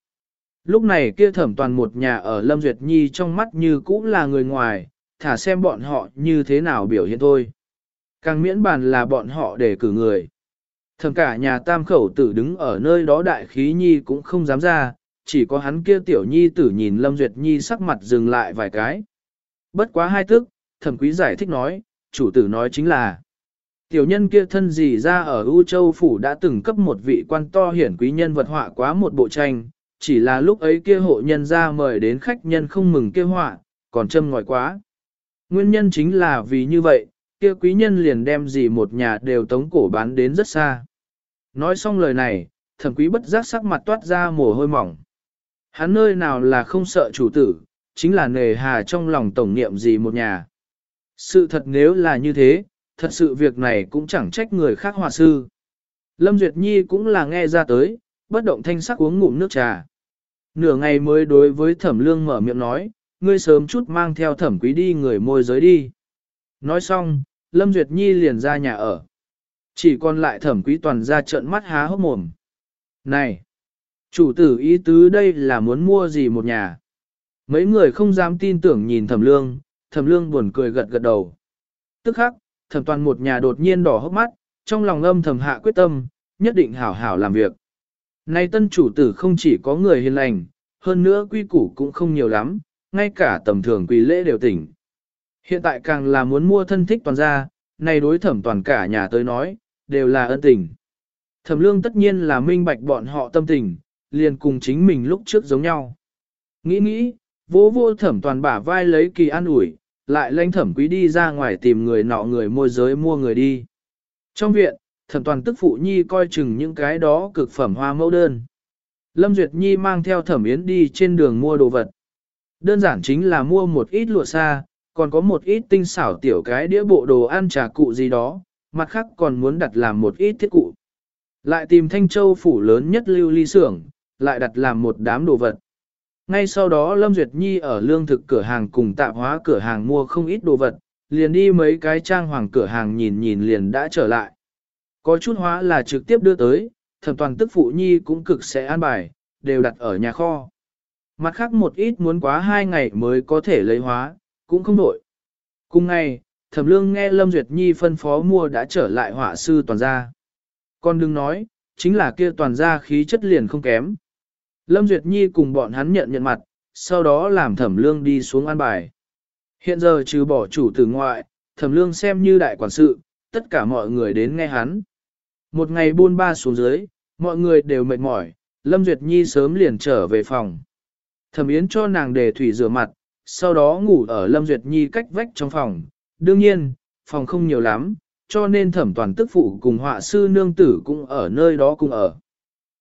Lúc này kia thẩm toàn một nhà ở Lâm Duyệt Nhi trong mắt như cũng là người ngoài, thả xem bọn họ như thế nào biểu hiện thôi. Càng miễn bàn là bọn họ để cử người. Thầm cả nhà tam khẩu tử đứng ở nơi đó đại khí nhi cũng không dám ra, chỉ có hắn kia tiểu nhi tử nhìn Lâm Duyệt Nhi sắc mặt dừng lại vài cái. Bất quá hai tức, thẩm quý giải thích nói, chủ tử nói chính là Tiểu nhân kia thân gì ra ở U Châu Phủ đã từng cấp một vị quan to hiển quý nhân vật họa quá một bộ tranh, chỉ là lúc ấy kia hộ nhân ra mời đến khách nhân không mừng kia họa, còn châm ngòi quá. Nguyên nhân chính là vì như vậy, kia quý nhân liền đem gì một nhà đều tống cổ bán đến rất xa. Nói xong lời này, thẩm quý bất giác sắc mặt toát ra mồ hôi mỏng. Hắn nơi nào là không sợ chủ tử, chính là nề hà trong lòng tổng niệm gì một nhà. Sự thật nếu là như thế, thật sự việc này cũng chẳng trách người khác hòa sư. Lâm Duyệt Nhi cũng là nghe ra tới, bất động thanh sắc uống ngụm nước trà. Nửa ngày mới đối với thẩm lương mở miệng nói, ngươi sớm chút mang theo thẩm quý đi người môi giới đi. Nói xong, Lâm Duyệt Nhi liền ra nhà ở. Chỉ còn lại thẩm quý toàn ra trận mắt há hốc mồm. Này! Chủ tử ý tứ đây là muốn mua gì một nhà? Mấy người không dám tin tưởng nhìn thẩm lương, thẩm lương buồn cười gật gật đầu. Tức khắc, thẩm toàn một nhà đột nhiên đỏ hốc mắt, trong lòng âm thầm hạ quyết tâm, nhất định hảo hảo làm việc. Nay tân chủ tử không chỉ có người hiền lành, hơn nữa quy củ cũng không nhiều lắm, ngay cả tầm thường quỳ lễ đều tỉnh. Hiện tại càng là muốn mua thân thích toàn gia, này đối thẩm toàn cả nhà tới nói, đều là ân tình. Thẩm lương tất nhiên là minh bạch bọn họ tâm tình, liền cùng chính mình lúc trước giống nhau. Nghĩ nghĩ, vô vô thẩm toàn bả vai lấy kỳ an ủi, lại lãnh thẩm quý đi ra ngoài tìm người nọ người môi giới mua người đi. Trong viện, thẩm toàn tức phụ nhi coi chừng những cái đó cực phẩm hoa mẫu đơn. Lâm Duyệt Nhi mang theo thẩm yến đi trên đường mua đồ vật. Đơn giản chính là mua một ít lụa xa, còn có một ít tinh xảo tiểu cái đĩa bộ đồ ăn trà cụ gì đó, mặt khác còn muốn đặt làm một ít thiết cụ. Lại tìm Thanh Châu phủ lớn nhất lưu ly xưởng, lại đặt làm một đám đồ vật. Ngay sau đó Lâm Duyệt Nhi ở lương thực cửa hàng cùng tạp hóa cửa hàng mua không ít đồ vật, liền đi mấy cái trang hoàng cửa hàng nhìn nhìn liền đã trở lại. Có chút hóa là trực tiếp đưa tới, thẩm toàn tức phụ nhi cũng cực sẽ an bài, đều đặt ở nhà kho. Mặt khác một ít muốn quá hai ngày mới có thể lấy hóa, cũng không đổi. Cùng ngày, thẩm lương nghe Lâm Duyệt Nhi phân phó mua đã trở lại họa sư toàn gia. Con đừng nói, chính là kia toàn gia khí chất liền không kém. Lâm Duyệt Nhi cùng bọn hắn nhận nhận mặt, sau đó làm thẩm lương đi xuống an bài. Hiện giờ trừ bỏ chủ tử ngoại, thẩm lương xem như đại quản sự, tất cả mọi người đến nghe hắn. Một ngày buôn ba xuống dưới, mọi người đều mệt mỏi, Lâm Duyệt Nhi sớm liền trở về phòng. Thẩm Yến cho nàng để thủy rửa mặt, sau đó ngủ ở Lâm Duyệt Nhi cách vách trong phòng. Đương nhiên, phòng không nhiều lắm, cho nên thẩm toàn tức phụ cùng họa sư nương tử cũng ở nơi đó cùng ở.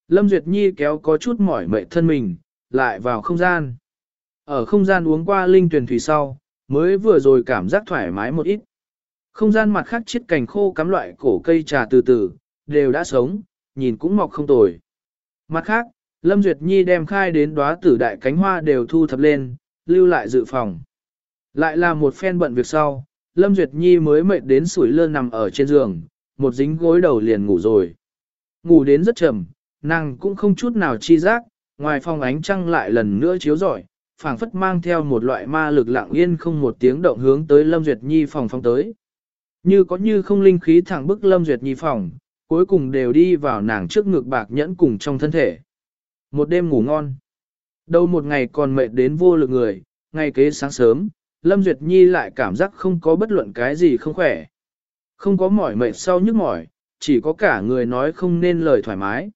Lâm Duyệt Nhi kéo có chút mỏi mệt thân mình, lại vào không gian. Ở không gian uống qua linh tuyển thủy sau, mới vừa rồi cảm giác thoải mái một ít. Không gian mặt khác chiết cành khô cắm loại cổ cây trà từ từ, đều đã sống, nhìn cũng mọc không tồi. Mặt khác, Lâm Duyệt Nhi đem khai đến đóa tử đại cánh hoa đều thu thập lên, lưu lại dự phòng. Lại là một phen bận việc sau, Lâm Duyệt Nhi mới mệt đến sủi lơ nằm ở trên giường, một dính gối đầu liền ngủ rồi. Ngủ đến rất chậm, nàng cũng không chút nào chi giác, ngoài phòng ánh trăng lại lần nữa chiếu rọi, phảng phất mang theo một loại ma lực lặng yên không một tiếng động hướng tới Lâm Duyệt Nhi phòng phong tới. Như có như không linh khí thẳng bức Lâm Duyệt Nhi phòng, cuối cùng đều đi vào nàng trước ngực bạc nhẫn cùng trong thân thể. Một đêm ngủ ngon. Đâu một ngày còn mệt đến vô lực người, ngày kế sáng sớm, Lâm Duyệt Nhi lại cảm giác không có bất luận cái gì không khỏe. Không có mỏi mệt sau nhức mỏi, chỉ có cả người nói không nên lời thoải mái.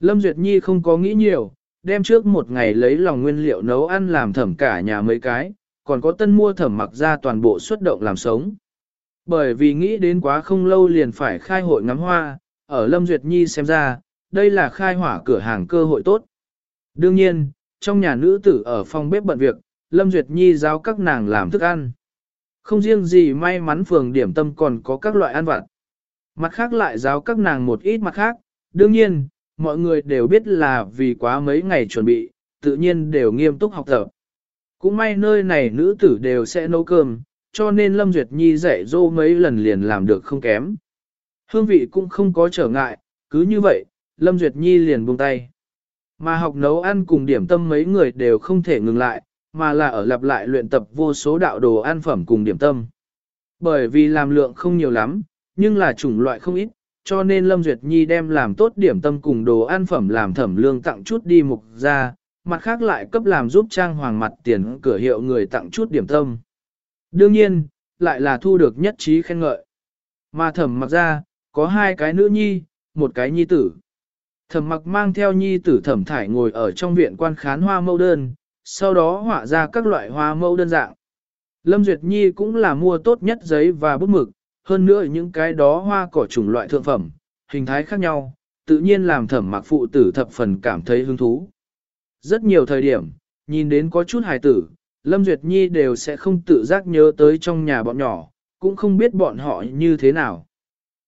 Lâm Duyệt Nhi không có nghĩ nhiều, đem trước một ngày lấy lòng nguyên liệu nấu ăn làm thẩm cả nhà mấy cái, còn có tân mua thẩm mặc ra toàn bộ xuất động làm sống. Bởi vì nghĩ đến quá không lâu liền phải khai hội ngắm hoa, ở Lâm Duyệt Nhi xem ra, đây là khai hỏa cửa hàng cơ hội tốt. Đương nhiên, trong nhà nữ tử ở phòng bếp bận việc, Lâm Duyệt Nhi giáo các nàng làm thức ăn. Không riêng gì may mắn phường điểm tâm còn có các loại ăn vặt. Mặt khác lại giáo các nàng một ít mặt khác, đương nhiên, mọi người đều biết là vì quá mấy ngày chuẩn bị, tự nhiên đều nghiêm túc học tập. Cũng may nơi này nữ tử đều sẽ nấu cơm, cho nên Lâm Duyệt Nhi dạy dỗ mấy lần liền làm được không kém. Hương vị cũng không có trở ngại, cứ như vậy, Lâm Duyệt Nhi liền buông tay. Mà học nấu ăn cùng điểm tâm mấy người đều không thể ngừng lại, mà là ở lặp lại luyện tập vô số đạo đồ ăn phẩm cùng điểm tâm. Bởi vì làm lượng không nhiều lắm, nhưng là chủng loại không ít, cho nên Lâm Duyệt Nhi đem làm tốt điểm tâm cùng đồ ăn phẩm làm thẩm lương tặng chút đi mục ra, mặt khác lại cấp làm giúp trang hoàng mặt tiền cửa hiệu người tặng chút điểm tâm. Đương nhiên, lại là thu được nhất trí khen ngợi. Mà thẩm mặc ra, có hai cái nữ nhi, một cái nhi tử. Thẩm mặc mang theo nhi tử thẩm thải ngồi ở trong viện quan khán hoa mẫu đơn, sau đó họa ra các loại hoa mẫu đơn dạng. Lâm Duyệt Nhi cũng là mua tốt nhất giấy và bút mực, hơn nữa những cái đó hoa cỏ chủng loại thượng phẩm, hình thái khác nhau, tự nhiên làm thẩm mặc phụ tử thập phần cảm thấy hứng thú. Rất nhiều thời điểm, nhìn đến có chút hài tử, Lâm Duyệt Nhi đều sẽ không tự giác nhớ tới trong nhà bọn nhỏ, cũng không biết bọn họ như thế nào.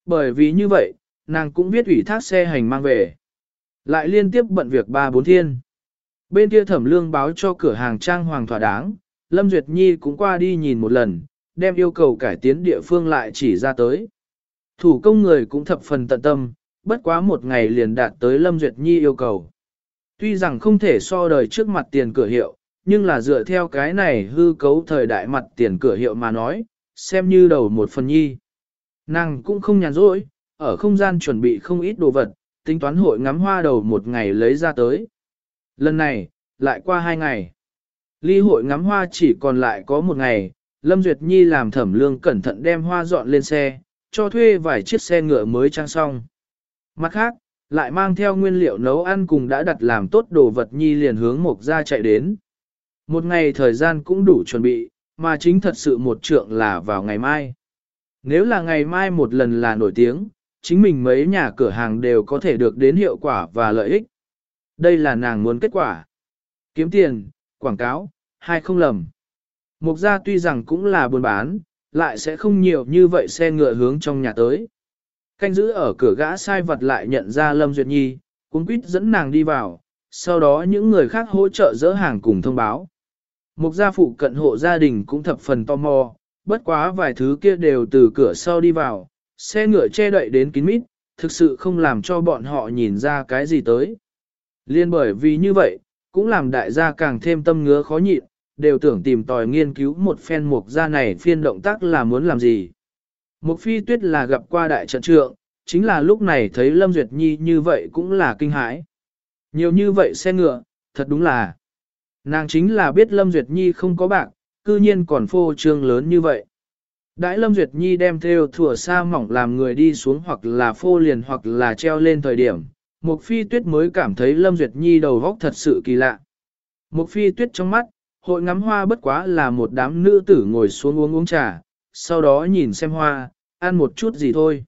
Bởi vì như vậy, nàng cũng biết ủy thác xe hành mang về. Lại liên tiếp bận việc ba bốn thiên. Bên kia thẩm lương báo cho cửa hàng trang hoàng thỏa đáng, Lâm Duyệt Nhi cũng qua đi nhìn một lần, đem yêu cầu cải tiến địa phương lại chỉ ra tới. Thủ công người cũng thập phần tận tâm, bất quá một ngày liền đạt tới Lâm Duyệt Nhi yêu cầu. Tuy rằng không thể so đời trước mặt tiền cửa hiệu, nhưng là dựa theo cái này hư cấu thời đại mặt tiền cửa hiệu mà nói, xem như đầu một phần nhi. Nàng cũng không nhàn rỗi, ở không gian chuẩn bị không ít đồ vật, tính toán hội ngắm hoa đầu một ngày lấy ra tới. Lần này, lại qua hai ngày. Ly hội ngắm hoa chỉ còn lại có một ngày, Lâm Duyệt Nhi làm thẩm lương cẩn thận đem hoa dọn lên xe, cho thuê vài chiếc xe ngựa mới trang xong. Mặt khác, lại mang theo nguyên liệu nấu ăn cùng đã đặt làm tốt đồ vật Nhi liền hướng mộc ra chạy đến. Một ngày thời gian cũng đủ chuẩn bị, mà chính thật sự một trượng là vào ngày mai. Nếu là ngày mai một lần là nổi tiếng, chính mình mấy nhà cửa hàng đều có thể được đến hiệu quả và lợi ích. Đây là nàng muốn kết quả. Kiếm tiền, quảng cáo, hai không lầm. Mục gia tuy rằng cũng là buôn bán, lại sẽ không nhiều như vậy xe ngựa hướng trong nhà tới. Canh giữ ở cửa gã sai vật lại nhận ra Lâm Duyệt Nhi, cũng quýt dẫn nàng đi vào, sau đó những người khác hỗ trợ dỡ hàng cùng thông báo. Mục gia phụ cận hộ gia đình cũng thập phần tò mò, bất quá vài thứ kia đều từ cửa sau đi vào, xe ngựa che đậy đến kín mít, thực sự không làm cho bọn họ nhìn ra cái gì tới. Liên bởi vì như vậy, cũng làm đại gia càng thêm tâm ngứa khó nhịn, đều tưởng tìm tòi nghiên cứu một phen mục gia này phiên động tác là muốn làm gì. Mục phi tuyết là gặp qua đại trận trượng, chính là lúc này thấy Lâm Duyệt Nhi như vậy cũng là kinh hãi. Nhiều như vậy xe ngựa, thật đúng là. Nàng chính là biết Lâm Duyệt Nhi không có bạc, cư nhiên còn phô trương lớn như vậy. Đãi Lâm Duyệt Nhi đem theo thủa sa mỏng làm người đi xuống hoặc là phô liền hoặc là treo lên thời điểm, Mục Phi Tuyết mới cảm thấy Lâm Duyệt Nhi đầu góc thật sự kỳ lạ. Mục Phi Tuyết trong mắt, hội ngắm hoa bất quá là một đám nữ tử ngồi xuống uống uống trà, sau đó nhìn xem hoa, ăn một chút gì thôi.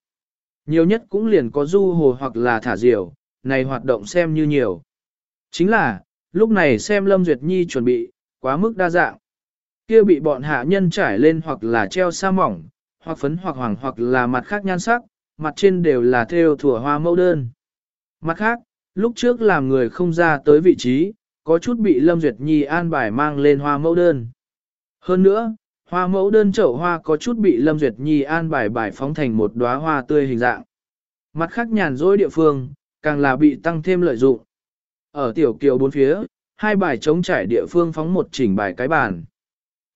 Nhiều nhất cũng liền có du hồ hoặc là thả diều, này hoạt động xem như nhiều. Chính là, lúc này xem Lâm Duyệt Nhi chuẩn bị, quá mức đa dạng. Kia bị bọn hạ nhân trải lên hoặc là treo sa mỏng, hoặc phấn hoặc hoàng hoặc là mặt khác nhan sắc, mặt trên đều là theo thủa hoa mẫu đơn. Mặt khác, lúc trước làm người không ra tới vị trí, có chút bị Lâm Duyệt Nhi an bài mang lên hoa mẫu đơn. Hơn nữa, hoa mẫu đơn chậu hoa có chút bị Lâm Duyệt Nhi an bài bài phóng thành một đóa hoa tươi hình dạng. Mặt khác nhàn rỗi địa phương, càng là bị tăng thêm lợi dụng. Ở tiểu kiều bốn phía, hai bài chống trải địa phương phóng một chỉnh bài cái bàn.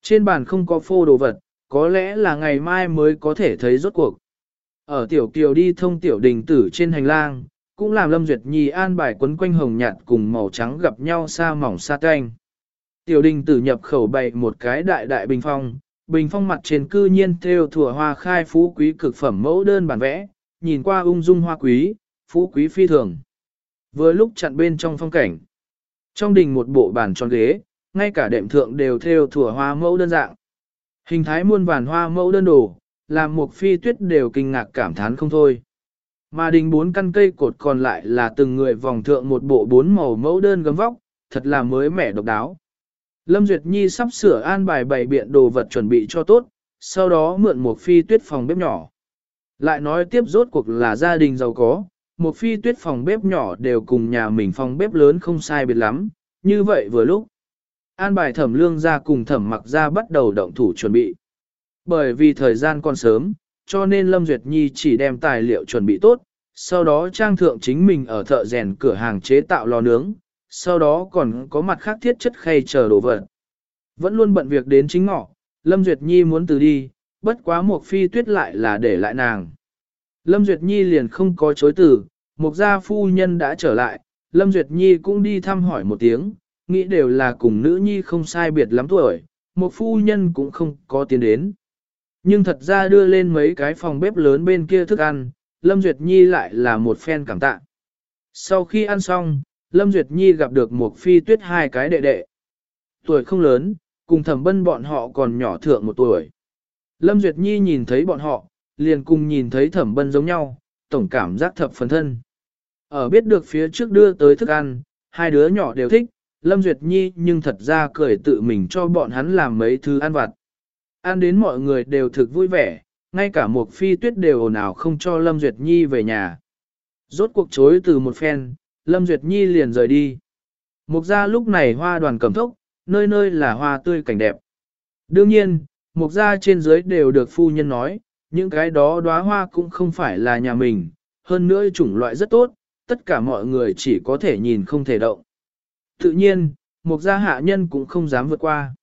Trên bàn không có phô đồ vật, có lẽ là ngày mai mới có thể thấy rốt cuộc. Ở tiểu kiều đi thông tiểu đình tử trên hành lang, cũng làm Lâm Duyệt Nhi an bài quấn quanh hồng nhạt cùng màu trắng gặp nhau xa mỏng xa canh. Tiểu đình tử nhập khẩu bày một cái đại đại bình phong, bình phong mặt trên cư nhiên theo thủa hoa khai phú quý cực phẩm mẫu đơn bản vẽ, nhìn qua ung dung hoa quý, phú quý phi thường. Vừa lúc chặn bên trong phong cảnh. Trong đình một bộ bàn tròn ghế, ngay cả đệm thượng đều theo thủa hoa mẫu đơn dạng. Hình thái muôn vàn hoa mẫu đơn đồ, làm một phi tuyết đều kinh ngạc cảm thán không thôi. Mà đình bốn căn cây cột còn lại là từng người vòng thượng một bộ bốn màu mẫu đơn gấm vóc, thật là mới mẻ độc đáo. Lâm Duyệt Nhi sắp sửa an bài bày biện đồ vật chuẩn bị cho tốt, sau đó mượn một phi tuyết phòng bếp nhỏ. Lại nói tiếp rốt cuộc là gia đình giàu có, một phi tuyết phòng bếp nhỏ đều cùng nhà mình phòng bếp lớn không sai biệt lắm, như vậy vừa lúc. An bài thẩm lương ra cùng thẩm mặc ra bắt đầu động thủ chuẩn bị. Bởi vì thời gian còn sớm, cho nên Lâm Duyệt Nhi chỉ đem tài liệu chuẩn bị tốt, sau đó trang thượng chính mình ở thợ rèn cửa hàng chế tạo lò nướng, sau đó còn có mặt khác thiết chất khay chờ đồ vật. Vẫn luôn bận việc đến chính ngọ, Lâm Duyệt Nhi muốn từ đi, bất quá Mộc phi tuyết lại là để lại nàng. Lâm Duyệt Nhi liền không có chối từ, Mộc gia phu nhân đã trở lại, Lâm Duyệt Nhi cũng đi thăm hỏi một tiếng, nghĩ đều là cùng nữ nhi không sai biệt lắm tuổi, một phu nhân cũng không có tiền đến. Nhưng thật ra đưa lên mấy cái phòng bếp lớn bên kia thức ăn, Lâm Duyệt Nhi lại là một phen cảm tạ. Sau khi ăn xong, Lâm Duyệt Nhi gặp được một phi tuyết hai cái đệ đệ. Tuổi không lớn, cùng thẩm bân bọn họ còn nhỏ thượng một tuổi. Lâm Duyệt Nhi nhìn thấy bọn họ, liền cùng nhìn thấy thẩm bân giống nhau, tổng cảm giác thập phần thân. Ở biết được phía trước đưa tới thức ăn, hai đứa nhỏ đều thích, Lâm Duyệt Nhi nhưng thật ra cười tự mình cho bọn hắn làm mấy thứ ăn vặt. Ăn đến mọi người đều thực vui vẻ, ngay cả một phi tuyết đều ồn ào không cho Lâm Duyệt Nhi về nhà. Rốt cuộc chối từ một phen, Lâm Duyệt Nhi liền rời đi. Mục gia lúc này hoa đoàn cầm thốc, nơi nơi là hoa tươi cảnh đẹp. Đương nhiên, mục gia trên dưới đều được phu nhân nói, những cái đó đóa hoa cũng không phải là nhà mình, hơn nữa chủng loại rất tốt, tất cả mọi người chỉ có thể nhìn không thể động. Tự nhiên, một gia hạ nhân cũng không dám vượt qua.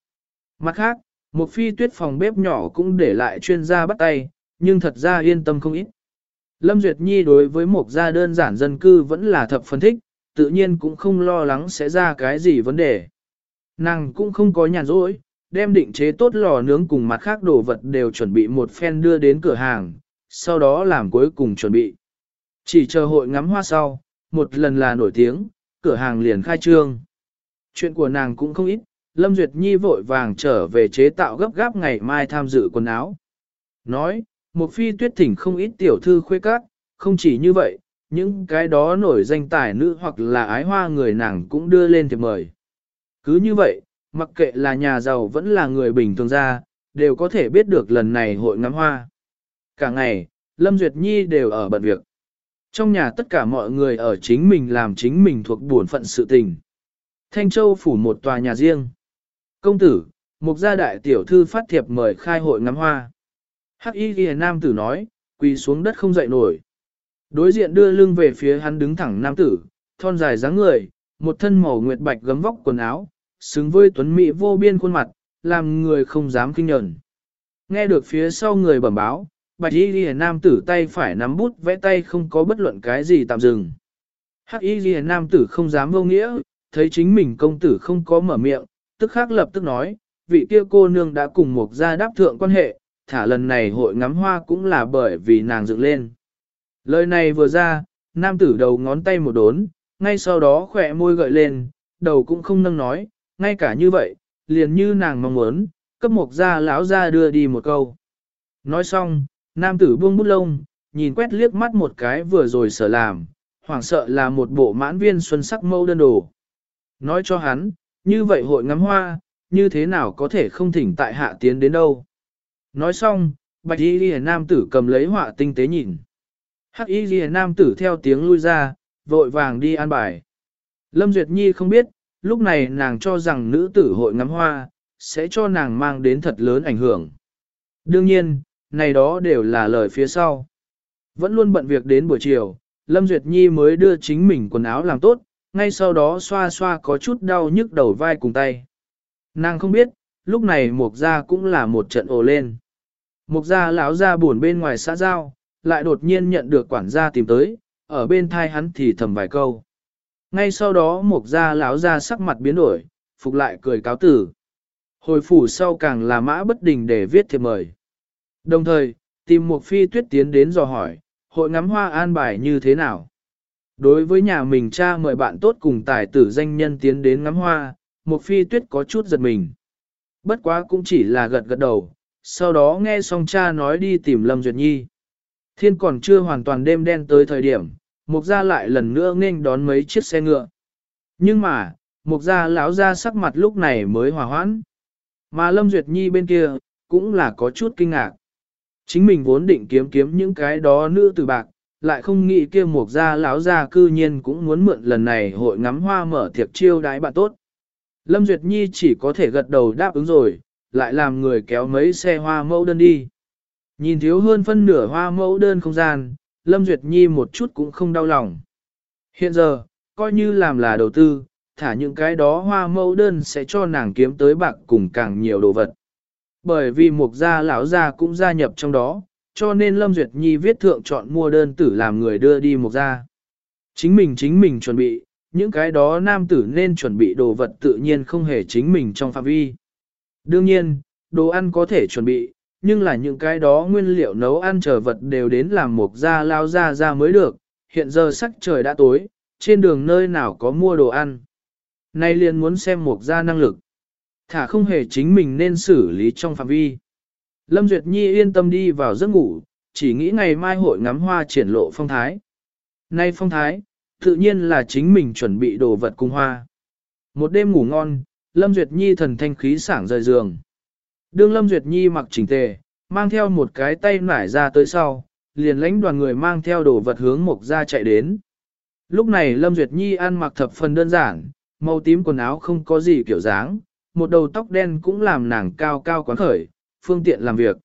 Mặt khác, một phi tuyết phòng bếp nhỏ cũng để lại chuyên gia bắt tay, nhưng thật ra yên tâm không ít. Lâm Duyệt Nhi đối với một gia đơn giản dân cư vẫn là thập phân thích, tự nhiên cũng không lo lắng sẽ ra cái gì vấn đề. Nàng cũng không có nhàn rỗi, đem định chế tốt lò nướng cùng mặt khác đồ vật đều chuẩn bị một phen đưa đến cửa hàng, sau đó làm cuối cùng chuẩn bị. Chỉ chờ hội ngắm hoa sau, một lần là nổi tiếng, cửa hàng liền khai trương. Chuyện của nàng cũng không ít, Lâm Duyệt Nhi vội vàng trở về chế tạo gấp gáp ngày mai tham dự quần áo. Nói, một phi tuyết thỉnh không ít tiểu thư khuê các, không chỉ như vậy, những cái đó nổi danh tài nữ hoặc là ái hoa người nàng cũng đưa lên thiệp mời. Cứ như vậy, mặc kệ là nhà giàu vẫn là người bình thường ra, đều có thể biết được lần này hội ngắm hoa. Cả ngày, Lâm Duyệt Nhi đều ở bận việc. Trong nhà tất cả mọi người ở chính mình làm chính mình thuộc buồn phận sự tình. Thanh Châu phủ một tòa nhà riêng. Công tử, một gia đại tiểu thư phát thiệp mời khai hội ngắm hoa. Hắc y ghi nam tử nói, quỳ xuống đất không dậy nổi. Đối diện đưa lưng về phía hắn đứng thẳng nam tử, thon dài dáng người, một thân màu nguyệt bạch gấm vóc quần áo, xứng với tuấn mỹ vô biên khuôn mặt, làm người không dám kinh nhẫn. Nghe được phía sau người bẩm báo, bạch y ghi nam tử tay phải nắm bút vẽ tay không có bất luận cái gì tạm dừng. Hắc y ghi nam tử không dám vô nghĩa, thấy chính mình công tử không có mở miệng, tức khắc lập tức nói, vị kia cô nương đã cùng một gia đáp thượng quan hệ, thả lần này hội ngắm hoa cũng là bởi vì nàng dựng lên. Lời này vừa ra, nam tử đầu ngón tay một đốn, ngay sau đó khỏe môi gợi lên, đầu cũng không nâng nói, ngay cả như vậy, liền như nàng mong muốn, cấp một gia lão ra đưa đi một câu. Nói xong, nam tử buông bút lông, nhìn quét liếc mắt một cái vừa rồi sở làm, hoảng sợ là một bộ mãn viên xuân sắc mâu đơn đồ. Nói cho hắn, như vậy hội ngắm hoa, như thế nào có thể không thỉnh tại hạ tiến đến đâu. Nói xong, bạch y ghi nam tử cầm lấy họa tinh tế nhìn. Hắc y ghi nam tử theo tiếng lui ra, vội vàng đi an bài. Lâm Duyệt Nhi không biết, lúc này nàng cho rằng nữ tử hội ngắm hoa, sẽ cho nàng mang đến thật lớn ảnh hưởng. Đương nhiên, này đó đều là lời phía sau. Vẫn luôn bận việc đến buổi chiều, Lâm Duyệt Nhi mới đưa chính mình quần áo làm tốt, ngay sau đó xoa xoa có chút đau nhức đầu vai cùng tay. Nàng không biết, lúc này mộc Gia cũng là một trận ồ lên. mộc Gia lão ra buồn bên ngoài xã giao, lại đột nhiên nhận được quản gia tìm tới, ở bên thai hắn thì thầm vài câu. Ngay sau đó mộc Gia lão ra sắc mặt biến đổi, phục lại cười cáo tử. Hồi phủ sau càng là mã bất đình để viết thiệp mời. Đồng thời, tìm một phi tuyết tiến đến dò hỏi, hội ngắm hoa an bài như thế nào. Đối với nhà mình cha mời bạn tốt cùng tài tử danh nhân tiến đến ngắm hoa, một phi tuyết có chút giật mình. Bất quá cũng chỉ là gật gật đầu, sau đó nghe xong cha nói đi tìm Lâm Duyệt Nhi. Thiên còn chưa hoàn toàn đêm đen tới thời điểm, Mục gia lại lần nữa nghênh đón mấy chiếc xe ngựa. Nhưng mà, Mục gia lão ra sắc mặt lúc này mới hòa hoãn. Mà Lâm Duyệt Nhi bên kia, cũng là có chút kinh ngạc. Chính mình vốn định kiếm kiếm những cái đó nữ từ bạc, lại không nghĩ kia Mục gia lão gia cư nhiên cũng muốn mượn lần này hội ngắm hoa mở tiệc chiêu đái bạn tốt. Lâm Duyệt Nhi chỉ có thể gật đầu đáp ứng rồi, lại làm người kéo mấy xe hoa mẫu đơn đi. Nhìn thiếu hơn phân nửa hoa mẫu đơn không gian, Lâm Duyệt Nhi một chút cũng không đau lòng. Hiện giờ, coi như làm là đầu tư, thả những cái đó hoa mẫu đơn sẽ cho nàng kiếm tới bạc cùng càng nhiều đồ vật. Bởi vì mục gia lão gia cũng gia nhập trong đó, cho nên Lâm Duyệt Nhi viết thượng chọn mua đơn tử làm người đưa đi mục gia. Chính mình chính mình chuẩn bị, những cái đó nam tử nên chuẩn bị đồ vật tự nhiên không hề chính mình trong phạm vi. Đương nhiên, đồ ăn có thể chuẩn bị, nhưng là những cái đó nguyên liệu nấu ăn trở vật đều đến làm một gia lao ra ra mới được, hiện giờ sắc trời đã tối, trên đường nơi nào có mua đồ ăn. Nay liền muốn xem một gia năng lực. Thả không hề chính mình nên xử lý trong phạm vi. Lâm Duyệt Nhi yên tâm đi vào giấc ngủ, chỉ nghĩ ngày mai hội ngắm hoa triển lộ phong thái. Nay phong thái, tự nhiên là chính mình chuẩn bị đồ vật cung hoa. Một đêm ngủ ngon, Lâm Duyệt Nhi thần thanh khí sảng rời giường. Đương Lâm Duyệt Nhi mặc chỉnh tề, mang theo một cái tay nải ra tới sau, liền lãnh đoàn người mang theo đồ vật hướng mộc ra chạy đến. Lúc này Lâm Duyệt Nhi ăn mặc thập phần đơn giản, màu tím quần áo không có gì kiểu dáng, một đầu tóc đen cũng làm nàng cao cao quán khởi, phương tiện làm việc.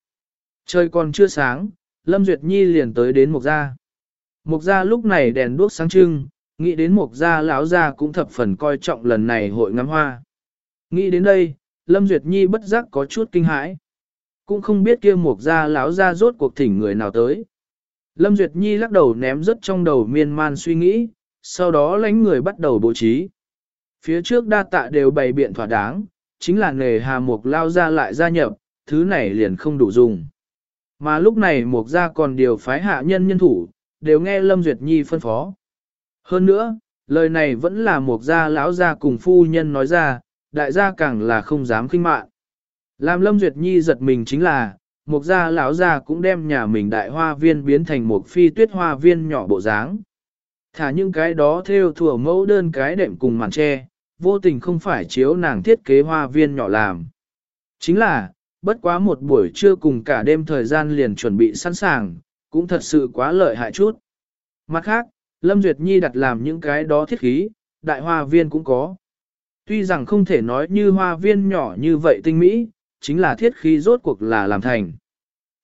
Trời còn chưa sáng, Lâm Duyệt Nhi liền tới đến mộc gia. mộc gia lúc này đèn đuốc sáng trưng, nghĩ đến mộc gia lão gia cũng thập phần coi trọng lần này hội ngắm hoa. Nghĩ đến đây, Lâm Duyệt Nhi bất giác có chút kinh hãi. Cũng không biết kia mộc gia lão gia rốt cuộc thỉnh người nào tới. Lâm Duyệt Nhi lắc đầu ném rất trong đầu miên man suy nghĩ, sau đó lánh người bắt đầu bố trí. Phía trước đa tạ đều bày biện thỏa đáng, chính là nghề hà mục lao ra lại gia nhập, thứ này liền không đủ dùng. Mà lúc này mục gia còn điều phái hạ nhân nhân thủ, đều nghe Lâm Duyệt Nhi phân phó. Hơn nữa, lời này vẫn là mục gia lão gia cùng phu nhân nói ra, đại gia càng là không dám khinh mạn. Làm Lâm Duyệt Nhi giật mình chính là, mục gia lão gia cũng đem nhà mình đại hoa viên biến thành một phi tuyết hoa viên nhỏ bộ dáng. Thả những cái đó theo thủa mẫu đơn cái đệm cùng màn tre, vô tình không phải chiếu nàng thiết kế hoa viên nhỏ làm. Chính là, bất quá một buổi trưa cùng cả đêm thời gian liền chuẩn bị sẵn sàng, cũng thật sự quá lợi hại chút. Mặt khác, Lâm Duyệt Nhi đặt làm những cái đó thiết khí, đại hoa viên cũng có. Tuy rằng không thể nói như hoa viên nhỏ như vậy tinh mỹ, chính là thiết khí rốt cuộc là làm thành.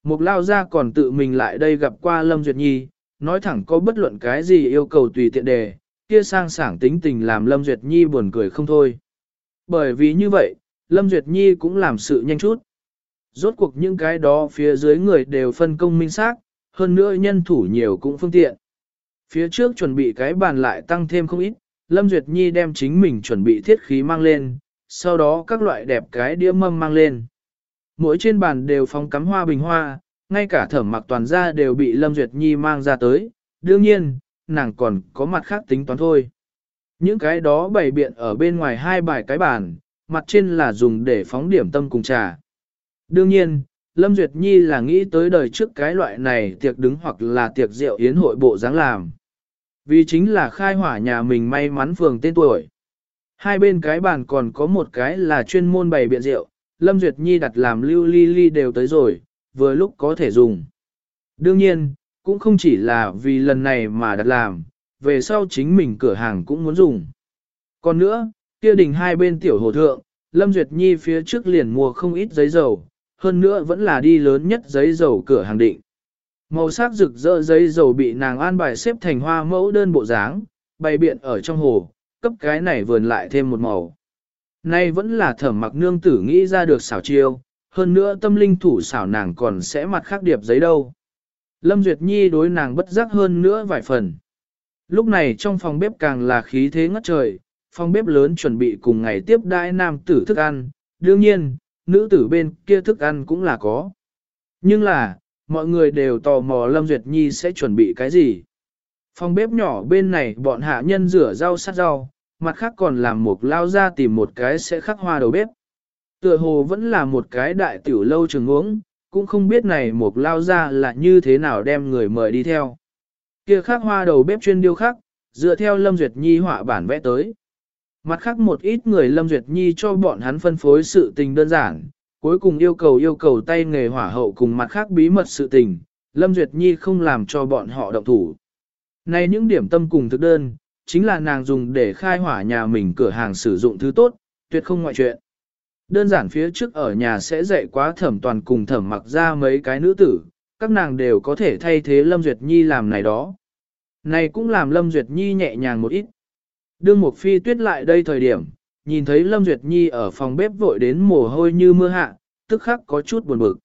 Mục lao ra còn tự mình lại đây gặp qua Lâm Duyệt Nhi, nói thẳng có bất luận cái gì yêu cầu tùy tiện đề, kia sang sảng tính tình làm Lâm Duyệt Nhi buồn cười không thôi. Bởi vì như vậy, Lâm Duyệt Nhi cũng làm sự nhanh chút. Rốt cuộc những cái đó phía dưới người đều phân công minh xác, hơn nữa nhân thủ nhiều cũng phương tiện. Phía trước chuẩn bị cái bàn lại tăng thêm không ít, Lâm Duyệt Nhi đem chính mình chuẩn bị thiết khí mang lên, sau đó các loại đẹp cái đĩa mâm mang lên. Mỗi trên bàn đều phóng cắm hoa bình hoa, ngay cả thẩm mặc toàn ra đều bị Lâm Duyệt Nhi mang ra tới, đương nhiên, nàng còn có mặt khác tính toán thôi. Những cái đó bày biện ở bên ngoài hai bài cái bàn, mặt trên là dùng để phóng điểm tâm cùng trà. Đương nhiên, Lâm Duyệt Nhi là nghĩ tới đời trước cái loại này tiệc đứng hoặc là tiệc rượu yến hội bộ dáng làm. Vì chính là khai hỏa nhà mình may mắn phường tên tuổi. Hai bên cái bàn còn có một cái là chuyên môn bày biện rượu, Lâm Duyệt Nhi đặt làm lưu ly ly đều tới rồi, vừa lúc có thể dùng. Đương nhiên, cũng không chỉ là vì lần này mà đặt làm, về sau chính mình cửa hàng cũng muốn dùng. Còn nữa, kia đình hai bên tiểu hồ thượng, Lâm Duyệt Nhi phía trước liền mua không ít giấy dầu, hơn nữa vẫn là đi lớn nhất giấy dầu cửa hàng định. Màu sắc rực rỡ giấy dầu bị nàng an bài xếp thành hoa mẫu đơn bộ dáng, bày biện ở trong hồ, cấp cái này vườn lại thêm một màu. Nay vẫn là thẩm mặc nương tử nghĩ ra được xảo chiêu, hơn nữa tâm linh thủ xảo nàng còn sẽ mặt khác điệp giấy đâu. Lâm Duyệt Nhi đối nàng bất giác hơn nữa vài phần. Lúc này trong phòng bếp càng là khí thế ngất trời, phòng bếp lớn chuẩn bị cùng ngày tiếp đãi nam tử thức ăn, đương nhiên, nữ tử bên kia thức ăn cũng là có. Nhưng là, mọi người đều tò mò Lâm Duyệt Nhi sẽ chuẩn bị cái gì. Phòng bếp nhỏ bên này bọn hạ nhân rửa rau sát rau, mặt khác còn làm một lao ra tìm một cái sẽ khắc hoa đầu bếp. Tựa hồ vẫn là một cái đại tiểu lâu trường uống, cũng không biết này một lao ra là như thế nào đem người mời đi theo. Kia khắc hoa đầu bếp chuyên điêu khắc, dựa theo Lâm Duyệt Nhi họa bản vẽ tới. Mặt khác một ít người Lâm Duyệt Nhi cho bọn hắn phân phối sự tình đơn giản, cuối cùng yêu cầu yêu cầu tay nghề hỏa hậu cùng mặt khác bí mật sự tình, Lâm Duyệt Nhi không làm cho bọn họ động thủ. Này những điểm tâm cùng thực đơn, chính là nàng dùng để khai hỏa nhà mình cửa hàng sử dụng thứ tốt, tuyệt không ngoại chuyện. Đơn giản phía trước ở nhà sẽ dạy quá thẩm toàn cùng thẩm mặc ra mấy cái nữ tử, các nàng đều có thể thay thế Lâm Duyệt Nhi làm này đó. Này cũng làm Lâm Duyệt Nhi nhẹ nhàng một ít. Đương một phi tuyết lại đây thời điểm, nhìn thấy Lâm Duyệt Nhi ở phòng bếp vội đến mồ hôi như mưa hạ, tức khắc có chút buồn bực.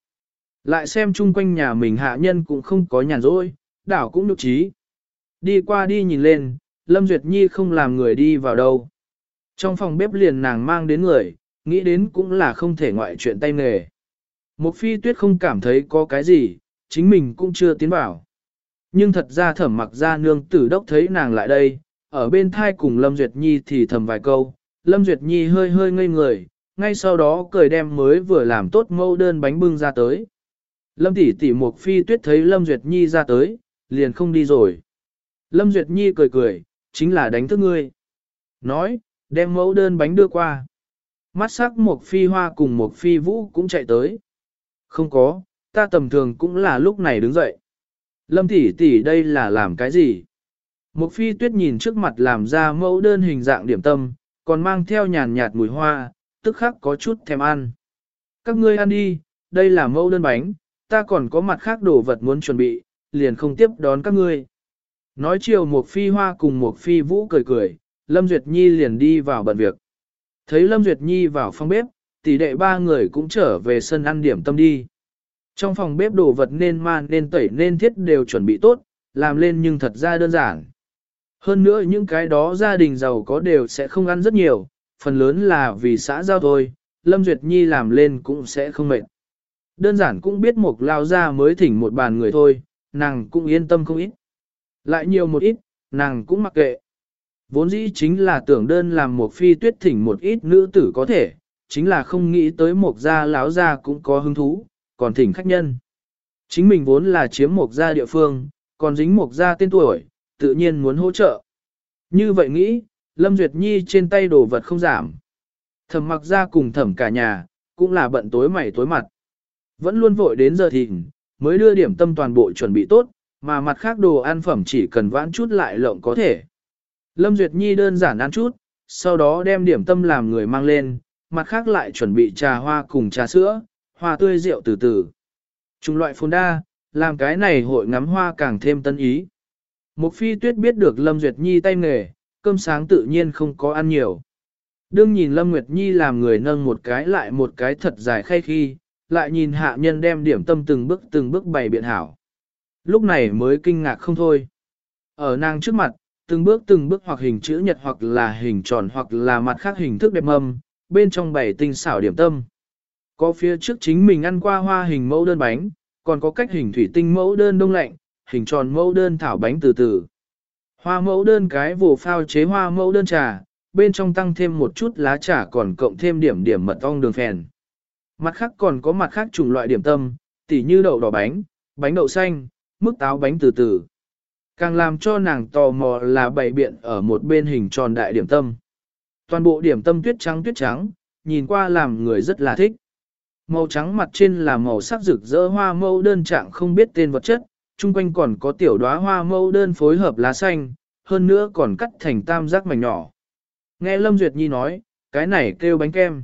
Lại xem chung quanh nhà mình hạ nhân cũng không có nhàn rỗi, đảo cũng nhục trí. Đi qua đi nhìn lên, Lâm Duyệt Nhi không làm người đi vào đâu. Trong phòng bếp liền nàng mang đến người, nghĩ đến cũng là không thể ngoại chuyện tay nghề. Một phi tuyết không cảm thấy có cái gì, chính mình cũng chưa tiến vào. Nhưng thật ra thẩm mặc ra nương tử đốc thấy nàng lại đây, ở bên thai cùng Lâm Duyệt Nhi thì thầm vài câu, Lâm Duyệt Nhi hơi hơi ngây người, ngay sau đó cười đem mới vừa làm tốt mẫu đơn bánh bưng ra tới. Lâm tỷ tỷ một phi tuyết thấy Lâm Duyệt Nhi ra tới, liền không đi rồi. Lâm Duyệt Nhi cười cười, chính là đánh thức ngươi. Nói, đem mẫu đơn bánh đưa qua. Mắt sắc một phi hoa cùng một phi vũ cũng chạy tới. Không có, ta tầm thường cũng là lúc này đứng dậy. Lâm tỷ tỷ đây là làm cái gì? Một phi tuyết nhìn trước mặt làm ra mẫu đơn hình dạng điểm tâm, còn mang theo nhàn nhạt mùi hoa, tức khắc có chút thèm ăn. Các ngươi ăn đi, đây là mẫu đơn bánh, ta còn có mặt khác đồ vật muốn chuẩn bị, liền không tiếp đón các ngươi. Nói chiều một phi hoa cùng một phi vũ cười cười, Lâm Duyệt Nhi liền đi vào bận việc. Thấy Lâm Duyệt Nhi vào phòng bếp, tỷ đệ ba người cũng trở về sân ăn điểm tâm đi. Trong phòng bếp đồ vật nên man nên tẩy nên thiết đều chuẩn bị tốt, làm lên nhưng thật ra đơn giản. Hơn nữa những cái đó gia đình giàu có đều sẽ không ăn rất nhiều, phần lớn là vì xã giao thôi, Lâm Duyệt Nhi làm lên cũng sẽ không mệt. Đơn giản cũng biết một lao ra mới thỉnh một bàn người thôi, nàng cũng yên tâm không ít. Lại nhiều một ít, nàng cũng mặc kệ. Vốn dĩ chính là tưởng đơn làm một phi tuyết thỉnh một ít nữ tử có thể, chính là không nghĩ tới một gia láo gia cũng có hứng thú, còn thỉnh khách nhân. Chính mình vốn là chiếm một gia địa phương, còn dính một gia tên tuổi, tự nhiên muốn hỗ trợ. Như vậy nghĩ, Lâm Duyệt Nhi trên tay đồ vật không giảm. Thẩm mặc ra cùng thẩm cả nhà, cũng là bận tối mày tối mặt. Vẫn luôn vội đến giờ thịnh, mới đưa điểm tâm toàn bộ chuẩn bị tốt, mà mặt khác đồ ăn phẩm chỉ cần vãn chút lại lộng có thể. Lâm Duyệt Nhi đơn giản ăn chút, sau đó đem điểm tâm làm người mang lên, mặt khác lại chuẩn bị trà hoa cùng trà sữa, hoa tươi rượu từ từ. Trung loại phồn đa, làm cái này hội ngắm hoa càng thêm tân ý. Một phi tuyết biết được Lâm Duyệt Nhi tay nghề, cơm sáng tự nhiên không có ăn nhiều. Đương nhìn Lâm Nguyệt Nhi làm người nâng một cái lại một cái thật dài khay khi, lại nhìn hạ nhân đem điểm tâm từng bước từng bước bày biện hảo. Lúc này mới kinh ngạc không thôi. Ở nàng trước mặt, từng bước từng bước hoặc hình chữ nhật hoặc là hình tròn hoặc là mặt khác hình thức đẹp mâm, bên trong bảy tinh xảo điểm tâm. Có phía trước chính mình ăn qua hoa hình mẫu đơn bánh, còn có cách hình thủy tinh mẫu đơn đông lạnh, hình tròn mẫu đơn thảo bánh từ từ. Hoa mẫu đơn cái vồ phao chế hoa mẫu đơn trà, bên trong tăng thêm một chút lá trà còn cộng thêm điểm điểm mật ong đường phèn. Mặt khác còn có mặt khác chủng loại điểm tâm, tỉ như đậu đỏ bánh, bánh đậu xanh, mức táo bánh từ từ. Càng làm cho nàng tò mò là bày biện ở một bên hình tròn đại điểm tâm. Toàn bộ điểm tâm tuyết trắng tuyết trắng, nhìn qua làm người rất là thích. Màu trắng mặt trên là màu sắc rực rỡ hoa mẫu đơn trạng không biết tên vật chất, chung quanh còn có tiểu đóa hoa mẫu đơn phối hợp lá xanh, hơn nữa còn cắt thành tam giác mảnh nhỏ. Nghe Lâm Duyệt Nhi nói, cái này kêu bánh kem.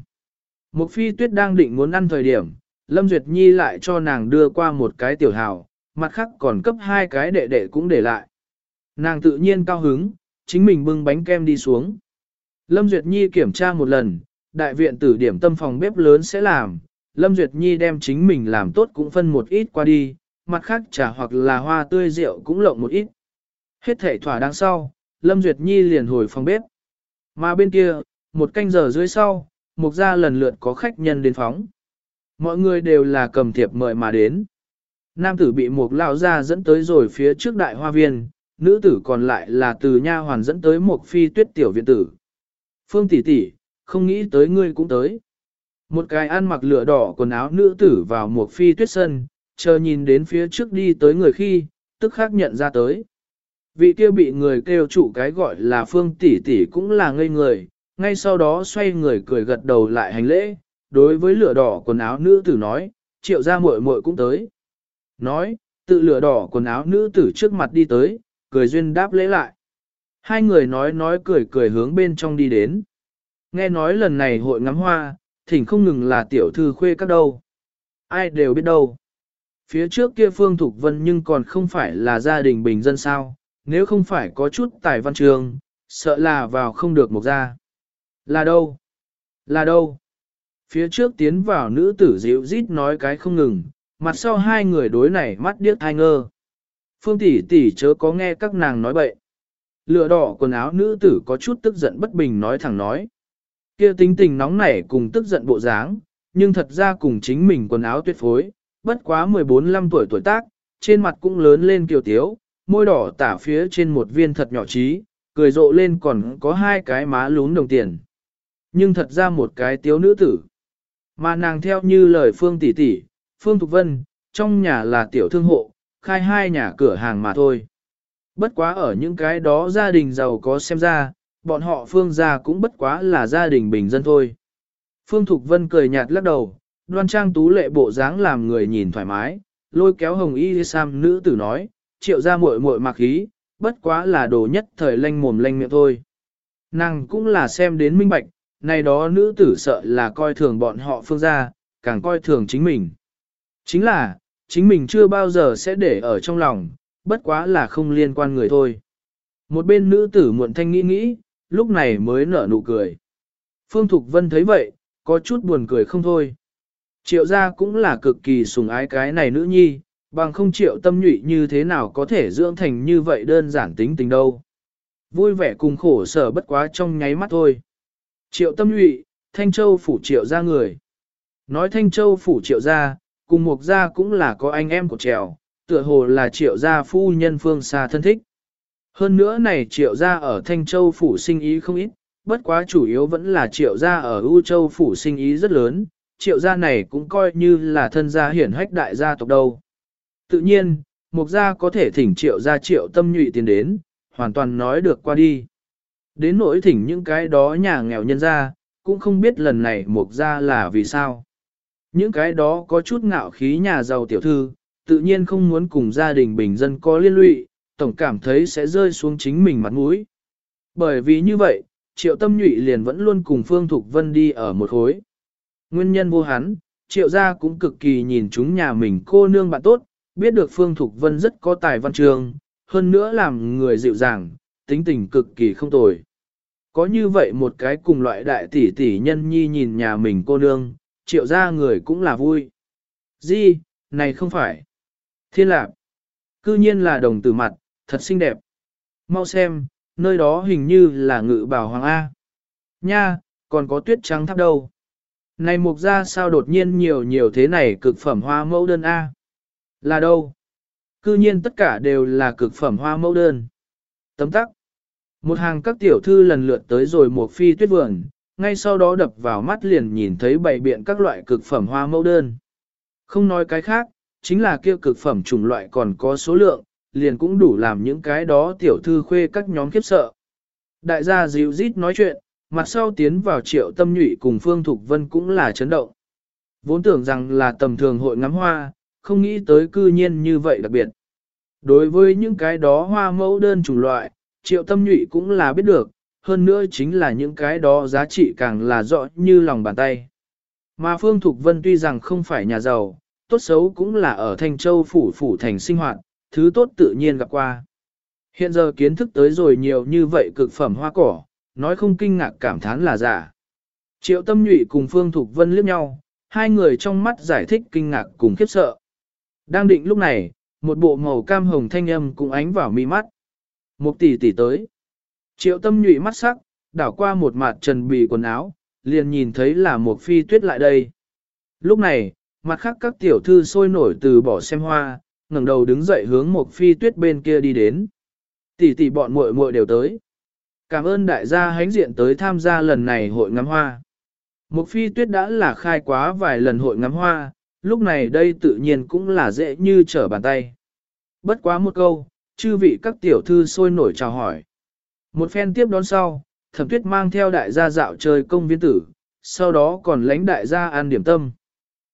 Một phi tuyết đang định muốn ăn thời điểm, Lâm Duyệt Nhi lại cho nàng đưa qua một cái tiểu hào, mặt khác còn cấp hai cái đệ đệ cũng để lại. Nàng tự nhiên cao hứng, chính mình bưng bánh kem đi xuống. Lâm Duyệt Nhi kiểm tra một lần, đại viện tử điểm tâm phòng bếp lớn sẽ làm, Lâm Duyệt Nhi đem chính mình làm tốt cũng phân một ít qua đi, mặt khác trà hoặc là hoa tươi rượu cũng lộng một ít. Hết thể thỏa đáng sau, Lâm Duyệt Nhi liền hồi phòng bếp. Mà bên kia, một canh giờ dưới sau, mục gia lần lượt có khách nhân đến phóng. Mọi người đều là cầm thiệp mời mà đến. Nam tử bị một lão gia dẫn tới rồi phía trước đại hoa viên, nữ tử còn lại là từ nha hoàn dẫn tới một phi tuyết tiểu viện tử. Phương tỷ tỷ, không nghĩ tới ngươi cũng tới. Một cái ăn mặc lửa đỏ quần áo nữ tử vào một phi tuyết sân, chờ nhìn đến phía trước đi tới người khi, tức khắc nhận ra tới. Vị kia bị người kêu chủ cái gọi là phương tỷ tỷ cũng là ngây người, ngay sau đó xoay người cười gật đầu lại hành lễ, đối với lửa đỏ quần áo nữ tử nói, triệu ra muội muội cũng tới. Nói, tự lửa đỏ quần áo nữ tử trước mặt đi tới, cười duyên đáp lễ lại. Hai người nói nói cười cười hướng bên trong đi đến. Nghe nói lần này hội ngắm hoa, thỉnh không ngừng là tiểu thư khuê các đâu. Ai đều biết đâu. Phía trước kia Phương Thục Vân nhưng còn không phải là gia đình bình dân sao, nếu không phải có chút tài văn trường, sợ là vào không được một gia. Là đâu? Là đâu? Phía trước tiến vào nữ tử dịu rít nói cái không ngừng, mặt sau hai người đối này mắt điếc hai ngơ. Phương tỷ tỷ chớ có nghe các nàng nói bậy. Lửa đỏ quần áo nữ tử có chút tức giận bất bình nói thẳng nói. Kia tính tình nóng nảy cùng tức giận bộ dáng, nhưng thật ra cùng chính mình quần áo tuyệt phối, bất quá 14-15 tuổi tuổi tác, trên mặt cũng lớn lên kiều tiếu, môi đỏ tả phía trên một viên thật nhỏ trí, cười rộ lên còn có hai cái má lún đồng tiền. Nhưng thật ra một cái tiếu nữ tử. Mà nàng theo như lời Phương tỷ tỷ, Phương Thục Vân, trong nhà là tiểu thương hộ, khai hai nhà cửa hàng mà thôi. Bất quá ở những cái đó gia đình giàu có xem ra, bọn họ Phương gia cũng bất quá là gia đình bình dân thôi. Phương Thục Vân cười nhạt lắc đầu, đoan trang tú lệ bộ dáng làm người nhìn thoải mái, lôi kéo hồng y sam nữ tử nói, triệu ra muội muội mặc ý, bất quá là đồ nhất thời lanh mồm lanh miệng thôi. Nàng cũng là xem đến minh bạch, này đó nữ tử sợ là coi thường bọn họ phương gia, càng coi thường chính mình. Chính là, chính mình chưa bao giờ sẽ để ở trong lòng, bất quá là không liên quan người thôi. Một bên nữ tử muộn thanh nghĩ nghĩ, lúc này mới nở nụ cười. Phương Thục Vân thấy vậy, có chút buồn cười không thôi. Triệu gia cũng là cực kỳ sùng ái cái này nữ nhi, bằng không triệu tâm nhụy như thế nào có thể dưỡng thành như vậy đơn giản tính tình đâu. Vui vẻ cùng khổ sở bất quá trong nháy mắt thôi. Triệu tâm nhụy, Thanh Châu phủ triệu gia người. Nói Thanh Châu phủ triệu gia, cùng một gia cũng là có anh em của trèo, tựa hồ là triệu gia phu nhân phương xa thân thích. Hơn nữa này triệu gia ở Thanh Châu phủ sinh ý không ít, bất quá chủ yếu vẫn là triệu gia ở U Châu phủ sinh ý rất lớn, triệu gia này cũng coi như là thân gia hiển hách đại gia tộc đâu. Tự nhiên, mục gia có thể thỉnh triệu gia triệu tâm nhụy tiền đến, hoàn toàn nói được qua đi. Đến nỗi thỉnh những cái đó nhà nghèo nhân gia, cũng không biết lần này mục gia là vì sao. Những cái đó có chút ngạo khí nhà giàu tiểu thư, tự nhiên không muốn cùng gia đình bình dân có liên lụy, tổng cảm thấy sẽ rơi xuống chính mình mặt mũi. Bởi vì như vậy, triệu tâm nhụy liền vẫn luôn cùng Phương Thục Vân đi ở một khối. Nguyên nhân vô hắn, triệu gia cũng cực kỳ nhìn chúng nhà mình cô nương bạn tốt, biết được Phương Thục Vân rất có tài văn trường, hơn nữa làm người dịu dàng, tính tình cực kỳ không tồi. Có như vậy một cái cùng loại đại tỷ tỷ nhân nhi nhìn nhà mình cô nương, triệu gia người cũng là vui. Di, này không phải. Thiên lạc. Cư nhiên là đồng tử mặt, thật xinh đẹp. Mau xem, nơi đó hình như là ngự bảo hoàng A. Nha, còn có tuyết trắng tháp đâu. Này mục ra sao đột nhiên nhiều nhiều thế này cực phẩm hoa mẫu đơn A. Là đâu? Cư nhiên tất cả đều là cực phẩm hoa mẫu đơn. Tấm tắc. Một hàng các tiểu thư lần lượt tới rồi một phi tuyết vườn, ngay sau đó đập vào mắt liền nhìn thấy bày biện các loại cực phẩm hoa mẫu đơn. Không nói cái khác, chính là kia cực phẩm chủng loại còn có số lượng, liền cũng đủ làm những cái đó tiểu thư khuê các nhóm khiếp sợ. Đại gia dịu rít nói chuyện, mặt sau tiến vào triệu tâm nhụy cùng Phương Thục Vân cũng là chấn động. Vốn tưởng rằng là tầm thường hội ngắm hoa, không nghĩ tới cư nhiên như vậy đặc biệt. Đối với những cái đó hoa mẫu đơn chủng loại, triệu tâm nhụy cũng là biết được, hơn nữa chính là những cái đó giá trị càng là rõ như lòng bàn tay. Mà Phương Thục Vân tuy rằng không phải nhà giàu, tốt xấu cũng là ở Thanh Châu phủ phủ thành sinh hoạt, thứ tốt tự nhiên gặp qua. Hiện giờ kiến thức tới rồi nhiều như vậy cực phẩm hoa cỏ, nói không kinh ngạc cảm thán là giả. Triệu tâm nhụy cùng Phương Thục Vân liếc nhau, hai người trong mắt giải thích kinh ngạc cùng khiếp sợ. Đang định lúc này, một bộ màu cam hồng thanh âm cũng ánh vào mi mắt. Một tỷ tỷ tới. Triệu tâm nhụy mắt sắc, đảo qua một mặt trần bì quần áo, liền nhìn thấy là một phi tuyết lại đây. Lúc này, mặt khác các tiểu thư sôi nổi từ bỏ xem hoa, ngẩng đầu đứng dậy hướng một phi tuyết bên kia đi đến. Tỷ tỷ bọn muội muội đều tới. Cảm ơn đại gia hãnh diện tới tham gia lần này hội ngắm hoa. Một phi tuyết đã là khai quá vài lần hội ngắm hoa, lúc này đây tự nhiên cũng là dễ như trở bàn tay. Bất quá một câu, chư vị các tiểu thư sôi nổi chào hỏi. Một phen tiếp đón sau, thẩm tuyết mang theo đại gia dạo chơi công viên tử, sau đó còn lãnh đại gia ăn điểm tâm.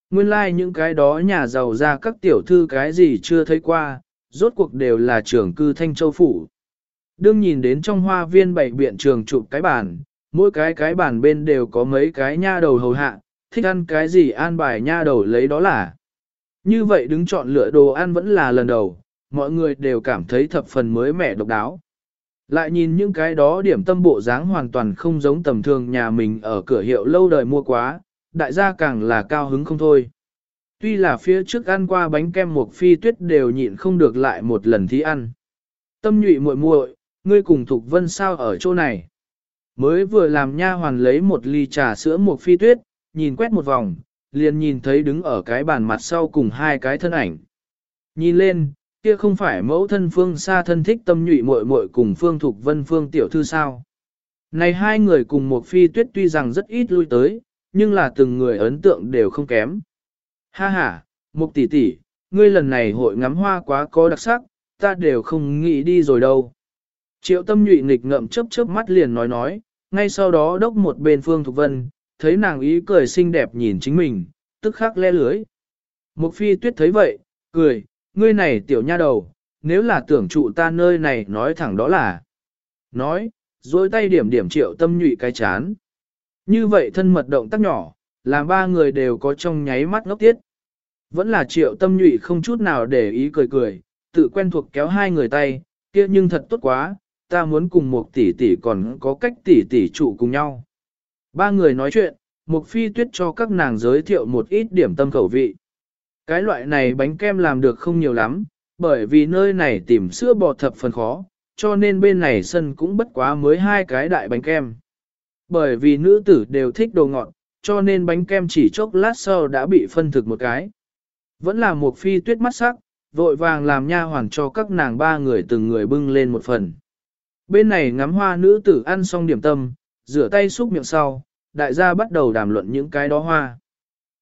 Nguyên lai like những cái đó nhà giàu ra các tiểu thư cái gì chưa thấy qua, rốt cuộc đều là trưởng cư Thanh Châu Phủ. Đương nhìn đến trong hoa viên bảy biện trường chụp cái bàn, mỗi cái cái bàn bên đều có mấy cái nha đầu hầu hạ, thích ăn cái gì an bài nha đầu lấy đó là. Như vậy đứng chọn lựa đồ ăn vẫn là lần đầu, mọi người đều cảm thấy thập phần mới mẻ độc đáo. Lại nhìn những cái đó điểm tâm bộ dáng hoàn toàn không giống tầm thường nhà mình ở cửa hiệu lâu đời mua quá, đại gia càng là cao hứng không thôi. Tuy là phía trước ăn qua bánh kem một phi tuyết đều nhịn không được lại một lần thi ăn. Tâm nhụy muội muội, ngươi cùng Thục Vân sao ở chỗ này? Mới vừa làm nha hoàn lấy một ly trà sữa một phi tuyết, nhìn quét một vòng, liền nhìn thấy đứng ở cái bàn mặt sau cùng hai cái thân ảnh. Nhìn lên, kia không phải mẫu thân phương xa thân thích tâm nhụy muội muội cùng phương Thục Vân phương tiểu thư sao? Này hai người cùng một phi tuyết tuy rằng rất ít lui tới, nhưng là từng người ấn tượng đều không kém. Ha ha, Mục tỷ tỷ, ngươi lần này hội ngắm hoa quá có đặc sắc, ta đều không nghĩ đi rồi đâu. Triệu tâm nhụy nghịch ngậm chớp chớp mắt liền nói nói, ngay sau đó đốc một bên Phương Thục Vân, thấy nàng ý cười xinh đẹp nhìn chính mình, tức khắc le lưới. Mục phi tuyết thấy vậy, cười, ngươi này tiểu nha đầu, nếu là tưởng trụ ta nơi này nói thẳng đó là. Nói, dối tay điểm điểm triệu tâm nhụy cái chán. Như vậy thân mật động tác nhỏ, làm ba người đều có trong nháy mắt ngốc tiết. Vẫn là triệu tâm nhụy không chút nào để ý cười cười, tự quen thuộc kéo hai người tay, kia nhưng thật tốt quá, ta muốn cùng một tỷ tỷ còn có cách tỷ tỷ trụ cùng nhau. Ba người nói chuyện, một phi tuyết cho các nàng giới thiệu một ít điểm tâm khẩu vị. Cái loại này bánh kem làm được không nhiều lắm, bởi vì nơi này tìm sữa bò thập phần khó, cho nên bên này sân cũng bất quá mới hai cái đại bánh kem. Bởi vì nữ tử đều thích đồ ngọt, cho nên bánh kem chỉ chốc lát sau đã bị phân thực một cái. Vẫn là một phi tuyết mắt sắc, vội vàng làm nha hoàn cho các nàng ba người từng người bưng lên một phần. Bên này ngắm hoa nữ tử ăn xong điểm tâm, rửa tay xúc miệng sau, đại gia bắt đầu đàm luận những cái đó hoa.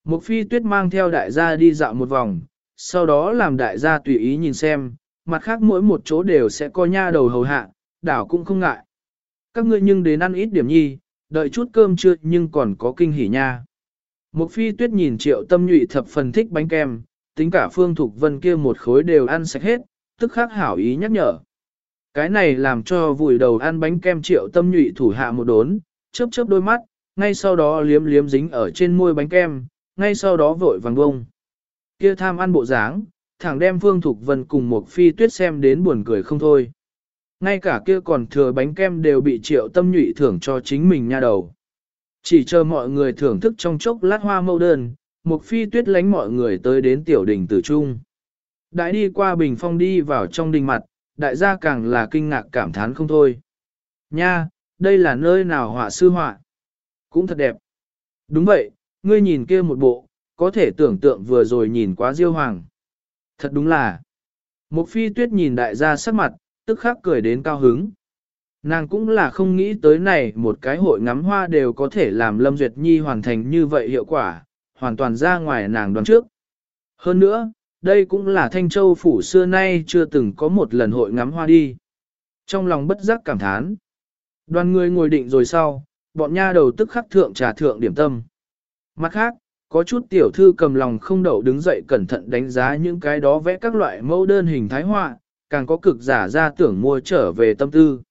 Một phi tuyết mang theo đại gia đi dạo một vòng, sau đó làm đại gia tùy ý nhìn xem, mặt khác mỗi một chỗ đều sẽ có nha đầu hầu hạ, đảo cũng không ngại. Các ngươi nhưng đến ăn ít điểm nhi, đợi chút cơm chưa nhưng còn có kinh hỉ nha. Một phi tuyết nhìn triệu tâm nhụy thập phần thích bánh kem, tính cả phương thục vân kia một khối đều ăn sạch hết, tức khắc hảo ý nhắc nhở. Cái này làm cho vùi đầu ăn bánh kem triệu tâm nhụy thủ hạ một đốn, chớp chớp đôi mắt, ngay sau đó liếm liếm dính ở trên môi bánh kem, ngay sau đó vội vàng bông. Kia tham ăn bộ dáng, thẳng đem Phương Thục Vân cùng một phi tuyết xem đến buồn cười không thôi. Ngay cả kia còn thừa bánh kem đều bị triệu tâm nhụy thưởng cho chính mình nha đầu. Chỉ chờ mọi người thưởng thức trong chốc lát hoa mâu đơn, một phi tuyết lánh mọi người tới đến tiểu đình tử trung. Đại đi qua bình phong đi vào trong đình mặt, đại gia càng là kinh ngạc cảm thán không thôi. Nha, đây là nơi nào họa sư họa? Cũng thật đẹp. Đúng vậy, ngươi nhìn kia một bộ, có thể tưởng tượng vừa rồi nhìn quá diêu hoàng. Thật đúng là. Một phi tuyết nhìn đại gia sắc mặt, tức khắc cười đến cao hứng. Nàng cũng là không nghĩ tới này một cái hội ngắm hoa đều có thể làm Lâm Duyệt Nhi hoàn thành như vậy hiệu quả, hoàn toàn ra ngoài nàng đoán trước. Hơn nữa, đây cũng là Thanh Châu phủ xưa nay chưa từng có một lần hội ngắm hoa đi. Trong lòng bất giác cảm thán. Đoàn người ngồi định rồi sau, bọn nha đầu tức khắc thượng trà thượng điểm tâm. Mặt khác, có chút tiểu thư cầm lòng không đậu đứng dậy cẩn thận đánh giá những cái đó vẽ các loại mẫu đơn hình thái họa, càng có cực giả ra tưởng mua trở về tâm tư.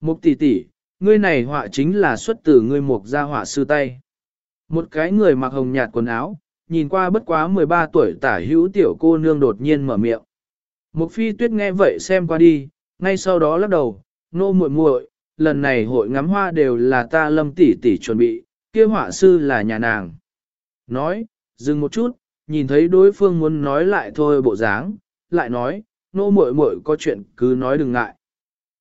Mục tỷ tỷ, ngươi này họa chính là xuất từ ngươi mục gia họa sư tay. Một cái người mặc hồng nhạt quần áo, nhìn qua bất quá 13 tuổi tả hữu tiểu cô nương đột nhiên mở miệng. Mục phi tuyết nghe vậy xem qua đi, ngay sau đó lắc đầu, nô muội muội, lần này hội ngắm hoa đều là ta lâm tỷ tỷ chuẩn bị, kia họa sư là nhà nàng. Nói, dừng một chút, nhìn thấy đối phương muốn nói lại thôi bộ dáng, lại nói, nô muội muội có chuyện cứ nói đừng ngại.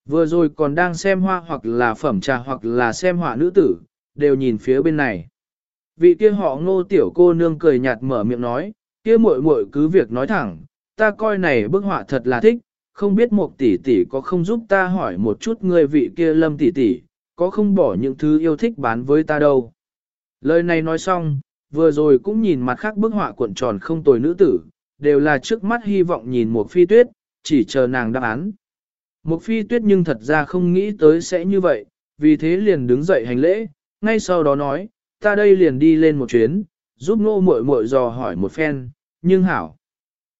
Vừa rồi còn đang xem hoa hoặc là phẩm trà hoặc là xem họa nữ tử, đều nhìn phía bên này. Vị kia họ ngô tiểu cô nương cười nhạt mở miệng nói, kia muội muội cứ việc nói thẳng, ta coi này bức họa thật là thích, không biết một tỷ tỷ có không giúp ta hỏi một chút người vị kia lâm tỷ tỷ, có không bỏ những thứ yêu thích bán với ta đâu. Lời này nói xong, vừa rồi cũng nhìn mặt khác bức họa cuộn tròn không tồi nữ tử, đều là trước mắt hy vọng nhìn một phi tuyết, chỉ chờ nàng đáp án. Một phi tuyết nhưng thật ra không nghĩ tới sẽ như vậy, vì thế liền đứng dậy hành lễ, ngay sau đó nói, ta đây liền đi lên một chuyến, giúp ngô muội muội dò hỏi một phen, nhưng hảo.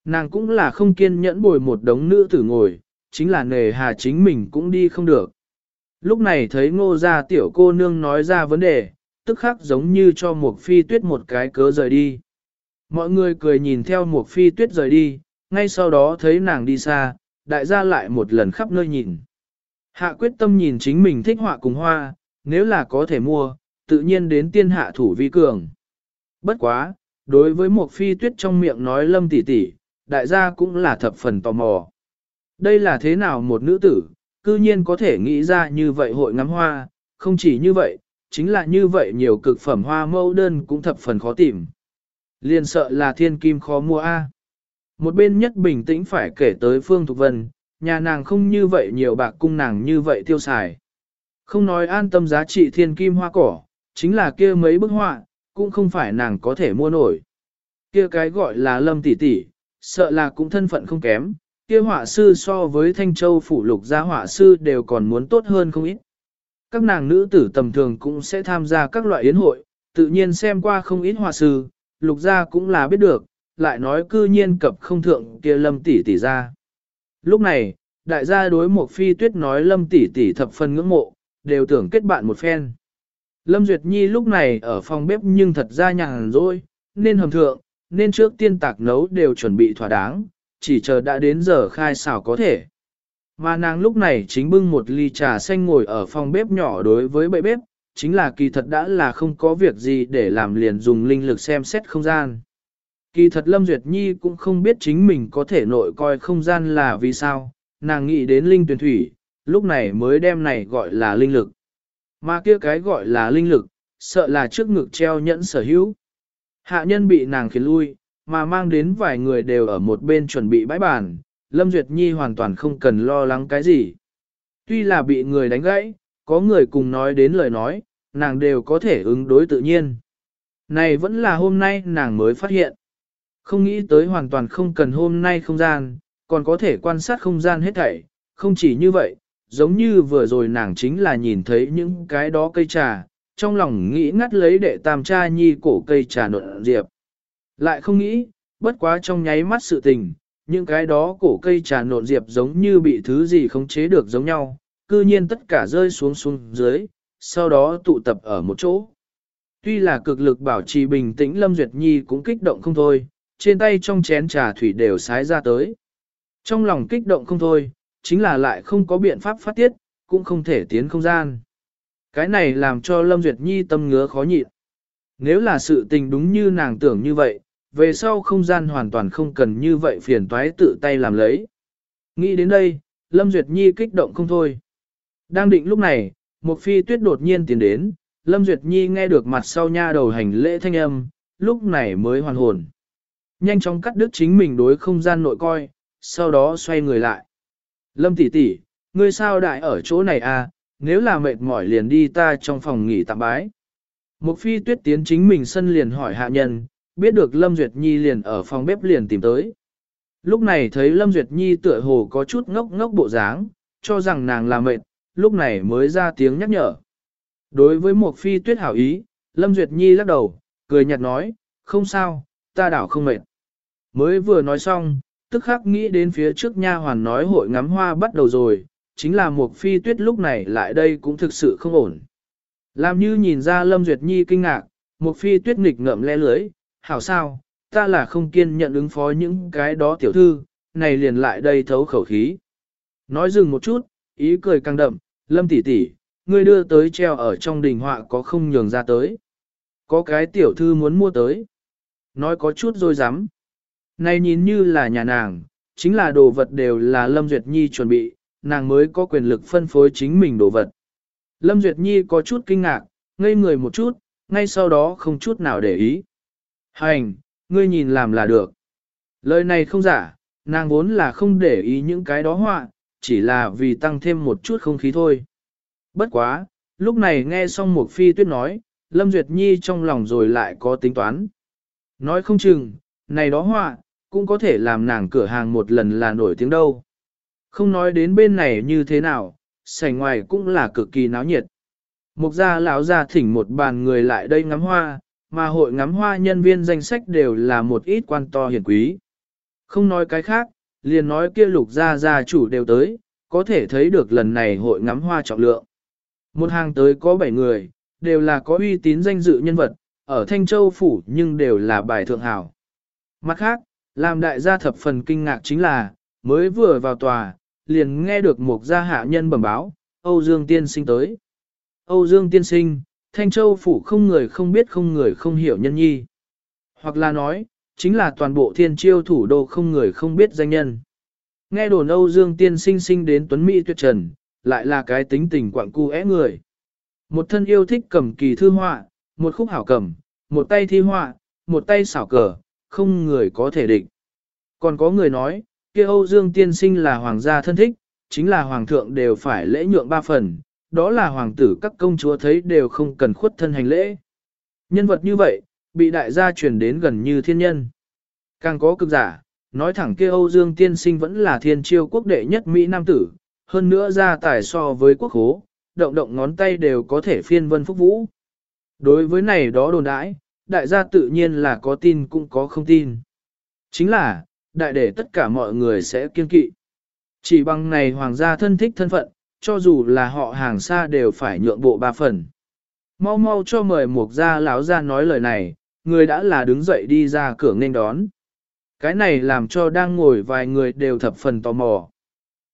Nàng cũng là không kiên nhẫn bồi một đống nữ tử ngồi, chính là nề hà chính mình cũng đi không được. Lúc này thấy ngô gia tiểu cô nương nói ra vấn đề, tức khắc giống như cho một phi tuyết một cái cớ rời đi. Mọi người cười nhìn theo một phi tuyết rời đi, ngay sau đó thấy nàng đi xa, đại gia lại một lần khắp nơi nhìn. Hạ quyết tâm nhìn chính mình thích họa cùng hoa, nếu là có thể mua, tự nhiên đến tiên hạ thủ vi cường. Bất quá, đối với một phi tuyết trong miệng nói lâm tỷ tỷ, đại gia cũng là thập phần tò mò. Đây là thế nào một nữ tử, cư nhiên có thể nghĩ ra như vậy hội ngắm hoa, không chỉ như vậy, chính là như vậy nhiều cực phẩm hoa mẫu đơn cũng thập phần khó tìm. Liền sợ là thiên kim khó mua A. Một bên nhất bình tĩnh phải kể tới Phương Thục Vân, nhà nàng không như vậy nhiều bạc cung nàng như vậy tiêu xài. Không nói an tâm giá trị thiên kim hoa cỏ, chính là kia mấy bức họa, cũng không phải nàng có thể mua nổi. Kia cái gọi là lâm tỷ tỷ, sợ là cũng thân phận không kém, kia họa sư so với Thanh Châu phủ lục gia họa sư đều còn muốn tốt hơn không ít. Các nàng nữ tử tầm thường cũng sẽ tham gia các loại yến hội, tự nhiên xem qua không ít họa sư, lục gia cũng là biết được, lại nói cư nhiên cập không thượng kia lâm tỷ tỷ ra. Lúc này, đại gia đối một phi tuyết nói lâm tỷ tỷ thập phần ngưỡng mộ, đều tưởng kết bạn một phen. Lâm Duyệt Nhi lúc này ở phòng bếp nhưng thật ra nhàn rồi, nên hầm thượng, nên trước tiên tạc nấu đều chuẩn bị thỏa đáng, chỉ chờ đã đến giờ khai xào có thể. Mà nàng lúc này chính bưng một ly trà xanh ngồi ở phòng bếp nhỏ đối với bệ bếp, chính là kỳ thật đã là không có việc gì để làm liền dùng linh lực xem xét không gian. Kỳ thật Lâm Duyệt Nhi cũng không biết chính mình có thể nội coi không gian là vì sao, nàng nghĩ đến linh tuyển thủy, lúc này mới đem này gọi là linh lực. Mà kia cái gọi là linh lực, sợ là trước ngực treo nhẫn sở hữu. Hạ nhân bị nàng khiến lui, mà mang đến vài người đều ở một bên chuẩn bị bãi bàn, Lâm Duyệt Nhi hoàn toàn không cần lo lắng cái gì. Tuy là bị người đánh gãy, có người cùng nói đến lời nói, nàng đều có thể ứng đối tự nhiên. Này vẫn là hôm nay nàng mới phát hiện. Không nghĩ tới hoàn toàn không cần hôm nay không gian, còn có thể quan sát không gian hết thảy. Không chỉ như vậy, giống như vừa rồi nàng chính là nhìn thấy những cái đó cây trà, trong lòng nghĩ ngắt lấy đệ tam cha nhi cổ cây trà nộn diệp. Lại không nghĩ, bất quá trong nháy mắt sự tình, những cái đó cổ cây trà nộn diệp giống như bị thứ gì khống chế được giống nhau, cư nhiên tất cả rơi xuống xuống dưới, sau đó tụ tập ở một chỗ. Tuy là cực lực bảo trì bình tĩnh Lâm Duyệt Nhi cũng kích động không thôi, trên tay trong chén trà thủy đều sái ra tới. Trong lòng kích động không thôi, chính là lại không có biện pháp phát tiết, cũng không thể tiến không gian. Cái này làm cho Lâm Duyệt Nhi tâm ngứa khó nhịn. Nếu là sự tình đúng như nàng tưởng như vậy, về sau không gian hoàn toàn không cần như vậy phiền toái tự tay làm lấy. Nghĩ đến đây, Lâm Duyệt Nhi kích động không thôi. Đang định lúc này, một phi tuyết đột nhiên tiến đến, Lâm Duyệt Nhi nghe được mặt sau nha đầu hành lễ thanh âm, lúc này mới hoàn hồn. Nhanh chóng cắt đứt chính mình đối không gian nội coi, sau đó xoay người lại. Lâm tỷ tỷ, ngươi sao đại ở chỗ này à, nếu là mệt mỏi liền đi ta trong phòng nghỉ tạm bái. Một phi tuyết tiến chính mình sân liền hỏi hạ nhân, biết được Lâm Duyệt Nhi liền ở phòng bếp liền tìm tới. Lúc này thấy Lâm Duyệt Nhi tựa hồ có chút ngốc ngốc bộ dáng, cho rằng nàng là mệt, lúc này mới ra tiếng nhắc nhở. Đối với một phi tuyết hảo ý, Lâm Duyệt Nhi lắc đầu, cười nhạt nói, không sao, ta đảo không mệt. Mới vừa nói xong, tức khắc nghĩ đến phía trước nha hoàn nói hội ngắm hoa bắt đầu rồi, chính là một phi tuyết lúc này lại đây cũng thực sự không ổn. Làm như nhìn ra Lâm Duyệt Nhi kinh ngạc, một phi tuyết nghịch ngợm le lưới, hảo sao, ta là không kiên nhận ứng phó những cái đó tiểu thư, này liền lại đây thấu khẩu khí. Nói dừng một chút, ý cười càng đậm, Lâm tỷ tỷ, ngươi đưa tới treo ở trong đình họa có không nhường ra tới. Có cái tiểu thư muốn mua tới. Nói có chút rồi dám. Này nhìn như là nhà nàng, chính là đồ vật đều là Lâm Duyệt Nhi chuẩn bị, nàng mới có quyền lực phân phối chính mình đồ vật. Lâm Duyệt Nhi có chút kinh ngạc, ngây người một chút, ngay sau đó không chút nào để ý. Hành, ngươi nhìn làm là được. Lời này không giả, Nàng vốn là không để ý những cái đó họa, chỉ là vì tăng thêm một chút không khí thôi. Bất quá, lúc này nghe xong một phi tuyết nói, Lâm Duyệt Nhi trong lòng rồi lại có tính toán. Nói không chừng, này đó họa, cũng có thể làm nàng cửa hàng một lần là nổi tiếng đâu. Không nói đến bên này như thế nào, sảnh ngoài cũng là cực kỳ náo nhiệt. Mục gia lão gia thỉnh một bàn người lại đây ngắm hoa, mà hội ngắm hoa nhân viên danh sách đều là một ít quan to hiển quý. Không nói cái khác, liền nói kia lục gia gia chủ đều tới, có thể thấy được lần này hội ngắm hoa trọng lượng. Một hàng tới có 7 người, đều là có uy tín danh dự nhân vật, ở Thanh Châu Phủ nhưng đều là bài thượng hảo. Mặt khác, làm đại gia thập phần kinh ngạc chính là, mới vừa vào tòa, liền nghe được một gia hạ nhân bẩm báo, Âu Dương Tiên Sinh tới. Âu Dương Tiên Sinh, Thanh Châu Phủ không người không biết không người không hiểu nhân nhi. Hoặc là nói, chính là toàn bộ thiên chiêu thủ đô không người không biết danh nhân. Nghe đồn Âu Dương Tiên Sinh sinh đến Tuấn Mỹ tuyệt trần, lại là cái tính tình quặng cu é người. Một thân yêu thích cầm kỳ thư họa, một khúc hảo cầm, một tay thi họa, một tay xảo cờ, không người có thể địch. Còn có người nói, kia Âu Dương tiên sinh là hoàng gia thân thích, chính là hoàng thượng đều phải lễ nhượng ba phần, đó là hoàng tử các công chúa thấy đều không cần khuất thân hành lễ. Nhân vật như vậy, bị đại gia truyền đến gần như thiên nhân. Càng có cực giả, nói thẳng kia Âu Dương tiên sinh vẫn là thiên chiêu quốc đệ nhất Mỹ Nam tử, hơn nữa ra tài so với quốc hố, động động ngón tay đều có thể phiên vân phúc vũ. Đối với này đó đồn đãi, đại gia tự nhiên là có tin cũng có không tin. Chính là, đại để tất cả mọi người sẽ kiên kỵ. Chỉ bằng này hoàng gia thân thích thân phận, cho dù là họ hàng xa đều phải nhượng bộ ba phần. Mau mau cho mời Mục gia lão gia nói lời này, người đã là đứng dậy đi ra cửa nên đón. Cái này làm cho đang ngồi vài người đều thập phần tò mò.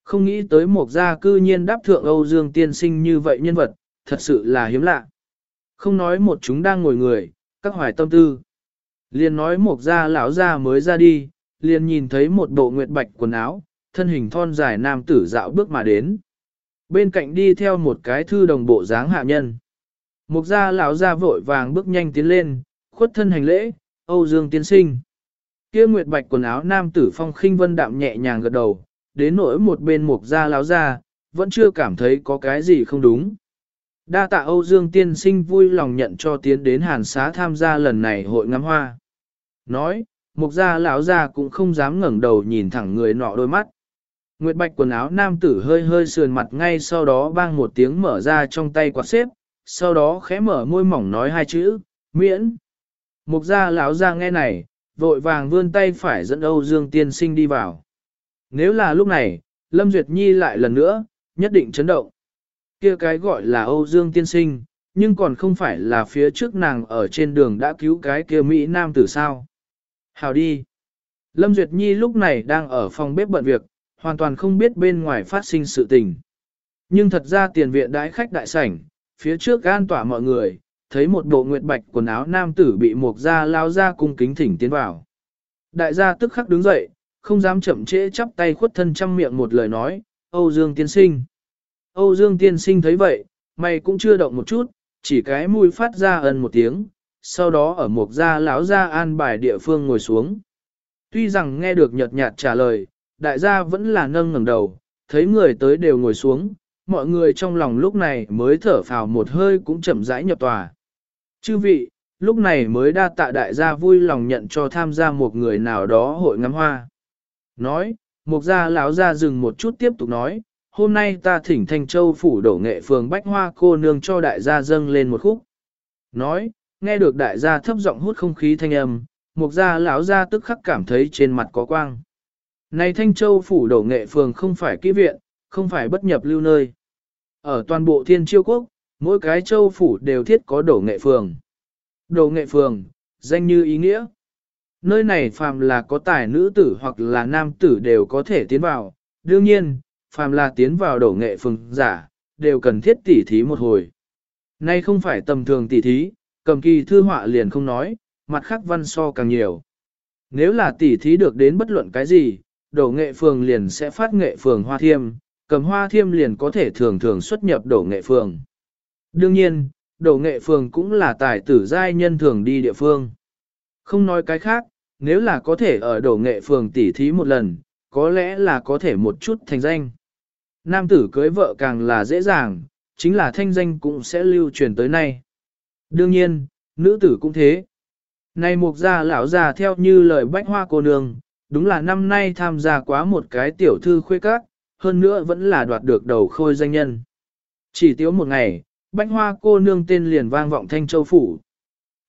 Không nghĩ tới Mục gia cư nhiên đáp thượng Âu Dương tiên sinh như vậy nhân vật, thật sự là hiếm lạ. Không nói một chúng đang ngồi người, các hoài tâm tư. Liền nói Mục gia lão gia mới ra đi, liền nhìn thấy một bộ nguyệt bạch quần áo, thân hình thon dài nam tử dạo bước mà đến. Bên cạnh đi theo một cái thư đồng bộ dáng hạ nhân. Mục gia lão gia vội vàng bước nhanh tiến lên, khuất thân hành lễ, Âu Dương tiên sinh. Kia nguyệt bạch quần áo nam tử phong khinh vân đạm nhẹ nhàng gật đầu, đến nỗi một bên mục gia lão gia, vẫn chưa cảm thấy có cái gì không đúng. Đa tạ Âu Dương tiên sinh vui lòng nhận cho tiến đến hàn xá tham gia lần này hội ngắm hoa. Nói, mục gia lão gia cũng không dám ngẩng đầu nhìn thẳng người nọ đôi mắt. Nguyệt bạch quần áo nam tử hơi hơi sườn mặt ngay sau đó bang một tiếng mở ra trong tay quạt xếp, sau đó khẽ mở môi mỏng nói hai chữ, miễn. Mục gia lão ra nghe này, vội vàng vươn tay phải dẫn Âu Dương tiên sinh đi vào. Nếu là lúc này, Lâm Duyệt Nhi lại lần nữa, nhất định chấn động. Kia cái gọi là Âu Dương tiên sinh, nhưng còn không phải là phía trước nàng ở trên đường đã cứu cái kia Mỹ Nam tử sao. Hào đi. Lâm Duyệt Nhi lúc này đang ở phòng bếp bận việc, hoàn toàn không biết bên ngoài phát sinh sự tình. Nhưng thật ra tiền viện đãi khách đại sảnh, phía trước an tỏa mọi người, thấy một bộ nguyệt bạch quần áo nam tử bị một gia lao ra cung kính thỉnh tiến vào. Đại gia tức khắc đứng dậy, không dám chậm trễ chắp tay khuất thân trăm miệng một lời nói, Âu Dương tiên sinh. Âu Dương tiên sinh thấy vậy, mày cũng chưa động một chút, chỉ cái mũi phát ra ân một tiếng, sau đó ở một gia lão gia an bài địa phương ngồi xuống. Tuy rằng nghe được nhợt nhạt trả lời, đại gia vẫn là nâng ngẩng đầu, thấy người tới đều ngồi xuống, mọi người trong lòng lúc này mới thở phào một hơi cũng chậm rãi nhập tòa. Chư vị, lúc này mới đa tạ đại gia vui lòng nhận cho tham gia một người nào đó hội ngắm hoa. Nói, một gia lão gia dừng một chút tiếp tục nói, hôm nay ta thỉnh Thanh Châu phủ đổ nghệ phường Bách Hoa cô nương cho đại gia dâng lên một khúc. Nói, nghe được đại gia thấp giọng hút không khí thanh âm, một gia lão gia tức khắc cảm thấy trên mặt có quang. Này Thanh Châu phủ đổ nghệ phường không phải kỹ viện, không phải bất nhập lưu nơi. Ở toàn bộ thiên chiêu quốc, mỗi cái châu phủ đều thiết có đổ nghệ phường. Đổ nghệ phường, danh như ý nghĩa. Nơi này phàm là có tài nữ tử hoặc là nam tử đều có thể tiến vào. Đương nhiên, phàm là tiến vào đổ nghệ phường giả, đều cần thiết tỉ thí một hồi. Nay không phải tầm thường tỉ thí, cầm kỳ thư họa liền không nói, mặt khác văn so càng nhiều. Nếu là tỉ thí được đến bất luận cái gì, đổ nghệ phường liền sẽ phát nghệ phường hoa thiêm, cầm hoa thiêm liền có thể thường thường xuất nhập đổ nghệ phường. Đương nhiên, đổ nghệ phường cũng là tài tử giai nhân thường đi địa phương. Không nói cái khác, nếu là có thể ở đổ nghệ phường tỉ thí một lần, có lẽ là có thể một chút thành danh. Nam tử cưới vợ càng là dễ dàng, chính là thanh danh cũng sẽ lưu truyền tới nay. Đương nhiên, nữ tử cũng thế. Này mục gia lão già theo như lời bách hoa cô nương, đúng là năm nay tham gia quá một cái tiểu thư khuê các, hơn nữa vẫn là đoạt được đầu khôi danh nhân. Chỉ tiếu một ngày, bách hoa cô nương tên liền vang vọng thanh châu phủ.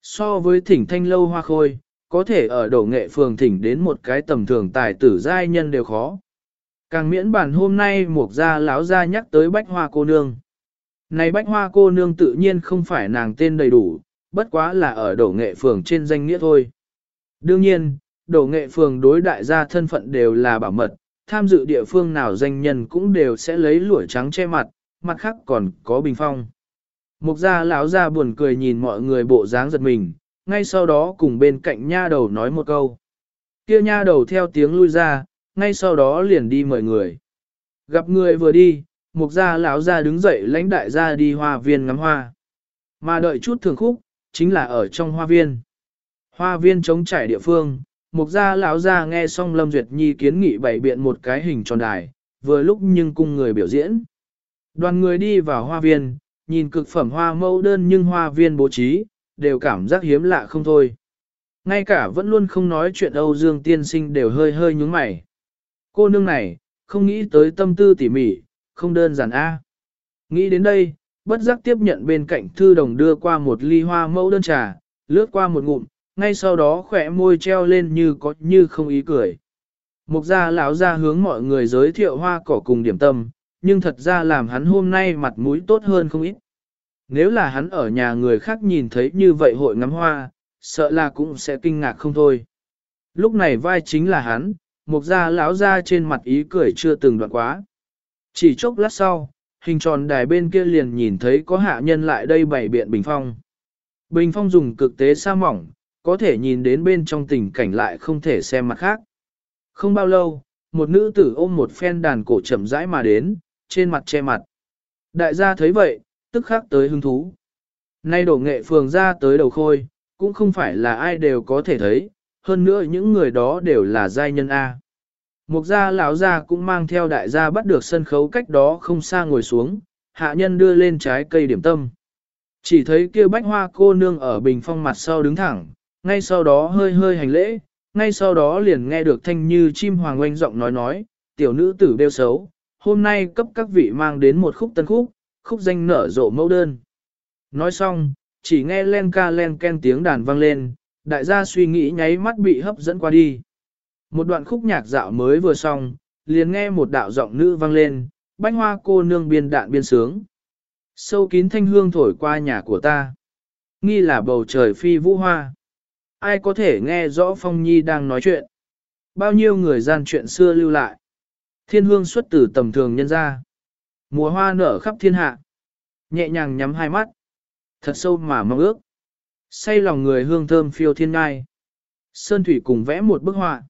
So với thỉnh thanh lâu hoa khôi, có thể ở đổ nghệ phường thỉnh đến một cái tầm thường tài tử giai nhân đều khó. Càng miễn bản hôm nay một gia lão gia nhắc tới bách hoa cô nương. Này bách hoa cô nương tự nhiên không phải nàng tên đầy đủ, bất quá là ở đổ nghệ phường trên danh nghĩa thôi. Đương nhiên, đổ nghệ phường đối đại gia thân phận đều là bảo mật, tham dự địa phương nào danh nhân cũng đều sẽ lấy lũa trắng che mặt, mặt khác còn có bình phong. Mục gia lão gia buồn cười nhìn mọi người bộ dáng giật mình, ngay sau đó cùng bên cạnh nha đầu nói một câu. Kia nha đầu theo tiếng lui ra, ngay sau đó liền đi mời người. Gặp người vừa đi, mục gia lão gia đứng dậy lãnh đại gia đi hoa viên ngắm hoa. Mà đợi chút thường khúc, chính là ở trong hoa viên. Hoa viên trống trải địa phương, mục gia lão gia nghe xong Lâm Duyệt Nhi kiến nghị bày biện một cái hình tròn đài, vừa lúc nhưng cùng người biểu diễn. Đoàn người đi vào hoa viên, nhìn cực phẩm hoa mẫu đơn nhưng hoa viên bố trí, đều cảm giác hiếm lạ không thôi. Ngay cả vẫn luôn không nói chuyện Âu Dương tiên sinh đều hơi hơi nhúng mày. Cô nương này, không nghĩ tới tâm tư tỉ mỉ, không đơn giản a. Nghĩ đến đây, bất giác tiếp nhận bên cạnh thư đồng đưa qua một ly hoa mẫu đơn trà, lướt qua một ngụm, ngay sau đó khỏe môi treo lên như có như không ý cười. Mục gia lão ra hướng mọi người giới thiệu hoa cỏ cùng điểm tâm, nhưng thật ra làm hắn hôm nay mặt mũi tốt hơn không ít. Nếu là hắn ở nhà người khác nhìn thấy như vậy hội ngắm hoa, sợ là cũng sẽ kinh ngạc không thôi. Lúc này vai chính là hắn, mục gia lão ra trên mặt ý cười chưa từng đoạn quá. Chỉ chốc lát sau, hình tròn đài bên kia liền nhìn thấy có hạ nhân lại đây bày biện bình phong. Bình phong dùng cực tế sa mỏng, có thể nhìn đến bên trong tình cảnh lại không thể xem mặt khác. Không bao lâu, một nữ tử ôm một phen đàn cổ chậm rãi mà đến, trên mặt che mặt. Đại gia thấy vậy, tức khắc tới hứng thú. Nay đổ nghệ phường ra tới đầu khôi, cũng không phải là ai đều có thể thấy, hơn nữa những người đó đều là giai nhân A. Mục gia lão gia cũng mang theo đại gia bắt được sân khấu cách đó không xa ngồi xuống, hạ nhân đưa lên trái cây điểm tâm. Chỉ thấy kia bách hoa cô nương ở bình phong mặt sau đứng thẳng, ngay sau đó hơi hơi hành lễ, ngay sau đó liền nghe được thanh như chim hoàng oanh giọng nói nói, tiểu nữ tử đeo xấu, hôm nay cấp các vị mang đến một khúc tân khúc, khúc danh nở rộ mẫu đơn. Nói xong, chỉ nghe len ca len ken tiếng đàn vang lên, đại gia suy nghĩ nháy mắt bị hấp dẫn qua đi. Một đoạn khúc nhạc dạo mới vừa xong, liền nghe một đạo giọng nữ vang lên, bánh hoa cô nương biên đạn biên sướng. Sâu kín thanh hương thổi qua nhà của ta. Nghi là bầu trời phi vũ hoa. Ai có thể nghe rõ Phong Nhi đang nói chuyện? Bao nhiêu người gian chuyện xưa lưu lại? Thiên hương xuất từ tầm thường nhân ra. Mùa hoa nở khắp thiên hạ. Nhẹ nhàng nhắm hai mắt. Thật sâu mà mong ước. Say lòng người hương thơm phiêu thiên ngai. Sơn Thủy cùng vẽ một bức họa.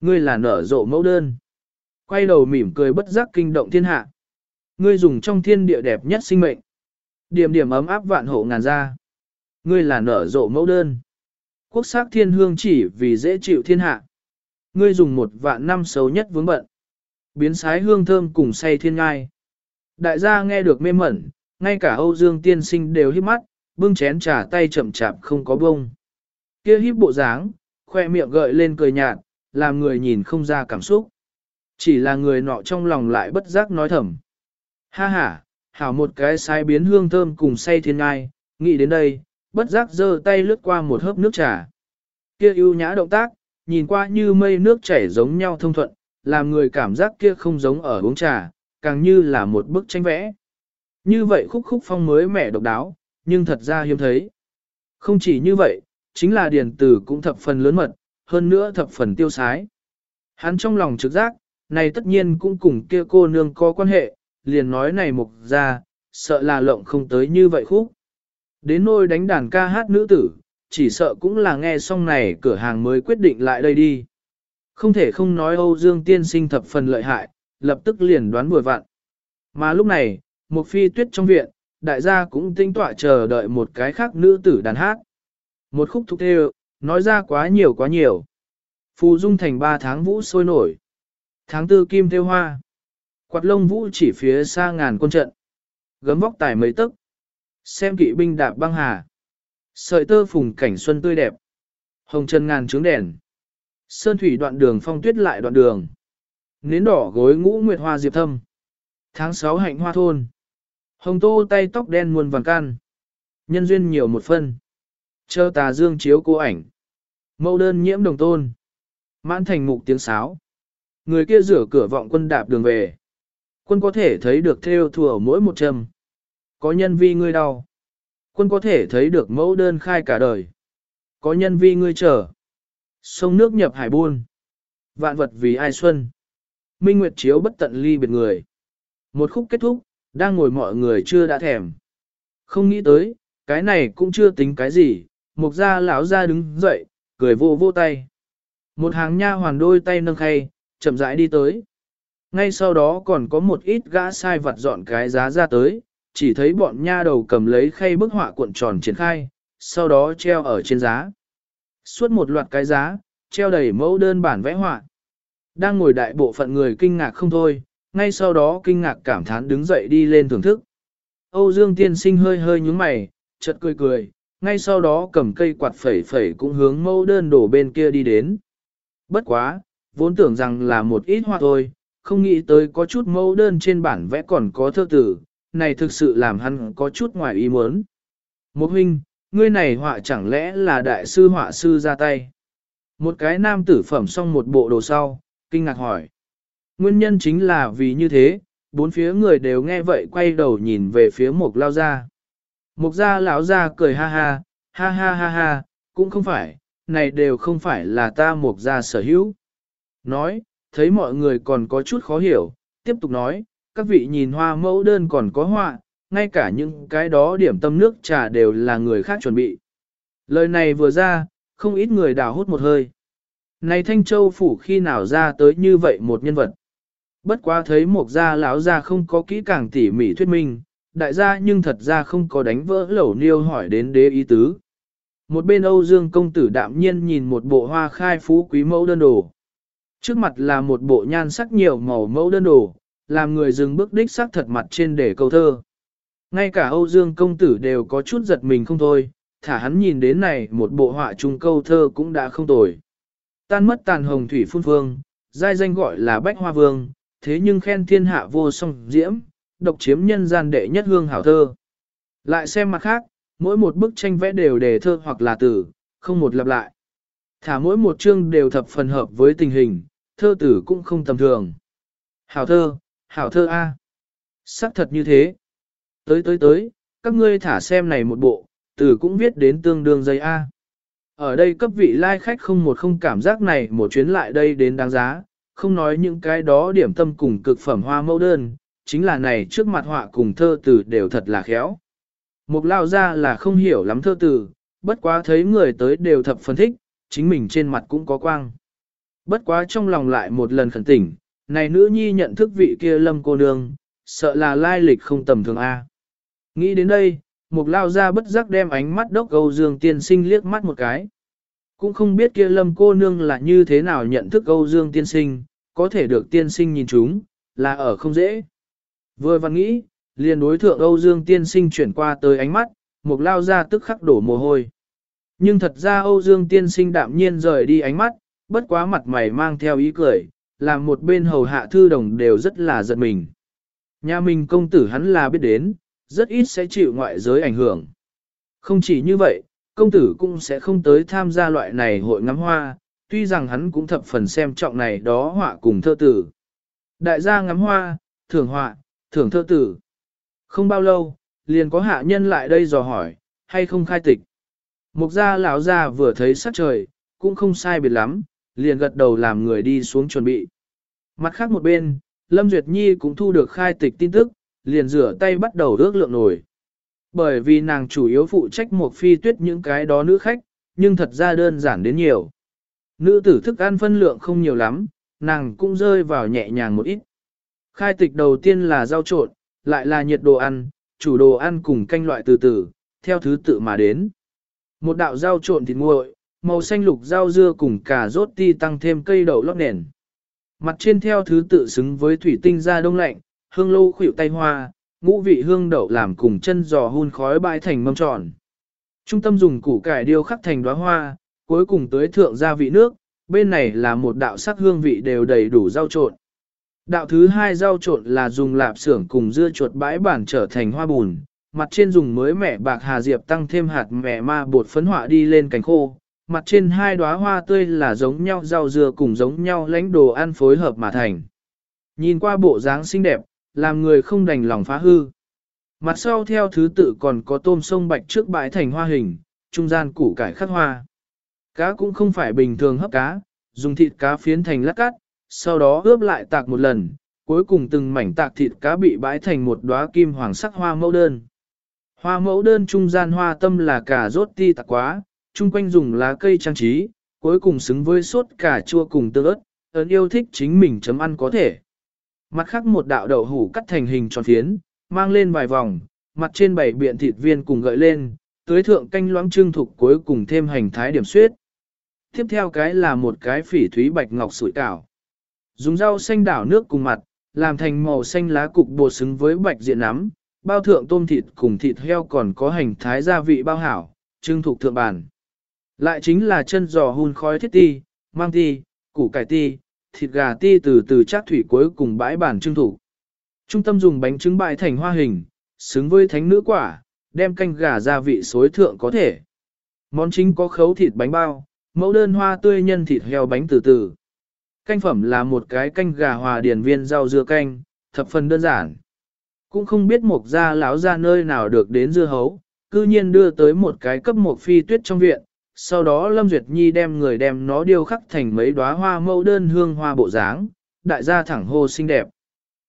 Ngươi là nở rộ mẫu đơn. Quay đầu mỉm cười bất giác kinh động thiên hạ. Ngươi dùng trong thiên địa đẹp nhất sinh mệnh. Điểm điểm ấm áp vạn hộ ngàn ra. Ngươi là nở rộ mẫu đơn. Quốc sắc thiên hương chỉ vì dễ chịu thiên hạ. Ngươi dùng một vạn năm xấu nhất vướng bận. Biến sái hương thơm cùng say thiên ngai. Đại gia nghe được mê mẩn, ngay cả Âu Dương tiên sinh đều hít mắt, bưng chén trà tay chậm chạp không có bông. Kia híp bộ dáng, khoe miệng gợi lên cười nhạt, làm người nhìn không ra cảm xúc. Chỉ là người nọ trong lòng lại bất giác nói thầm. Ha ha, hảo một cái sai biến hương thơm cùng say thiên ngai, nghĩ đến đây, bất giác giơ tay lướt qua một hớp nước trà. Kia ưu nhã động tác, nhìn qua như mây nước chảy giống nhau thông thuận, làm người cảm giác kia không giống ở uống trà, càng như là một bức tranh vẽ. Như vậy khúc khúc phong mới mẻ độc đáo, nhưng thật ra hiếm thấy. Không chỉ như vậy, chính là điển tử cũng thập phần lớn mật, hơn nữa thập phần tiêu sái. Hắn trong lòng trực giác, này tất nhiên cũng cùng kia cô nương có quan hệ, liền nói này mục ra, sợ là lộng không tới như vậy khúc. Đến nôi đánh đàn ca hát nữ tử, chỉ sợ cũng là nghe xong này cửa hàng mới quyết định lại đây đi. Không thể không nói Âu Dương tiên sinh thập phần lợi hại, lập tức liền đoán vừa vặn. Mà lúc này, một phi tuyết trong viện, đại gia cũng tinh tọa chờ đợi một cái khác nữ tử đàn hát. Một khúc thúc theo, nói ra quá nhiều quá nhiều. Phù dung thành ba tháng vũ sôi nổi. Tháng tư kim theo hoa. Quạt lông vũ chỉ phía xa ngàn quân trận. Gấm vóc tải mấy tức. Xem kỵ binh đạp băng hà. Sợi tơ phùng cảnh xuân tươi đẹp. Hồng chân ngàn trướng đèn. Sơn thủy đoạn đường phong tuyết lại đoạn đường. Nến đỏ gối ngũ nguyệt hoa diệp thâm. Tháng 6 hạnh hoa thôn. Hồng tô tay tóc đen muôn vàng can. Nhân duyên nhiều một phân. Chờ tà dương chiếu cô ảnh. Mẫu đơn nhiễm đồng tôn. Mãn thành mục tiếng sáo. Người kia rửa cửa vọng quân đạp đường về. Quân có thể thấy được theo thùa mỗi một châm. Có nhân vi ngươi đau. Quân có thể thấy được mẫu đơn khai cả đời. Có nhân vi ngươi chờ. Sông nước nhập hải buôn. Vạn vật vì ai xuân. Minh Nguyệt chiếu bất tận ly biệt người. Một khúc kết thúc, đang ngồi mọi người chưa đã thèm. Không nghĩ tới, cái này cũng chưa tính cái gì, mục gia lão gia đứng dậy, cười vô vô tay. Một hàng nha hoàn đôi tay nâng khay, chậm rãi đi tới. Ngay sau đó còn có một ít gã sai vặt dọn cái giá ra tới, chỉ thấy bọn nha đầu cầm lấy khay bức họa cuộn tròn triển khai, sau đó treo ở trên giá. Suốt một loạt cái giá, treo đầy mẫu đơn bản vẽ họa. Đang ngồi đại bộ phận người kinh ngạc không thôi, ngay sau đó kinh ngạc cảm thán đứng dậy đi lên thưởng thức. Âu Dương tiên sinh hơi hơi nhúng mày, chợt cười cười, ngay sau đó cầm cây quạt phẩy phẩy cũng hướng mẫu đơn đổ bên kia đi đến. Bất quá, vốn tưởng rằng là một ít hoa thôi, không nghĩ tới có chút mẫu đơn trên bản vẽ còn có thơ tử, này thực sự làm hắn có chút ngoài ý muốn. Một huynh, ngươi này họa chẳng lẽ là đại sư họa sư ra tay. Một cái nam tử phẩm xong một bộ đồ sau, kinh ngạc hỏi. Nguyên nhân chính là vì như thế, bốn phía người đều nghe vậy quay đầu nhìn về phía mục lao gia. Mục gia lão gia cười ha ha, ha ha ha ha, cũng không phải, này đều không phải là ta mục gia sở hữu. Nói, thấy mọi người còn có chút khó hiểu, tiếp tục nói, các vị nhìn hoa mẫu đơn còn có họa, ngay cả những cái đó điểm tâm nước trà đều là người khác chuẩn bị. Lời này vừa ra, không ít người đào hút một hơi. Này Thanh Châu phủ khi nào ra tới như vậy một nhân vật. Bất quá thấy một gia lão gia không có kỹ càng tỉ mỉ thuyết minh, đại gia nhưng thật ra không có đánh vỡ lẩu niêu hỏi đến đế ý tứ. Một bên Âu Dương công tử đạm nhiên nhìn một bộ hoa khai phú quý mẫu đơn đồ. Trước mặt là một bộ nhan sắc nhiều màu mẫu đơn đồ, làm người dừng bước đích xác thật mặt trên để câu thơ. Ngay cả Âu Dương công tử đều có chút giật mình không thôi, thả hắn nhìn đến này một bộ họa chung câu thơ cũng đã không tồi. Tan mất tàn hồng thủy phun phương, giai danh gọi là bách hoa vương, thế nhưng khen thiên hạ vô song diễm, độc chiếm nhân gian đệ nhất hương hảo thơ. Lại xem mặt khác, mỗi một bức tranh vẽ đều đề thơ hoặc là tử, không một lặp lại. Thả mỗi một chương đều thập phần hợp với tình hình, thơ tử cũng không tầm thường. Hảo thơ, hảo thơ A. Sắc thật như thế. Tới tới tới, các ngươi thả xem này một bộ, tử cũng viết đến tương đương dây A. Ở đây cấp vị lai khách không một không cảm giác này một chuyến lại đây đến đáng giá, không nói những cái đó điểm tâm cùng cực phẩm hoa mẫu đơn, chính là này trước mặt họa cùng thơ từ đều thật là khéo. Mục lao ra là không hiểu lắm thơ từ, bất quá thấy người tới đều thập phân thích, chính mình trên mặt cũng có quang. Bất quá trong lòng lại một lần khẩn tỉnh, này nữ nhi nhận thức vị kia lâm cô nương, sợ là lai lịch không tầm thường A. Nghĩ đến đây, mục lao ra bất giác đem ánh mắt đốc Âu Dương tiên sinh liếc mắt một cái. Cũng không biết kia lâm cô nương là như thế nào nhận thức Âu Dương tiên sinh, có thể được tiên sinh nhìn chúng, là ở không dễ. Vừa văn nghĩ, liền đối thượng Âu Dương tiên sinh chuyển qua tới ánh mắt, mục lao ra tức khắc đổ mồ hôi. Nhưng thật ra Âu Dương tiên sinh đạm nhiên rời đi ánh mắt, bất quá mặt mày mang theo ý cười, làm một bên hầu hạ thư đồng đều rất là giật mình. Nhà mình công tử hắn là biết đến, rất ít sẽ chịu ngoại giới ảnh hưởng. Không chỉ như vậy, công tử cũng sẽ không tới tham gia loại này hội ngắm hoa, tuy rằng hắn cũng thập phần xem trọng này đó họa cùng thơ tử. Đại gia ngắm hoa, thưởng họa, thưởng thơ tử. Không bao lâu, liền có hạ nhân lại đây dò hỏi, hay không khai tịch. Mục gia lão gia vừa thấy sắc trời, cũng không sai biệt lắm, liền gật đầu làm người đi xuống chuẩn bị. Mặt khác một bên, Lâm Duyệt Nhi cũng thu được khai tịch tin tức, liền rửa tay bắt đầu ước lượng nổi. Bởi vì nàng chủ yếu phụ trách một phi tuyết những cái đó nữ khách, nhưng thật ra đơn giản đến nhiều. Nữ tử thức ăn phân lượng không nhiều lắm, nàng cũng rơi vào nhẹ nhàng một ít. Khai tịch đầu tiên là rau trộn, lại là nhiệt đồ ăn, chủ đồ ăn cùng canh loại từ từ, theo thứ tự mà đến. Một đạo rau trộn thịt nguội, màu xanh lục rau dưa cùng cà rốt ti tăng thêm cây đậu lót nền. Mặt trên theo thứ tự xứng với thủy tinh da đông lạnh, hương lâu khuỷu tay hoa, ngũ vị hương đậu làm cùng chân giò hun khói bãi thành mâm tròn. Trung tâm dùng củ cải điêu khắc thành đóa hoa, cuối cùng tới thượng gia vị nước, bên này là một đạo sắc hương vị đều đầy đủ rau trộn. Đạo thứ hai rau trộn là dùng lạp xưởng cùng dưa chuột bãi bản trở thành hoa bùn, mặt trên dùng mới mẻ bạc hà diệp tăng thêm hạt mẻ ma bột phấn họa đi lên cánh khô, mặt trên hai đóa hoa tươi là giống nhau rau dưa cùng giống nhau lãnh đồ ăn phối hợp mà thành. Nhìn qua bộ dáng xinh đẹp, làm người không đành lòng phá hư. Mặt sau theo thứ tự còn có tôm sông bạch trước bãi thành hoa hình, trung gian củ cải khắc hoa. Cá cũng không phải bình thường hấp cá, dùng thịt cá phiến thành lát cắt, sau đó ướp lại tạc một lần, cuối cùng từng mảnh tạc thịt cá bị bãi thành một đóa kim hoàng sắc hoa mẫu đơn. Hoa mẫu đơn trung gian hoa tâm là cà rốt ti tạc quá, chung quanh dùng lá cây trang trí, cuối cùng xứng với sốt cà chua cùng tương ớt, ớn yêu thích chính mình chấm ăn có thể. Mặt khác một đạo đậu hủ cắt thành hình tròn phiến, mang lên vài vòng, mặt trên bảy biện thịt viên cùng gợi lên, tưới thượng canh loãng trưng thục cuối cùng thêm hành thái điểm suyết. Tiếp theo cái là một cái phỉ thúy bạch ngọc sủi cảo. Dùng rau xanh đảo nước cùng mặt, làm thành màu xanh lá cục bột xứng với bạch diện nắm, bao thượng tôm thịt cùng thịt heo còn có hành thái gia vị bao hảo, trưng thục thượng bản. Lại chính là chân giò hun khói thiết ti, mang ti, củ cải ti, thịt gà ti từ từ chát thủy cuối cùng bãi bản trưng thủ. Trung tâm dùng bánh trứng bại thành hoa hình, xứng với thánh nữ quả, đem canh gà gia vị xối thượng có thể. Món chính có khấu thịt bánh bao, mẫu đơn hoa tươi nhân thịt heo bánh từ từ. Canh phẩm là một cái canh gà hòa điển viên rau dưa canh, thập phần đơn giản. Cũng không biết mục gia lão ra nơi nào được đến dưa hấu, cư nhiên đưa tới một cái cấp một phi tuyết trong viện, sau đó Lâm Duyệt Nhi đem người đem nó điêu khắc thành mấy đóa hoa mẫu đơn hương hoa bộ dáng, đại gia thẳng hô xinh đẹp.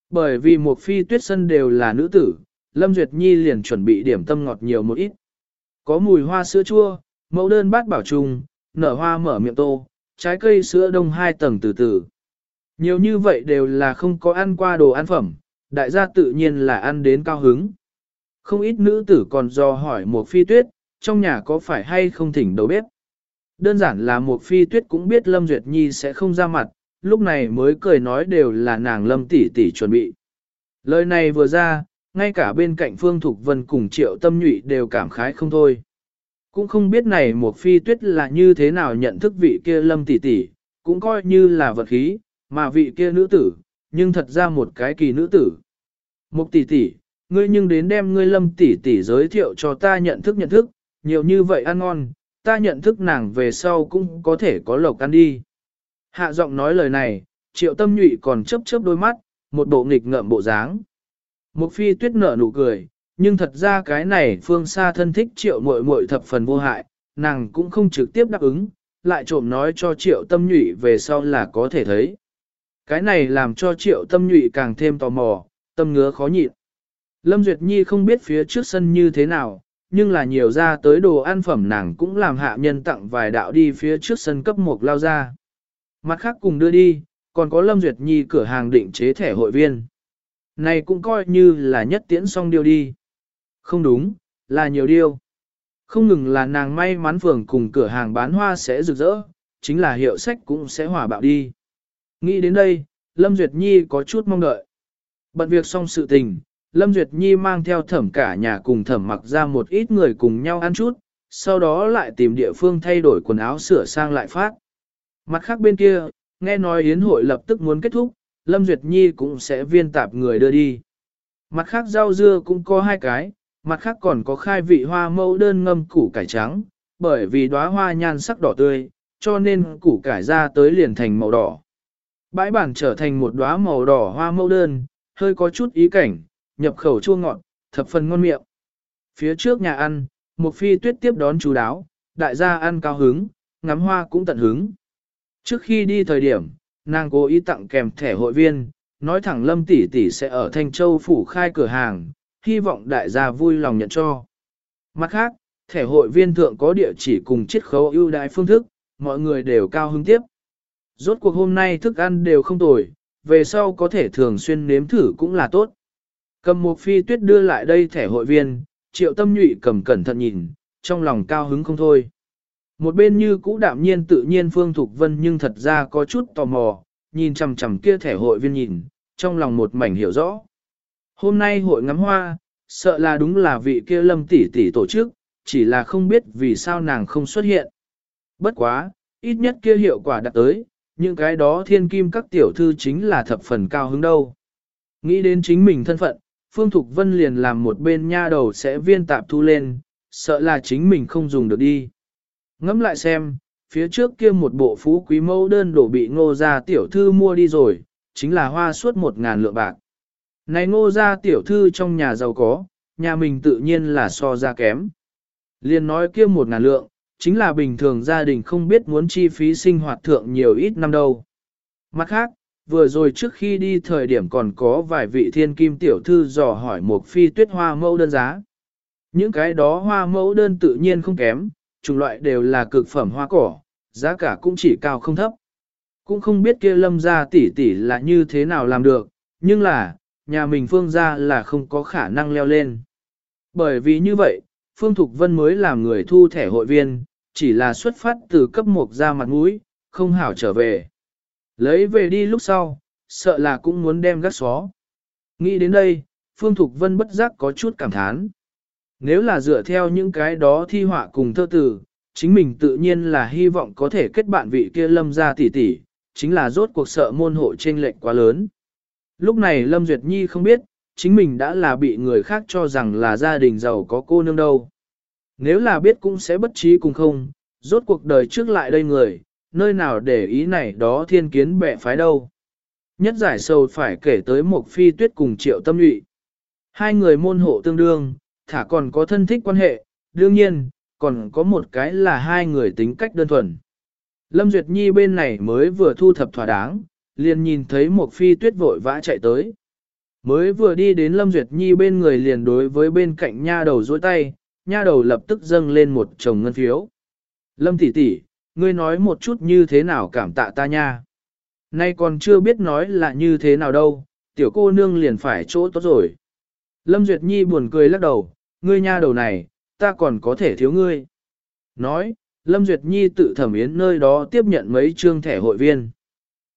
Bởi vì một phi tuyết sân đều là nữ tử, Lâm Duyệt Nhi liền chuẩn bị điểm tâm ngọt nhiều một ít. Có mùi hoa sữa chua, mẫu đơn bát bảo trùng, nở hoa mở miệng tô, trái cây sữa đông hai tầng từ từ. Nhiều như vậy đều là không có ăn qua đồ ăn phẩm, đại gia tự nhiên là ăn đến cao hứng. Không ít nữ tử còn do hỏi một phi tuyết, trong nhà có phải hay không thỉnh đầu bếp. Đơn giản là một phi tuyết cũng biết Lâm Duyệt Nhi sẽ không ra mặt, lúc này mới cười nói đều là nàng Lâm tỷ tỷ chuẩn bị. Lời này vừa ra, ngay cả bên cạnh Phương Thục Vân cùng Triệu Tâm Nhụy đều cảm khái không thôi. Cũng không biết này một phi tuyết là như thế nào nhận thức vị kia Lâm tỷ tỷ, cũng coi như là vật khí, mà vị kia nữ tử, nhưng thật ra một cái kỳ nữ tử. Một tỷ tỷ, ngươi nhưng đến đem ngươi Lâm tỷ tỷ giới thiệu cho ta nhận thức nhận thức, nhiều như vậy ăn ngon, ta nhận thức nàng về sau cũng có thể có lộc ăn đi. Hạ giọng nói lời này, triệu tâm nhụy còn chớp chớp đôi mắt, một bộ nghịch ngợm bộ dáng. Một phi tuyết nở nụ cười, nhưng thật ra cái này phương xa thân thích triệu muội muội thập phần vô hại, nàng cũng không trực tiếp đáp ứng, lại trộm nói cho triệu tâm nhụy về sau là có thể thấy. Cái này làm cho triệu tâm nhụy càng thêm tò mò, tâm ngứa khó nhịn. Lâm Duyệt Nhi không biết phía trước sân như thế nào, nhưng là nhiều ra tới đồ ăn phẩm nàng cũng làm hạ nhân tặng vài đạo đi phía trước sân cấp một lao ra. Mặt khác cùng đưa đi, còn có Lâm Duyệt Nhi cửa hàng định chế thẻ hội viên. Này cũng coi như là nhất tiễn xong điều đi. Không đúng, là nhiều điều. Không ngừng là nàng may mắn phường cùng cửa hàng bán hoa sẽ rực rỡ, chính là hiệu sách cũng sẽ hòa bạo đi. Nghĩ đến đây, Lâm Duyệt Nhi có chút mong đợi. Bận việc xong sự tình, Lâm Duyệt Nhi mang theo thẩm cả nhà cùng thẩm mặc ra một ít người cùng nhau ăn chút, sau đó lại tìm địa phương thay đổi quần áo sửa sang lại phát. Mặt khác bên kia, nghe nói yến hội lập tức muốn kết thúc, Lâm Duyệt Nhi cũng sẽ viên tạp người đưa đi. Mặt khác rau dưa cũng có hai cái, mặt khác còn có khai vị hoa mẫu đơn ngâm củ cải trắng, bởi vì đóa hoa nhan sắc đỏ tươi, cho nên củ cải ra tới liền thành màu đỏ. Bãi bản trở thành một đóa màu đỏ hoa mẫu đơn, hơi có chút ý cảnh, nhập khẩu chua ngọt, thập phần ngon miệng. Phía trước nhà ăn, một phi tuyết tiếp đón chú đáo, đại gia ăn cao hứng, ngắm hoa cũng tận hứng. Trước khi đi thời điểm, nàng cố ý tặng kèm thẻ hội viên, nói thẳng Lâm tỷ tỷ sẽ ở Thanh Châu phủ khai cửa hàng, hy vọng đại gia vui lòng nhận cho. Mặt khác, thẻ hội viên thượng có địa chỉ cùng chiết khấu ưu đại phương thức, mọi người đều cao hứng tiếp. Rốt cuộc hôm nay thức ăn đều không tồi, về sau có thể thường xuyên nếm thử cũng là tốt. Cầm một phi tuyết đưa lại đây thẻ hội viên, triệu tâm nhụy cầm cẩn thận nhìn, trong lòng cao hứng không thôi. Một bên như cũ đạm nhiên tự nhiên Phương Thục Vân nhưng thật ra có chút tò mò, nhìn chằm chằm kia thẻ hội viên nhìn, trong lòng một mảnh hiểu rõ. Hôm nay hội ngắm hoa, sợ là đúng là vị kia lâm tỷ tỷ tổ chức, chỉ là không biết vì sao nàng không xuất hiện. Bất quá, ít nhất kia hiệu quả đạt tới, những cái đó thiên kim các tiểu thư chính là thập phần cao hứng đâu. Nghĩ đến chính mình thân phận, Phương Thục Vân liền làm một bên nha đầu sẽ viên tạp thu lên, sợ là chính mình không dùng được đi. Ngẫm lại xem, phía trước kia một bộ phú quý mẫu đơn đổ bị ngô gia tiểu thư mua đi rồi, chính là hoa suốt một ngàn lượng bạc. Này ngô gia tiểu thư trong nhà giàu có, nhà mình tự nhiên là so ra kém. Liên nói kia một ngàn lượng, chính là bình thường gia đình không biết muốn chi phí sinh hoạt thượng nhiều ít năm đâu. Mặt khác, vừa rồi trước khi đi thời điểm còn có vài vị thiên kim tiểu thư dò hỏi một phi tuyết hoa mẫu đơn giá. Những cái đó hoa mẫu đơn tự nhiên không kém, chủng loại đều là cực phẩm hoa cỏ, giá cả cũng chỉ cao không thấp. Cũng không biết kia lâm gia tỷ tỷ là như thế nào làm được, nhưng là, nhà mình phương gia là không có khả năng leo lên. Bởi vì như vậy, Phương Thục Vân mới làm người thu thẻ hội viên, chỉ là xuất phát từ cấp một ra mặt mũi, không hảo trở về. Lấy về đi lúc sau, sợ là cũng muốn đem gác xó. Nghĩ đến đây, Phương Thục Vân bất giác có chút cảm thán. Nếu là dựa theo những cái đó thi họa cùng thơ tử, chính mình tự nhiên là hy vọng có thể kết bạn vị kia lâm ra tỷ tỷ, chính là rốt cuộc sợ môn hộ trên lệnh quá lớn. Lúc này Lâm Duyệt Nhi không biết, chính mình đã là bị người khác cho rằng là gia đình giàu có cô nương đâu. Nếu là biết cũng sẽ bất trí cùng không, rốt cuộc đời trước lại đây người, nơi nào để ý này đó thiên kiến bẻ phái đâu. Nhất giải sầu phải kể tới một phi tuyết cùng triệu tâm nhụy. Hai người môn hộ tương đương, thả còn có thân thích quan hệ, đương nhiên, còn có một cái là hai người tính cách đơn thuần. Lâm Duyệt Nhi bên này mới vừa thu thập thỏa đáng, liền nhìn thấy một phi tuyết vội vã chạy tới. Mới vừa đi đến Lâm Duyệt Nhi bên người liền đối với bên cạnh nha đầu dối tay, nha đầu lập tức dâng lên một chồng ngân phiếu. Lâm tỷ tỷ, ngươi nói một chút như thế nào cảm tạ ta nha. Nay còn chưa biết nói là như thế nào đâu, tiểu cô nương liền phải chỗ tốt rồi. Lâm Duyệt Nhi buồn cười lắc đầu, ngươi nha đầu này, ta còn có thể thiếu ngươi. Nói, Lâm Duyệt Nhi tự thẩm yến nơi đó tiếp nhận mấy trương thẻ hội viên.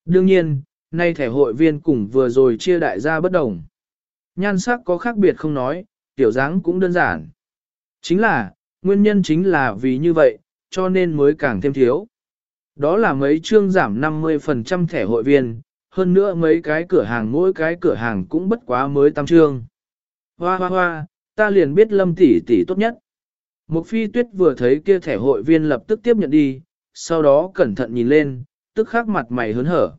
Đương nhiên, nay thẻ hội viên cùng vừa rồi chia đại gia bất đồng. Nhan sắc có khác biệt không nói, tiểu dáng cũng đơn giản. Chính là, nguyên nhân chính là vì như vậy, cho nên mới càng thêm thiếu. Đó là mấy chương giảm 50% thẻ hội viên, hơn nữa mấy cái cửa hàng mỗi cái cửa hàng cũng bất quá mới tam chương. Hoa hoa hoa, ta liền biết lâm tỷ tỷ tốt nhất. Một phi tuyết vừa thấy kia thẻ hội viên lập tức tiếp nhận đi, sau đó cẩn thận nhìn lên, tức khắc mặt mày hớn hở.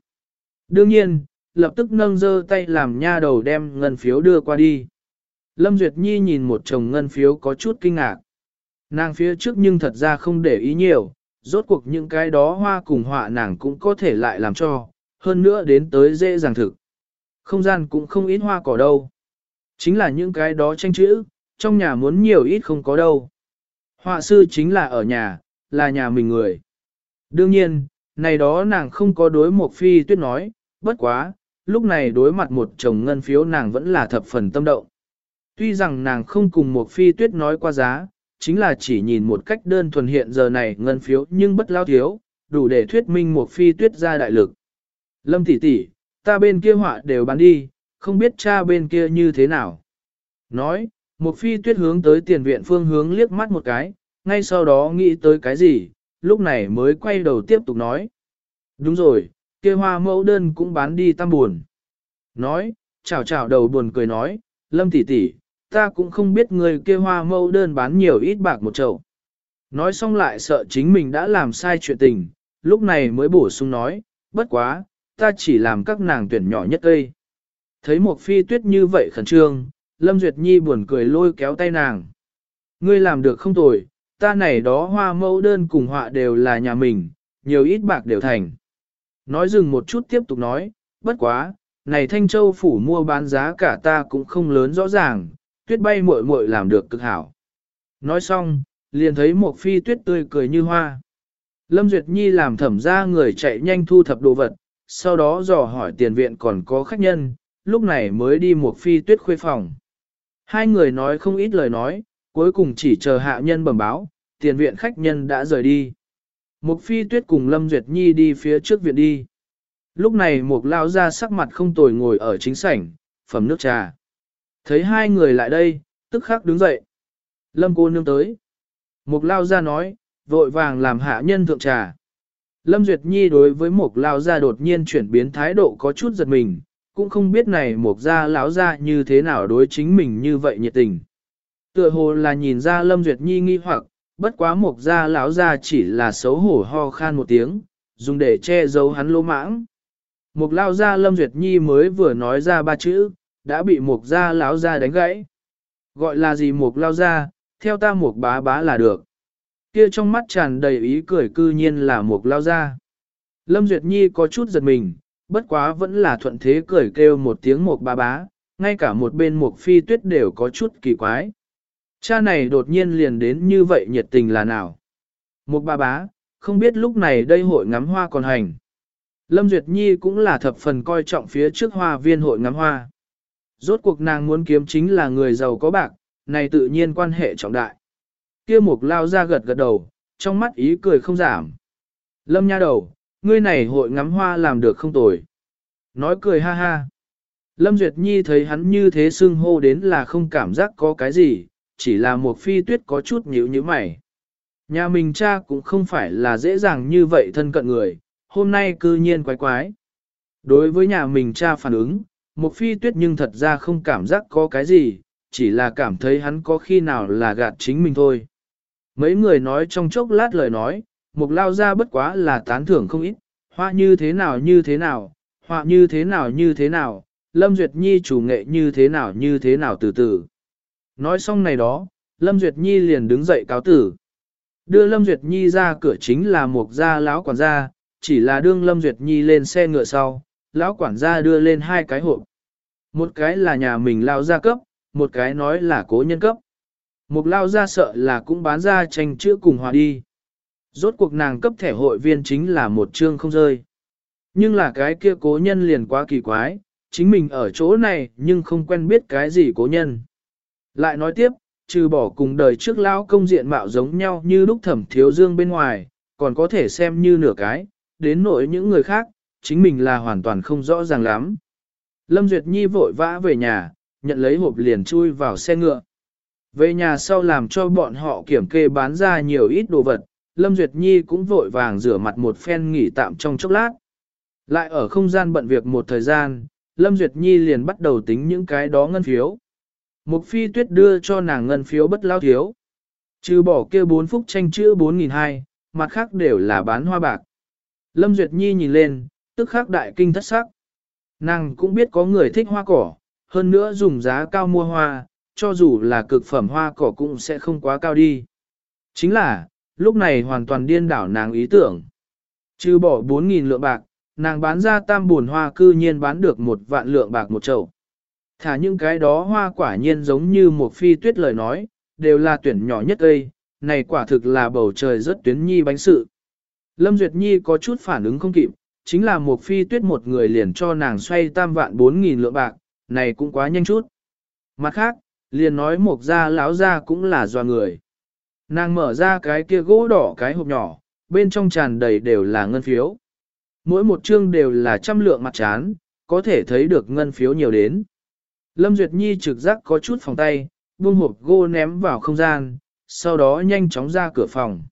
Đương nhiên, lập tức nâng dơ tay làm nha đầu đem ngân phiếu đưa qua đi. Lâm Duyệt Nhi nhìn một chồng ngân phiếu có chút kinh ngạc. Nàng phía trước nhưng thật ra không để ý nhiều, rốt cuộc những cái đó hoa cùng họa nàng cũng có thể lại làm cho, hơn nữa đến tới dễ dàng thực. Không gian cũng không ít hoa cỏ đâu. Chính là những cái đó tranh chữ, trong nhà muốn nhiều ít không có đâu. Họa sư chính là ở nhà, là nhà mình người. Đương nhiên, này đó nàng không có đối một phi tuyết nói, bất quá, lúc này đối mặt một chồng ngân phiếu nàng vẫn là thập phần tâm động. Tuy rằng nàng không cùng một phi tuyết nói qua giá, chính là chỉ nhìn một cách đơn thuần hiện giờ này ngân phiếu nhưng bất lao thiếu, đủ để thuyết minh một phi tuyết ra đại lực. Lâm tỷ tỷ, ta bên kia họa đều bán đi, không biết cha bên kia như thế nào. Nói, một phi tuyết hướng tới tiền viện phương hướng liếc mắt một cái, ngay sau đó nghĩ tới cái gì, lúc này mới quay đầu tiếp tục nói. Đúng rồi, kia hoa mẫu đơn cũng bán đi tam buồn. Nói, chào chào đầu buồn cười nói, lâm tỷ tỷ, ta cũng không biết người kia hoa mẫu đơn bán nhiều ít bạc một chậu. Nói xong lại sợ chính mình đã làm sai chuyện tình, lúc này mới bổ sung nói, bất quá, ta chỉ làm các nàng tuyển nhỏ nhất cây. Thấy một phi tuyết như vậy khẩn trương, Lâm Duyệt Nhi buồn cười lôi kéo tay nàng. Ngươi làm được không tồi, ta này đó hoa mẫu đơn cùng họa đều là nhà mình, nhiều ít bạc đều thành. Nói dừng một chút tiếp tục nói, bất quá, này Thanh Châu phủ mua bán giá cả ta cũng không lớn rõ ràng, tuyết bay muội muội làm được cực hảo. Nói xong, liền thấy một phi tuyết tươi cười như hoa. Lâm Duyệt Nhi làm thẩm ra người chạy nhanh thu thập đồ vật, sau đó dò hỏi tiền viện còn có khách nhân, lúc này mới đi một phi tuyết khuê phòng. Hai người nói không ít lời nói, cuối cùng chỉ chờ hạ nhân bẩm báo, tiền viện khách nhân đã rời đi. Một phi tuyết cùng Lâm Duyệt Nhi đi phía trước viện đi. Lúc này một lao ra sắc mặt không tồi ngồi ở chính sảnh, phẩm nước trà. Thấy hai người lại đây, tức khắc đứng dậy. Lâm cô nương tới. mục lao ra nói, vội vàng làm hạ nhân thượng trà. Lâm Duyệt Nhi đối với mục lao ra đột nhiên chuyển biến thái độ có chút giật mình, cũng không biết này mục gia lão ra như thế nào đối chính mình như vậy nhiệt tình. Tựa hồ là nhìn ra Lâm Duyệt Nhi nghi hoặc, bất quá mục gia lão ra chỉ là xấu hổ ho khan một tiếng, dùng để che giấu hắn lỗ mãng. mục lao ra Lâm Duyệt Nhi mới vừa nói ra ba chữ, đã bị một gia lão ra đánh gãy. Gọi là gì một lao ra, theo ta một bá bá là được. Kia trong mắt tràn đầy ý cười cư nhiên là một lao ra. Lâm Duyệt Nhi có chút giật mình, bất quá vẫn là thuận thế cười kêu một tiếng một bá bá, ngay cả một bên một phi tuyết đều có chút kỳ quái. Cha này đột nhiên liền đến như vậy nhiệt tình là nào? Một bá bá, không biết lúc này đây hội ngắm hoa còn hành. Lâm Duyệt Nhi cũng là thập phần coi trọng phía trước hoa viên hội ngắm hoa. Rốt cuộc nàng muốn kiếm chính là người giàu có bạc, này tự nhiên quan hệ trọng đại. Kia mục lao ra gật gật đầu, trong mắt ý cười không giảm. Lâm nha đầu, ngươi này hội ngắm hoa làm được không tồi. Nói cười ha ha. Lâm Duyệt Nhi thấy hắn như thế xưng hô đến là không cảm giác có cái gì, chỉ là một phi tuyết có chút nhíu như mày. Nhà mình cha cũng không phải là dễ dàng như vậy thân cận người, hôm nay cư nhiên quái quái. Đối với nhà mình cha phản ứng, Mộc phi tuyết nhưng thật ra không cảm giác có cái gì, chỉ là cảm thấy hắn có khi nào là gạt chính mình thôi. Mấy người nói trong chốc lát lời nói, mục lao ra bất quá là tán thưởng không ít, hoa như thế nào như thế nào, họa như thế nào như thế nào, Lâm Duyệt Nhi chủ nghệ như thế nào như thế nào từ từ. Nói xong này đó, Lâm Duyệt Nhi liền đứng dậy cáo tử. Đưa Lâm Duyệt Nhi ra cửa chính là một gia lão quản gia, chỉ là đương Lâm Duyệt Nhi lên xe ngựa sau, lão quản gia đưa lên hai cái hộp. Một cái là nhà mình lao gia cấp, một cái nói là cố nhân cấp. Một lao gia sợ là cũng bán ra tranh chữa cùng hòa đi. Rốt cuộc nàng cấp thẻ hội viên chính là một chương không rơi. Nhưng là cái kia cố nhân liền quá kỳ quái, chính mình ở chỗ này nhưng không quen biết cái gì cố nhân. Lại nói tiếp, trừ bỏ cùng đời trước lão công diện mạo giống nhau như lúc thẩm thiếu dương bên ngoài, còn có thể xem như nửa cái, đến nỗi những người khác, chính mình là hoàn toàn không rõ ràng lắm. Lâm Duyệt Nhi vội vã về nhà, nhận lấy hộp liền chui vào xe ngựa. Về nhà sau làm cho bọn họ kiểm kê bán ra nhiều ít đồ vật, Lâm Duyệt Nhi cũng vội vàng rửa mặt một phen nghỉ tạm trong chốc lát. Lại ở không gian bận việc một thời gian, Lâm Duyệt Nhi liền bắt đầu tính những cái đó ngân phiếu. Mục phi tuyết đưa cho nàng ngân phiếu bất lao thiếu. Trừ bỏ kia bốn phúc tranh chữ 4.200, mặt khác đều là bán hoa bạc. Lâm Duyệt Nhi nhìn lên, tức khắc đại kinh thất sắc. Nàng cũng biết có người thích hoa cỏ, hơn nữa dùng giá cao mua hoa, cho dù là cực phẩm hoa cỏ cũng sẽ không quá cao đi. Chính là, lúc này hoàn toàn điên đảo nàng ý tưởng. Trừ bỏ 4.000 lượng bạc, nàng bán ra tam buồn hoa cư nhiên bán được một vạn lượng bạc một chậu. Thả những cái đó hoa quả nhiên giống như một phi tuyết lời nói, đều là tuyển nhỏ nhất đây, này quả thực là bầu trời rất tuyến nhi bánh sự. Lâm Duyệt Nhi có chút phản ứng không kịp, chính là một phi tuyết một người liền cho nàng xoay tam vạn bốn nghìn lượng bạc, này cũng quá nhanh chút. Mặt khác, liền nói một gia lão gia cũng là do người. Nàng mở ra cái kia gỗ đỏ cái hộp nhỏ, bên trong tràn đầy đều là ngân phiếu. Mỗi một chương đều là trăm lượng mặt chán, có thể thấy được ngân phiếu nhiều đến. Lâm Duyệt Nhi trực giác có chút phòng tay, buông hộp gỗ ném vào không gian, sau đó nhanh chóng ra cửa phòng.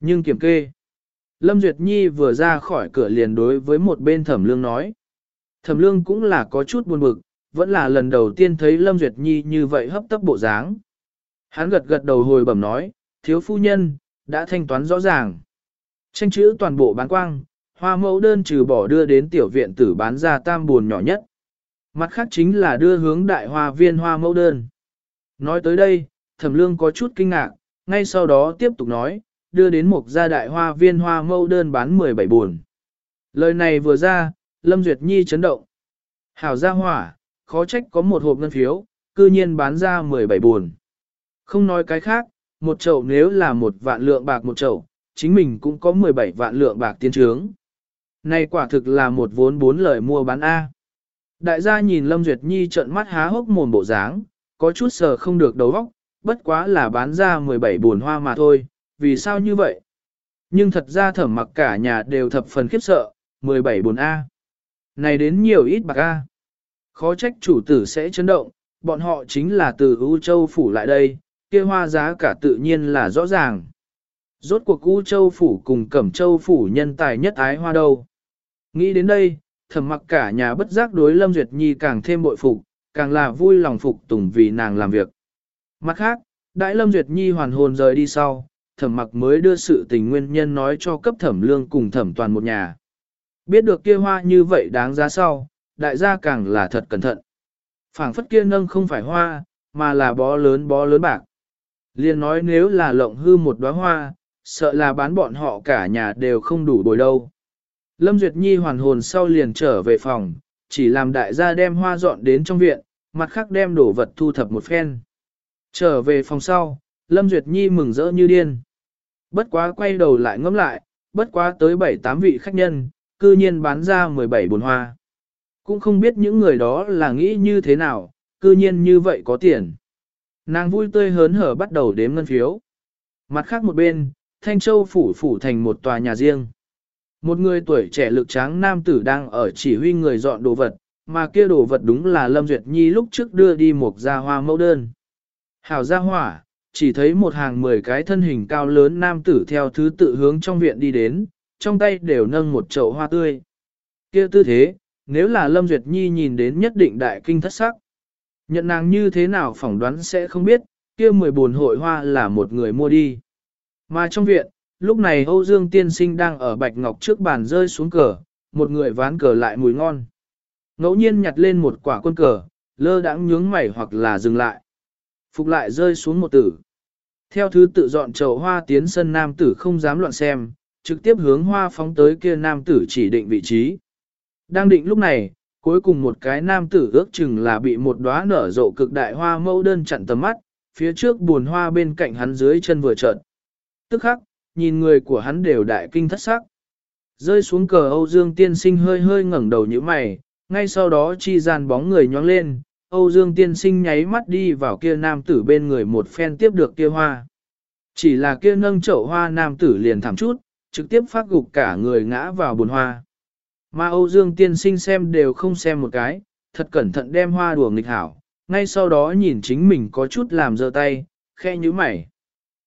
Nhưng kiểm kê. Lâm Duyệt Nhi vừa ra khỏi cửa liền đối với một bên thẩm lương nói. Thẩm lương cũng là có chút buồn bực, vẫn là lần đầu tiên thấy Lâm Duyệt Nhi như vậy hấp tấp bộ dáng. Hắn gật gật đầu hồi bẩm nói, thiếu phu nhân, đã thanh toán rõ ràng. Tranh chữ toàn bộ bán quang, hoa mẫu đơn trừ bỏ đưa đến tiểu viện tử bán ra tam buồn nhỏ nhất. Mặt khác chính là đưa hướng đại hoa viên hoa mẫu đơn. Nói tới đây, thẩm lương có chút kinh ngạc, ngay sau đó tiếp tục nói, đưa đến một gia đại hoa viên hoa mâu đơn bán 17 buồn. Lời này vừa ra, Lâm Duyệt Nhi chấn động. Hảo gia hỏa, khó trách có một hộp ngân phiếu, cư nhiên bán ra 17 buồn. Không nói cái khác, một chậu nếu là một vạn lượng bạc một chậu, chính mình cũng có 17 vạn lượng bạc tiến trướng. Này quả thực là một vốn bốn lời mua bán A. Đại gia nhìn Lâm Duyệt Nhi trợn mắt há hốc mồm bộ dáng, có chút sờ không được đầu óc, bất quá là bán ra 17 buồn hoa mà thôi, vì sao như vậy? Nhưng thật ra thẩm mặc cả nhà đều thập phần khiếp sợ, 17 buồn A. Này đến nhiều ít bạc a. Khó trách chủ tử sẽ chấn động, bọn họ chính là từ U Châu Phủ lại đây, kia hoa giá cả tự nhiên là rõ ràng. Rốt cuộc U Châu Phủ cùng Cẩm Châu Phủ nhân tài nhất ái hoa đâu. Nghĩ đến đây, thầm mặc cả nhà bất giác đối Lâm Duyệt Nhi càng thêm bội phục, càng là vui lòng phục tùng vì nàng làm việc. Mặt khác, đại Lâm Duyệt Nhi hoàn hồn rời đi sau, thẩm mặc mới đưa sự tình nguyên nhân nói cho cấp thẩm lương cùng thẩm toàn một nhà. Biết được kia hoa như vậy đáng giá sau, đại gia càng là thật cẩn thận. phảng phất kia nâng không phải hoa, mà là bó lớn bó lớn bạc. Liên nói nếu là lộng hư một đóa hoa, sợ là bán bọn họ cả nhà đều không đủ bồi đâu. Lâm Duyệt Nhi hoàn hồn sau liền trở về phòng, chỉ làm đại gia đem hoa dọn đến trong viện, mặt khác đem đổ vật thu thập một phen. Trở về phòng sau, Lâm Duyệt Nhi mừng rỡ như điên. Bất quá quay đầu lại ngẫm lại, bất quá tới 7-8 vị khách nhân, cư nhiên bán ra 17 bồn hoa. Cũng không biết những người đó là nghĩ như thế nào, cư nhiên như vậy có tiền. Nàng vui tươi hớn hở bắt đầu đếm ngân phiếu. Mặt khác một bên, Thanh Châu phủ phủ thành một tòa nhà riêng. Một người tuổi trẻ lực tráng nam tử đang ở chỉ huy người dọn đồ vật, mà kia đồ vật đúng là Lâm Duyệt Nhi lúc trước đưa đi một gia hoa mẫu đơn. Hảo gia hỏa, chỉ thấy một hàng mười cái thân hình cao lớn nam tử theo thứ tự hướng trong viện đi đến, trong tay đều nâng một chậu hoa tươi. Kia tư thế, nếu là Lâm Duyệt Nhi nhìn đến nhất định đại kinh thất sắc. Nhận nàng như thế nào phỏng đoán sẽ không biết, kia mười buồn hội hoa là một người mua đi. Mà trong viện, lúc này Âu Dương tiên sinh đang ở bạch ngọc trước bàn rơi xuống cờ, một người ván cờ lại mùi ngon. Ngẫu nhiên nhặt lên một quả quân cờ, lơ đãng nhướng mày hoặc là dừng lại. Phục lại rơi xuống một tử. Theo thứ tự dọn chậu hoa tiến sân nam tử không dám loạn xem, trực tiếp hướng hoa phóng tới kia nam tử chỉ định vị trí. Đang định lúc này, cuối cùng một cái nam tử ước chừng là bị một đóa nở rộ cực đại hoa mẫu đơn chặn tầm mắt, phía trước buồn hoa bên cạnh hắn dưới chân vừa trợn. Tức khắc, nhìn người của hắn đều đại kinh thất sắc. Rơi xuống cờ Âu Dương tiên sinh hơi hơi ngẩng đầu như mày, ngay sau đó chi gian bóng người nhoáng lên, Âu Dương tiên sinh nháy mắt đi vào kia nam tử bên người một phen tiếp được kia hoa. Chỉ là kia nâng chậu hoa nam tử liền thảm chút, trực tiếp phát gục cả người ngã vào bồn hoa. Mà Âu Dương tiên sinh xem đều không xem một cái, thật cẩn thận đem hoa đùa nghịch hảo, ngay sau đó nhìn chính mình có chút làm dơ tay, khe như mày.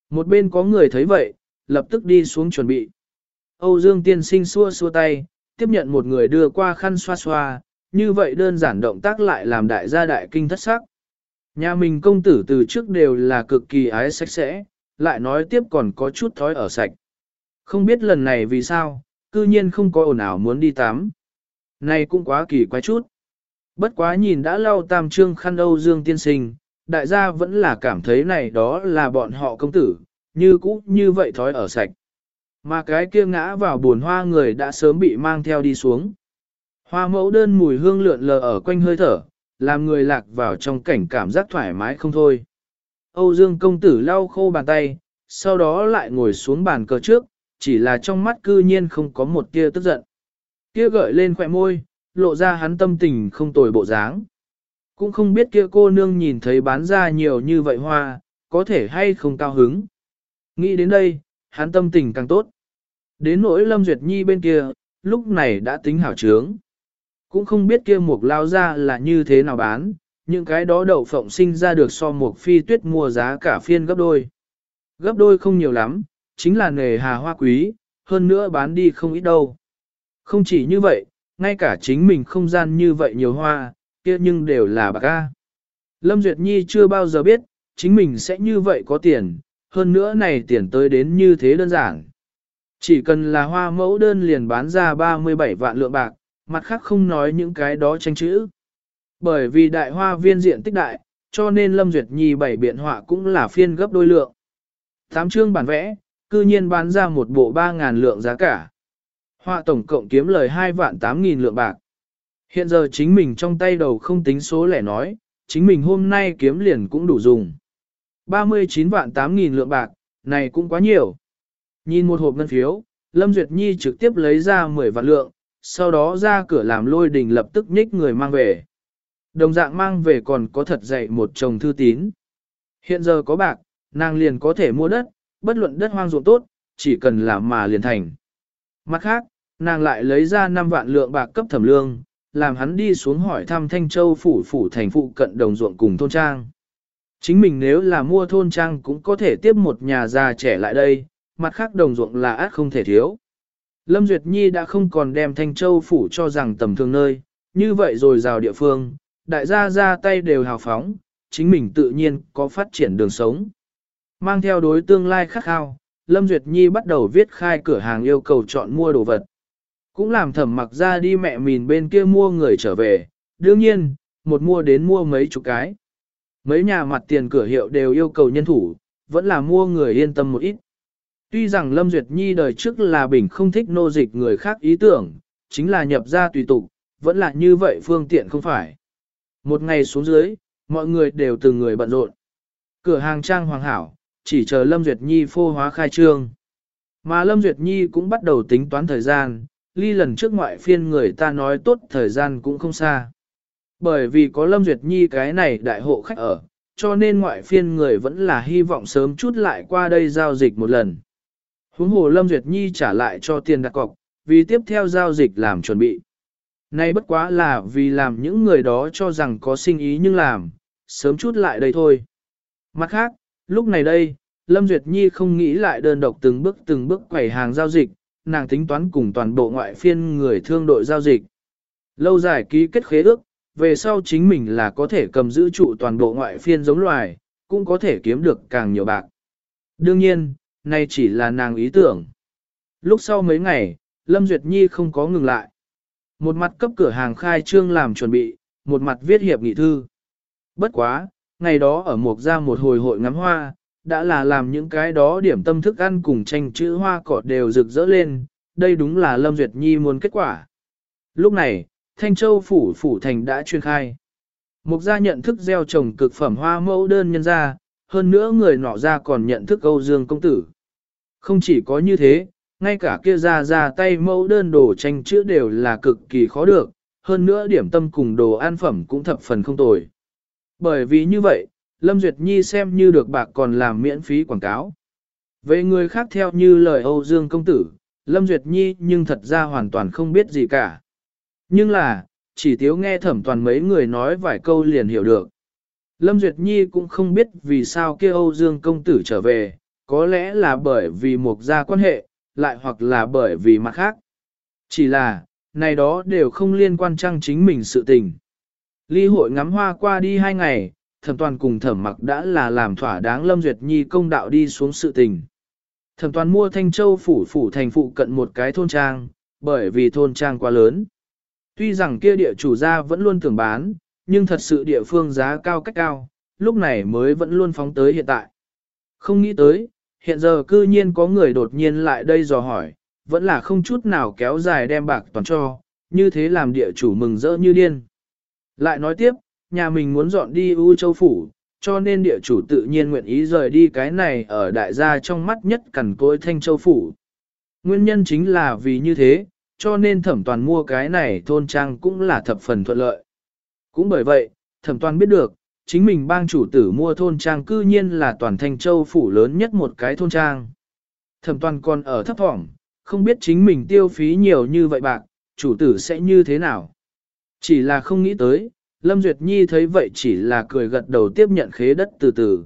Một bên có người thấy vậy, lập tức đi xuống chuẩn bị. Âu Dương tiên sinh xua xua tay, tiếp nhận một người đưa qua khăn xoa xoa, như vậy đơn giản động tác lại làm đại gia đại kinh thất sắc. Nhà mình công tử từ trước đều là cực kỳ ái sạch sẽ, lại nói tiếp còn có chút thói ở sạch. Không biết lần này vì sao, cư nhiên không có ồn ào muốn đi tắm. Này cũng quá kỳ quái chút. Bất quá nhìn đã lau tam trương khăn Âu Dương tiên sinh, đại gia vẫn là cảm thấy này đó là bọn họ công tử, như cũ như vậy thói ở sạch. Mà cái kia ngã vào buồn hoa người đã sớm bị mang theo đi xuống. Hoa mẫu đơn mùi hương lượn lờ ở quanh hơi thở, làm người lạc vào trong cảnh cảm giác thoải mái không thôi. Âu Dương công tử lau khô bàn tay, sau đó lại ngồi xuống bàn cờ trước, chỉ là trong mắt cư nhiên không có một tia tức giận. Kia gợi lên khỏe môi, lộ ra hắn tâm tình không tồi bộ dáng. Cũng không biết kia cô nương nhìn thấy bán ra nhiều như vậy hoa, có thể hay không cao hứng. Nghĩ đến đây, hắn tâm tình càng tốt. Đến nỗi Lâm Duyệt Nhi bên kia, lúc này đã tính hảo trướng. Cũng không biết kia mục lao ra là như thế nào bán, những cái đó đậu phộng sinh ra được so mục phi tuyết mua giá cả phiên gấp đôi. Gấp đôi không nhiều lắm, chính là nghề hà hoa quý, hơn nữa bán đi không ít đâu. Không chỉ như vậy, ngay cả chính mình không gian như vậy nhiều hoa, kia nhưng đều là bạc ca. Lâm Duyệt Nhi chưa bao giờ biết, chính mình sẽ như vậy có tiền, hơn nữa này tiền tới đến như thế đơn giản. Chỉ cần là hoa mẫu đơn liền bán ra 37 vạn lượng bạc, mặt khác không nói những cái đó tranh chữ. Bởi vì đại hoa viên diện tích đại, cho nên Lâm Duyệt Nhi bảy biện họa cũng là phiên gấp đôi lượng. Tám chương bản vẽ, cư nhiên bán ra một bộ 3.000 lượng giá cả. Họa tổng cộng kiếm lời 2 vạn 8.000 lượng bạc. Hiện giờ chính mình trong tay đầu không tính số lẻ nói, chính mình hôm nay kiếm liền cũng đủ dùng. 39 vạn 8.000 lượng bạc, này cũng quá nhiều. Nhìn một hộp ngân phiếu, Lâm Duyệt Nhi trực tiếp lấy ra 10 vạn lượng, sau đó ra cửa làm lôi đình lập tức nhích người mang về. Đồng dạng mang về còn có thật dạy một chồng thư tín. Hiện giờ có bạc, nàng liền có thể mua đất, bất luận đất hoang ruộng tốt, chỉ cần làm mà liền thành. Mặt khác, nàng lại lấy ra 5 vạn lượng bạc cấp thẩm lương, làm hắn đi xuống hỏi thăm Thanh Châu phủ phủ thành phụ cận đồng ruộng cùng thôn trang. Chính mình nếu là mua thôn trang cũng có thể tiếp một nhà già trẻ lại đây, mặt khác đồng ruộng là át không thể thiếu. Lâm Duyệt Nhi đã không còn đem Thanh Châu phủ cho rằng tầm thường nơi, như vậy rồi rào địa phương, đại gia ra tay đều hào phóng, chính mình tự nhiên có phát triển đường sống. Mang theo đối tương lai khắc khao, Lâm Duyệt Nhi bắt đầu viết khai cửa hàng yêu cầu chọn mua đồ vật. Cũng làm thẩm mặc ra đi mẹ mìn bên kia mua người trở về, đương nhiên, một mua đến mua mấy chục cái. Mấy nhà mặt tiền cửa hiệu đều yêu cầu nhân thủ, vẫn là mua người yên tâm một ít. Tuy rằng Lâm Duyệt Nhi đời trước là bình không thích nô dịch người khác ý tưởng, chính là nhập ra tùy tục, vẫn là như vậy phương tiện không phải. Một ngày xuống dưới, mọi người đều từng người bận rộn. Cửa hàng trang hoàng hảo, chỉ chờ Lâm Duyệt Nhi phô hóa khai trương. Mà Lâm Duyệt Nhi cũng bắt đầu tính toán thời gian, ly lần trước ngoại phiên người ta nói tốt thời gian cũng không xa. Bởi vì có Lâm Duyệt Nhi cái này đại hộ khách ở, cho nên ngoại phiên người vẫn là hy vọng sớm chút lại qua đây giao dịch một lần. Huống hồ Lâm Duyệt Nhi trả lại cho tiền đặt cọc, vì tiếp theo giao dịch làm chuẩn bị. Nay bất quá là vì làm những người đó cho rằng có sinh ý nhưng làm, sớm chút lại đây thôi. Mặt khác, lúc này đây, Lâm Duyệt Nhi không nghĩ lại đơn độc từng bước từng bước quẩy hàng giao dịch, nàng tính toán cùng toàn bộ ngoại phiên người thương đội giao dịch. Lâu dài ký kết khế ước, về sau chính mình là có thể cầm giữ trụ toàn bộ ngoại phiên giống loài, cũng có thể kiếm được càng nhiều bạc. Đương nhiên, nay chỉ là nàng ý tưởng. Lúc sau mấy ngày, Lâm Duyệt Nhi không có ngừng lại. Một mặt cấp cửa hàng khai trương làm chuẩn bị, một mặt viết hiệp nghị thư. Bất quá, ngày đó ở Mộc ra một hồi hội ngắm hoa, đã là làm những cái đó điểm tâm thức ăn cùng tranh chữ hoa cỏ đều rực rỡ lên, đây đúng là Lâm Duyệt Nhi muốn kết quả. Lúc này, Thanh Châu Phủ Phủ Thành đã chuyên khai. Mục gia nhận thức gieo trồng cực phẩm hoa mẫu đơn nhân ra, hơn nữa người nọ ra còn nhận thức Âu Dương Công Tử. Không chỉ có như thế, ngay cả kia ra ra tay mẫu đơn đồ tranh chữ đều là cực kỳ khó được, hơn nữa điểm tâm cùng đồ an phẩm cũng thập phần không tồi. Bởi vì như vậy, Lâm Duyệt Nhi xem như được bạc còn làm miễn phí quảng cáo. Về người khác theo như lời Âu Dương Công Tử, Lâm Duyệt Nhi nhưng thật ra hoàn toàn không biết gì cả. Nhưng là, chỉ thiếu nghe thẩm toàn mấy người nói vài câu liền hiểu được. Lâm Duyệt Nhi cũng không biết vì sao kia Âu Dương Công Tử trở về, có lẽ là bởi vì một gia quan hệ, lại hoặc là bởi vì mặt khác. Chỉ là, này đó đều không liên quan trăng chính mình sự tình. Ly hội ngắm hoa qua đi hai ngày, thẩm toàn cùng thẩm mặc đã là làm thỏa đáng Lâm Duyệt Nhi công đạo đi xuống sự tình. Thẩm toàn mua Thanh Châu phủ phủ thành phụ cận một cái thôn trang, bởi vì thôn trang quá lớn. Tuy rằng kia địa chủ gia vẫn luôn tưởng bán, nhưng thật sự địa phương giá cao cách cao, lúc này mới vẫn luôn phóng tới hiện tại. Không nghĩ tới, hiện giờ cư nhiên có người đột nhiên lại đây dò hỏi, vẫn là không chút nào kéo dài đem bạc toàn cho, như thế làm địa chủ mừng rỡ như điên. Lại nói tiếp, nhà mình muốn dọn đi U Châu Phủ, cho nên địa chủ tự nhiên nguyện ý rời đi cái này ở đại gia trong mắt nhất cẩn cối Thanh Châu Phủ. Nguyên nhân chính là vì như thế, cho nên thẩm toàn mua cái này thôn trang cũng là thập phần thuận lợi. Cũng bởi vậy, thẩm toàn biết được, chính mình bang chủ tử mua thôn trang cư nhiên là toàn Thanh Châu Phủ lớn nhất một cái thôn trang. Thẩm toàn còn ở thấp thỏm, không biết chính mình tiêu phí nhiều như vậy bạc, chủ tử sẽ như thế nào. Chỉ là không nghĩ tới, Lâm Duyệt Nhi thấy vậy chỉ là cười gật đầu tiếp nhận khế đất từ từ.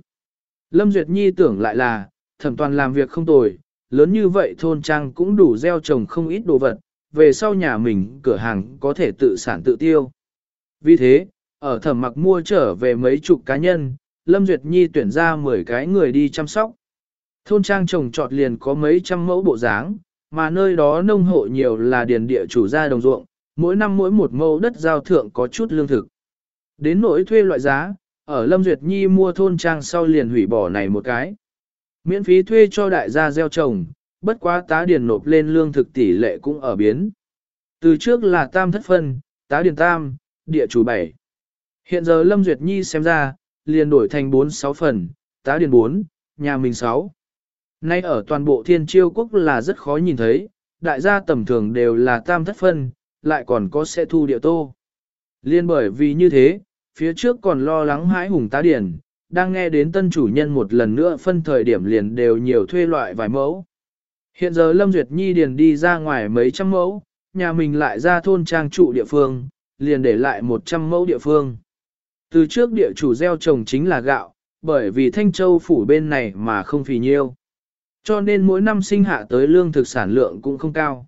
Lâm Duyệt Nhi tưởng lại là, thẩm toàn làm việc không tồi, lớn như vậy thôn trang cũng đủ gieo trồng không ít đồ vật, về sau nhà mình cửa hàng có thể tự sản tự tiêu. Vì thế, ở thẩm mặc mua trở về mấy chục cá nhân, Lâm Duyệt Nhi tuyển ra 10 cái người đi chăm sóc. Thôn trang trồng trọt liền có mấy trăm mẫu bộ dáng, mà nơi đó nông hộ nhiều là điền địa chủ gia đồng ruộng, mỗi năm mỗi một mẫu đất giao thượng có chút lương thực. Đến nỗi thuê loại giá, ở Lâm Duyệt Nhi mua thôn trang sau liền hủy bỏ này một cái. Miễn phí thuê cho đại gia gieo trồng, bất quá tá điền nộp lên lương thực tỷ lệ cũng ở biến. Từ trước là tam thất phân, tá điền tam, địa chủ bảy. Hiện giờ Lâm Duyệt Nhi xem ra, liền đổi thành 4-6 phần, tá điền 4, nhà mình 6. Nay ở toàn bộ thiên chiêu quốc là rất khó nhìn thấy, đại gia tầm thường đều là tam thất phân, lại còn có sẽ thu địa tô. Liên bởi vì như thế, phía trước còn lo lắng hãi hùng tá điển, đang nghe đến tân chủ nhân một lần nữa phân thời điểm liền đều nhiều thuê loại vài mẫu. Hiện giờ Lâm Duyệt Nhi điền đi ra ngoài mấy trăm mẫu, nhà mình lại ra thôn trang trụ địa phương, liền để lại 100 mẫu địa phương. Từ trước địa chủ gieo trồng chính là gạo, bởi vì Thanh Châu phủ bên này mà không phì nhiêu. Cho nên mỗi năm sinh hạ tới lương thực sản lượng cũng không cao.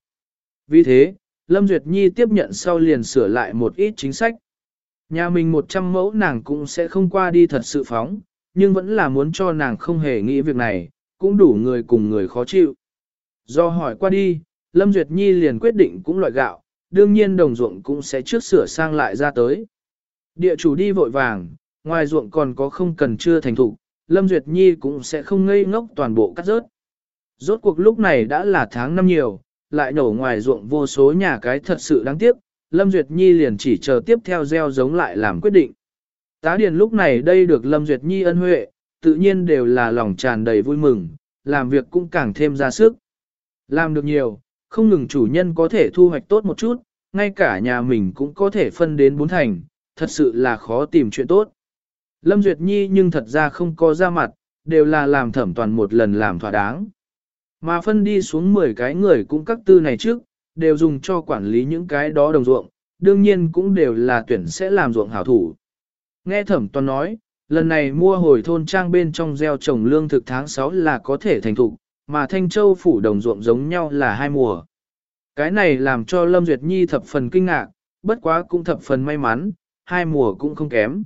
Vì thế, Lâm Duyệt Nhi tiếp nhận sau liền sửa lại một ít chính sách. Nhà mình 100 mẫu nàng cũng sẽ không qua đi thật sự phóng, nhưng vẫn là muốn cho nàng không hề nghĩ việc này, cũng đủ người cùng người khó chịu. Do hỏi qua đi, Lâm Duyệt Nhi liền quyết định cũng loại gạo, đương nhiên đồng ruộng cũng sẽ trước sửa sang lại ra tới. Địa chủ đi vội vàng, ngoài ruộng còn có không cần chưa thành thủ Lâm Duyệt Nhi cũng sẽ không ngây ngốc toàn bộ cắt rớt. Rốt cuộc lúc này đã là tháng năm nhiều, lại nổ ngoài ruộng vô số nhà cái thật sự đáng tiếc, Lâm Duyệt Nhi liền chỉ chờ tiếp theo gieo giống lại làm quyết định. Tá điền lúc này đây được Lâm Duyệt Nhi ân huệ, tự nhiên đều là lòng tràn đầy vui mừng, làm việc cũng càng thêm ra sức. Làm được nhiều, không ngừng chủ nhân có thể thu hoạch tốt một chút, ngay cả nhà mình cũng có thể phân đến bốn thành, thật sự là khó tìm chuyện tốt. Lâm Duyệt Nhi nhưng thật ra không có ra mặt, đều là làm thẩm toàn một lần làm thỏa đáng. Mà phân đi xuống 10 cái người cũng các tư này trước, đều dùng cho quản lý những cái đó đồng ruộng, đương nhiên cũng đều là tuyển sẽ làm ruộng hảo thủ. Nghe thẩm toàn nói, lần này mua hồi thôn trang bên trong gieo trồng lương thực tháng 6 là có thể thành thục, mà Thanh Châu phủ đồng ruộng giống nhau là hai mùa. Cái này làm cho Lâm Duyệt Nhi thập phần kinh ngạc, bất quá cũng thập phần may mắn, hai mùa cũng không kém.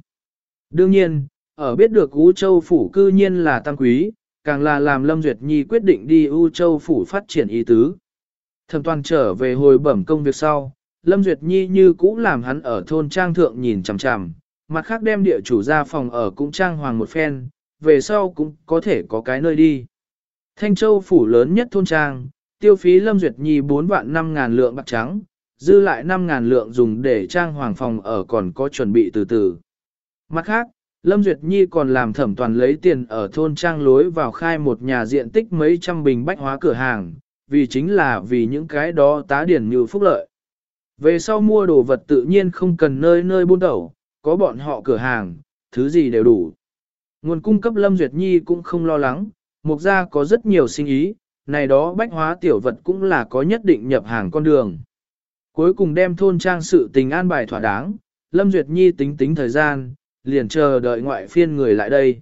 Đương nhiên, ở biết được U Châu phủ cư nhiên là tăng quý, càng là làm Lâm Duyệt Nhi quyết định đi U Châu phủ phát triển ý tứ. Thẩm toàn trở về hồi bẩm công việc sau, Lâm Duyệt Nhi như cũ làm hắn ở thôn trang thượng nhìn chằm chằm, mặt khác đem địa chủ ra phòng ở cũng trang hoàng một phen, về sau cũng có thể có cái nơi đi. Thanh Châu phủ lớn nhất thôn trang, tiêu phí Lâm Duyệt Nhi 4 vạn 5 ngàn lượng bạc trắng, dư lại 5 ngàn lượng dùng để trang hoàng phòng ở còn có chuẩn bị từ từ. Mặt khác, Lâm Duyệt Nhi còn làm thẩm toàn lấy tiền ở thôn trang lối vào khai một nhà diện tích mấy trăm bình bách hóa cửa hàng, vì chính là vì những cái đó tá điển như phúc lợi. Về sau mua đồ vật tự nhiên không cần nơi nơi buôn đầu, có bọn họ cửa hàng, thứ gì đều đủ. Nguồn cung cấp Lâm Duyệt Nhi cũng không lo lắng, mục gia có rất nhiều sinh ý, này đó bách hóa tiểu vật cũng là có nhất định nhập hàng con đường. Cuối cùng đem thôn trang sự tình an bài thỏa đáng, Lâm Duyệt Nhi tính tính thời gian, liền chờ đợi ngoại phiên người lại đây.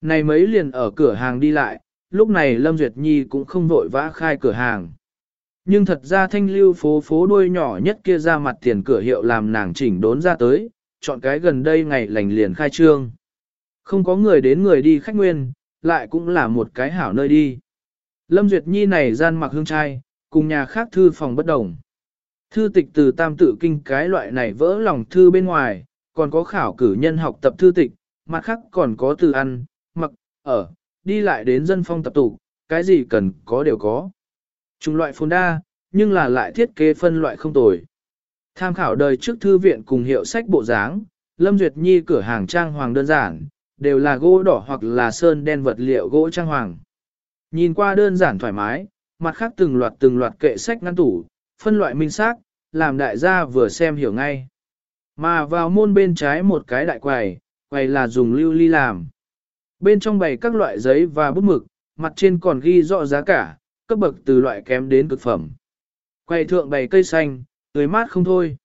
Này mấy liền ở cửa hàng đi lại, lúc này Lâm Duyệt Nhi cũng không vội vã khai cửa hàng. Nhưng thật ra thanh lưu phố phố đuôi nhỏ nhất kia ra mặt tiền cửa hiệu làm nàng chỉnh đốn ra tới, chọn cái gần đây ngày lành liền khai trương. Không có người đến người đi khách nguyên, lại cũng là một cái hảo nơi đi. Lâm Duyệt Nhi này gian mặc hương trai, cùng nhà khác thư phòng bất đồng. Thư tịch từ tam tự kinh cái loại này vỡ lòng thư bên ngoài, còn có khảo cử nhân học tập thư tịch, mặt khác còn có từ ăn, mặc, ở, đi lại đến dân phong tập tụ, cái gì cần có đều có. Trung loại phồn đa, nhưng là lại thiết kế phân loại không tồi. Tham khảo đời trước thư viện cùng hiệu sách bộ dáng, Lâm Duyệt Nhi cửa hàng trang hoàng đơn giản, đều là gỗ đỏ hoặc là sơn đen vật liệu gỗ trang hoàng. Nhìn qua đơn giản thoải mái, mặt khác từng loạt từng loạt kệ sách ngăn tủ, phân loại minh xác, làm đại gia vừa xem hiểu ngay. Mà vào môn bên trái một cái đại quầy, quầy là dùng lưu ly làm. Bên trong bày các loại giấy và bút mực, mặt trên còn ghi rõ giá cả, cấp bậc từ loại kém đến cực phẩm. Quầy thượng bày cây xanh, tươi mát không thôi.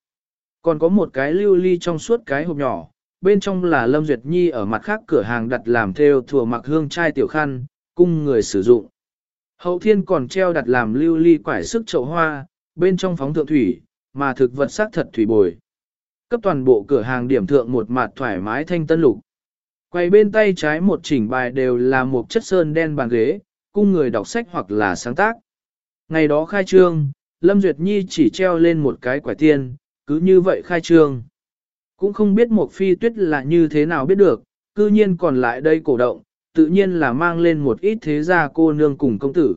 Còn có một cái lưu ly trong suốt cái hộp nhỏ, bên trong là Lâm Duyệt Nhi ở mặt khác cửa hàng đặt làm theo thừa mặc hương chai tiểu khăn, cung người sử dụng. Hậu thiên còn treo đặt làm lưu ly quải sức chậu hoa, bên trong phóng thượng thủy, mà thực vật sắc thật thủy bồi. Cấp toàn bộ cửa hàng điểm thượng một mặt thoải mái thanh tân lục. Quay bên tay trái một chỉnh bài đều là một chất sơn đen bàn ghế, cung người đọc sách hoặc là sáng tác. Ngày đó khai trương, Lâm Duyệt Nhi chỉ treo lên một cái quả tiên, cứ như vậy khai trương. Cũng không biết một phi tuyết là như thế nào biết được, cư nhiên còn lại đây cổ động, tự nhiên là mang lên một ít thế gia cô nương cùng công tử.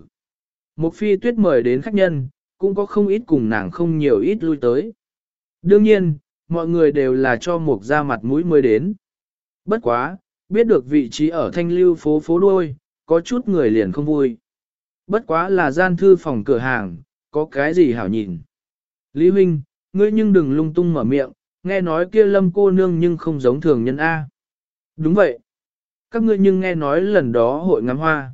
Một phi tuyết mời đến khách nhân, cũng có không ít cùng nàng không nhiều ít lui tới. Đương nhiên, mọi người đều là cho một ra mặt mũi mới đến. Bất quá, biết được vị trí ở thanh lưu phố phố đôi, có chút người liền không vui. Bất quá là gian thư phòng cửa hàng, có cái gì hảo nhìn. Lý huynh, ngươi nhưng đừng lung tung mở miệng, nghe nói kia lâm cô nương nhưng không giống thường nhân A. Đúng vậy. Các ngươi nhưng nghe nói lần đó hội ngắm hoa.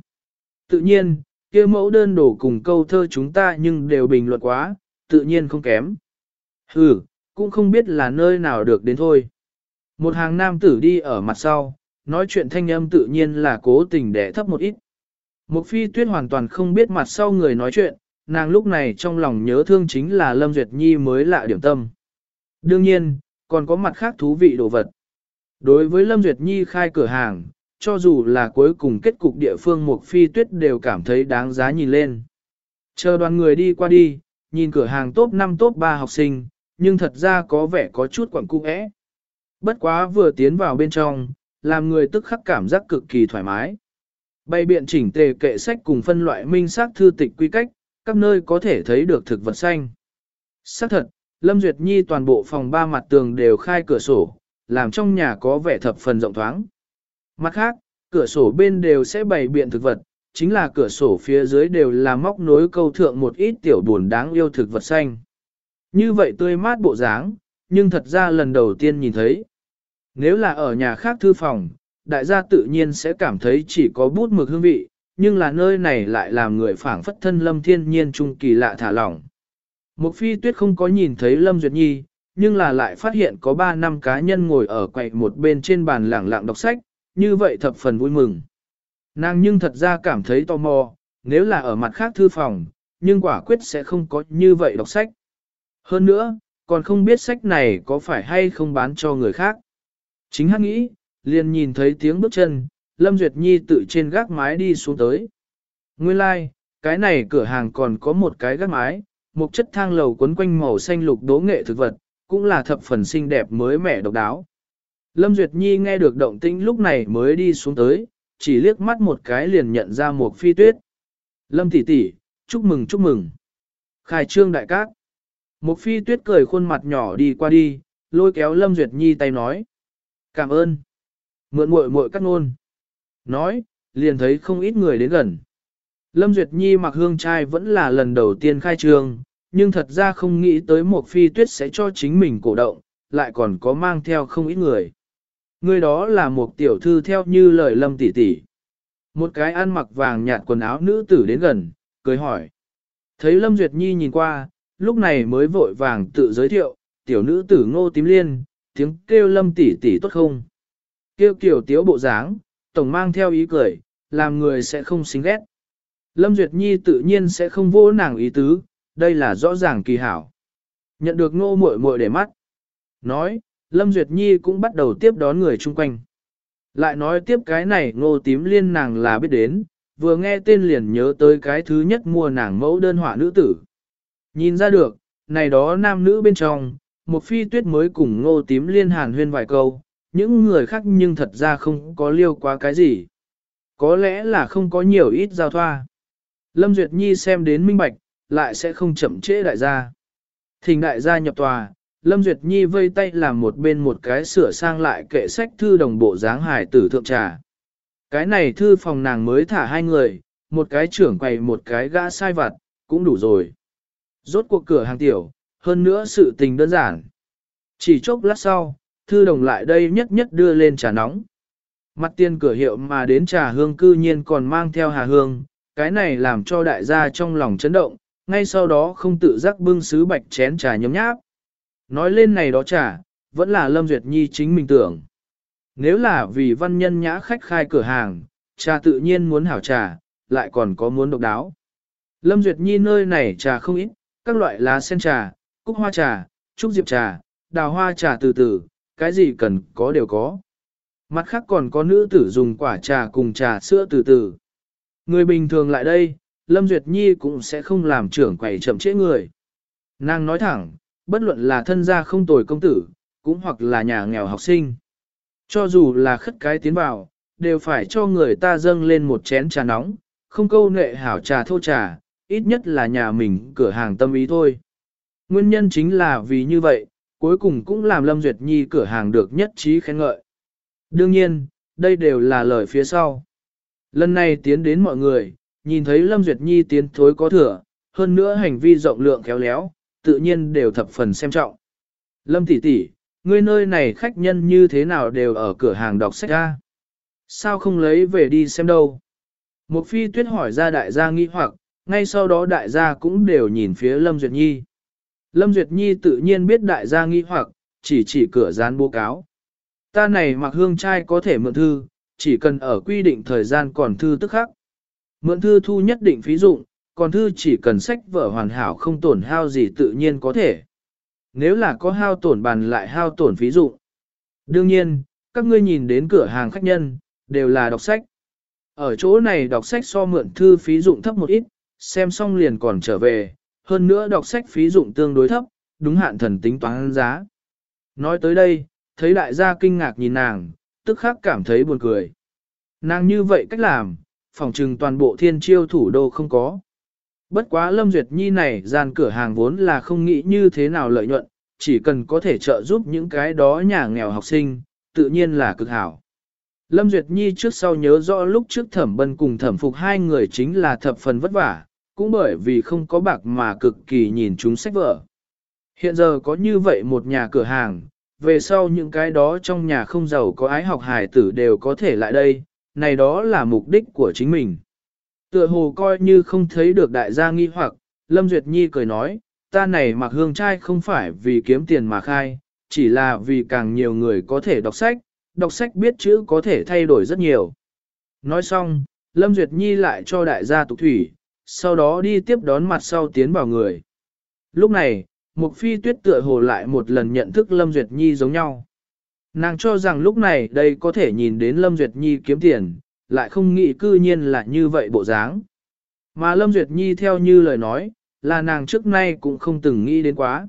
Tự nhiên, kia mẫu đơn đổ cùng câu thơ chúng ta nhưng đều bình luận quá, tự nhiên không kém. Ừ, cũng không biết là nơi nào được đến thôi. Một hàng nam tử đi ở mặt sau, nói chuyện thanh âm tự nhiên là cố tình để thấp một ít. Một phi tuyết hoàn toàn không biết mặt sau người nói chuyện, nàng lúc này trong lòng nhớ thương chính là Lâm Duyệt Nhi mới lạ điểm tâm. Đương nhiên, còn có mặt khác thú vị đồ vật. Đối với Lâm Duyệt Nhi khai cửa hàng, cho dù là cuối cùng kết cục địa phương Mộc phi tuyết đều cảm thấy đáng giá nhìn lên. Chờ đoàn người đi qua đi, nhìn cửa hàng top 5 top 3 học sinh, nhưng thật ra có vẻ có chút quẩn cung ẽ. Bất quá vừa tiến vào bên trong, làm người tức khắc cảm giác cực kỳ thoải mái. Bày biện chỉnh tề kệ sách cùng phân loại minh xác thư tịch quy cách, các nơi có thể thấy được thực vật xanh. Xác thật, Lâm Duyệt Nhi toàn bộ phòng ba mặt tường đều khai cửa sổ, làm trong nhà có vẻ thập phần rộng thoáng. Mặt khác, cửa sổ bên đều sẽ bày biện thực vật, chính là cửa sổ phía dưới đều là móc nối câu thượng một ít tiểu buồn đáng yêu thực vật xanh. Như vậy tươi mát bộ dáng, nhưng thật ra lần đầu tiên nhìn thấy. Nếu là ở nhà khác thư phòng, đại gia tự nhiên sẽ cảm thấy chỉ có bút mực hương vị, nhưng là nơi này lại làm người phảng phất thân lâm thiên nhiên trung kỳ lạ thả lỏng. Một phi tuyết không có nhìn thấy Lâm Duyệt Nhi, nhưng là lại phát hiện có 3 năm cá nhân ngồi ở quầy một bên trên bàn lẳng lặng đọc sách, như vậy thập phần vui mừng. Nàng nhưng thật ra cảm thấy tò mò, nếu là ở mặt khác thư phòng, nhưng quả quyết sẽ không có như vậy đọc sách. Hơn nữa, còn không biết sách này có phải hay không bán cho người khác. Chính hắn nghĩ, liền nhìn thấy tiếng bước chân, Lâm Duyệt Nhi tự trên gác mái đi xuống tới. Nguyên lai, like, cái này cửa hàng còn có một cái gác mái, một chất thang lầu quấn quanh màu xanh lục đố nghệ thực vật, cũng là thập phần xinh đẹp mới mẻ độc đáo. Lâm Duyệt Nhi nghe được động tĩnh lúc này mới đi xuống tới, chỉ liếc mắt một cái liền nhận ra một phi tuyết. Lâm tỷ tỷ, chúc mừng chúc mừng. Khai trương đại cát. Một phi tuyết cười khuôn mặt nhỏ đi qua đi, lôi kéo Lâm Duyệt Nhi tay nói. Cảm ơn. Mượn muội muội cắt ngôn. Nói, liền thấy không ít người đến gần. Lâm Duyệt Nhi mặc hương trai vẫn là lần đầu tiên khai trương, nhưng thật ra không nghĩ tới một phi tuyết sẽ cho chính mình cổ động, lại còn có mang theo không ít người. Người đó là một tiểu thư theo như lời Lâm tỷ tỷ. Một cái ăn mặc vàng nhạt quần áo nữ tử đến gần, cười hỏi. Thấy Lâm Duyệt Nhi nhìn qua, lúc này mới vội vàng tự giới thiệu, tiểu nữ tử ngô tím liên, tiếng kêu Lâm tỷ tỷ tốt không? Kêu kiểu tiếu bộ dáng, tổng mang theo ý cười, làm người sẽ không xinh ghét. Lâm Duyệt Nhi tự nhiên sẽ không vô nàng ý tứ, đây là rõ ràng kỳ hảo. Nhận được ngô muội muội để mắt. Nói, Lâm Duyệt Nhi cũng bắt đầu tiếp đón người chung quanh. Lại nói tiếp cái này ngô tím liên nàng là biết đến, vừa nghe tên liền nhớ tới cái thứ nhất mua nàng mẫu đơn họa nữ tử. Nhìn ra được, này đó nam nữ bên trong, một phi tuyết mới cùng ngô tím liên hàn huyên vài câu, những người khác nhưng thật ra không có liêu quá cái gì. Có lẽ là không có nhiều ít giao thoa. Lâm Duyệt Nhi xem đến minh bạch, lại sẽ không chậm trễ đại gia. Thỉnh đại gia nhập tòa, Lâm Duyệt Nhi vây tay làm một bên một cái sửa sang lại kệ sách thư đồng bộ dáng hải tử thượng trà. Cái này thư phòng nàng mới thả hai người, một cái trưởng quầy một cái gã sai vặt, cũng đủ rồi. Rốt cuộc cửa hàng tiểu, hơn nữa sự tình đơn giản. Chỉ chốc lát sau, thư đồng lại đây nhất nhất đưa lên trà nóng. Mặt tiên cửa hiệu mà đến trà hương cư nhiên còn mang theo hà hương, cái này làm cho đại gia trong lòng chấn động, ngay sau đó không tự giác bưng sứ bạch chén trà nhấm nháp. Nói lên này đó trà, vẫn là Lâm Duyệt Nhi chính mình tưởng. Nếu là vì văn nhân nhã khách khai cửa hàng, trà tự nhiên muốn hảo trà, lại còn có muốn độc đáo. Lâm Duyệt Nhi nơi này trà không ít, các loại lá sen trà, cúc hoa trà, trúc diệp trà, đào hoa trà từ từ, cái gì cần có đều có. Mặt khác còn có nữ tử dùng quả trà cùng trà sữa từ từ. Người bình thường lại đây, Lâm Duyệt Nhi cũng sẽ không làm trưởng quầy chậm trễ người. Nàng nói thẳng, bất luận là thân gia không tồi công tử, cũng hoặc là nhà nghèo học sinh. Cho dù là khất cái tiến vào, đều phải cho người ta dâng lên một chén trà nóng, không câu nệ hảo trà thô trà, ít nhất là nhà mình cửa hàng tâm ý thôi. Nguyên nhân chính là vì như vậy, cuối cùng cũng làm Lâm Duyệt Nhi cửa hàng được nhất trí khen ngợi. Đương nhiên, đây đều là lời phía sau. Lần này tiến đến mọi người, nhìn thấy Lâm Duyệt Nhi tiến thối có thừa, hơn nữa hành vi rộng lượng khéo léo, tự nhiên đều thập phần xem trọng. Lâm tỷ tỷ, ngươi nơi này khách nhân như thế nào đều ở cửa hàng đọc sách ra? Sao không lấy về đi xem đâu? Một phi tuyết hỏi ra đại gia nghi hoặc, ngay sau đó đại gia cũng đều nhìn phía Lâm Duyệt Nhi. Lâm Duyệt Nhi tự nhiên biết đại gia nghi hoặc, chỉ chỉ cửa dán bố cáo. Ta này mặc hương trai có thể mượn thư, chỉ cần ở quy định thời gian còn thư tức khắc. Mượn thư thu nhất định phí dụng, còn thư chỉ cần sách vở hoàn hảo không tổn hao gì tự nhiên có thể. Nếu là có hao tổn bàn lại hao tổn phí dụng. Đương nhiên, các ngươi nhìn đến cửa hàng khách nhân, đều là đọc sách. Ở chỗ này đọc sách so mượn thư phí dụng thấp một ít, xem xong liền còn trở về, hơn nữa đọc sách phí dụng tương đối thấp, đúng hạn thần tính toán giá. Nói tới đây, thấy đại gia kinh ngạc nhìn nàng, tức khắc cảm thấy buồn cười. Nàng như vậy cách làm, phòng trừng toàn bộ thiên chiêu thủ đô không có. Bất quá Lâm Duyệt Nhi này gian cửa hàng vốn là không nghĩ như thế nào lợi nhuận, chỉ cần có thể trợ giúp những cái đó nhà nghèo học sinh, tự nhiên là cực hảo. Lâm Duyệt Nhi trước sau nhớ rõ lúc trước thẩm bân cùng thẩm phục hai người chính là thập phần vất vả, cũng bởi vì không có bạc mà cực kỳ nhìn chúng sách vở. Hiện giờ có như vậy một nhà cửa hàng, về sau những cái đó trong nhà không giàu có ái học hài tử đều có thể lại đây, này đó là mục đích của chính mình. Tựa hồ coi như không thấy được đại gia nghi hoặc, Lâm Duyệt Nhi cười nói, ta này mặc hương trai không phải vì kiếm tiền mà khai, chỉ là vì càng nhiều người có thể đọc sách, đọc sách biết chữ có thể thay đổi rất nhiều. Nói xong, Lâm Duyệt Nhi lại cho đại gia tục thủy, sau đó đi tiếp đón mặt sau tiến vào người. Lúc này, Mục Phi Tuyết tựa hồ lại một lần nhận thức Lâm Duyệt Nhi giống nhau. Nàng cho rằng lúc này đây có thể nhìn đến Lâm Duyệt Nhi kiếm tiền, lại không nghĩ cư nhiên là như vậy bộ dáng. Mà Lâm Duyệt Nhi theo như lời nói, là nàng trước nay cũng không từng nghĩ đến quá.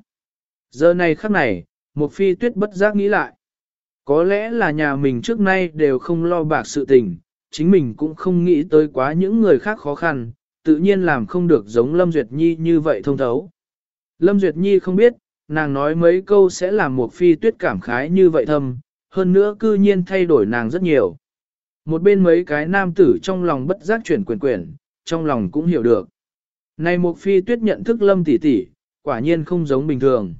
Giờ này khắc này, một phi tuyết bất giác nghĩ lại. Có lẽ là nhà mình trước nay đều không lo bạc sự tình, chính mình cũng không nghĩ tới quá những người khác khó khăn, tự nhiên làm không được giống Lâm Duyệt Nhi như vậy thông thấu. Lâm Duyệt Nhi không biết, nàng nói mấy câu sẽ làm một phi tuyết cảm khái như vậy thâm, hơn nữa cư nhiên thay đổi nàng rất nhiều. Một bên mấy cái nam tử trong lòng bất giác chuyển quyền quyển, trong lòng cũng hiểu được. Này một phi tuyết nhận thức lâm tỷ tỷ, quả nhiên không giống bình thường.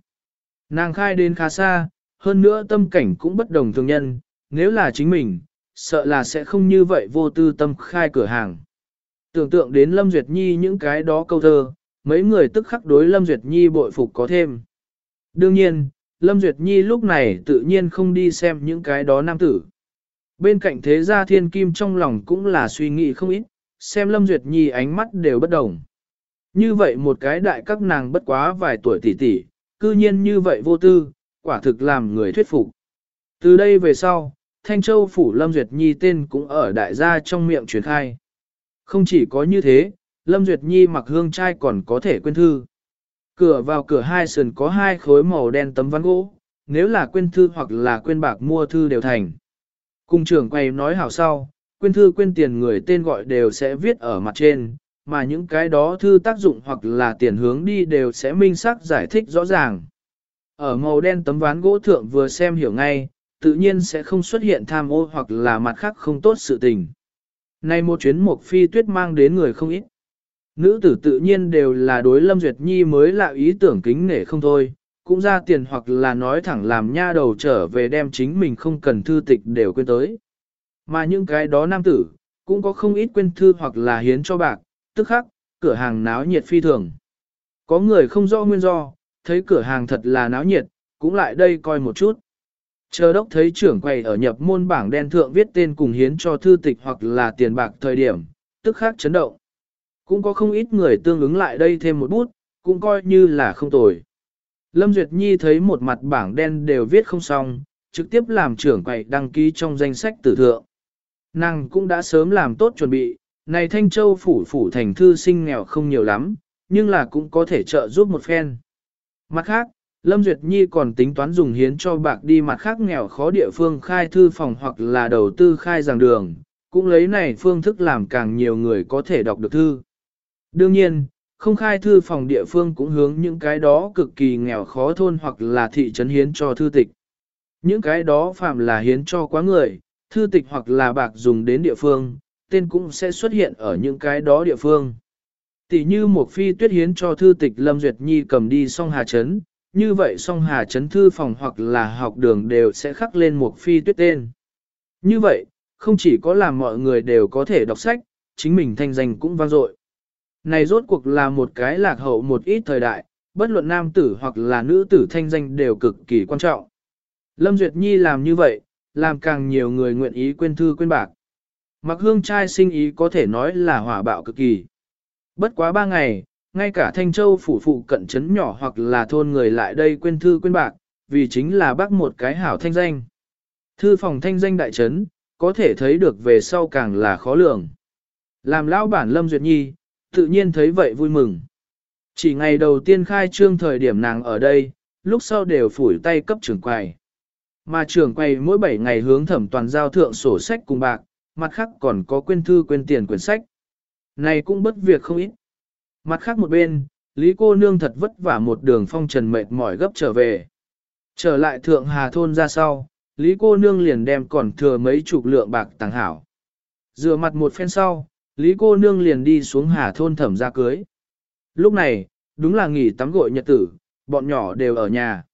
Nàng khai đến khá xa, hơn nữa tâm cảnh cũng bất đồng thường nhân, nếu là chính mình, sợ là sẽ không như vậy vô tư tâm khai cửa hàng. Tưởng tượng đến Lâm Duyệt Nhi những cái đó câu thơ, mấy người tức khắc đối Lâm Duyệt Nhi bội phục có thêm. Đương nhiên, Lâm Duyệt Nhi lúc này tự nhiên không đi xem những cái đó nam tử. Bên cạnh thế gia thiên kim trong lòng cũng là suy nghĩ không ít, xem Lâm Duyệt Nhi ánh mắt đều bất đồng. Như vậy một cái đại các nàng bất quá vài tuổi tỷ tỷ, cư nhiên như vậy vô tư, quả thực làm người thuyết phục. Từ đây về sau, Thanh Châu Phủ Lâm Duyệt Nhi tên cũng ở đại gia trong miệng truyền khai. Không chỉ có như thế, Lâm Duyệt Nhi mặc hương trai còn có thể quên thư. Cửa vào cửa hai sườn có hai khối màu đen tấm ván gỗ, nếu là quên thư hoặc là quên bạc mua thư đều thành. Cung trưởng quay nói hảo sau, quên thư quên tiền người tên gọi đều sẽ viết ở mặt trên, mà những cái đó thư tác dụng hoặc là tiền hướng đi đều sẽ minh xác giải thích rõ ràng. Ở màu đen tấm ván gỗ thượng vừa xem hiểu ngay, tự nhiên sẽ không xuất hiện tham ô hoặc là mặt khác không tốt sự tình. Này một chuyến một phi tuyết mang đến người không ít. Nữ tử tự nhiên đều là đối Lâm Duyệt Nhi mới là ý tưởng kính nể không thôi, cũng ra tiền hoặc là nói thẳng làm nha đầu trở về đem chính mình không cần thư tịch đều quên tới. Mà những cái đó nam tử, cũng có không ít quên thư hoặc là hiến cho bạc, tức khắc, cửa hàng náo nhiệt phi thường. Có người không rõ nguyên do, thấy cửa hàng thật là náo nhiệt, cũng lại đây coi một chút. Chờ đốc thấy trưởng quầy ở nhập môn bảng đen thượng viết tên cùng hiến cho thư tịch hoặc là tiền bạc thời điểm, tức khắc chấn động. Cũng có không ít người tương ứng lại đây thêm một bút, cũng coi như là không tồi. Lâm Duyệt Nhi thấy một mặt bảng đen đều viết không xong, trực tiếp làm trưởng quầy đăng ký trong danh sách tử thượng. Nàng cũng đã sớm làm tốt chuẩn bị, này Thanh Châu phủ phủ thành thư sinh nghèo không nhiều lắm, nhưng là cũng có thể trợ giúp một phen. Mặt khác, Lâm Duyệt Nhi còn tính toán dùng hiến cho bạc đi mặt khác nghèo khó địa phương khai thư phòng hoặc là đầu tư khai giảng đường, cũng lấy này phương thức làm càng nhiều người có thể đọc được thư. Đương nhiên, không khai thư phòng địa phương cũng hướng những cái đó cực kỳ nghèo khó thôn hoặc là thị trấn hiến cho thư tịch. Những cái đó phạm là hiến cho quá người, thư tịch hoặc là bạc dùng đến địa phương, tên cũng sẽ xuất hiện ở những cái đó địa phương. Tỷ như một phi tuyết hiến cho thư tịch Lâm Duyệt Nhi cầm đi song Hà Trấn, như vậy song Hà Trấn thư phòng hoặc là học đường đều sẽ khắc lên một phi tuyết tên. Như vậy, không chỉ có làm mọi người đều có thể đọc sách, chính mình thanh danh cũng vang dội. Này rốt cuộc là một cái lạc hậu một ít thời đại, bất luận nam tử hoặc là nữ tử thanh danh đều cực kỳ quan trọng. Lâm Duyệt Nhi làm như vậy, làm càng nhiều người nguyện ý quên thư quên bạc. Mặc hương trai sinh ý có thể nói là hỏa bạo cực kỳ. Bất quá ba ngày, ngay cả Thanh Châu phủ phụ cận trấn nhỏ hoặc là thôn người lại đây quên thư quên bạc, vì chính là bác một cái hảo thanh danh. Thư phòng thanh danh đại trấn, có thể thấy được về sau càng là khó lường. Làm lão bản Lâm Duyệt Nhi, tự nhiên thấy vậy vui mừng. Chỉ ngày đầu tiên khai trương thời điểm nàng ở đây, lúc sau đều phủi tay cấp trưởng quầy. Mà trưởng quầy mỗi 7 ngày hướng thẩm toàn giao thượng sổ sách cùng bạc, mặt khác còn có quyên thư quyên tiền quyển sách. Này cũng bất việc không ít. Mặt khác một bên, Lý cô nương thật vất vả một đường phong trần mệt mỏi gấp trở về. Trở lại thượng hà thôn ra sau, Lý cô nương liền đem còn thừa mấy chục lượng bạc tàng hảo. Rửa mặt một phen sau, Lý cô nương liền đi xuống hà thôn thẩm ra cưới. Lúc này, đúng là nghỉ tắm gội nhật tử, bọn nhỏ đều ở nhà.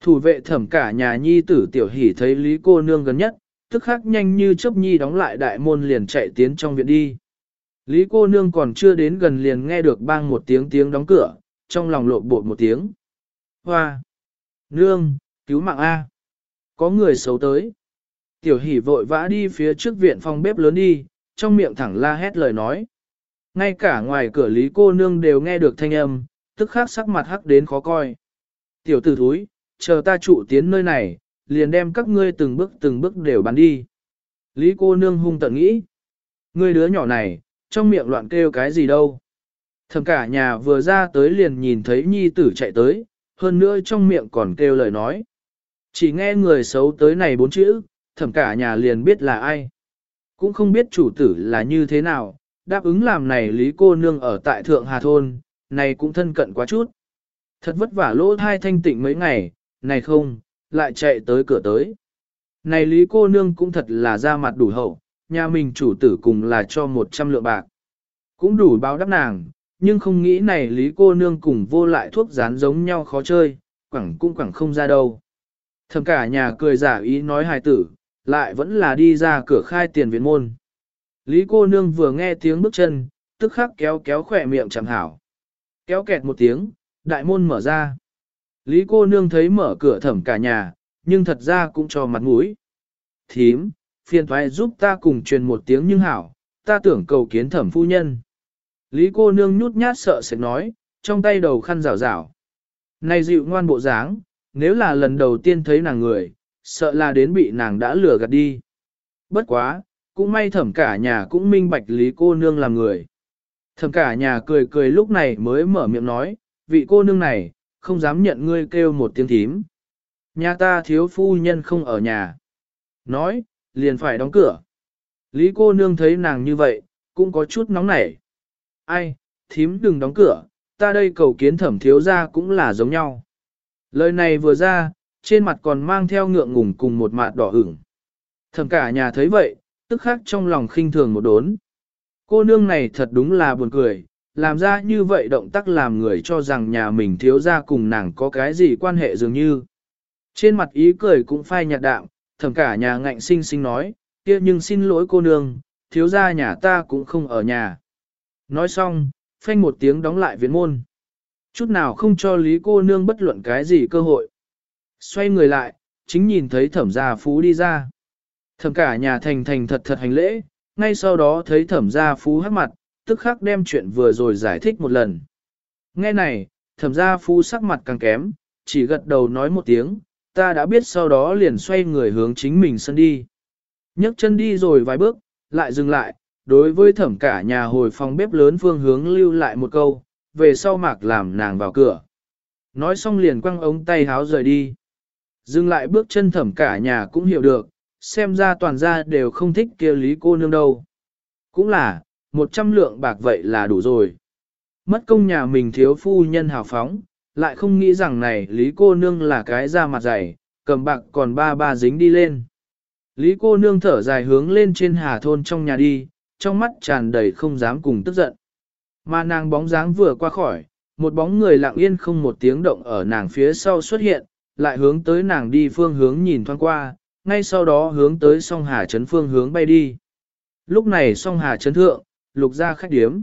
Thủ vệ thẩm cả nhà nhi tử tiểu hỉ thấy Lý cô nương gần nhất, tức khắc nhanh như chớp nhi đóng lại đại môn liền chạy tiến trong viện đi. Lý cô nương còn chưa đến gần liền nghe được bang một tiếng tiếng đóng cửa, trong lòng lộ bột một tiếng. Hoa! Nương! Cứu mạng A! Có người xấu tới. Tiểu hỉ vội vã đi phía trước viện phòng bếp lớn đi, trong miệng thẳng la hét lời nói. Ngay cả ngoài cửa lý cô nương đều nghe được thanh âm, tức khắc sắc mặt hắc đến khó coi. Tiểu tử thúi, chờ ta trụ tiến nơi này, liền đem các ngươi từng bước từng bước đều bắn đi. Lý cô nương hung tận nghĩ. Ngươi đứa nhỏ này, trong miệng loạn kêu cái gì đâu. Thầm cả nhà vừa ra tới liền nhìn thấy nhi tử chạy tới, hơn nữa trong miệng còn kêu lời nói. Chỉ nghe người xấu tới này bốn chữ, thầm cả nhà liền biết là ai. Cũng không biết chủ tử là như thế nào, đáp ứng làm này lý cô nương ở tại Thượng Hà Thôn, này cũng thân cận quá chút. Thật vất vả lỗ thai thanh tịnh mấy ngày, này không, lại chạy tới cửa tới. Này lý cô nương cũng thật là ra mặt đủ hậu, nhà mình chủ tử cùng là cho 100 lượng bạc. Cũng đủ báo đáp nàng, nhưng không nghĩ này lý cô nương cùng vô lại thuốc rán giống nhau khó chơi, quẳng cũng quẳng không ra đâu. Thầm cả nhà cười giả ý nói hài tử, lại vẫn là đi ra cửa khai tiền viện môn. Lý cô nương vừa nghe tiếng bước chân, tức khắc kéo kéo khỏe miệng chẳng hảo. Kéo kẹt một tiếng, đại môn mở ra. Lý cô nương thấy mở cửa thẩm cả nhà, nhưng thật ra cũng cho mặt mũi. Thím, phiền thoại giúp ta cùng truyền một tiếng nhưng hảo, ta tưởng cầu kiến thẩm phu nhân. Lý cô nương nhút nhát sợ sẽ nói, trong tay đầu khăn rào rào. Này dịu ngoan bộ dáng, nếu là lần đầu tiên thấy nàng người, sợ là đến bị nàng đã lừa gạt đi. Bất quá, cũng may thẩm cả nhà cũng minh bạch lý cô nương làm người. Thẩm cả nhà cười cười lúc này mới mở miệng nói, vị cô nương này, không dám nhận ngươi kêu một tiếng thím. Nhà ta thiếu phu nhân không ở nhà. Nói, liền phải đóng cửa. Lý cô nương thấy nàng như vậy, cũng có chút nóng nảy. Ai, thím đừng đóng cửa, ta đây cầu kiến thẩm thiếu ra cũng là giống nhau. Lời này vừa ra, trên mặt còn mang theo ngượng ngùng cùng một mạt đỏ ửng. thầm cả nhà thấy vậy, tức khắc trong lòng khinh thường một đốn. Cô nương này thật đúng là buồn cười, làm ra như vậy động tác làm người cho rằng nhà mình thiếu ra cùng nàng có cái gì quan hệ dường như. Trên mặt ý cười cũng phai nhạt đạm, thầm cả nhà ngạnh sinh sinh nói, kia nhưng xin lỗi cô nương, thiếu ra nhà ta cũng không ở nhà. Nói xong, phanh một tiếng đóng lại viện môn. Chút nào không cho lý cô nương bất luận cái gì cơ hội. Xoay người lại, chính nhìn thấy thẩm gia phú đi ra. Thẩm cả nhà thành thành thật thật hành lễ, ngay sau đó thấy thẩm gia phú hắc mặt, tức khắc đem chuyện vừa rồi giải thích một lần. Nghe này, thẩm gia phú sắc mặt càng kém, chỉ gật đầu nói một tiếng, ta đã biết sau đó liền xoay người hướng chính mình sân đi. nhấc chân đi rồi vài bước, lại dừng lại, đối với thẩm cả nhà hồi phòng bếp lớn phương hướng lưu lại một câu, về sau mạc làm nàng vào cửa. Nói xong liền quăng ống tay háo rời đi. Dừng lại bước chân thẩm cả nhà cũng hiểu được, xem ra toàn gia đều không thích kia lý cô nương đâu. Cũng là, một trăm lượng bạc vậy là đủ rồi. Mất công nhà mình thiếu phu nhân hào phóng, lại không nghĩ rằng này lý cô nương là cái da mặt dày, cầm bạc còn ba ba dính đi lên. Lý cô nương thở dài hướng lên trên hà thôn trong nhà đi, trong mắt tràn đầy không dám cùng tức giận. Mà nàng bóng dáng vừa qua khỏi, một bóng người lặng yên không một tiếng động ở nàng phía sau xuất hiện, lại hướng tới nàng đi phương hướng nhìn thoáng qua, ngay sau đó hướng tới song hà trấn phương hướng bay đi. Lúc này song hà trấn thượng, lục ra khách điếm.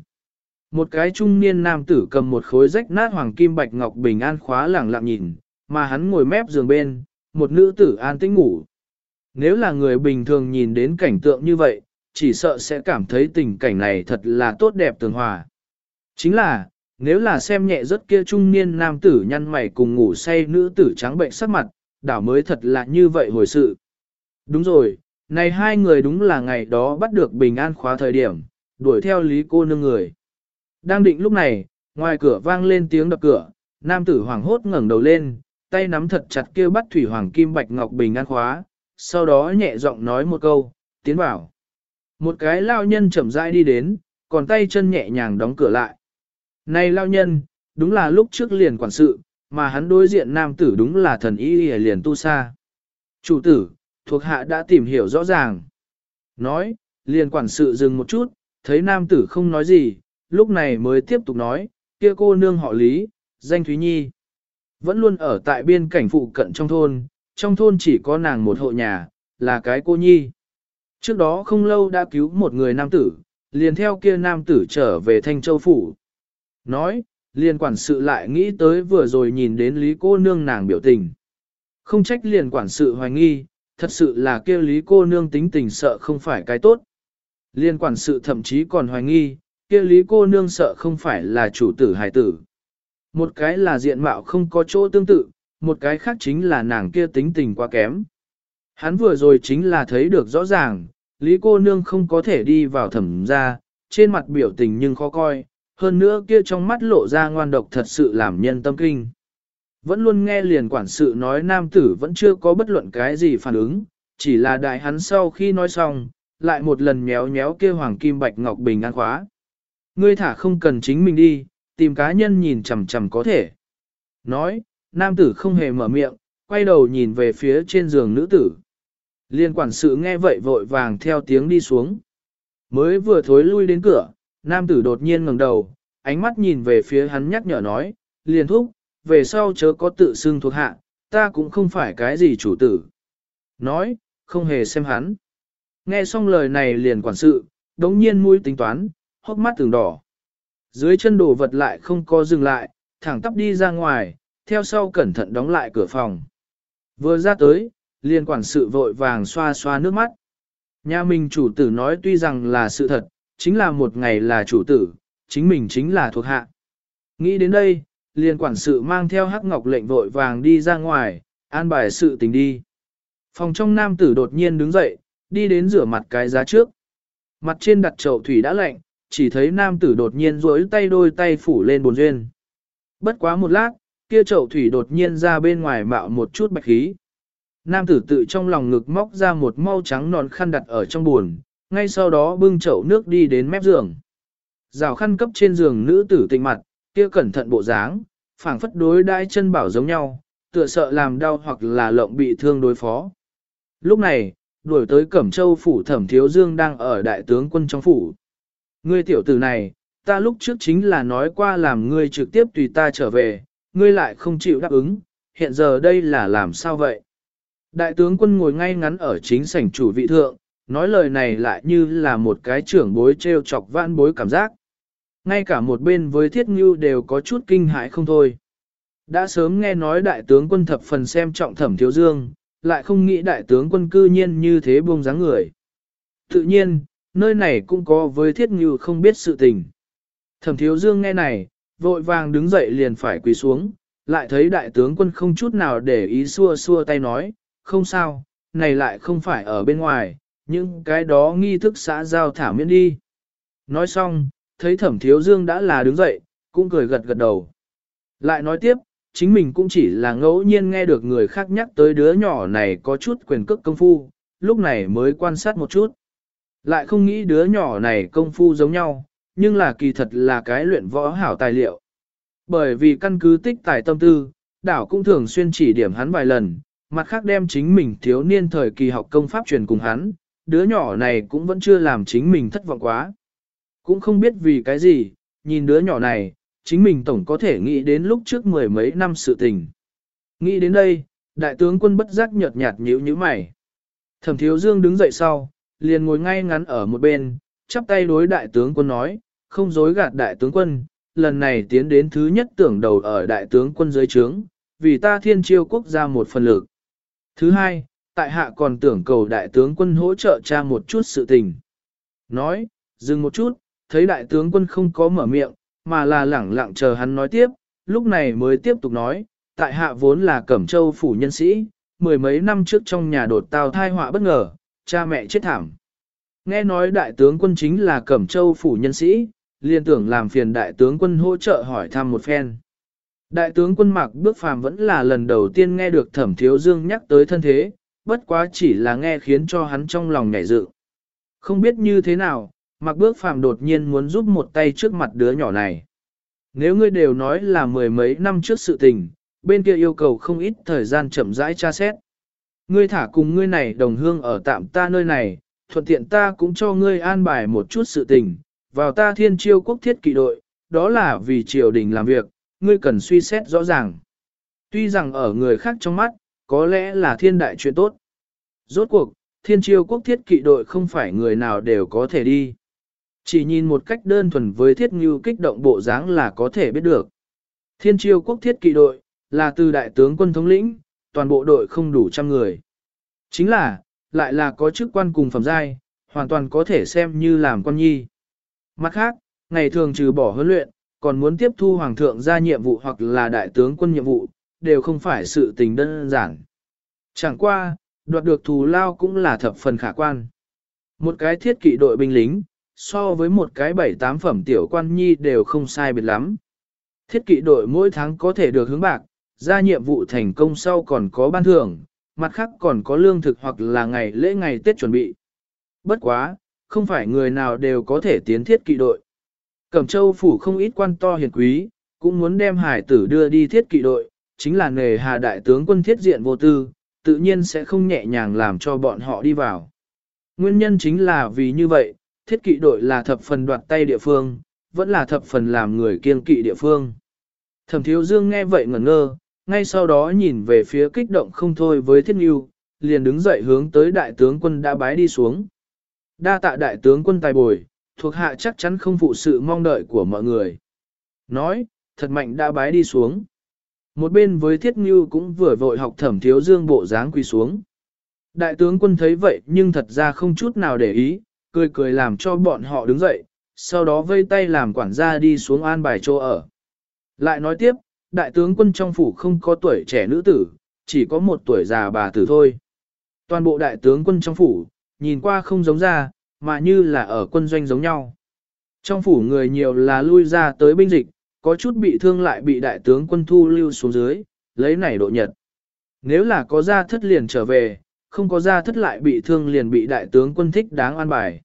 Một cái trung niên nam tử cầm một khối rách nát hoàng kim bạch ngọc bình an khóa lẳng lặng nhìn, mà hắn ngồi mép giường bên, một nữ tử an tĩnh ngủ. Nếu là người bình thường nhìn đến cảnh tượng như vậy, chỉ sợ sẽ cảm thấy tình cảnh này thật là tốt đẹp tường hòa. Chính là, nếu là xem nhẹ rất kia trung niên nam tử nhăn mày cùng ngủ say nữ tử trắng bệnh sắc mặt, đảo mới thật là như vậy hồi sự. Đúng rồi, này hai người đúng là ngày đó bắt được bình an khóa thời điểm, đuổi theo lý cô nương người. Đang định lúc này, ngoài cửa vang lên tiếng đập cửa, nam tử hoàng hốt ngẩng đầu lên, tay nắm thật chặt kia bắt thủy hoàng kim bạch ngọc bình an khóa, sau đó nhẹ giọng nói một câu, tiến vào. Một cái lao nhân chậm rãi đi đến, còn tay chân nhẹ nhàng đóng cửa lại. Này lao nhân, đúng là lúc trước liền quản sự, mà hắn đối diện nam tử đúng là thần y liền tu sa. Chủ tử, thuộc hạ đã tìm hiểu rõ ràng. Nói, liền quản sự dừng một chút, thấy nam tử không nói gì, lúc này mới tiếp tục nói, kia cô nương họ Lý, danh Thúy Nhi. Vẫn luôn ở tại biên cảnh phụ cận trong thôn, trong thôn chỉ có nàng một hộ nhà, là cái cô Nhi. Trước đó không lâu đã cứu một người nam tử, liền theo kia nam tử trở về Thanh Châu Phủ. Nói, liền quản sự lại nghĩ tới vừa rồi nhìn đến Lý cô nương nàng biểu tình. Không trách liền quản sự hoài nghi, thật sự là kia Lý cô nương tính tình sợ không phải cái tốt. Liên quản sự thậm chí còn hoài nghi, kia Lý cô nương sợ không phải là chủ tử hài tử. Một cái là diện mạo không có chỗ tương tự, một cái khác chính là nàng kia tính tình quá kém. Hắn vừa rồi chính là thấy được rõ ràng, Lý cô nương không có thể đi vào thẩm ra, trên mặt biểu tình nhưng khó coi, hơn nữa kia trong mắt lộ ra ngoan độc thật sự làm nhân tâm kinh. Vẫn luôn nghe liền quản sự nói nam tử vẫn chưa có bất luận cái gì phản ứng, chỉ là đại hắn sau khi nói xong, lại một lần méo méo kia hoàng kim bạch ngọc bình an khóa. Ngươi thả không cần chính mình đi, tìm cá nhân nhìn chằm chằm có thể. Nói, nam tử không hề mở miệng, quay đầu nhìn về phía trên giường nữ tử. Liên quản sự nghe vậy vội vàng theo tiếng đi xuống. Mới vừa thối lui đến cửa, nam tử đột nhiên ngẩng đầu, ánh mắt nhìn về phía hắn nhắc nhở nói, liền thúc, về sau chớ có tự xưng thuộc hạ, ta cũng không phải cái gì chủ tử. Nói, không hề xem hắn. Nghe xong lời này liền quản sự, đống nhiên mũi tính toán, hốc mắt từng đỏ. Dưới chân đồ vật lại không có dừng lại, thẳng tắp đi ra ngoài, theo sau cẩn thận đóng lại cửa phòng. Vừa ra tới, liền quản sự vội vàng xoa xoa nước mắt. Nhà mình chủ tử nói tuy rằng là sự thật, chính là một ngày là chủ tử, chính mình chính là thuộc hạ. Nghĩ đến đây, liền quản sự mang theo hắc ngọc lệnh vội vàng đi ra ngoài, an bài sự tình đi. Phòng trong nam tử đột nhiên đứng dậy, đi đến rửa mặt cái giá trước. Mặt trên đặt chậu thủy đã lạnh, chỉ thấy nam tử đột nhiên duỗi tay đôi tay phủ lên bồn duyên. Bất quá một lát, kia chậu thủy đột nhiên ra bên ngoài mạo một chút bạch khí. Nam tử tự trong lòng ngực móc ra một mau trắng nón khăn đặt ở trong buồn, ngay sau đó bưng chậu nước đi đến mép giường. Rào khăn cấp trên giường nữ tử tịnh mặt, kia cẩn thận bộ dáng, phảng phất đối đai chân bảo giống nhau, tựa sợ làm đau hoặc là lộng bị thương đối phó. Lúc này, đuổi tới Cẩm Châu phủ thẩm thiếu dương đang ở đại tướng quân trong phủ. Ngươi tiểu tử này, ta lúc trước chính là nói qua làm ngươi trực tiếp tùy ta trở về, ngươi lại không chịu đáp ứng, hiện giờ đây là làm sao vậy? Đại tướng quân ngồi ngay ngắn ở chính sảnh chủ vị thượng, nói lời này lại như là một cái trưởng bối treo chọc vãn bối cảm giác. Ngay cả một bên với thiết ngưu đều có chút kinh hãi không thôi. Đã sớm nghe nói đại tướng quân thập phần xem trọng thẩm thiếu dương, lại không nghĩ đại tướng quân cư nhiên như thế buông dáng người. Tự nhiên, nơi này cũng có với thiết ngưu không biết sự tình. Thẩm thiếu dương nghe này, vội vàng đứng dậy liền phải quỳ xuống, lại thấy đại tướng quân không chút nào để ý xua xua tay nói, không sao, này lại không phải ở bên ngoài, nhưng cái đó nghi thức xã giao thả miễn đi. Nói xong, thấy thẩm thiếu dương đã là đứng dậy, cũng cười gật gật đầu. Lại nói tiếp, chính mình cũng chỉ là ngẫu nhiên nghe được người khác nhắc tới đứa nhỏ này có chút quyền cước công phu, lúc này mới quan sát một chút. Lại không nghĩ đứa nhỏ này công phu giống nhau, nhưng là kỳ thật là cái luyện võ hảo tài liệu. Bởi vì căn cứ tích tài tâm tư, đảo cũng thường xuyên chỉ điểm hắn vài lần, mặt khác đem chính mình thiếu niên thời kỳ học công pháp truyền cùng hắn, đứa nhỏ này cũng vẫn chưa làm chính mình thất vọng quá. Cũng không biết vì cái gì, nhìn đứa nhỏ này, chính mình tổng có thể nghĩ đến lúc trước mười mấy năm sự tình. Nghĩ đến đây, đại tướng quân bất giác nhợt nhạt nhíu nhíu mày. Thẩm thiếu dương đứng dậy sau, liền ngồi ngay ngắn ở một bên, chắp tay đối đại tướng quân nói, không dối gạt đại tướng quân, lần này tiến đến thứ nhất tưởng đầu ở đại tướng quân dưới trướng, vì ta thiên chiêu quốc gia một phần lực. Thứ hai, tại hạ còn tưởng cầu đại tướng quân hỗ trợ cha một chút sự tình. Nói, dừng một chút, thấy đại tướng quân không có mở miệng, mà là lẳng lặng chờ hắn nói tiếp, lúc này mới tiếp tục nói, tại hạ vốn là cẩm châu phủ nhân sĩ, mười mấy năm trước trong nhà đột tao thai họa bất ngờ, cha mẹ chết thảm. Nghe nói đại tướng quân chính là cẩm châu phủ nhân sĩ, liền tưởng làm phiền đại tướng quân hỗ trợ hỏi thăm một phen. Đại tướng quân mặc bước phàm vẫn là lần đầu tiên nghe được thẩm thiếu dương nhắc tới thân thế, bất quá chỉ là nghe khiến cho hắn trong lòng nhảy dự. Không biết như thế nào, mặc bước phàm đột nhiên muốn giúp một tay trước mặt đứa nhỏ này. Nếu ngươi đều nói là mười mấy năm trước sự tình, bên kia yêu cầu không ít thời gian chậm rãi tra xét. Ngươi thả cùng ngươi này đồng hương ở tạm ta nơi này, thuận tiện ta cũng cho ngươi an bài một chút sự tình, vào ta thiên chiêu quốc thiết kỵ đội, đó là vì triều đình làm việc, ngươi cần suy xét rõ ràng. Tuy rằng ở người khác trong mắt, có lẽ là thiên đại chuyện tốt. Rốt cuộc, thiên chiêu quốc thiết kỵ đội không phải người nào đều có thể đi. Chỉ nhìn một cách đơn thuần với thiết ngưu kích động bộ dáng là có thể biết được. Thiên chiêu quốc thiết kỵ đội, là từ đại tướng quân thống lĩnh, toàn bộ đội không đủ trăm người. Chính là, lại là có chức quan cùng phẩm giai, hoàn toàn có thể xem như làm quan nhi. Mặt khác, ngày thường trừ bỏ huấn luyện, còn muốn tiếp thu hoàng thượng ra nhiệm vụ hoặc là đại tướng quân nhiệm vụ, đều không phải sự tình đơn giản. Chẳng qua, đoạt được thù lao cũng là thập phần khả quan. Một cái thiết kỵ đội binh lính, so với một cái bảy tám phẩm tiểu quan nhi đều không sai biệt lắm. Thiết kỵ đội mỗi tháng có thể được hướng bạc, ra nhiệm vụ thành công sau còn có ban thưởng, mặt khác còn có lương thực hoặc là ngày lễ ngày Tết chuẩn bị. Bất quá, không phải người nào đều có thể tiến thiết kỵ đội. Cẩm châu phủ không ít quan to hiền quý, cũng muốn đem hải tử đưa đi thiết kỵ đội, chính là nghề hà đại tướng quân thiết diện vô tư, tự nhiên sẽ không nhẹ nhàng làm cho bọn họ đi vào. Nguyên nhân chính là vì như vậy, thiết kỵ đội là thập phần đoạt tay địa phương, vẫn là thập phần làm người kiên kỵ địa phương. Thẩm thiếu dương nghe vậy ngẩn ngơ, ngay sau đó nhìn về phía kích động không thôi với thiết nghiêu, liền đứng dậy hướng tới đại tướng quân đã bái đi xuống. Đa tạ đại tướng quân tài bồi, thuộc hạ chắc chắn không phụ sự mong đợi của mọi người. Nói, thật mạnh đã bái đi xuống. Một bên với thiết Ngưu cũng vừa vội học thẩm thiếu dương bộ dáng quỳ xuống. Đại tướng quân thấy vậy nhưng thật ra không chút nào để ý, cười cười làm cho bọn họ đứng dậy, sau đó vây tay làm quản gia đi xuống an bài chỗ ở. Lại nói tiếp, đại tướng quân trong phủ không có tuổi trẻ nữ tử, chỉ có một tuổi già bà tử thôi. Toàn bộ đại tướng quân trong phủ, nhìn qua không giống ra, mà như là ở quân doanh giống nhau. Trong phủ người nhiều là lui ra tới binh dịch, có chút bị thương lại bị đại tướng quân thu lưu xuống dưới, lấy này độ nhật. Nếu là có ra thất liền trở về, không có ra thất lại bị thương liền bị đại tướng quân thích đáng an bài.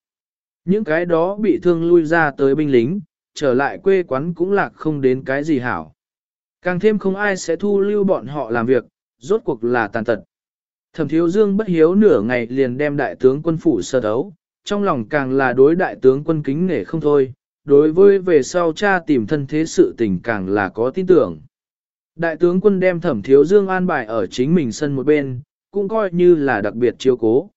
Những cái đó bị thương lui ra tới binh lính, trở lại quê quán cũng lạc không đến cái gì hảo. Càng thêm không ai sẽ thu lưu bọn họ làm việc, rốt cuộc là tàn tật. Thẩm thiếu dương bất hiếu nửa ngày liền đem đại tướng quân phủ sơ đấu, trong lòng càng là đối đại tướng quân kính nể không thôi, đối với về sau cha tìm thân thế sự tình càng là có tin tưởng. Đại tướng quân đem thẩm thiếu dương an bài ở chính mình sân một bên, cũng coi như là đặc biệt chiếu cố.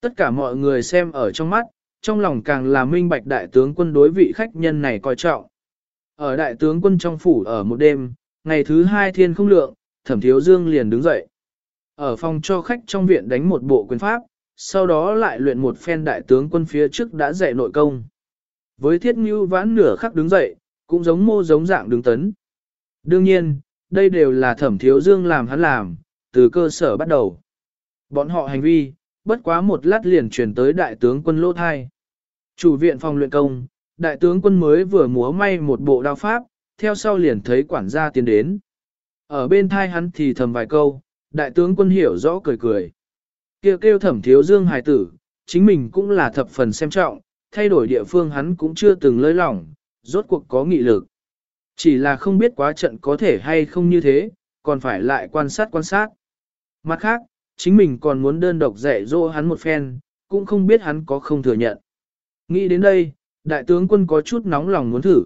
Tất cả mọi người xem ở trong mắt, trong lòng càng là minh bạch đại tướng quân đối vị khách nhân này coi trọng. Ở đại tướng quân trong phủ ở một đêm, ngày thứ hai thiên không lượng, thẩm thiếu dương liền đứng dậy. Ở phòng cho khách trong viện đánh một bộ quyền pháp, sau đó lại luyện một phen đại tướng quân phía trước đã dạy nội công. Với thiết ngưu vãn nửa khắc đứng dậy, cũng giống mô giống dạng đứng tấn. Đương nhiên, đây đều là thẩm thiếu dương làm hắn làm, từ cơ sở bắt đầu. Bọn họ hành vi, bất quá một lát liền chuyển tới đại tướng quân lỗ thai. Chủ viện phòng luyện công, đại tướng quân mới vừa múa may một bộ đao pháp, theo sau liền thấy quản gia tiến đến. Ở bên thai hắn thì thầm vài câu, đại tướng quân hiểu rõ cười cười. Kêu kêu thẩm thiếu dương hài tử, chính mình cũng là thập phần xem trọng, thay đổi địa phương hắn cũng chưa từng lơi lỏng, rốt cuộc có nghị lực. Chỉ là không biết quá trận có thể hay không như thế, còn phải lại quan sát quan sát. Mặt khác, chính mình còn muốn đơn độc dạy dỗ hắn một phen, cũng không biết hắn có không thừa nhận. Nghĩ đến đây, đại tướng quân có chút nóng lòng muốn thử,